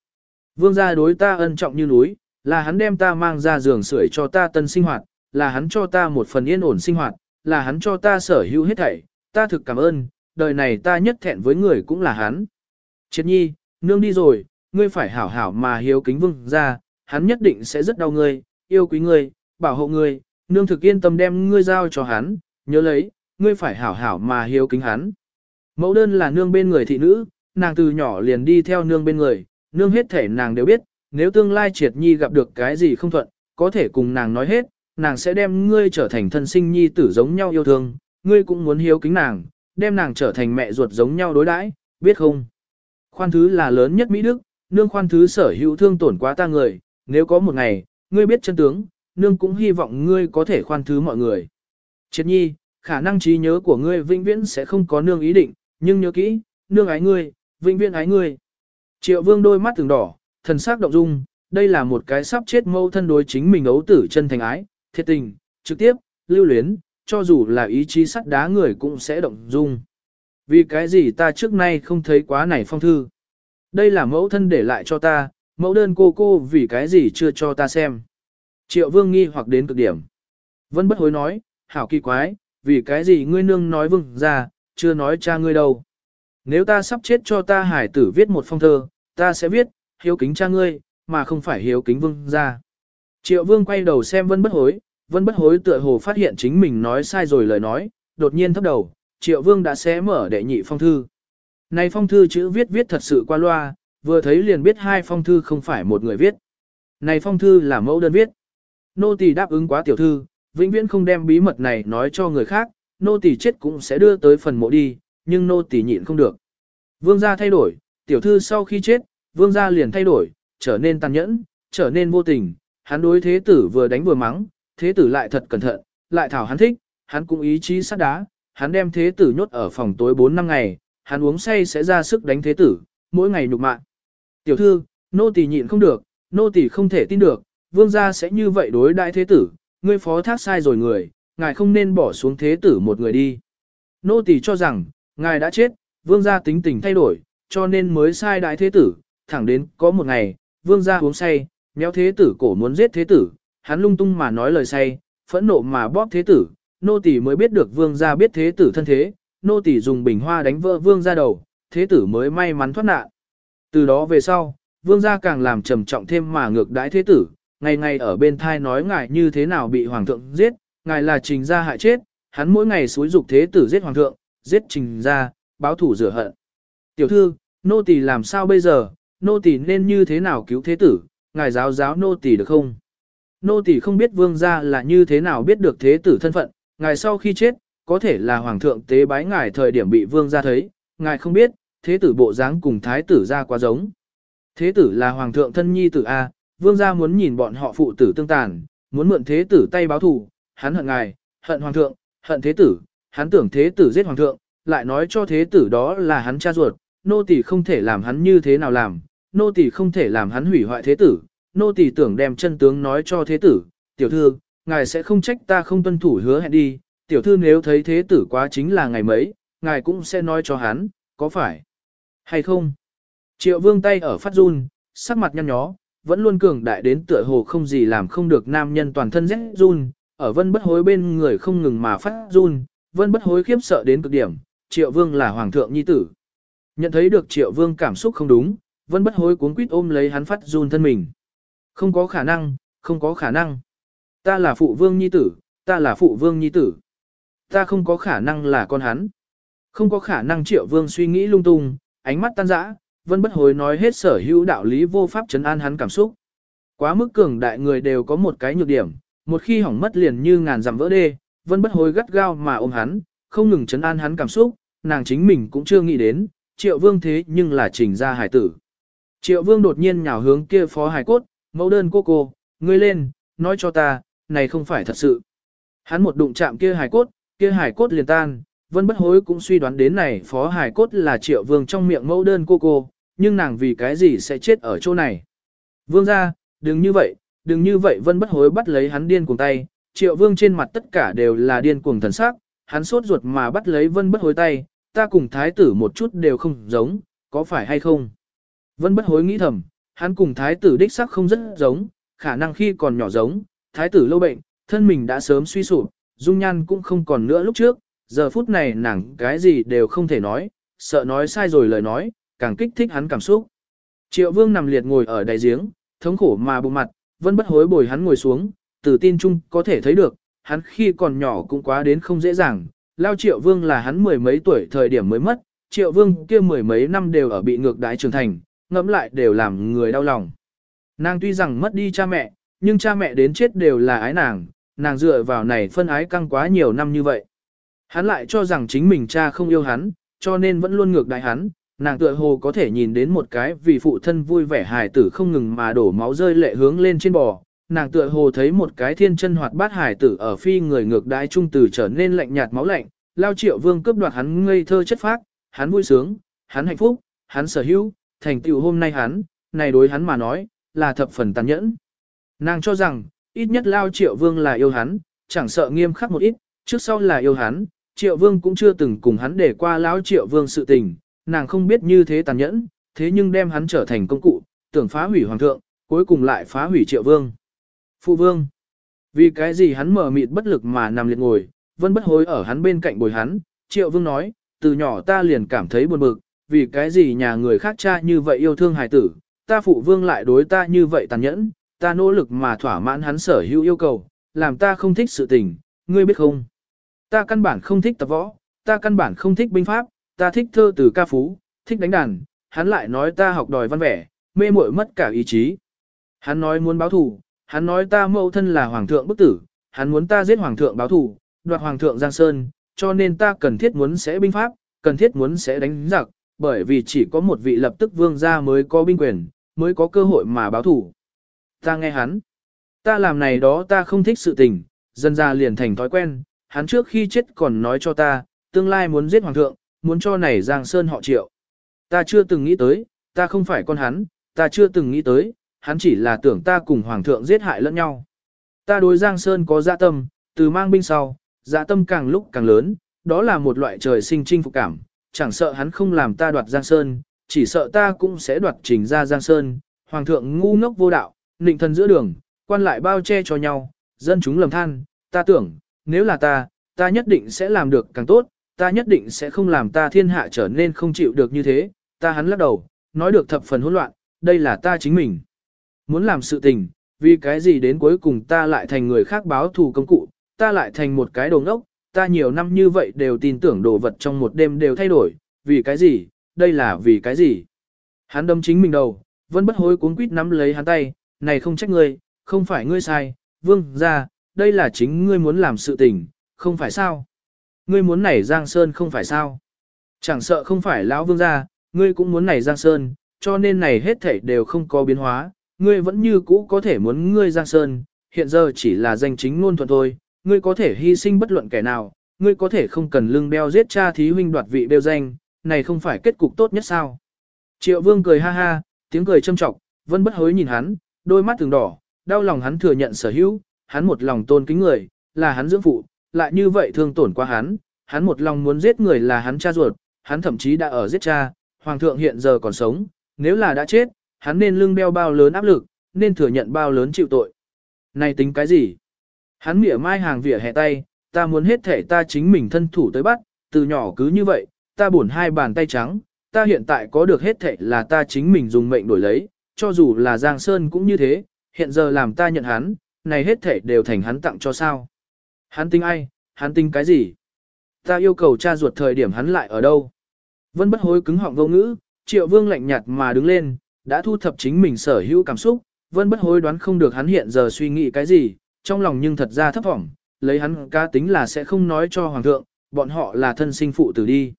Vương gia đối ta ân trọng như núi, là hắn đem ta mang ra giường sưởi cho ta tân sinh hoạt, là hắn cho ta một phần yên ổn sinh hoạt, là hắn cho ta sở hữu hết thảy, ta thực cảm ơn, đời này ta nhất thẹn với người cũng là hắn. Triệt nhi, nương đi rồi, ngươi phải hảo hảo mà hiếu kính vương ra, hắn nhất định sẽ rất đau ngươi, yêu quý ngươi, bảo hộ ngươi, nương thực yên tâm đem ngươi giao cho hắn, nhớ lấy, ngươi phải hảo hảo mà hiếu kính hắn. Mẫu đơn là nương bên người thị nữ, nàng từ nhỏ liền đi theo nương bên người, nương hết thể nàng đều biết, nếu tương lai triệt nhi gặp được cái gì không thuận, có thể cùng nàng nói hết, nàng sẽ đem ngươi trở thành thân sinh nhi tử giống nhau yêu thương, ngươi cũng muốn hiếu kính nàng, đem nàng trở thành mẹ ruột giống nhau đối đãi, biết không? Khoan thứ là lớn nhất Mỹ Đức, nương khoan thứ sở hữu thương tổn quá ta người, nếu có một ngày, ngươi biết chân tướng, nương cũng hy vọng ngươi có thể khoan thứ mọi người. Triệt nhi, khả năng trí nhớ của ngươi vĩnh viễn sẽ không có nương ý định, nhưng nhớ kỹ, nương ái ngươi, vĩnh viễn ái ngươi. Triệu vương đôi mắt từng đỏ, thần sắc động dung, đây là một cái sắp chết mâu thân đối chính mình ấu tử chân thành ái, thiệt tình, trực tiếp, lưu luyến, cho dù là ý chí sắt đá người cũng sẽ động dung. Vì cái gì ta trước nay không thấy quá này phong thư. Đây là mẫu thân để lại cho ta, mẫu đơn cô cô vì cái gì chưa cho ta xem. Triệu vương nghi hoặc đến cực điểm. Vân bất hối nói, hảo kỳ quái, vì cái gì ngươi nương nói vương ra, chưa nói cha ngươi đâu. Nếu ta sắp chết cho ta hải tử viết một phong thơ, ta sẽ viết, hiếu kính cha ngươi, mà không phải hiếu kính vương ra. Triệu vương quay đầu xem vân bất hối, vân bất hối tựa hồ phát hiện chính mình nói sai rồi lời nói, đột nhiên thấp đầu, triệu vương đã xé mở đệ nhị phong thư. Này phong thư chữ viết viết thật sự qua loa, vừa thấy liền biết hai phong thư không phải một người viết. Này phong thư là mẫu đơn viết. Nô tỳ đáp ứng quá tiểu thư, vĩnh viễn không đem bí mật này nói cho người khác, nô tỳ chết cũng sẽ đưa tới phần mộ đi, nhưng nô tỳ nhịn không được. Vương gia thay đổi, tiểu thư sau khi chết, vương gia liền thay đổi, trở nên tàn nhẫn, trở nên vô tình, hắn đối thế tử vừa đánh vừa mắng, thế tử lại thật cẩn thận, lại thảo hắn thích, hắn cũng ý chí sắt đá, hắn đem thế tử nhốt ở phòng tối 4 năm ngày, hắn uống say sẽ ra sức đánh thế tử, mỗi ngày nhục mạ. Tiểu thư, nô tỳ nhịn không được, nô tỳ không thể tin được, vương gia sẽ như vậy đối đại thế tử, ngươi phó thác sai rồi người, ngài không nên bỏ xuống thế tử một người đi. Nô tỳ cho rằng, ngài đã chết, vương gia tính tình thay đổi, cho nên mới sai đại thế tử, thẳng đến có một ngày, vương gia uống say, méo thế tử cổ muốn giết thế tử, hắn lung tung mà nói lời say, phẫn nộ mà bóp thế tử, nô tỳ mới biết được vương gia biết thế tử thân thế, nô tỳ dùng bình hoa đánh vỡ vương gia đầu, thế tử mới may mắn thoát nạn. Từ đó về sau, vương gia càng làm trầm trọng thêm mà ngược đãi thế tử, ngày ngày ở bên thai nói ngài như thế nào bị hoàng thượng giết, ngài là trình gia hại chết, hắn mỗi ngày xúi dục thế tử giết hoàng thượng, giết trình gia, báo thủ rửa hận. Tiểu thư, nô tỳ làm sao bây giờ, nô tỳ nên như thế nào cứu thế tử, ngài giáo giáo nô tỳ được không? Nô tỳ không biết vương gia là như thế nào biết được thế tử thân phận, ngài sau khi chết, có thể là hoàng thượng tế bái ngài thời điểm bị vương gia thấy, ngài không biết, thế tử bộ dáng cùng thái tử ra quá giống. Thế tử là hoàng thượng thân nhi tử A, vương gia muốn nhìn bọn họ phụ tử tương tàn, muốn mượn thế tử tay báo thù, hắn hận ngài, hận hoàng thượng, hận thế tử, hắn tưởng thế tử giết hoàng thượng, lại nói cho thế tử đó là hắn cha ruột, nô tỳ không thể làm hắn như thế nào làm, nô tỳ không thể làm hắn hủy hoại thế tử, nô tỳ tưởng đem chân tướng nói cho thế tử, tiểu thư, ngài sẽ không trách ta không tuân thủ hứa hẹn đi, tiểu thư nếu thấy thế tử quá chính là ngày mấy, ngài cũng sẽ nói cho hắn, có phải hay không? Triệu vương tay ở phát run, sắc mặt nhăn nhó, vẫn luôn cường đại đến tựa hồ không gì làm không được nam nhân toàn thân rét run, ở vân bất hối bên người không ngừng mà phát run, vân bất hối khiếp sợ đến cực điểm, triệu vương là hoàng thượng nhi tử. Nhận thấy được triệu vương cảm xúc không đúng, vân bất hối cuốn quýt ôm lấy hắn phát run thân mình. Không có khả năng, không có khả năng. Ta là phụ vương nhi tử, ta là phụ vương nhi tử. Ta không có khả năng là con hắn. Không có khả năng triệu vương suy nghĩ lung tung, ánh mắt tan rã, vân bất hối nói hết sở hữu đạo lý vô pháp chấn an hắn cảm xúc. Quá mức cường đại người đều có một cái nhược điểm, một khi hỏng mất liền như ngàn dặm vỡ đê, vân bất hối gắt gao mà ôm hắn, không ngừng chấn an hắn cảm xúc, nàng chính mình cũng chưa nghĩ đến, triệu vương thế nhưng là trình ra hải tử. Triệu vương đột nhiên nhào hướng kia phó hải cốt, mẫu đơn cô cô, ngươi lên, nói cho ta, này không phải thật sự. Hắn một đụng chạm kia hải cốt, kia hải cốt liền tan, vân bất hối cũng suy đoán đến này phó hải cốt là triệu vương trong miệng mẫu đơn cô cô, nhưng nàng vì cái gì sẽ chết ở chỗ này. Vương ra, đừng như vậy, đừng như vậy vân bất hối bắt lấy hắn điên cuồng tay, triệu vương trên mặt tất cả đều là điên cuồng thần sắc, hắn sốt ruột mà bắt lấy vân bất hối tay, ta cùng thái tử một chút đều không giống, có phải hay không? Vân bất hối nghĩ thầm, hắn cùng thái tử đích sắc không rất giống, khả năng khi còn nhỏ giống, thái tử lâu bệnh, thân mình đã sớm suy sụp, dung nhan cũng không còn nữa lúc trước, giờ phút này nàng cái gì đều không thể nói, sợ nói sai rồi lời nói, càng kích thích hắn cảm xúc. Triệu vương nằm liệt ngồi ở đại giếng, thống khổ mà bụng mặt, vẫn bất hối bồi hắn ngồi xuống, từ tin chung có thể thấy được, hắn khi còn nhỏ cũng quá đến không dễ dàng, lao triệu vương là hắn mười mấy tuổi thời điểm mới mất, triệu vương kia mười mấy năm đều ở bị ngược đái trưởng thành, ngẫm lại đều làm người đau lòng. Nàng tuy rằng mất đi cha mẹ, nhưng cha mẹ đến chết đều là ái nàng, nàng dựa vào này phân ái căng quá nhiều năm như vậy. Hắn lại cho rằng chính mình cha không yêu hắn, cho nên vẫn luôn ngược đại hắn, nàng tựa hồ có thể nhìn đến một cái vì phụ thân vui vẻ hài tử không ngừng mà đổ máu rơi lệ hướng lên trên bò. Nàng tựa hồ thấy một cái thiên chân hoạt bát hài tử ở phi người ngược đái trung tử trở nên lạnh nhạt máu lạnh, lao triệu vương cướp đoạt hắn ngây thơ chất phác, hắn vui sướng, hắn hạnh phúc, hắn sở hữu, thành tựu hôm nay hắn, này đối hắn mà nói, là thập phần tàn nhẫn. Nàng cho rằng, ít nhất lao triệu vương là yêu hắn, chẳng sợ nghiêm khắc một ít, trước sau là yêu hắn, triệu vương cũng chưa từng cùng hắn để qua lão triệu vương sự tình, nàng không biết như thế tàn nhẫn, thế nhưng đem hắn trở thành công cụ, tưởng phá hủy hoàng thượng, cuối cùng lại phá hủy triệu vương. Phụ vương, vì cái gì hắn mở mịt bất lực mà nằm liệt ngồi, vân bất hối ở hắn bên cạnh bồi hắn, triệu vương nói, từ nhỏ ta liền cảm thấy buồn bực, vì cái gì nhà người khác cha như vậy yêu thương hài tử, ta phụ vương lại đối ta như vậy tàn nhẫn, ta nỗ lực mà thỏa mãn hắn sở hữu yêu cầu, làm ta không thích sự tình, ngươi biết không? Ta căn bản không thích tập võ, ta căn bản không thích binh pháp, ta thích thơ từ ca phú, thích đánh đàn, hắn lại nói ta học đòi văn vẻ, mê muội mất cả ý chí. Hắn nói muốn báo thù, hắn nói ta mẫu thân là hoàng thượng bức tử, hắn muốn ta giết hoàng thượng báo thù, đoạt hoàng thượng Giang Sơn, cho nên ta cần thiết muốn sẽ binh pháp, cần thiết muốn sẽ đánh giặc, bởi vì chỉ có một vị lập tức vương gia mới có binh quyền, mới có cơ hội mà báo thù. Ta nghe hắn, ta làm này đó ta không thích sự tình, dân ra liền thành thói quen, hắn trước khi chết còn nói cho ta, tương lai muốn giết hoàng thượng, muốn cho này Giang Sơn họ triệu. Ta chưa từng nghĩ tới, ta không phải con hắn, ta chưa từng nghĩ tới, hắn chỉ là tưởng ta cùng hoàng thượng giết hại lẫn nhau. Ta đối Giang Sơn có dạ tâm, từ mang binh sau, dạ tâm càng lúc càng lớn, đó là một loại trời sinh chinh phục cảm, chẳng sợ hắn không làm ta đoạt Giang Sơn, chỉ sợ ta cũng sẽ đoạt trình ra Giang Sơn, hoàng thượng ngu ngốc vô đạo, nịnh thần giữa đường, quan lại bao che cho nhau, dân chúng lầm than, ta tưởng, nếu là ta, ta nhất định sẽ làm được càng tốt, ta nhất định sẽ không làm ta thiên hạ trở nên không chịu được như thế, ta hắn lắc đầu, nói được thập phần hỗn loạn, đây là ta chính mình. Muốn làm sự tình, vì cái gì đến cuối cùng ta lại thành người khác báo thù công cụ, ta lại thành một cái đồ ngốc, ta nhiều năm như vậy đều tin tưởng đồ vật trong một đêm đều thay đổi, vì cái gì, đây là vì cái gì. Hắn đâm chính mình đầu, vẫn bất hối cuốn quýt nắm lấy hắn tay, này không trách ngươi, không phải ngươi sai, vương ra, đây là chính ngươi muốn làm sự tình, không phải sao. Ngươi muốn nảy Giang Sơn không phải sao. Chẳng sợ không phải lão vương gia, ngươi cũng muốn nảy Giang Sơn, cho nên này hết thảy đều không có biến hóa, ngươi vẫn như cũ có thể muốn ngươi Giang Sơn, hiện giờ chỉ là danh chính ngôn thuận thôi, ngươi có thể hy sinh bất luận kẻ nào, ngươi có thể không cần lưng đeo giết cha thí huynh đoạt vị đeo danh, này không phải kết cục tốt nhất sao. Triệu vương cười ha ha, tiếng cười châm trọng, vẫn bất hối nhìn hắn, đôi mắt từng đỏ, đau lòng hắn thừa nhận sở hữu, hắn một lòng tôn kính người, là hắn dưỡng phụ, lại như vậy thương tổn qua hắn, hắn một lòng muốn giết người là hắn cha ruột, hắn thậm chí đã ở giết cha, hoàng thượng hiện giờ còn sống, nếu là đã chết, hắn nên lưng đeo bao lớn áp lực, nên thừa nhận bao lớn chịu tội. Này tính cái gì? Hắn mỉa mai hàng vỉa hè tay, ta muốn hết thể ta chính mình thân thủ tới bắt, từ nhỏ cứ như vậy, ta buồn hai bàn tay trắng, ta hiện tại có được hết thể là ta chính mình dùng mệnh đổi lấy, cho dù là Giang Sơn cũng như thế, hiện giờ làm ta nhận hắn, này hết thể đều thành hắn tặng cho sao. Hắn tính ai, hắn tính cái gì? Ta yêu cầu cha ruột thời điểm hắn lại ở đâu? Vân bất hối cứng họng vô ngữ, triệu vương lạnh nhạt mà đứng lên, đã thu thập chính mình sở hữu cảm xúc, vân bất hối đoán không được hắn hiện giờ suy nghĩ cái gì, trong lòng nhưng thật ra thấp vọng, lấy hắn ca tính là sẽ không nói cho hoàng thượng, bọn họ là thân sinh phụ tử đi.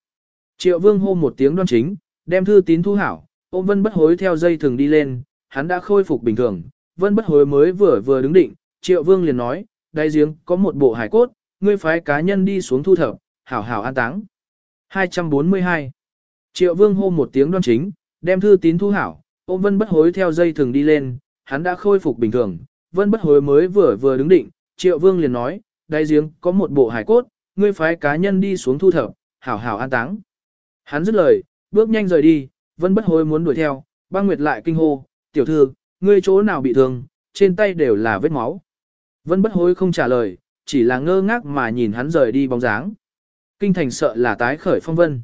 Triệu vương hô một tiếng đoan chính, đem thư tín thu hảo, ôm vân bất hối theo dây thường đi lên, hắn đã khôi phục bình thường, vân bất hối mới vừa vừa đứng định, triệu vương liền nói, đại giếng có một bộ hải cốt, ngươi phái cá nhân đi xuống thu thập, hảo hảo an táng. 242 Triệu vương hô một tiếng đoan chính, đem thư tín thu hảo, ôm vân bất hối theo dây thường đi lên, hắn đã khôi phục bình thường, vân bất hối mới vừa vừa đứng định, triệu vương liền nói, đại giếng có một bộ hải cốt, ngươi phái cá nhân đi xuống thu thập, hảo hảo an táng. Hắn dứt lời, bước nhanh rời đi, vân bất hối muốn đuổi theo, băng nguyệt lại kinh hô, tiểu thư, ngươi chỗ nào bị thương, trên tay đều là vết máu. Vân bất hối không trả lời, chỉ là ngơ ngác mà nhìn hắn rời đi bóng dáng. Kinh thành sợ là tái khởi phong vân.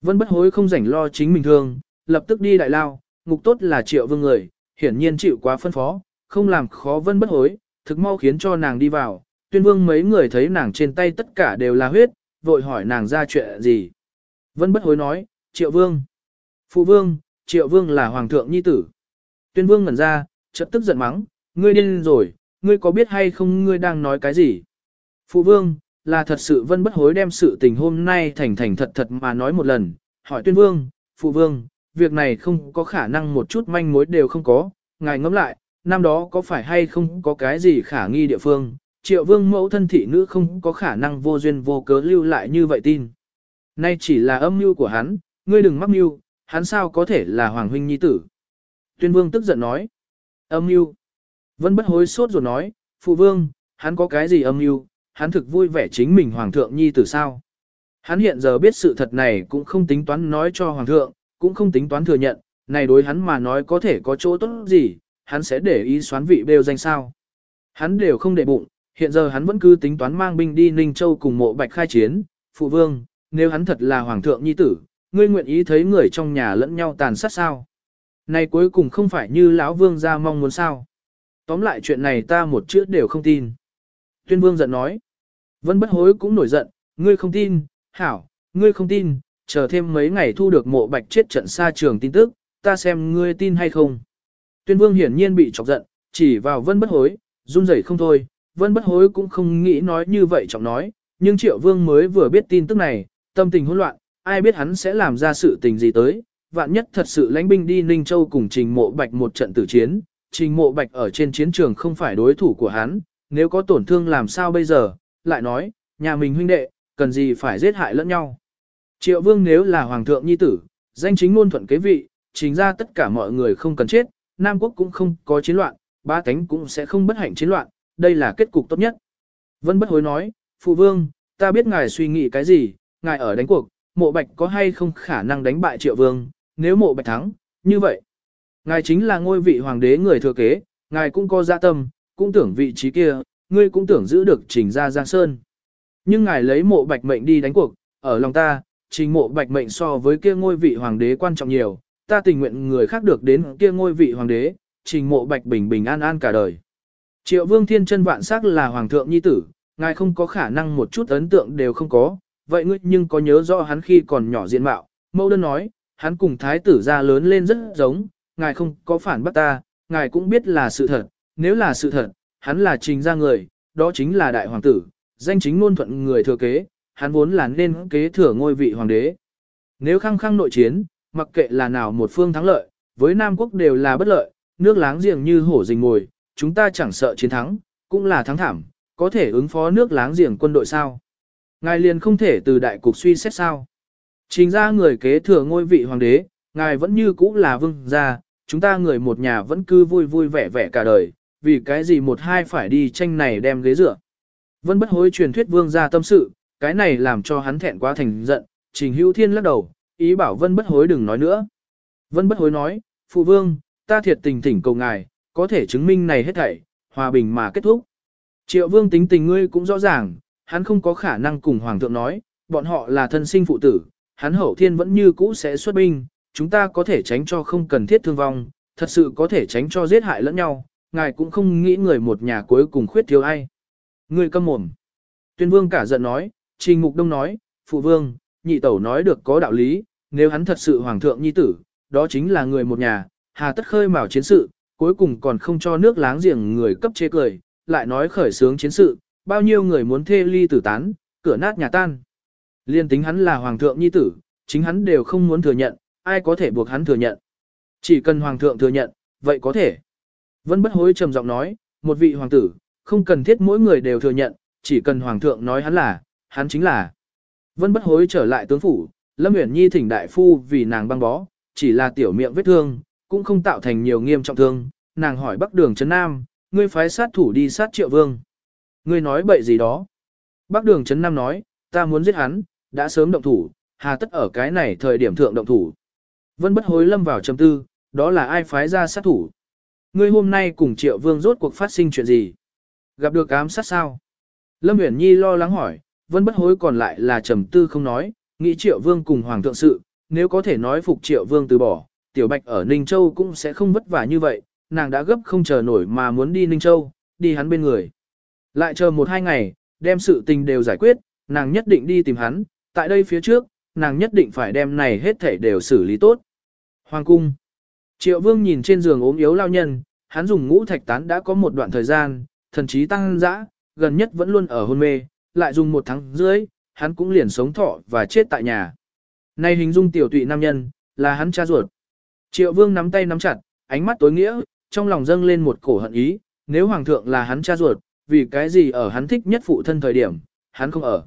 Vân bất hối không rảnh lo chính mình thương, lập tức đi đại lao, ngục tốt là triệu vương người, hiển nhiên chịu quá phân phó, không làm khó vân bất hối, thực mau khiến cho nàng đi vào. Tuyên vương mấy người thấy nàng trên tay tất cả đều là huyết, vội hỏi nàng ra chuyện gì. Vân bất hối nói, triệu vương. Phụ vương, triệu vương là hoàng thượng nhi tử. Tuyên vương ngẩn ra, chợt tức giận mắng, ngươi điên rồi, ngươi có biết hay không ngươi đang nói cái gì? Phụ vương, là thật sự vân bất hối đem sự tình hôm nay thành thành thật thật mà nói một lần, hỏi tuyên vương, phụ vương, việc này không có khả năng một chút manh mối đều không có, ngài ngẫm lại, năm đó có phải hay không có cái gì khả nghi địa phương, triệu vương mẫu thân thị nữ không có khả năng vô duyên vô cớ lưu lại như vậy tin. Nay chỉ là âm mưu của hắn, ngươi đừng mắc mưu, hắn sao có thể là hoàng huynh nhi tử. Tuyên vương tức giận nói, âm mưu. Vân bất hối sốt rồi nói, phụ vương, hắn có cái gì âm mưu, hắn thực vui vẻ chính mình hoàng thượng nhi tử sao. Hắn hiện giờ biết sự thật này cũng không tính toán nói cho hoàng thượng, cũng không tính toán thừa nhận, này đối hắn mà nói có thể có chỗ tốt gì, hắn sẽ để ý xoán vị bêu danh sao. Hắn đều không để bụng, hiện giờ hắn vẫn cứ tính toán mang binh đi Ninh Châu cùng mộ bạch khai chiến, phụ vương, nếu hắn thật là hoàng thượng nhi tử, ngươi nguyện ý thấy người trong nhà lẫn nhau tàn sát sao. Này cuối cùng không phải như lão vương ra mong muốn sao. Tóm lại chuyện này ta một chữ đều không tin. Tuyên vương giận nói. Vân bất hối cũng nổi giận, ngươi không tin, hảo, ngươi không tin, chờ thêm mấy ngày thu được mộ bạch chết trận xa trường tin tức, ta xem ngươi tin hay không. Tuyên vương hiển nhiên bị chọc giận, chỉ vào vân bất hối, run rẩy không thôi, vân bất hối cũng không nghĩ nói như vậy trọng nói, nhưng triệu vương mới vừa biết tin tức này, tâm tình hỗn loạn, ai biết hắn sẽ làm ra sự tình gì tới, vạn nhất thật sự lãnh binh đi Ninh Châu cùng trình mộ bạch một trận tử chiến, trình mộ bạch ở trên chiến trường không phải đối thủ của hắn, nếu có tổn thương làm sao bây giờ, lại nói, nhà mình huynh đệ, cần gì phải giết hại lẫn nhau. Triệu vương nếu là hoàng thượng nhi tử, danh chính ngôn thuận kế vị, chính ra tất cả mọi người không cần chết, Nam quốc cũng không có chiến loạn, ba cánh cũng sẽ không bất hạnh chiến loạn, đây là kết cục tốt nhất. Vân bất hối nói, phụ vương, ta biết ngài suy nghĩ cái gì, ngài ở đánh cuộc, mộ bạch có hay không khả năng đánh bại triệu vương, nếu mộ bạch thắng, như vậy. Ngài chính là ngôi vị hoàng đế người thừa kế, ngài cũng có dạ tâm, cũng tưởng vị trí kia, ngươi cũng tưởng giữ được trình ra Giang Sơn. Nhưng ngài lấy mộ bạch mệnh đi đánh cuộc, ở lòng ta, trình mộ bạch mệnh so với kia ngôi vị hoàng đế quan trọng nhiều, ta tình nguyện người khác được đến kia ngôi vị hoàng đế, trình mộ bạch bình bình an an cả đời. Triệu vương thiên chân vạn sắc là hoàng thượng nhi tử, ngài không có khả năng một chút ấn tượng đều không có, vậy ngươi nhưng có nhớ rõ hắn khi còn nhỏ diện mạo, mẫu đơn nói, hắn cùng thái tử ra lớn lên rất giống, ngài không có phản bác ta, ngài cũng biết là sự thật, nếu là sự thật, hắn là trình ra người, đó chính là đại hoàng tử, danh chính ngôn thuận người thừa kế, hắn vốn là nên kế thừa ngôi vị hoàng đế. Nếu khăng khăng nội chiến, mặc kệ là nào một phương thắng lợi, với Nam quốc đều là bất lợi, nước láng giềng như hổ rình ngồi, chúng ta chẳng sợ chiến thắng, cũng là thắng thảm, có thể ứng phó nước láng giềng quân đội sao. Ngài liền không thể từ đại cục suy xét sao. chính ra người kế thừa ngôi vị hoàng đế, ngài vẫn như cũ là vương gia, chúng ta người một nhà vẫn cứ vui vui vẻ vẻ cả đời, vì cái gì một hai phải đi tranh này đem ghế dựa. Vân bất hối truyền thuyết vương gia tâm sự, cái này làm cho hắn thẹn quá thành giận, trình hữu thiên lắc đầu, ý bảo vân bất hối đừng nói nữa. Vân bất hối nói, phụ vương, ta thiệt tình thỉnh cầu ngài, có thể chứng minh này hết thảy, hòa bình mà kết thúc. Triệu vương tính tình ngươi cũng rõ ràng, hắn không có khả năng cùng hoàng thượng nói, bọn họ là thân sinh phụ tử, hắn hậu thiên vẫn như cũ sẽ xuất binh, chúng ta có thể tránh cho không cần thiết thương vong, thật sự có thể tránh cho giết hại lẫn nhau, ngài cũng không nghĩ người một nhà cuối cùng khuyết thiếu ai. Ngươi câm mồm. Tuyên vương cả giận nói, trình mục đông nói, phụ vương, nhị tẩu nói được có đạo lý, nếu hắn thật sự hoàng thượng nhi tử, đó chính là người một nhà, hà tất khơi mào chiến sự, cuối cùng còn không cho nước láng giềng người cấp chế cười, lại nói khởi sướng chiến sự, bao nhiêu người muốn thê ly tử tán, cửa nát nhà tan. Liên tính hắn là hoàng thượng nhi tử, chính hắn đều không muốn thừa nhận, ai có thể buộc hắn thừa nhận. Chỉ cần hoàng thượng thừa nhận, vậy có thể. Vân bất hối trầm giọng nói, một vị hoàng tử, không cần thiết mỗi người đều thừa nhận, chỉ cần hoàng thượng nói hắn là, hắn chính là. Vân bất hối trở lại tướng phủ, Lâm Uyển Nhi thỉnh đại phu vì nàng băng bó, chỉ là tiểu miệng vết thương, cũng không tạo thành nhiều nghiêm trọng thương. Nàng hỏi Bắc Đường Trấn Nam, ngươi phái sát thủ đi sát Triệu Vương. Ngươi nói bậy gì đó? Bắc Đường Trấn Nam nói, ta muốn giết hắn, đã sớm động thủ, hà tất ở cái này thời điểm thượng động thủ. Vân bất hối lâm vào trầm tư, đó là ai phái ra sát thủ? Ngươi hôm nay cùng Triệu Vương rốt cuộc phát sinh chuyện gì? Gặp được ám sát sao? Lâm Uyển Nhi lo lắng hỏi, Vân bất hối còn lại là trầm tư không nói, nghĩ Triệu Vương cùng Hoàng thượng sự, nếu có thể nói phục Triệu Vương từ bỏ, Tiểu Bạch ở Ninh Châu cũng sẽ không vất vả như vậy, nàng đã gấp không chờ nổi mà muốn đi Ninh Châu, đi hắn bên người. Lại chờ một hai ngày, đem sự tình đều giải quyết, nàng nhất định đi tìm hắn, tại đây phía trước, nàng nhất định phải đem này hết thảy đều xử lý tốt. Hoàng cung. Triệu Vương nhìn trên giường ốm yếu lao nhân, hắn dùng ngũ thạch tán đã có một đoạn thời gian, thần trí tăng dã, gần nhất vẫn luôn ở hôn mê, lại dùng một tháng dưới hắn cũng liền sống thọ và chết tại nhà. Nay hình dung tiểu tụy nam nhân, là hắn cha ruột. Triệu Vương nắm tay nắm chặt, ánh mắt tối nghĩa, trong lòng dâng lên một cổ hận ý, nếu hoàng thượng là hắn cha ruột, vì cái gì ở hắn thích nhất phụ thân thời điểm, hắn không ở.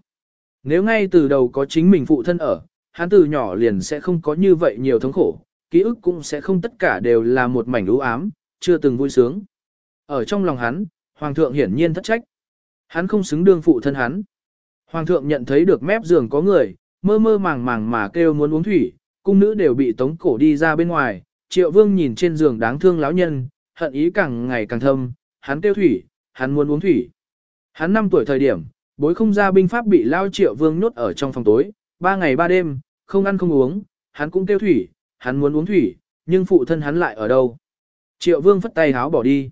Nếu ngay từ đầu có chính mình phụ thân ở, hắn từ nhỏ liền sẽ không có như vậy nhiều thống khổ, ký ức cũng sẽ không tất cả đều là một mảnh u ám, chưa từng vui sướng. Ở trong lòng hắn, hoàng thượng hiển nhiên thất trách. Hắn không xứng đương phụ thân hắn. Hoàng thượng nhận thấy được mép giường có người, mơ mơ màng màng mà kêu muốn uống thủy, cung nữ đều bị tống cổ đi ra bên ngoài, triệu vương nhìn trên giường đáng thương lão nhân, hận ý càng ngày càng thâm, hắn kêu thủy, hắn muốn uống thủy. Hắn năm tuổi thời điểm, bối không ra binh pháp bị lao triệu vương nhốt ở trong phòng tối, ba ngày ba đêm, không ăn không uống, hắn cũng kêu thủy, hắn muốn uống thủy, nhưng phụ thân hắn lại ở đâu. Triệu vương phất tay háo bỏ đi.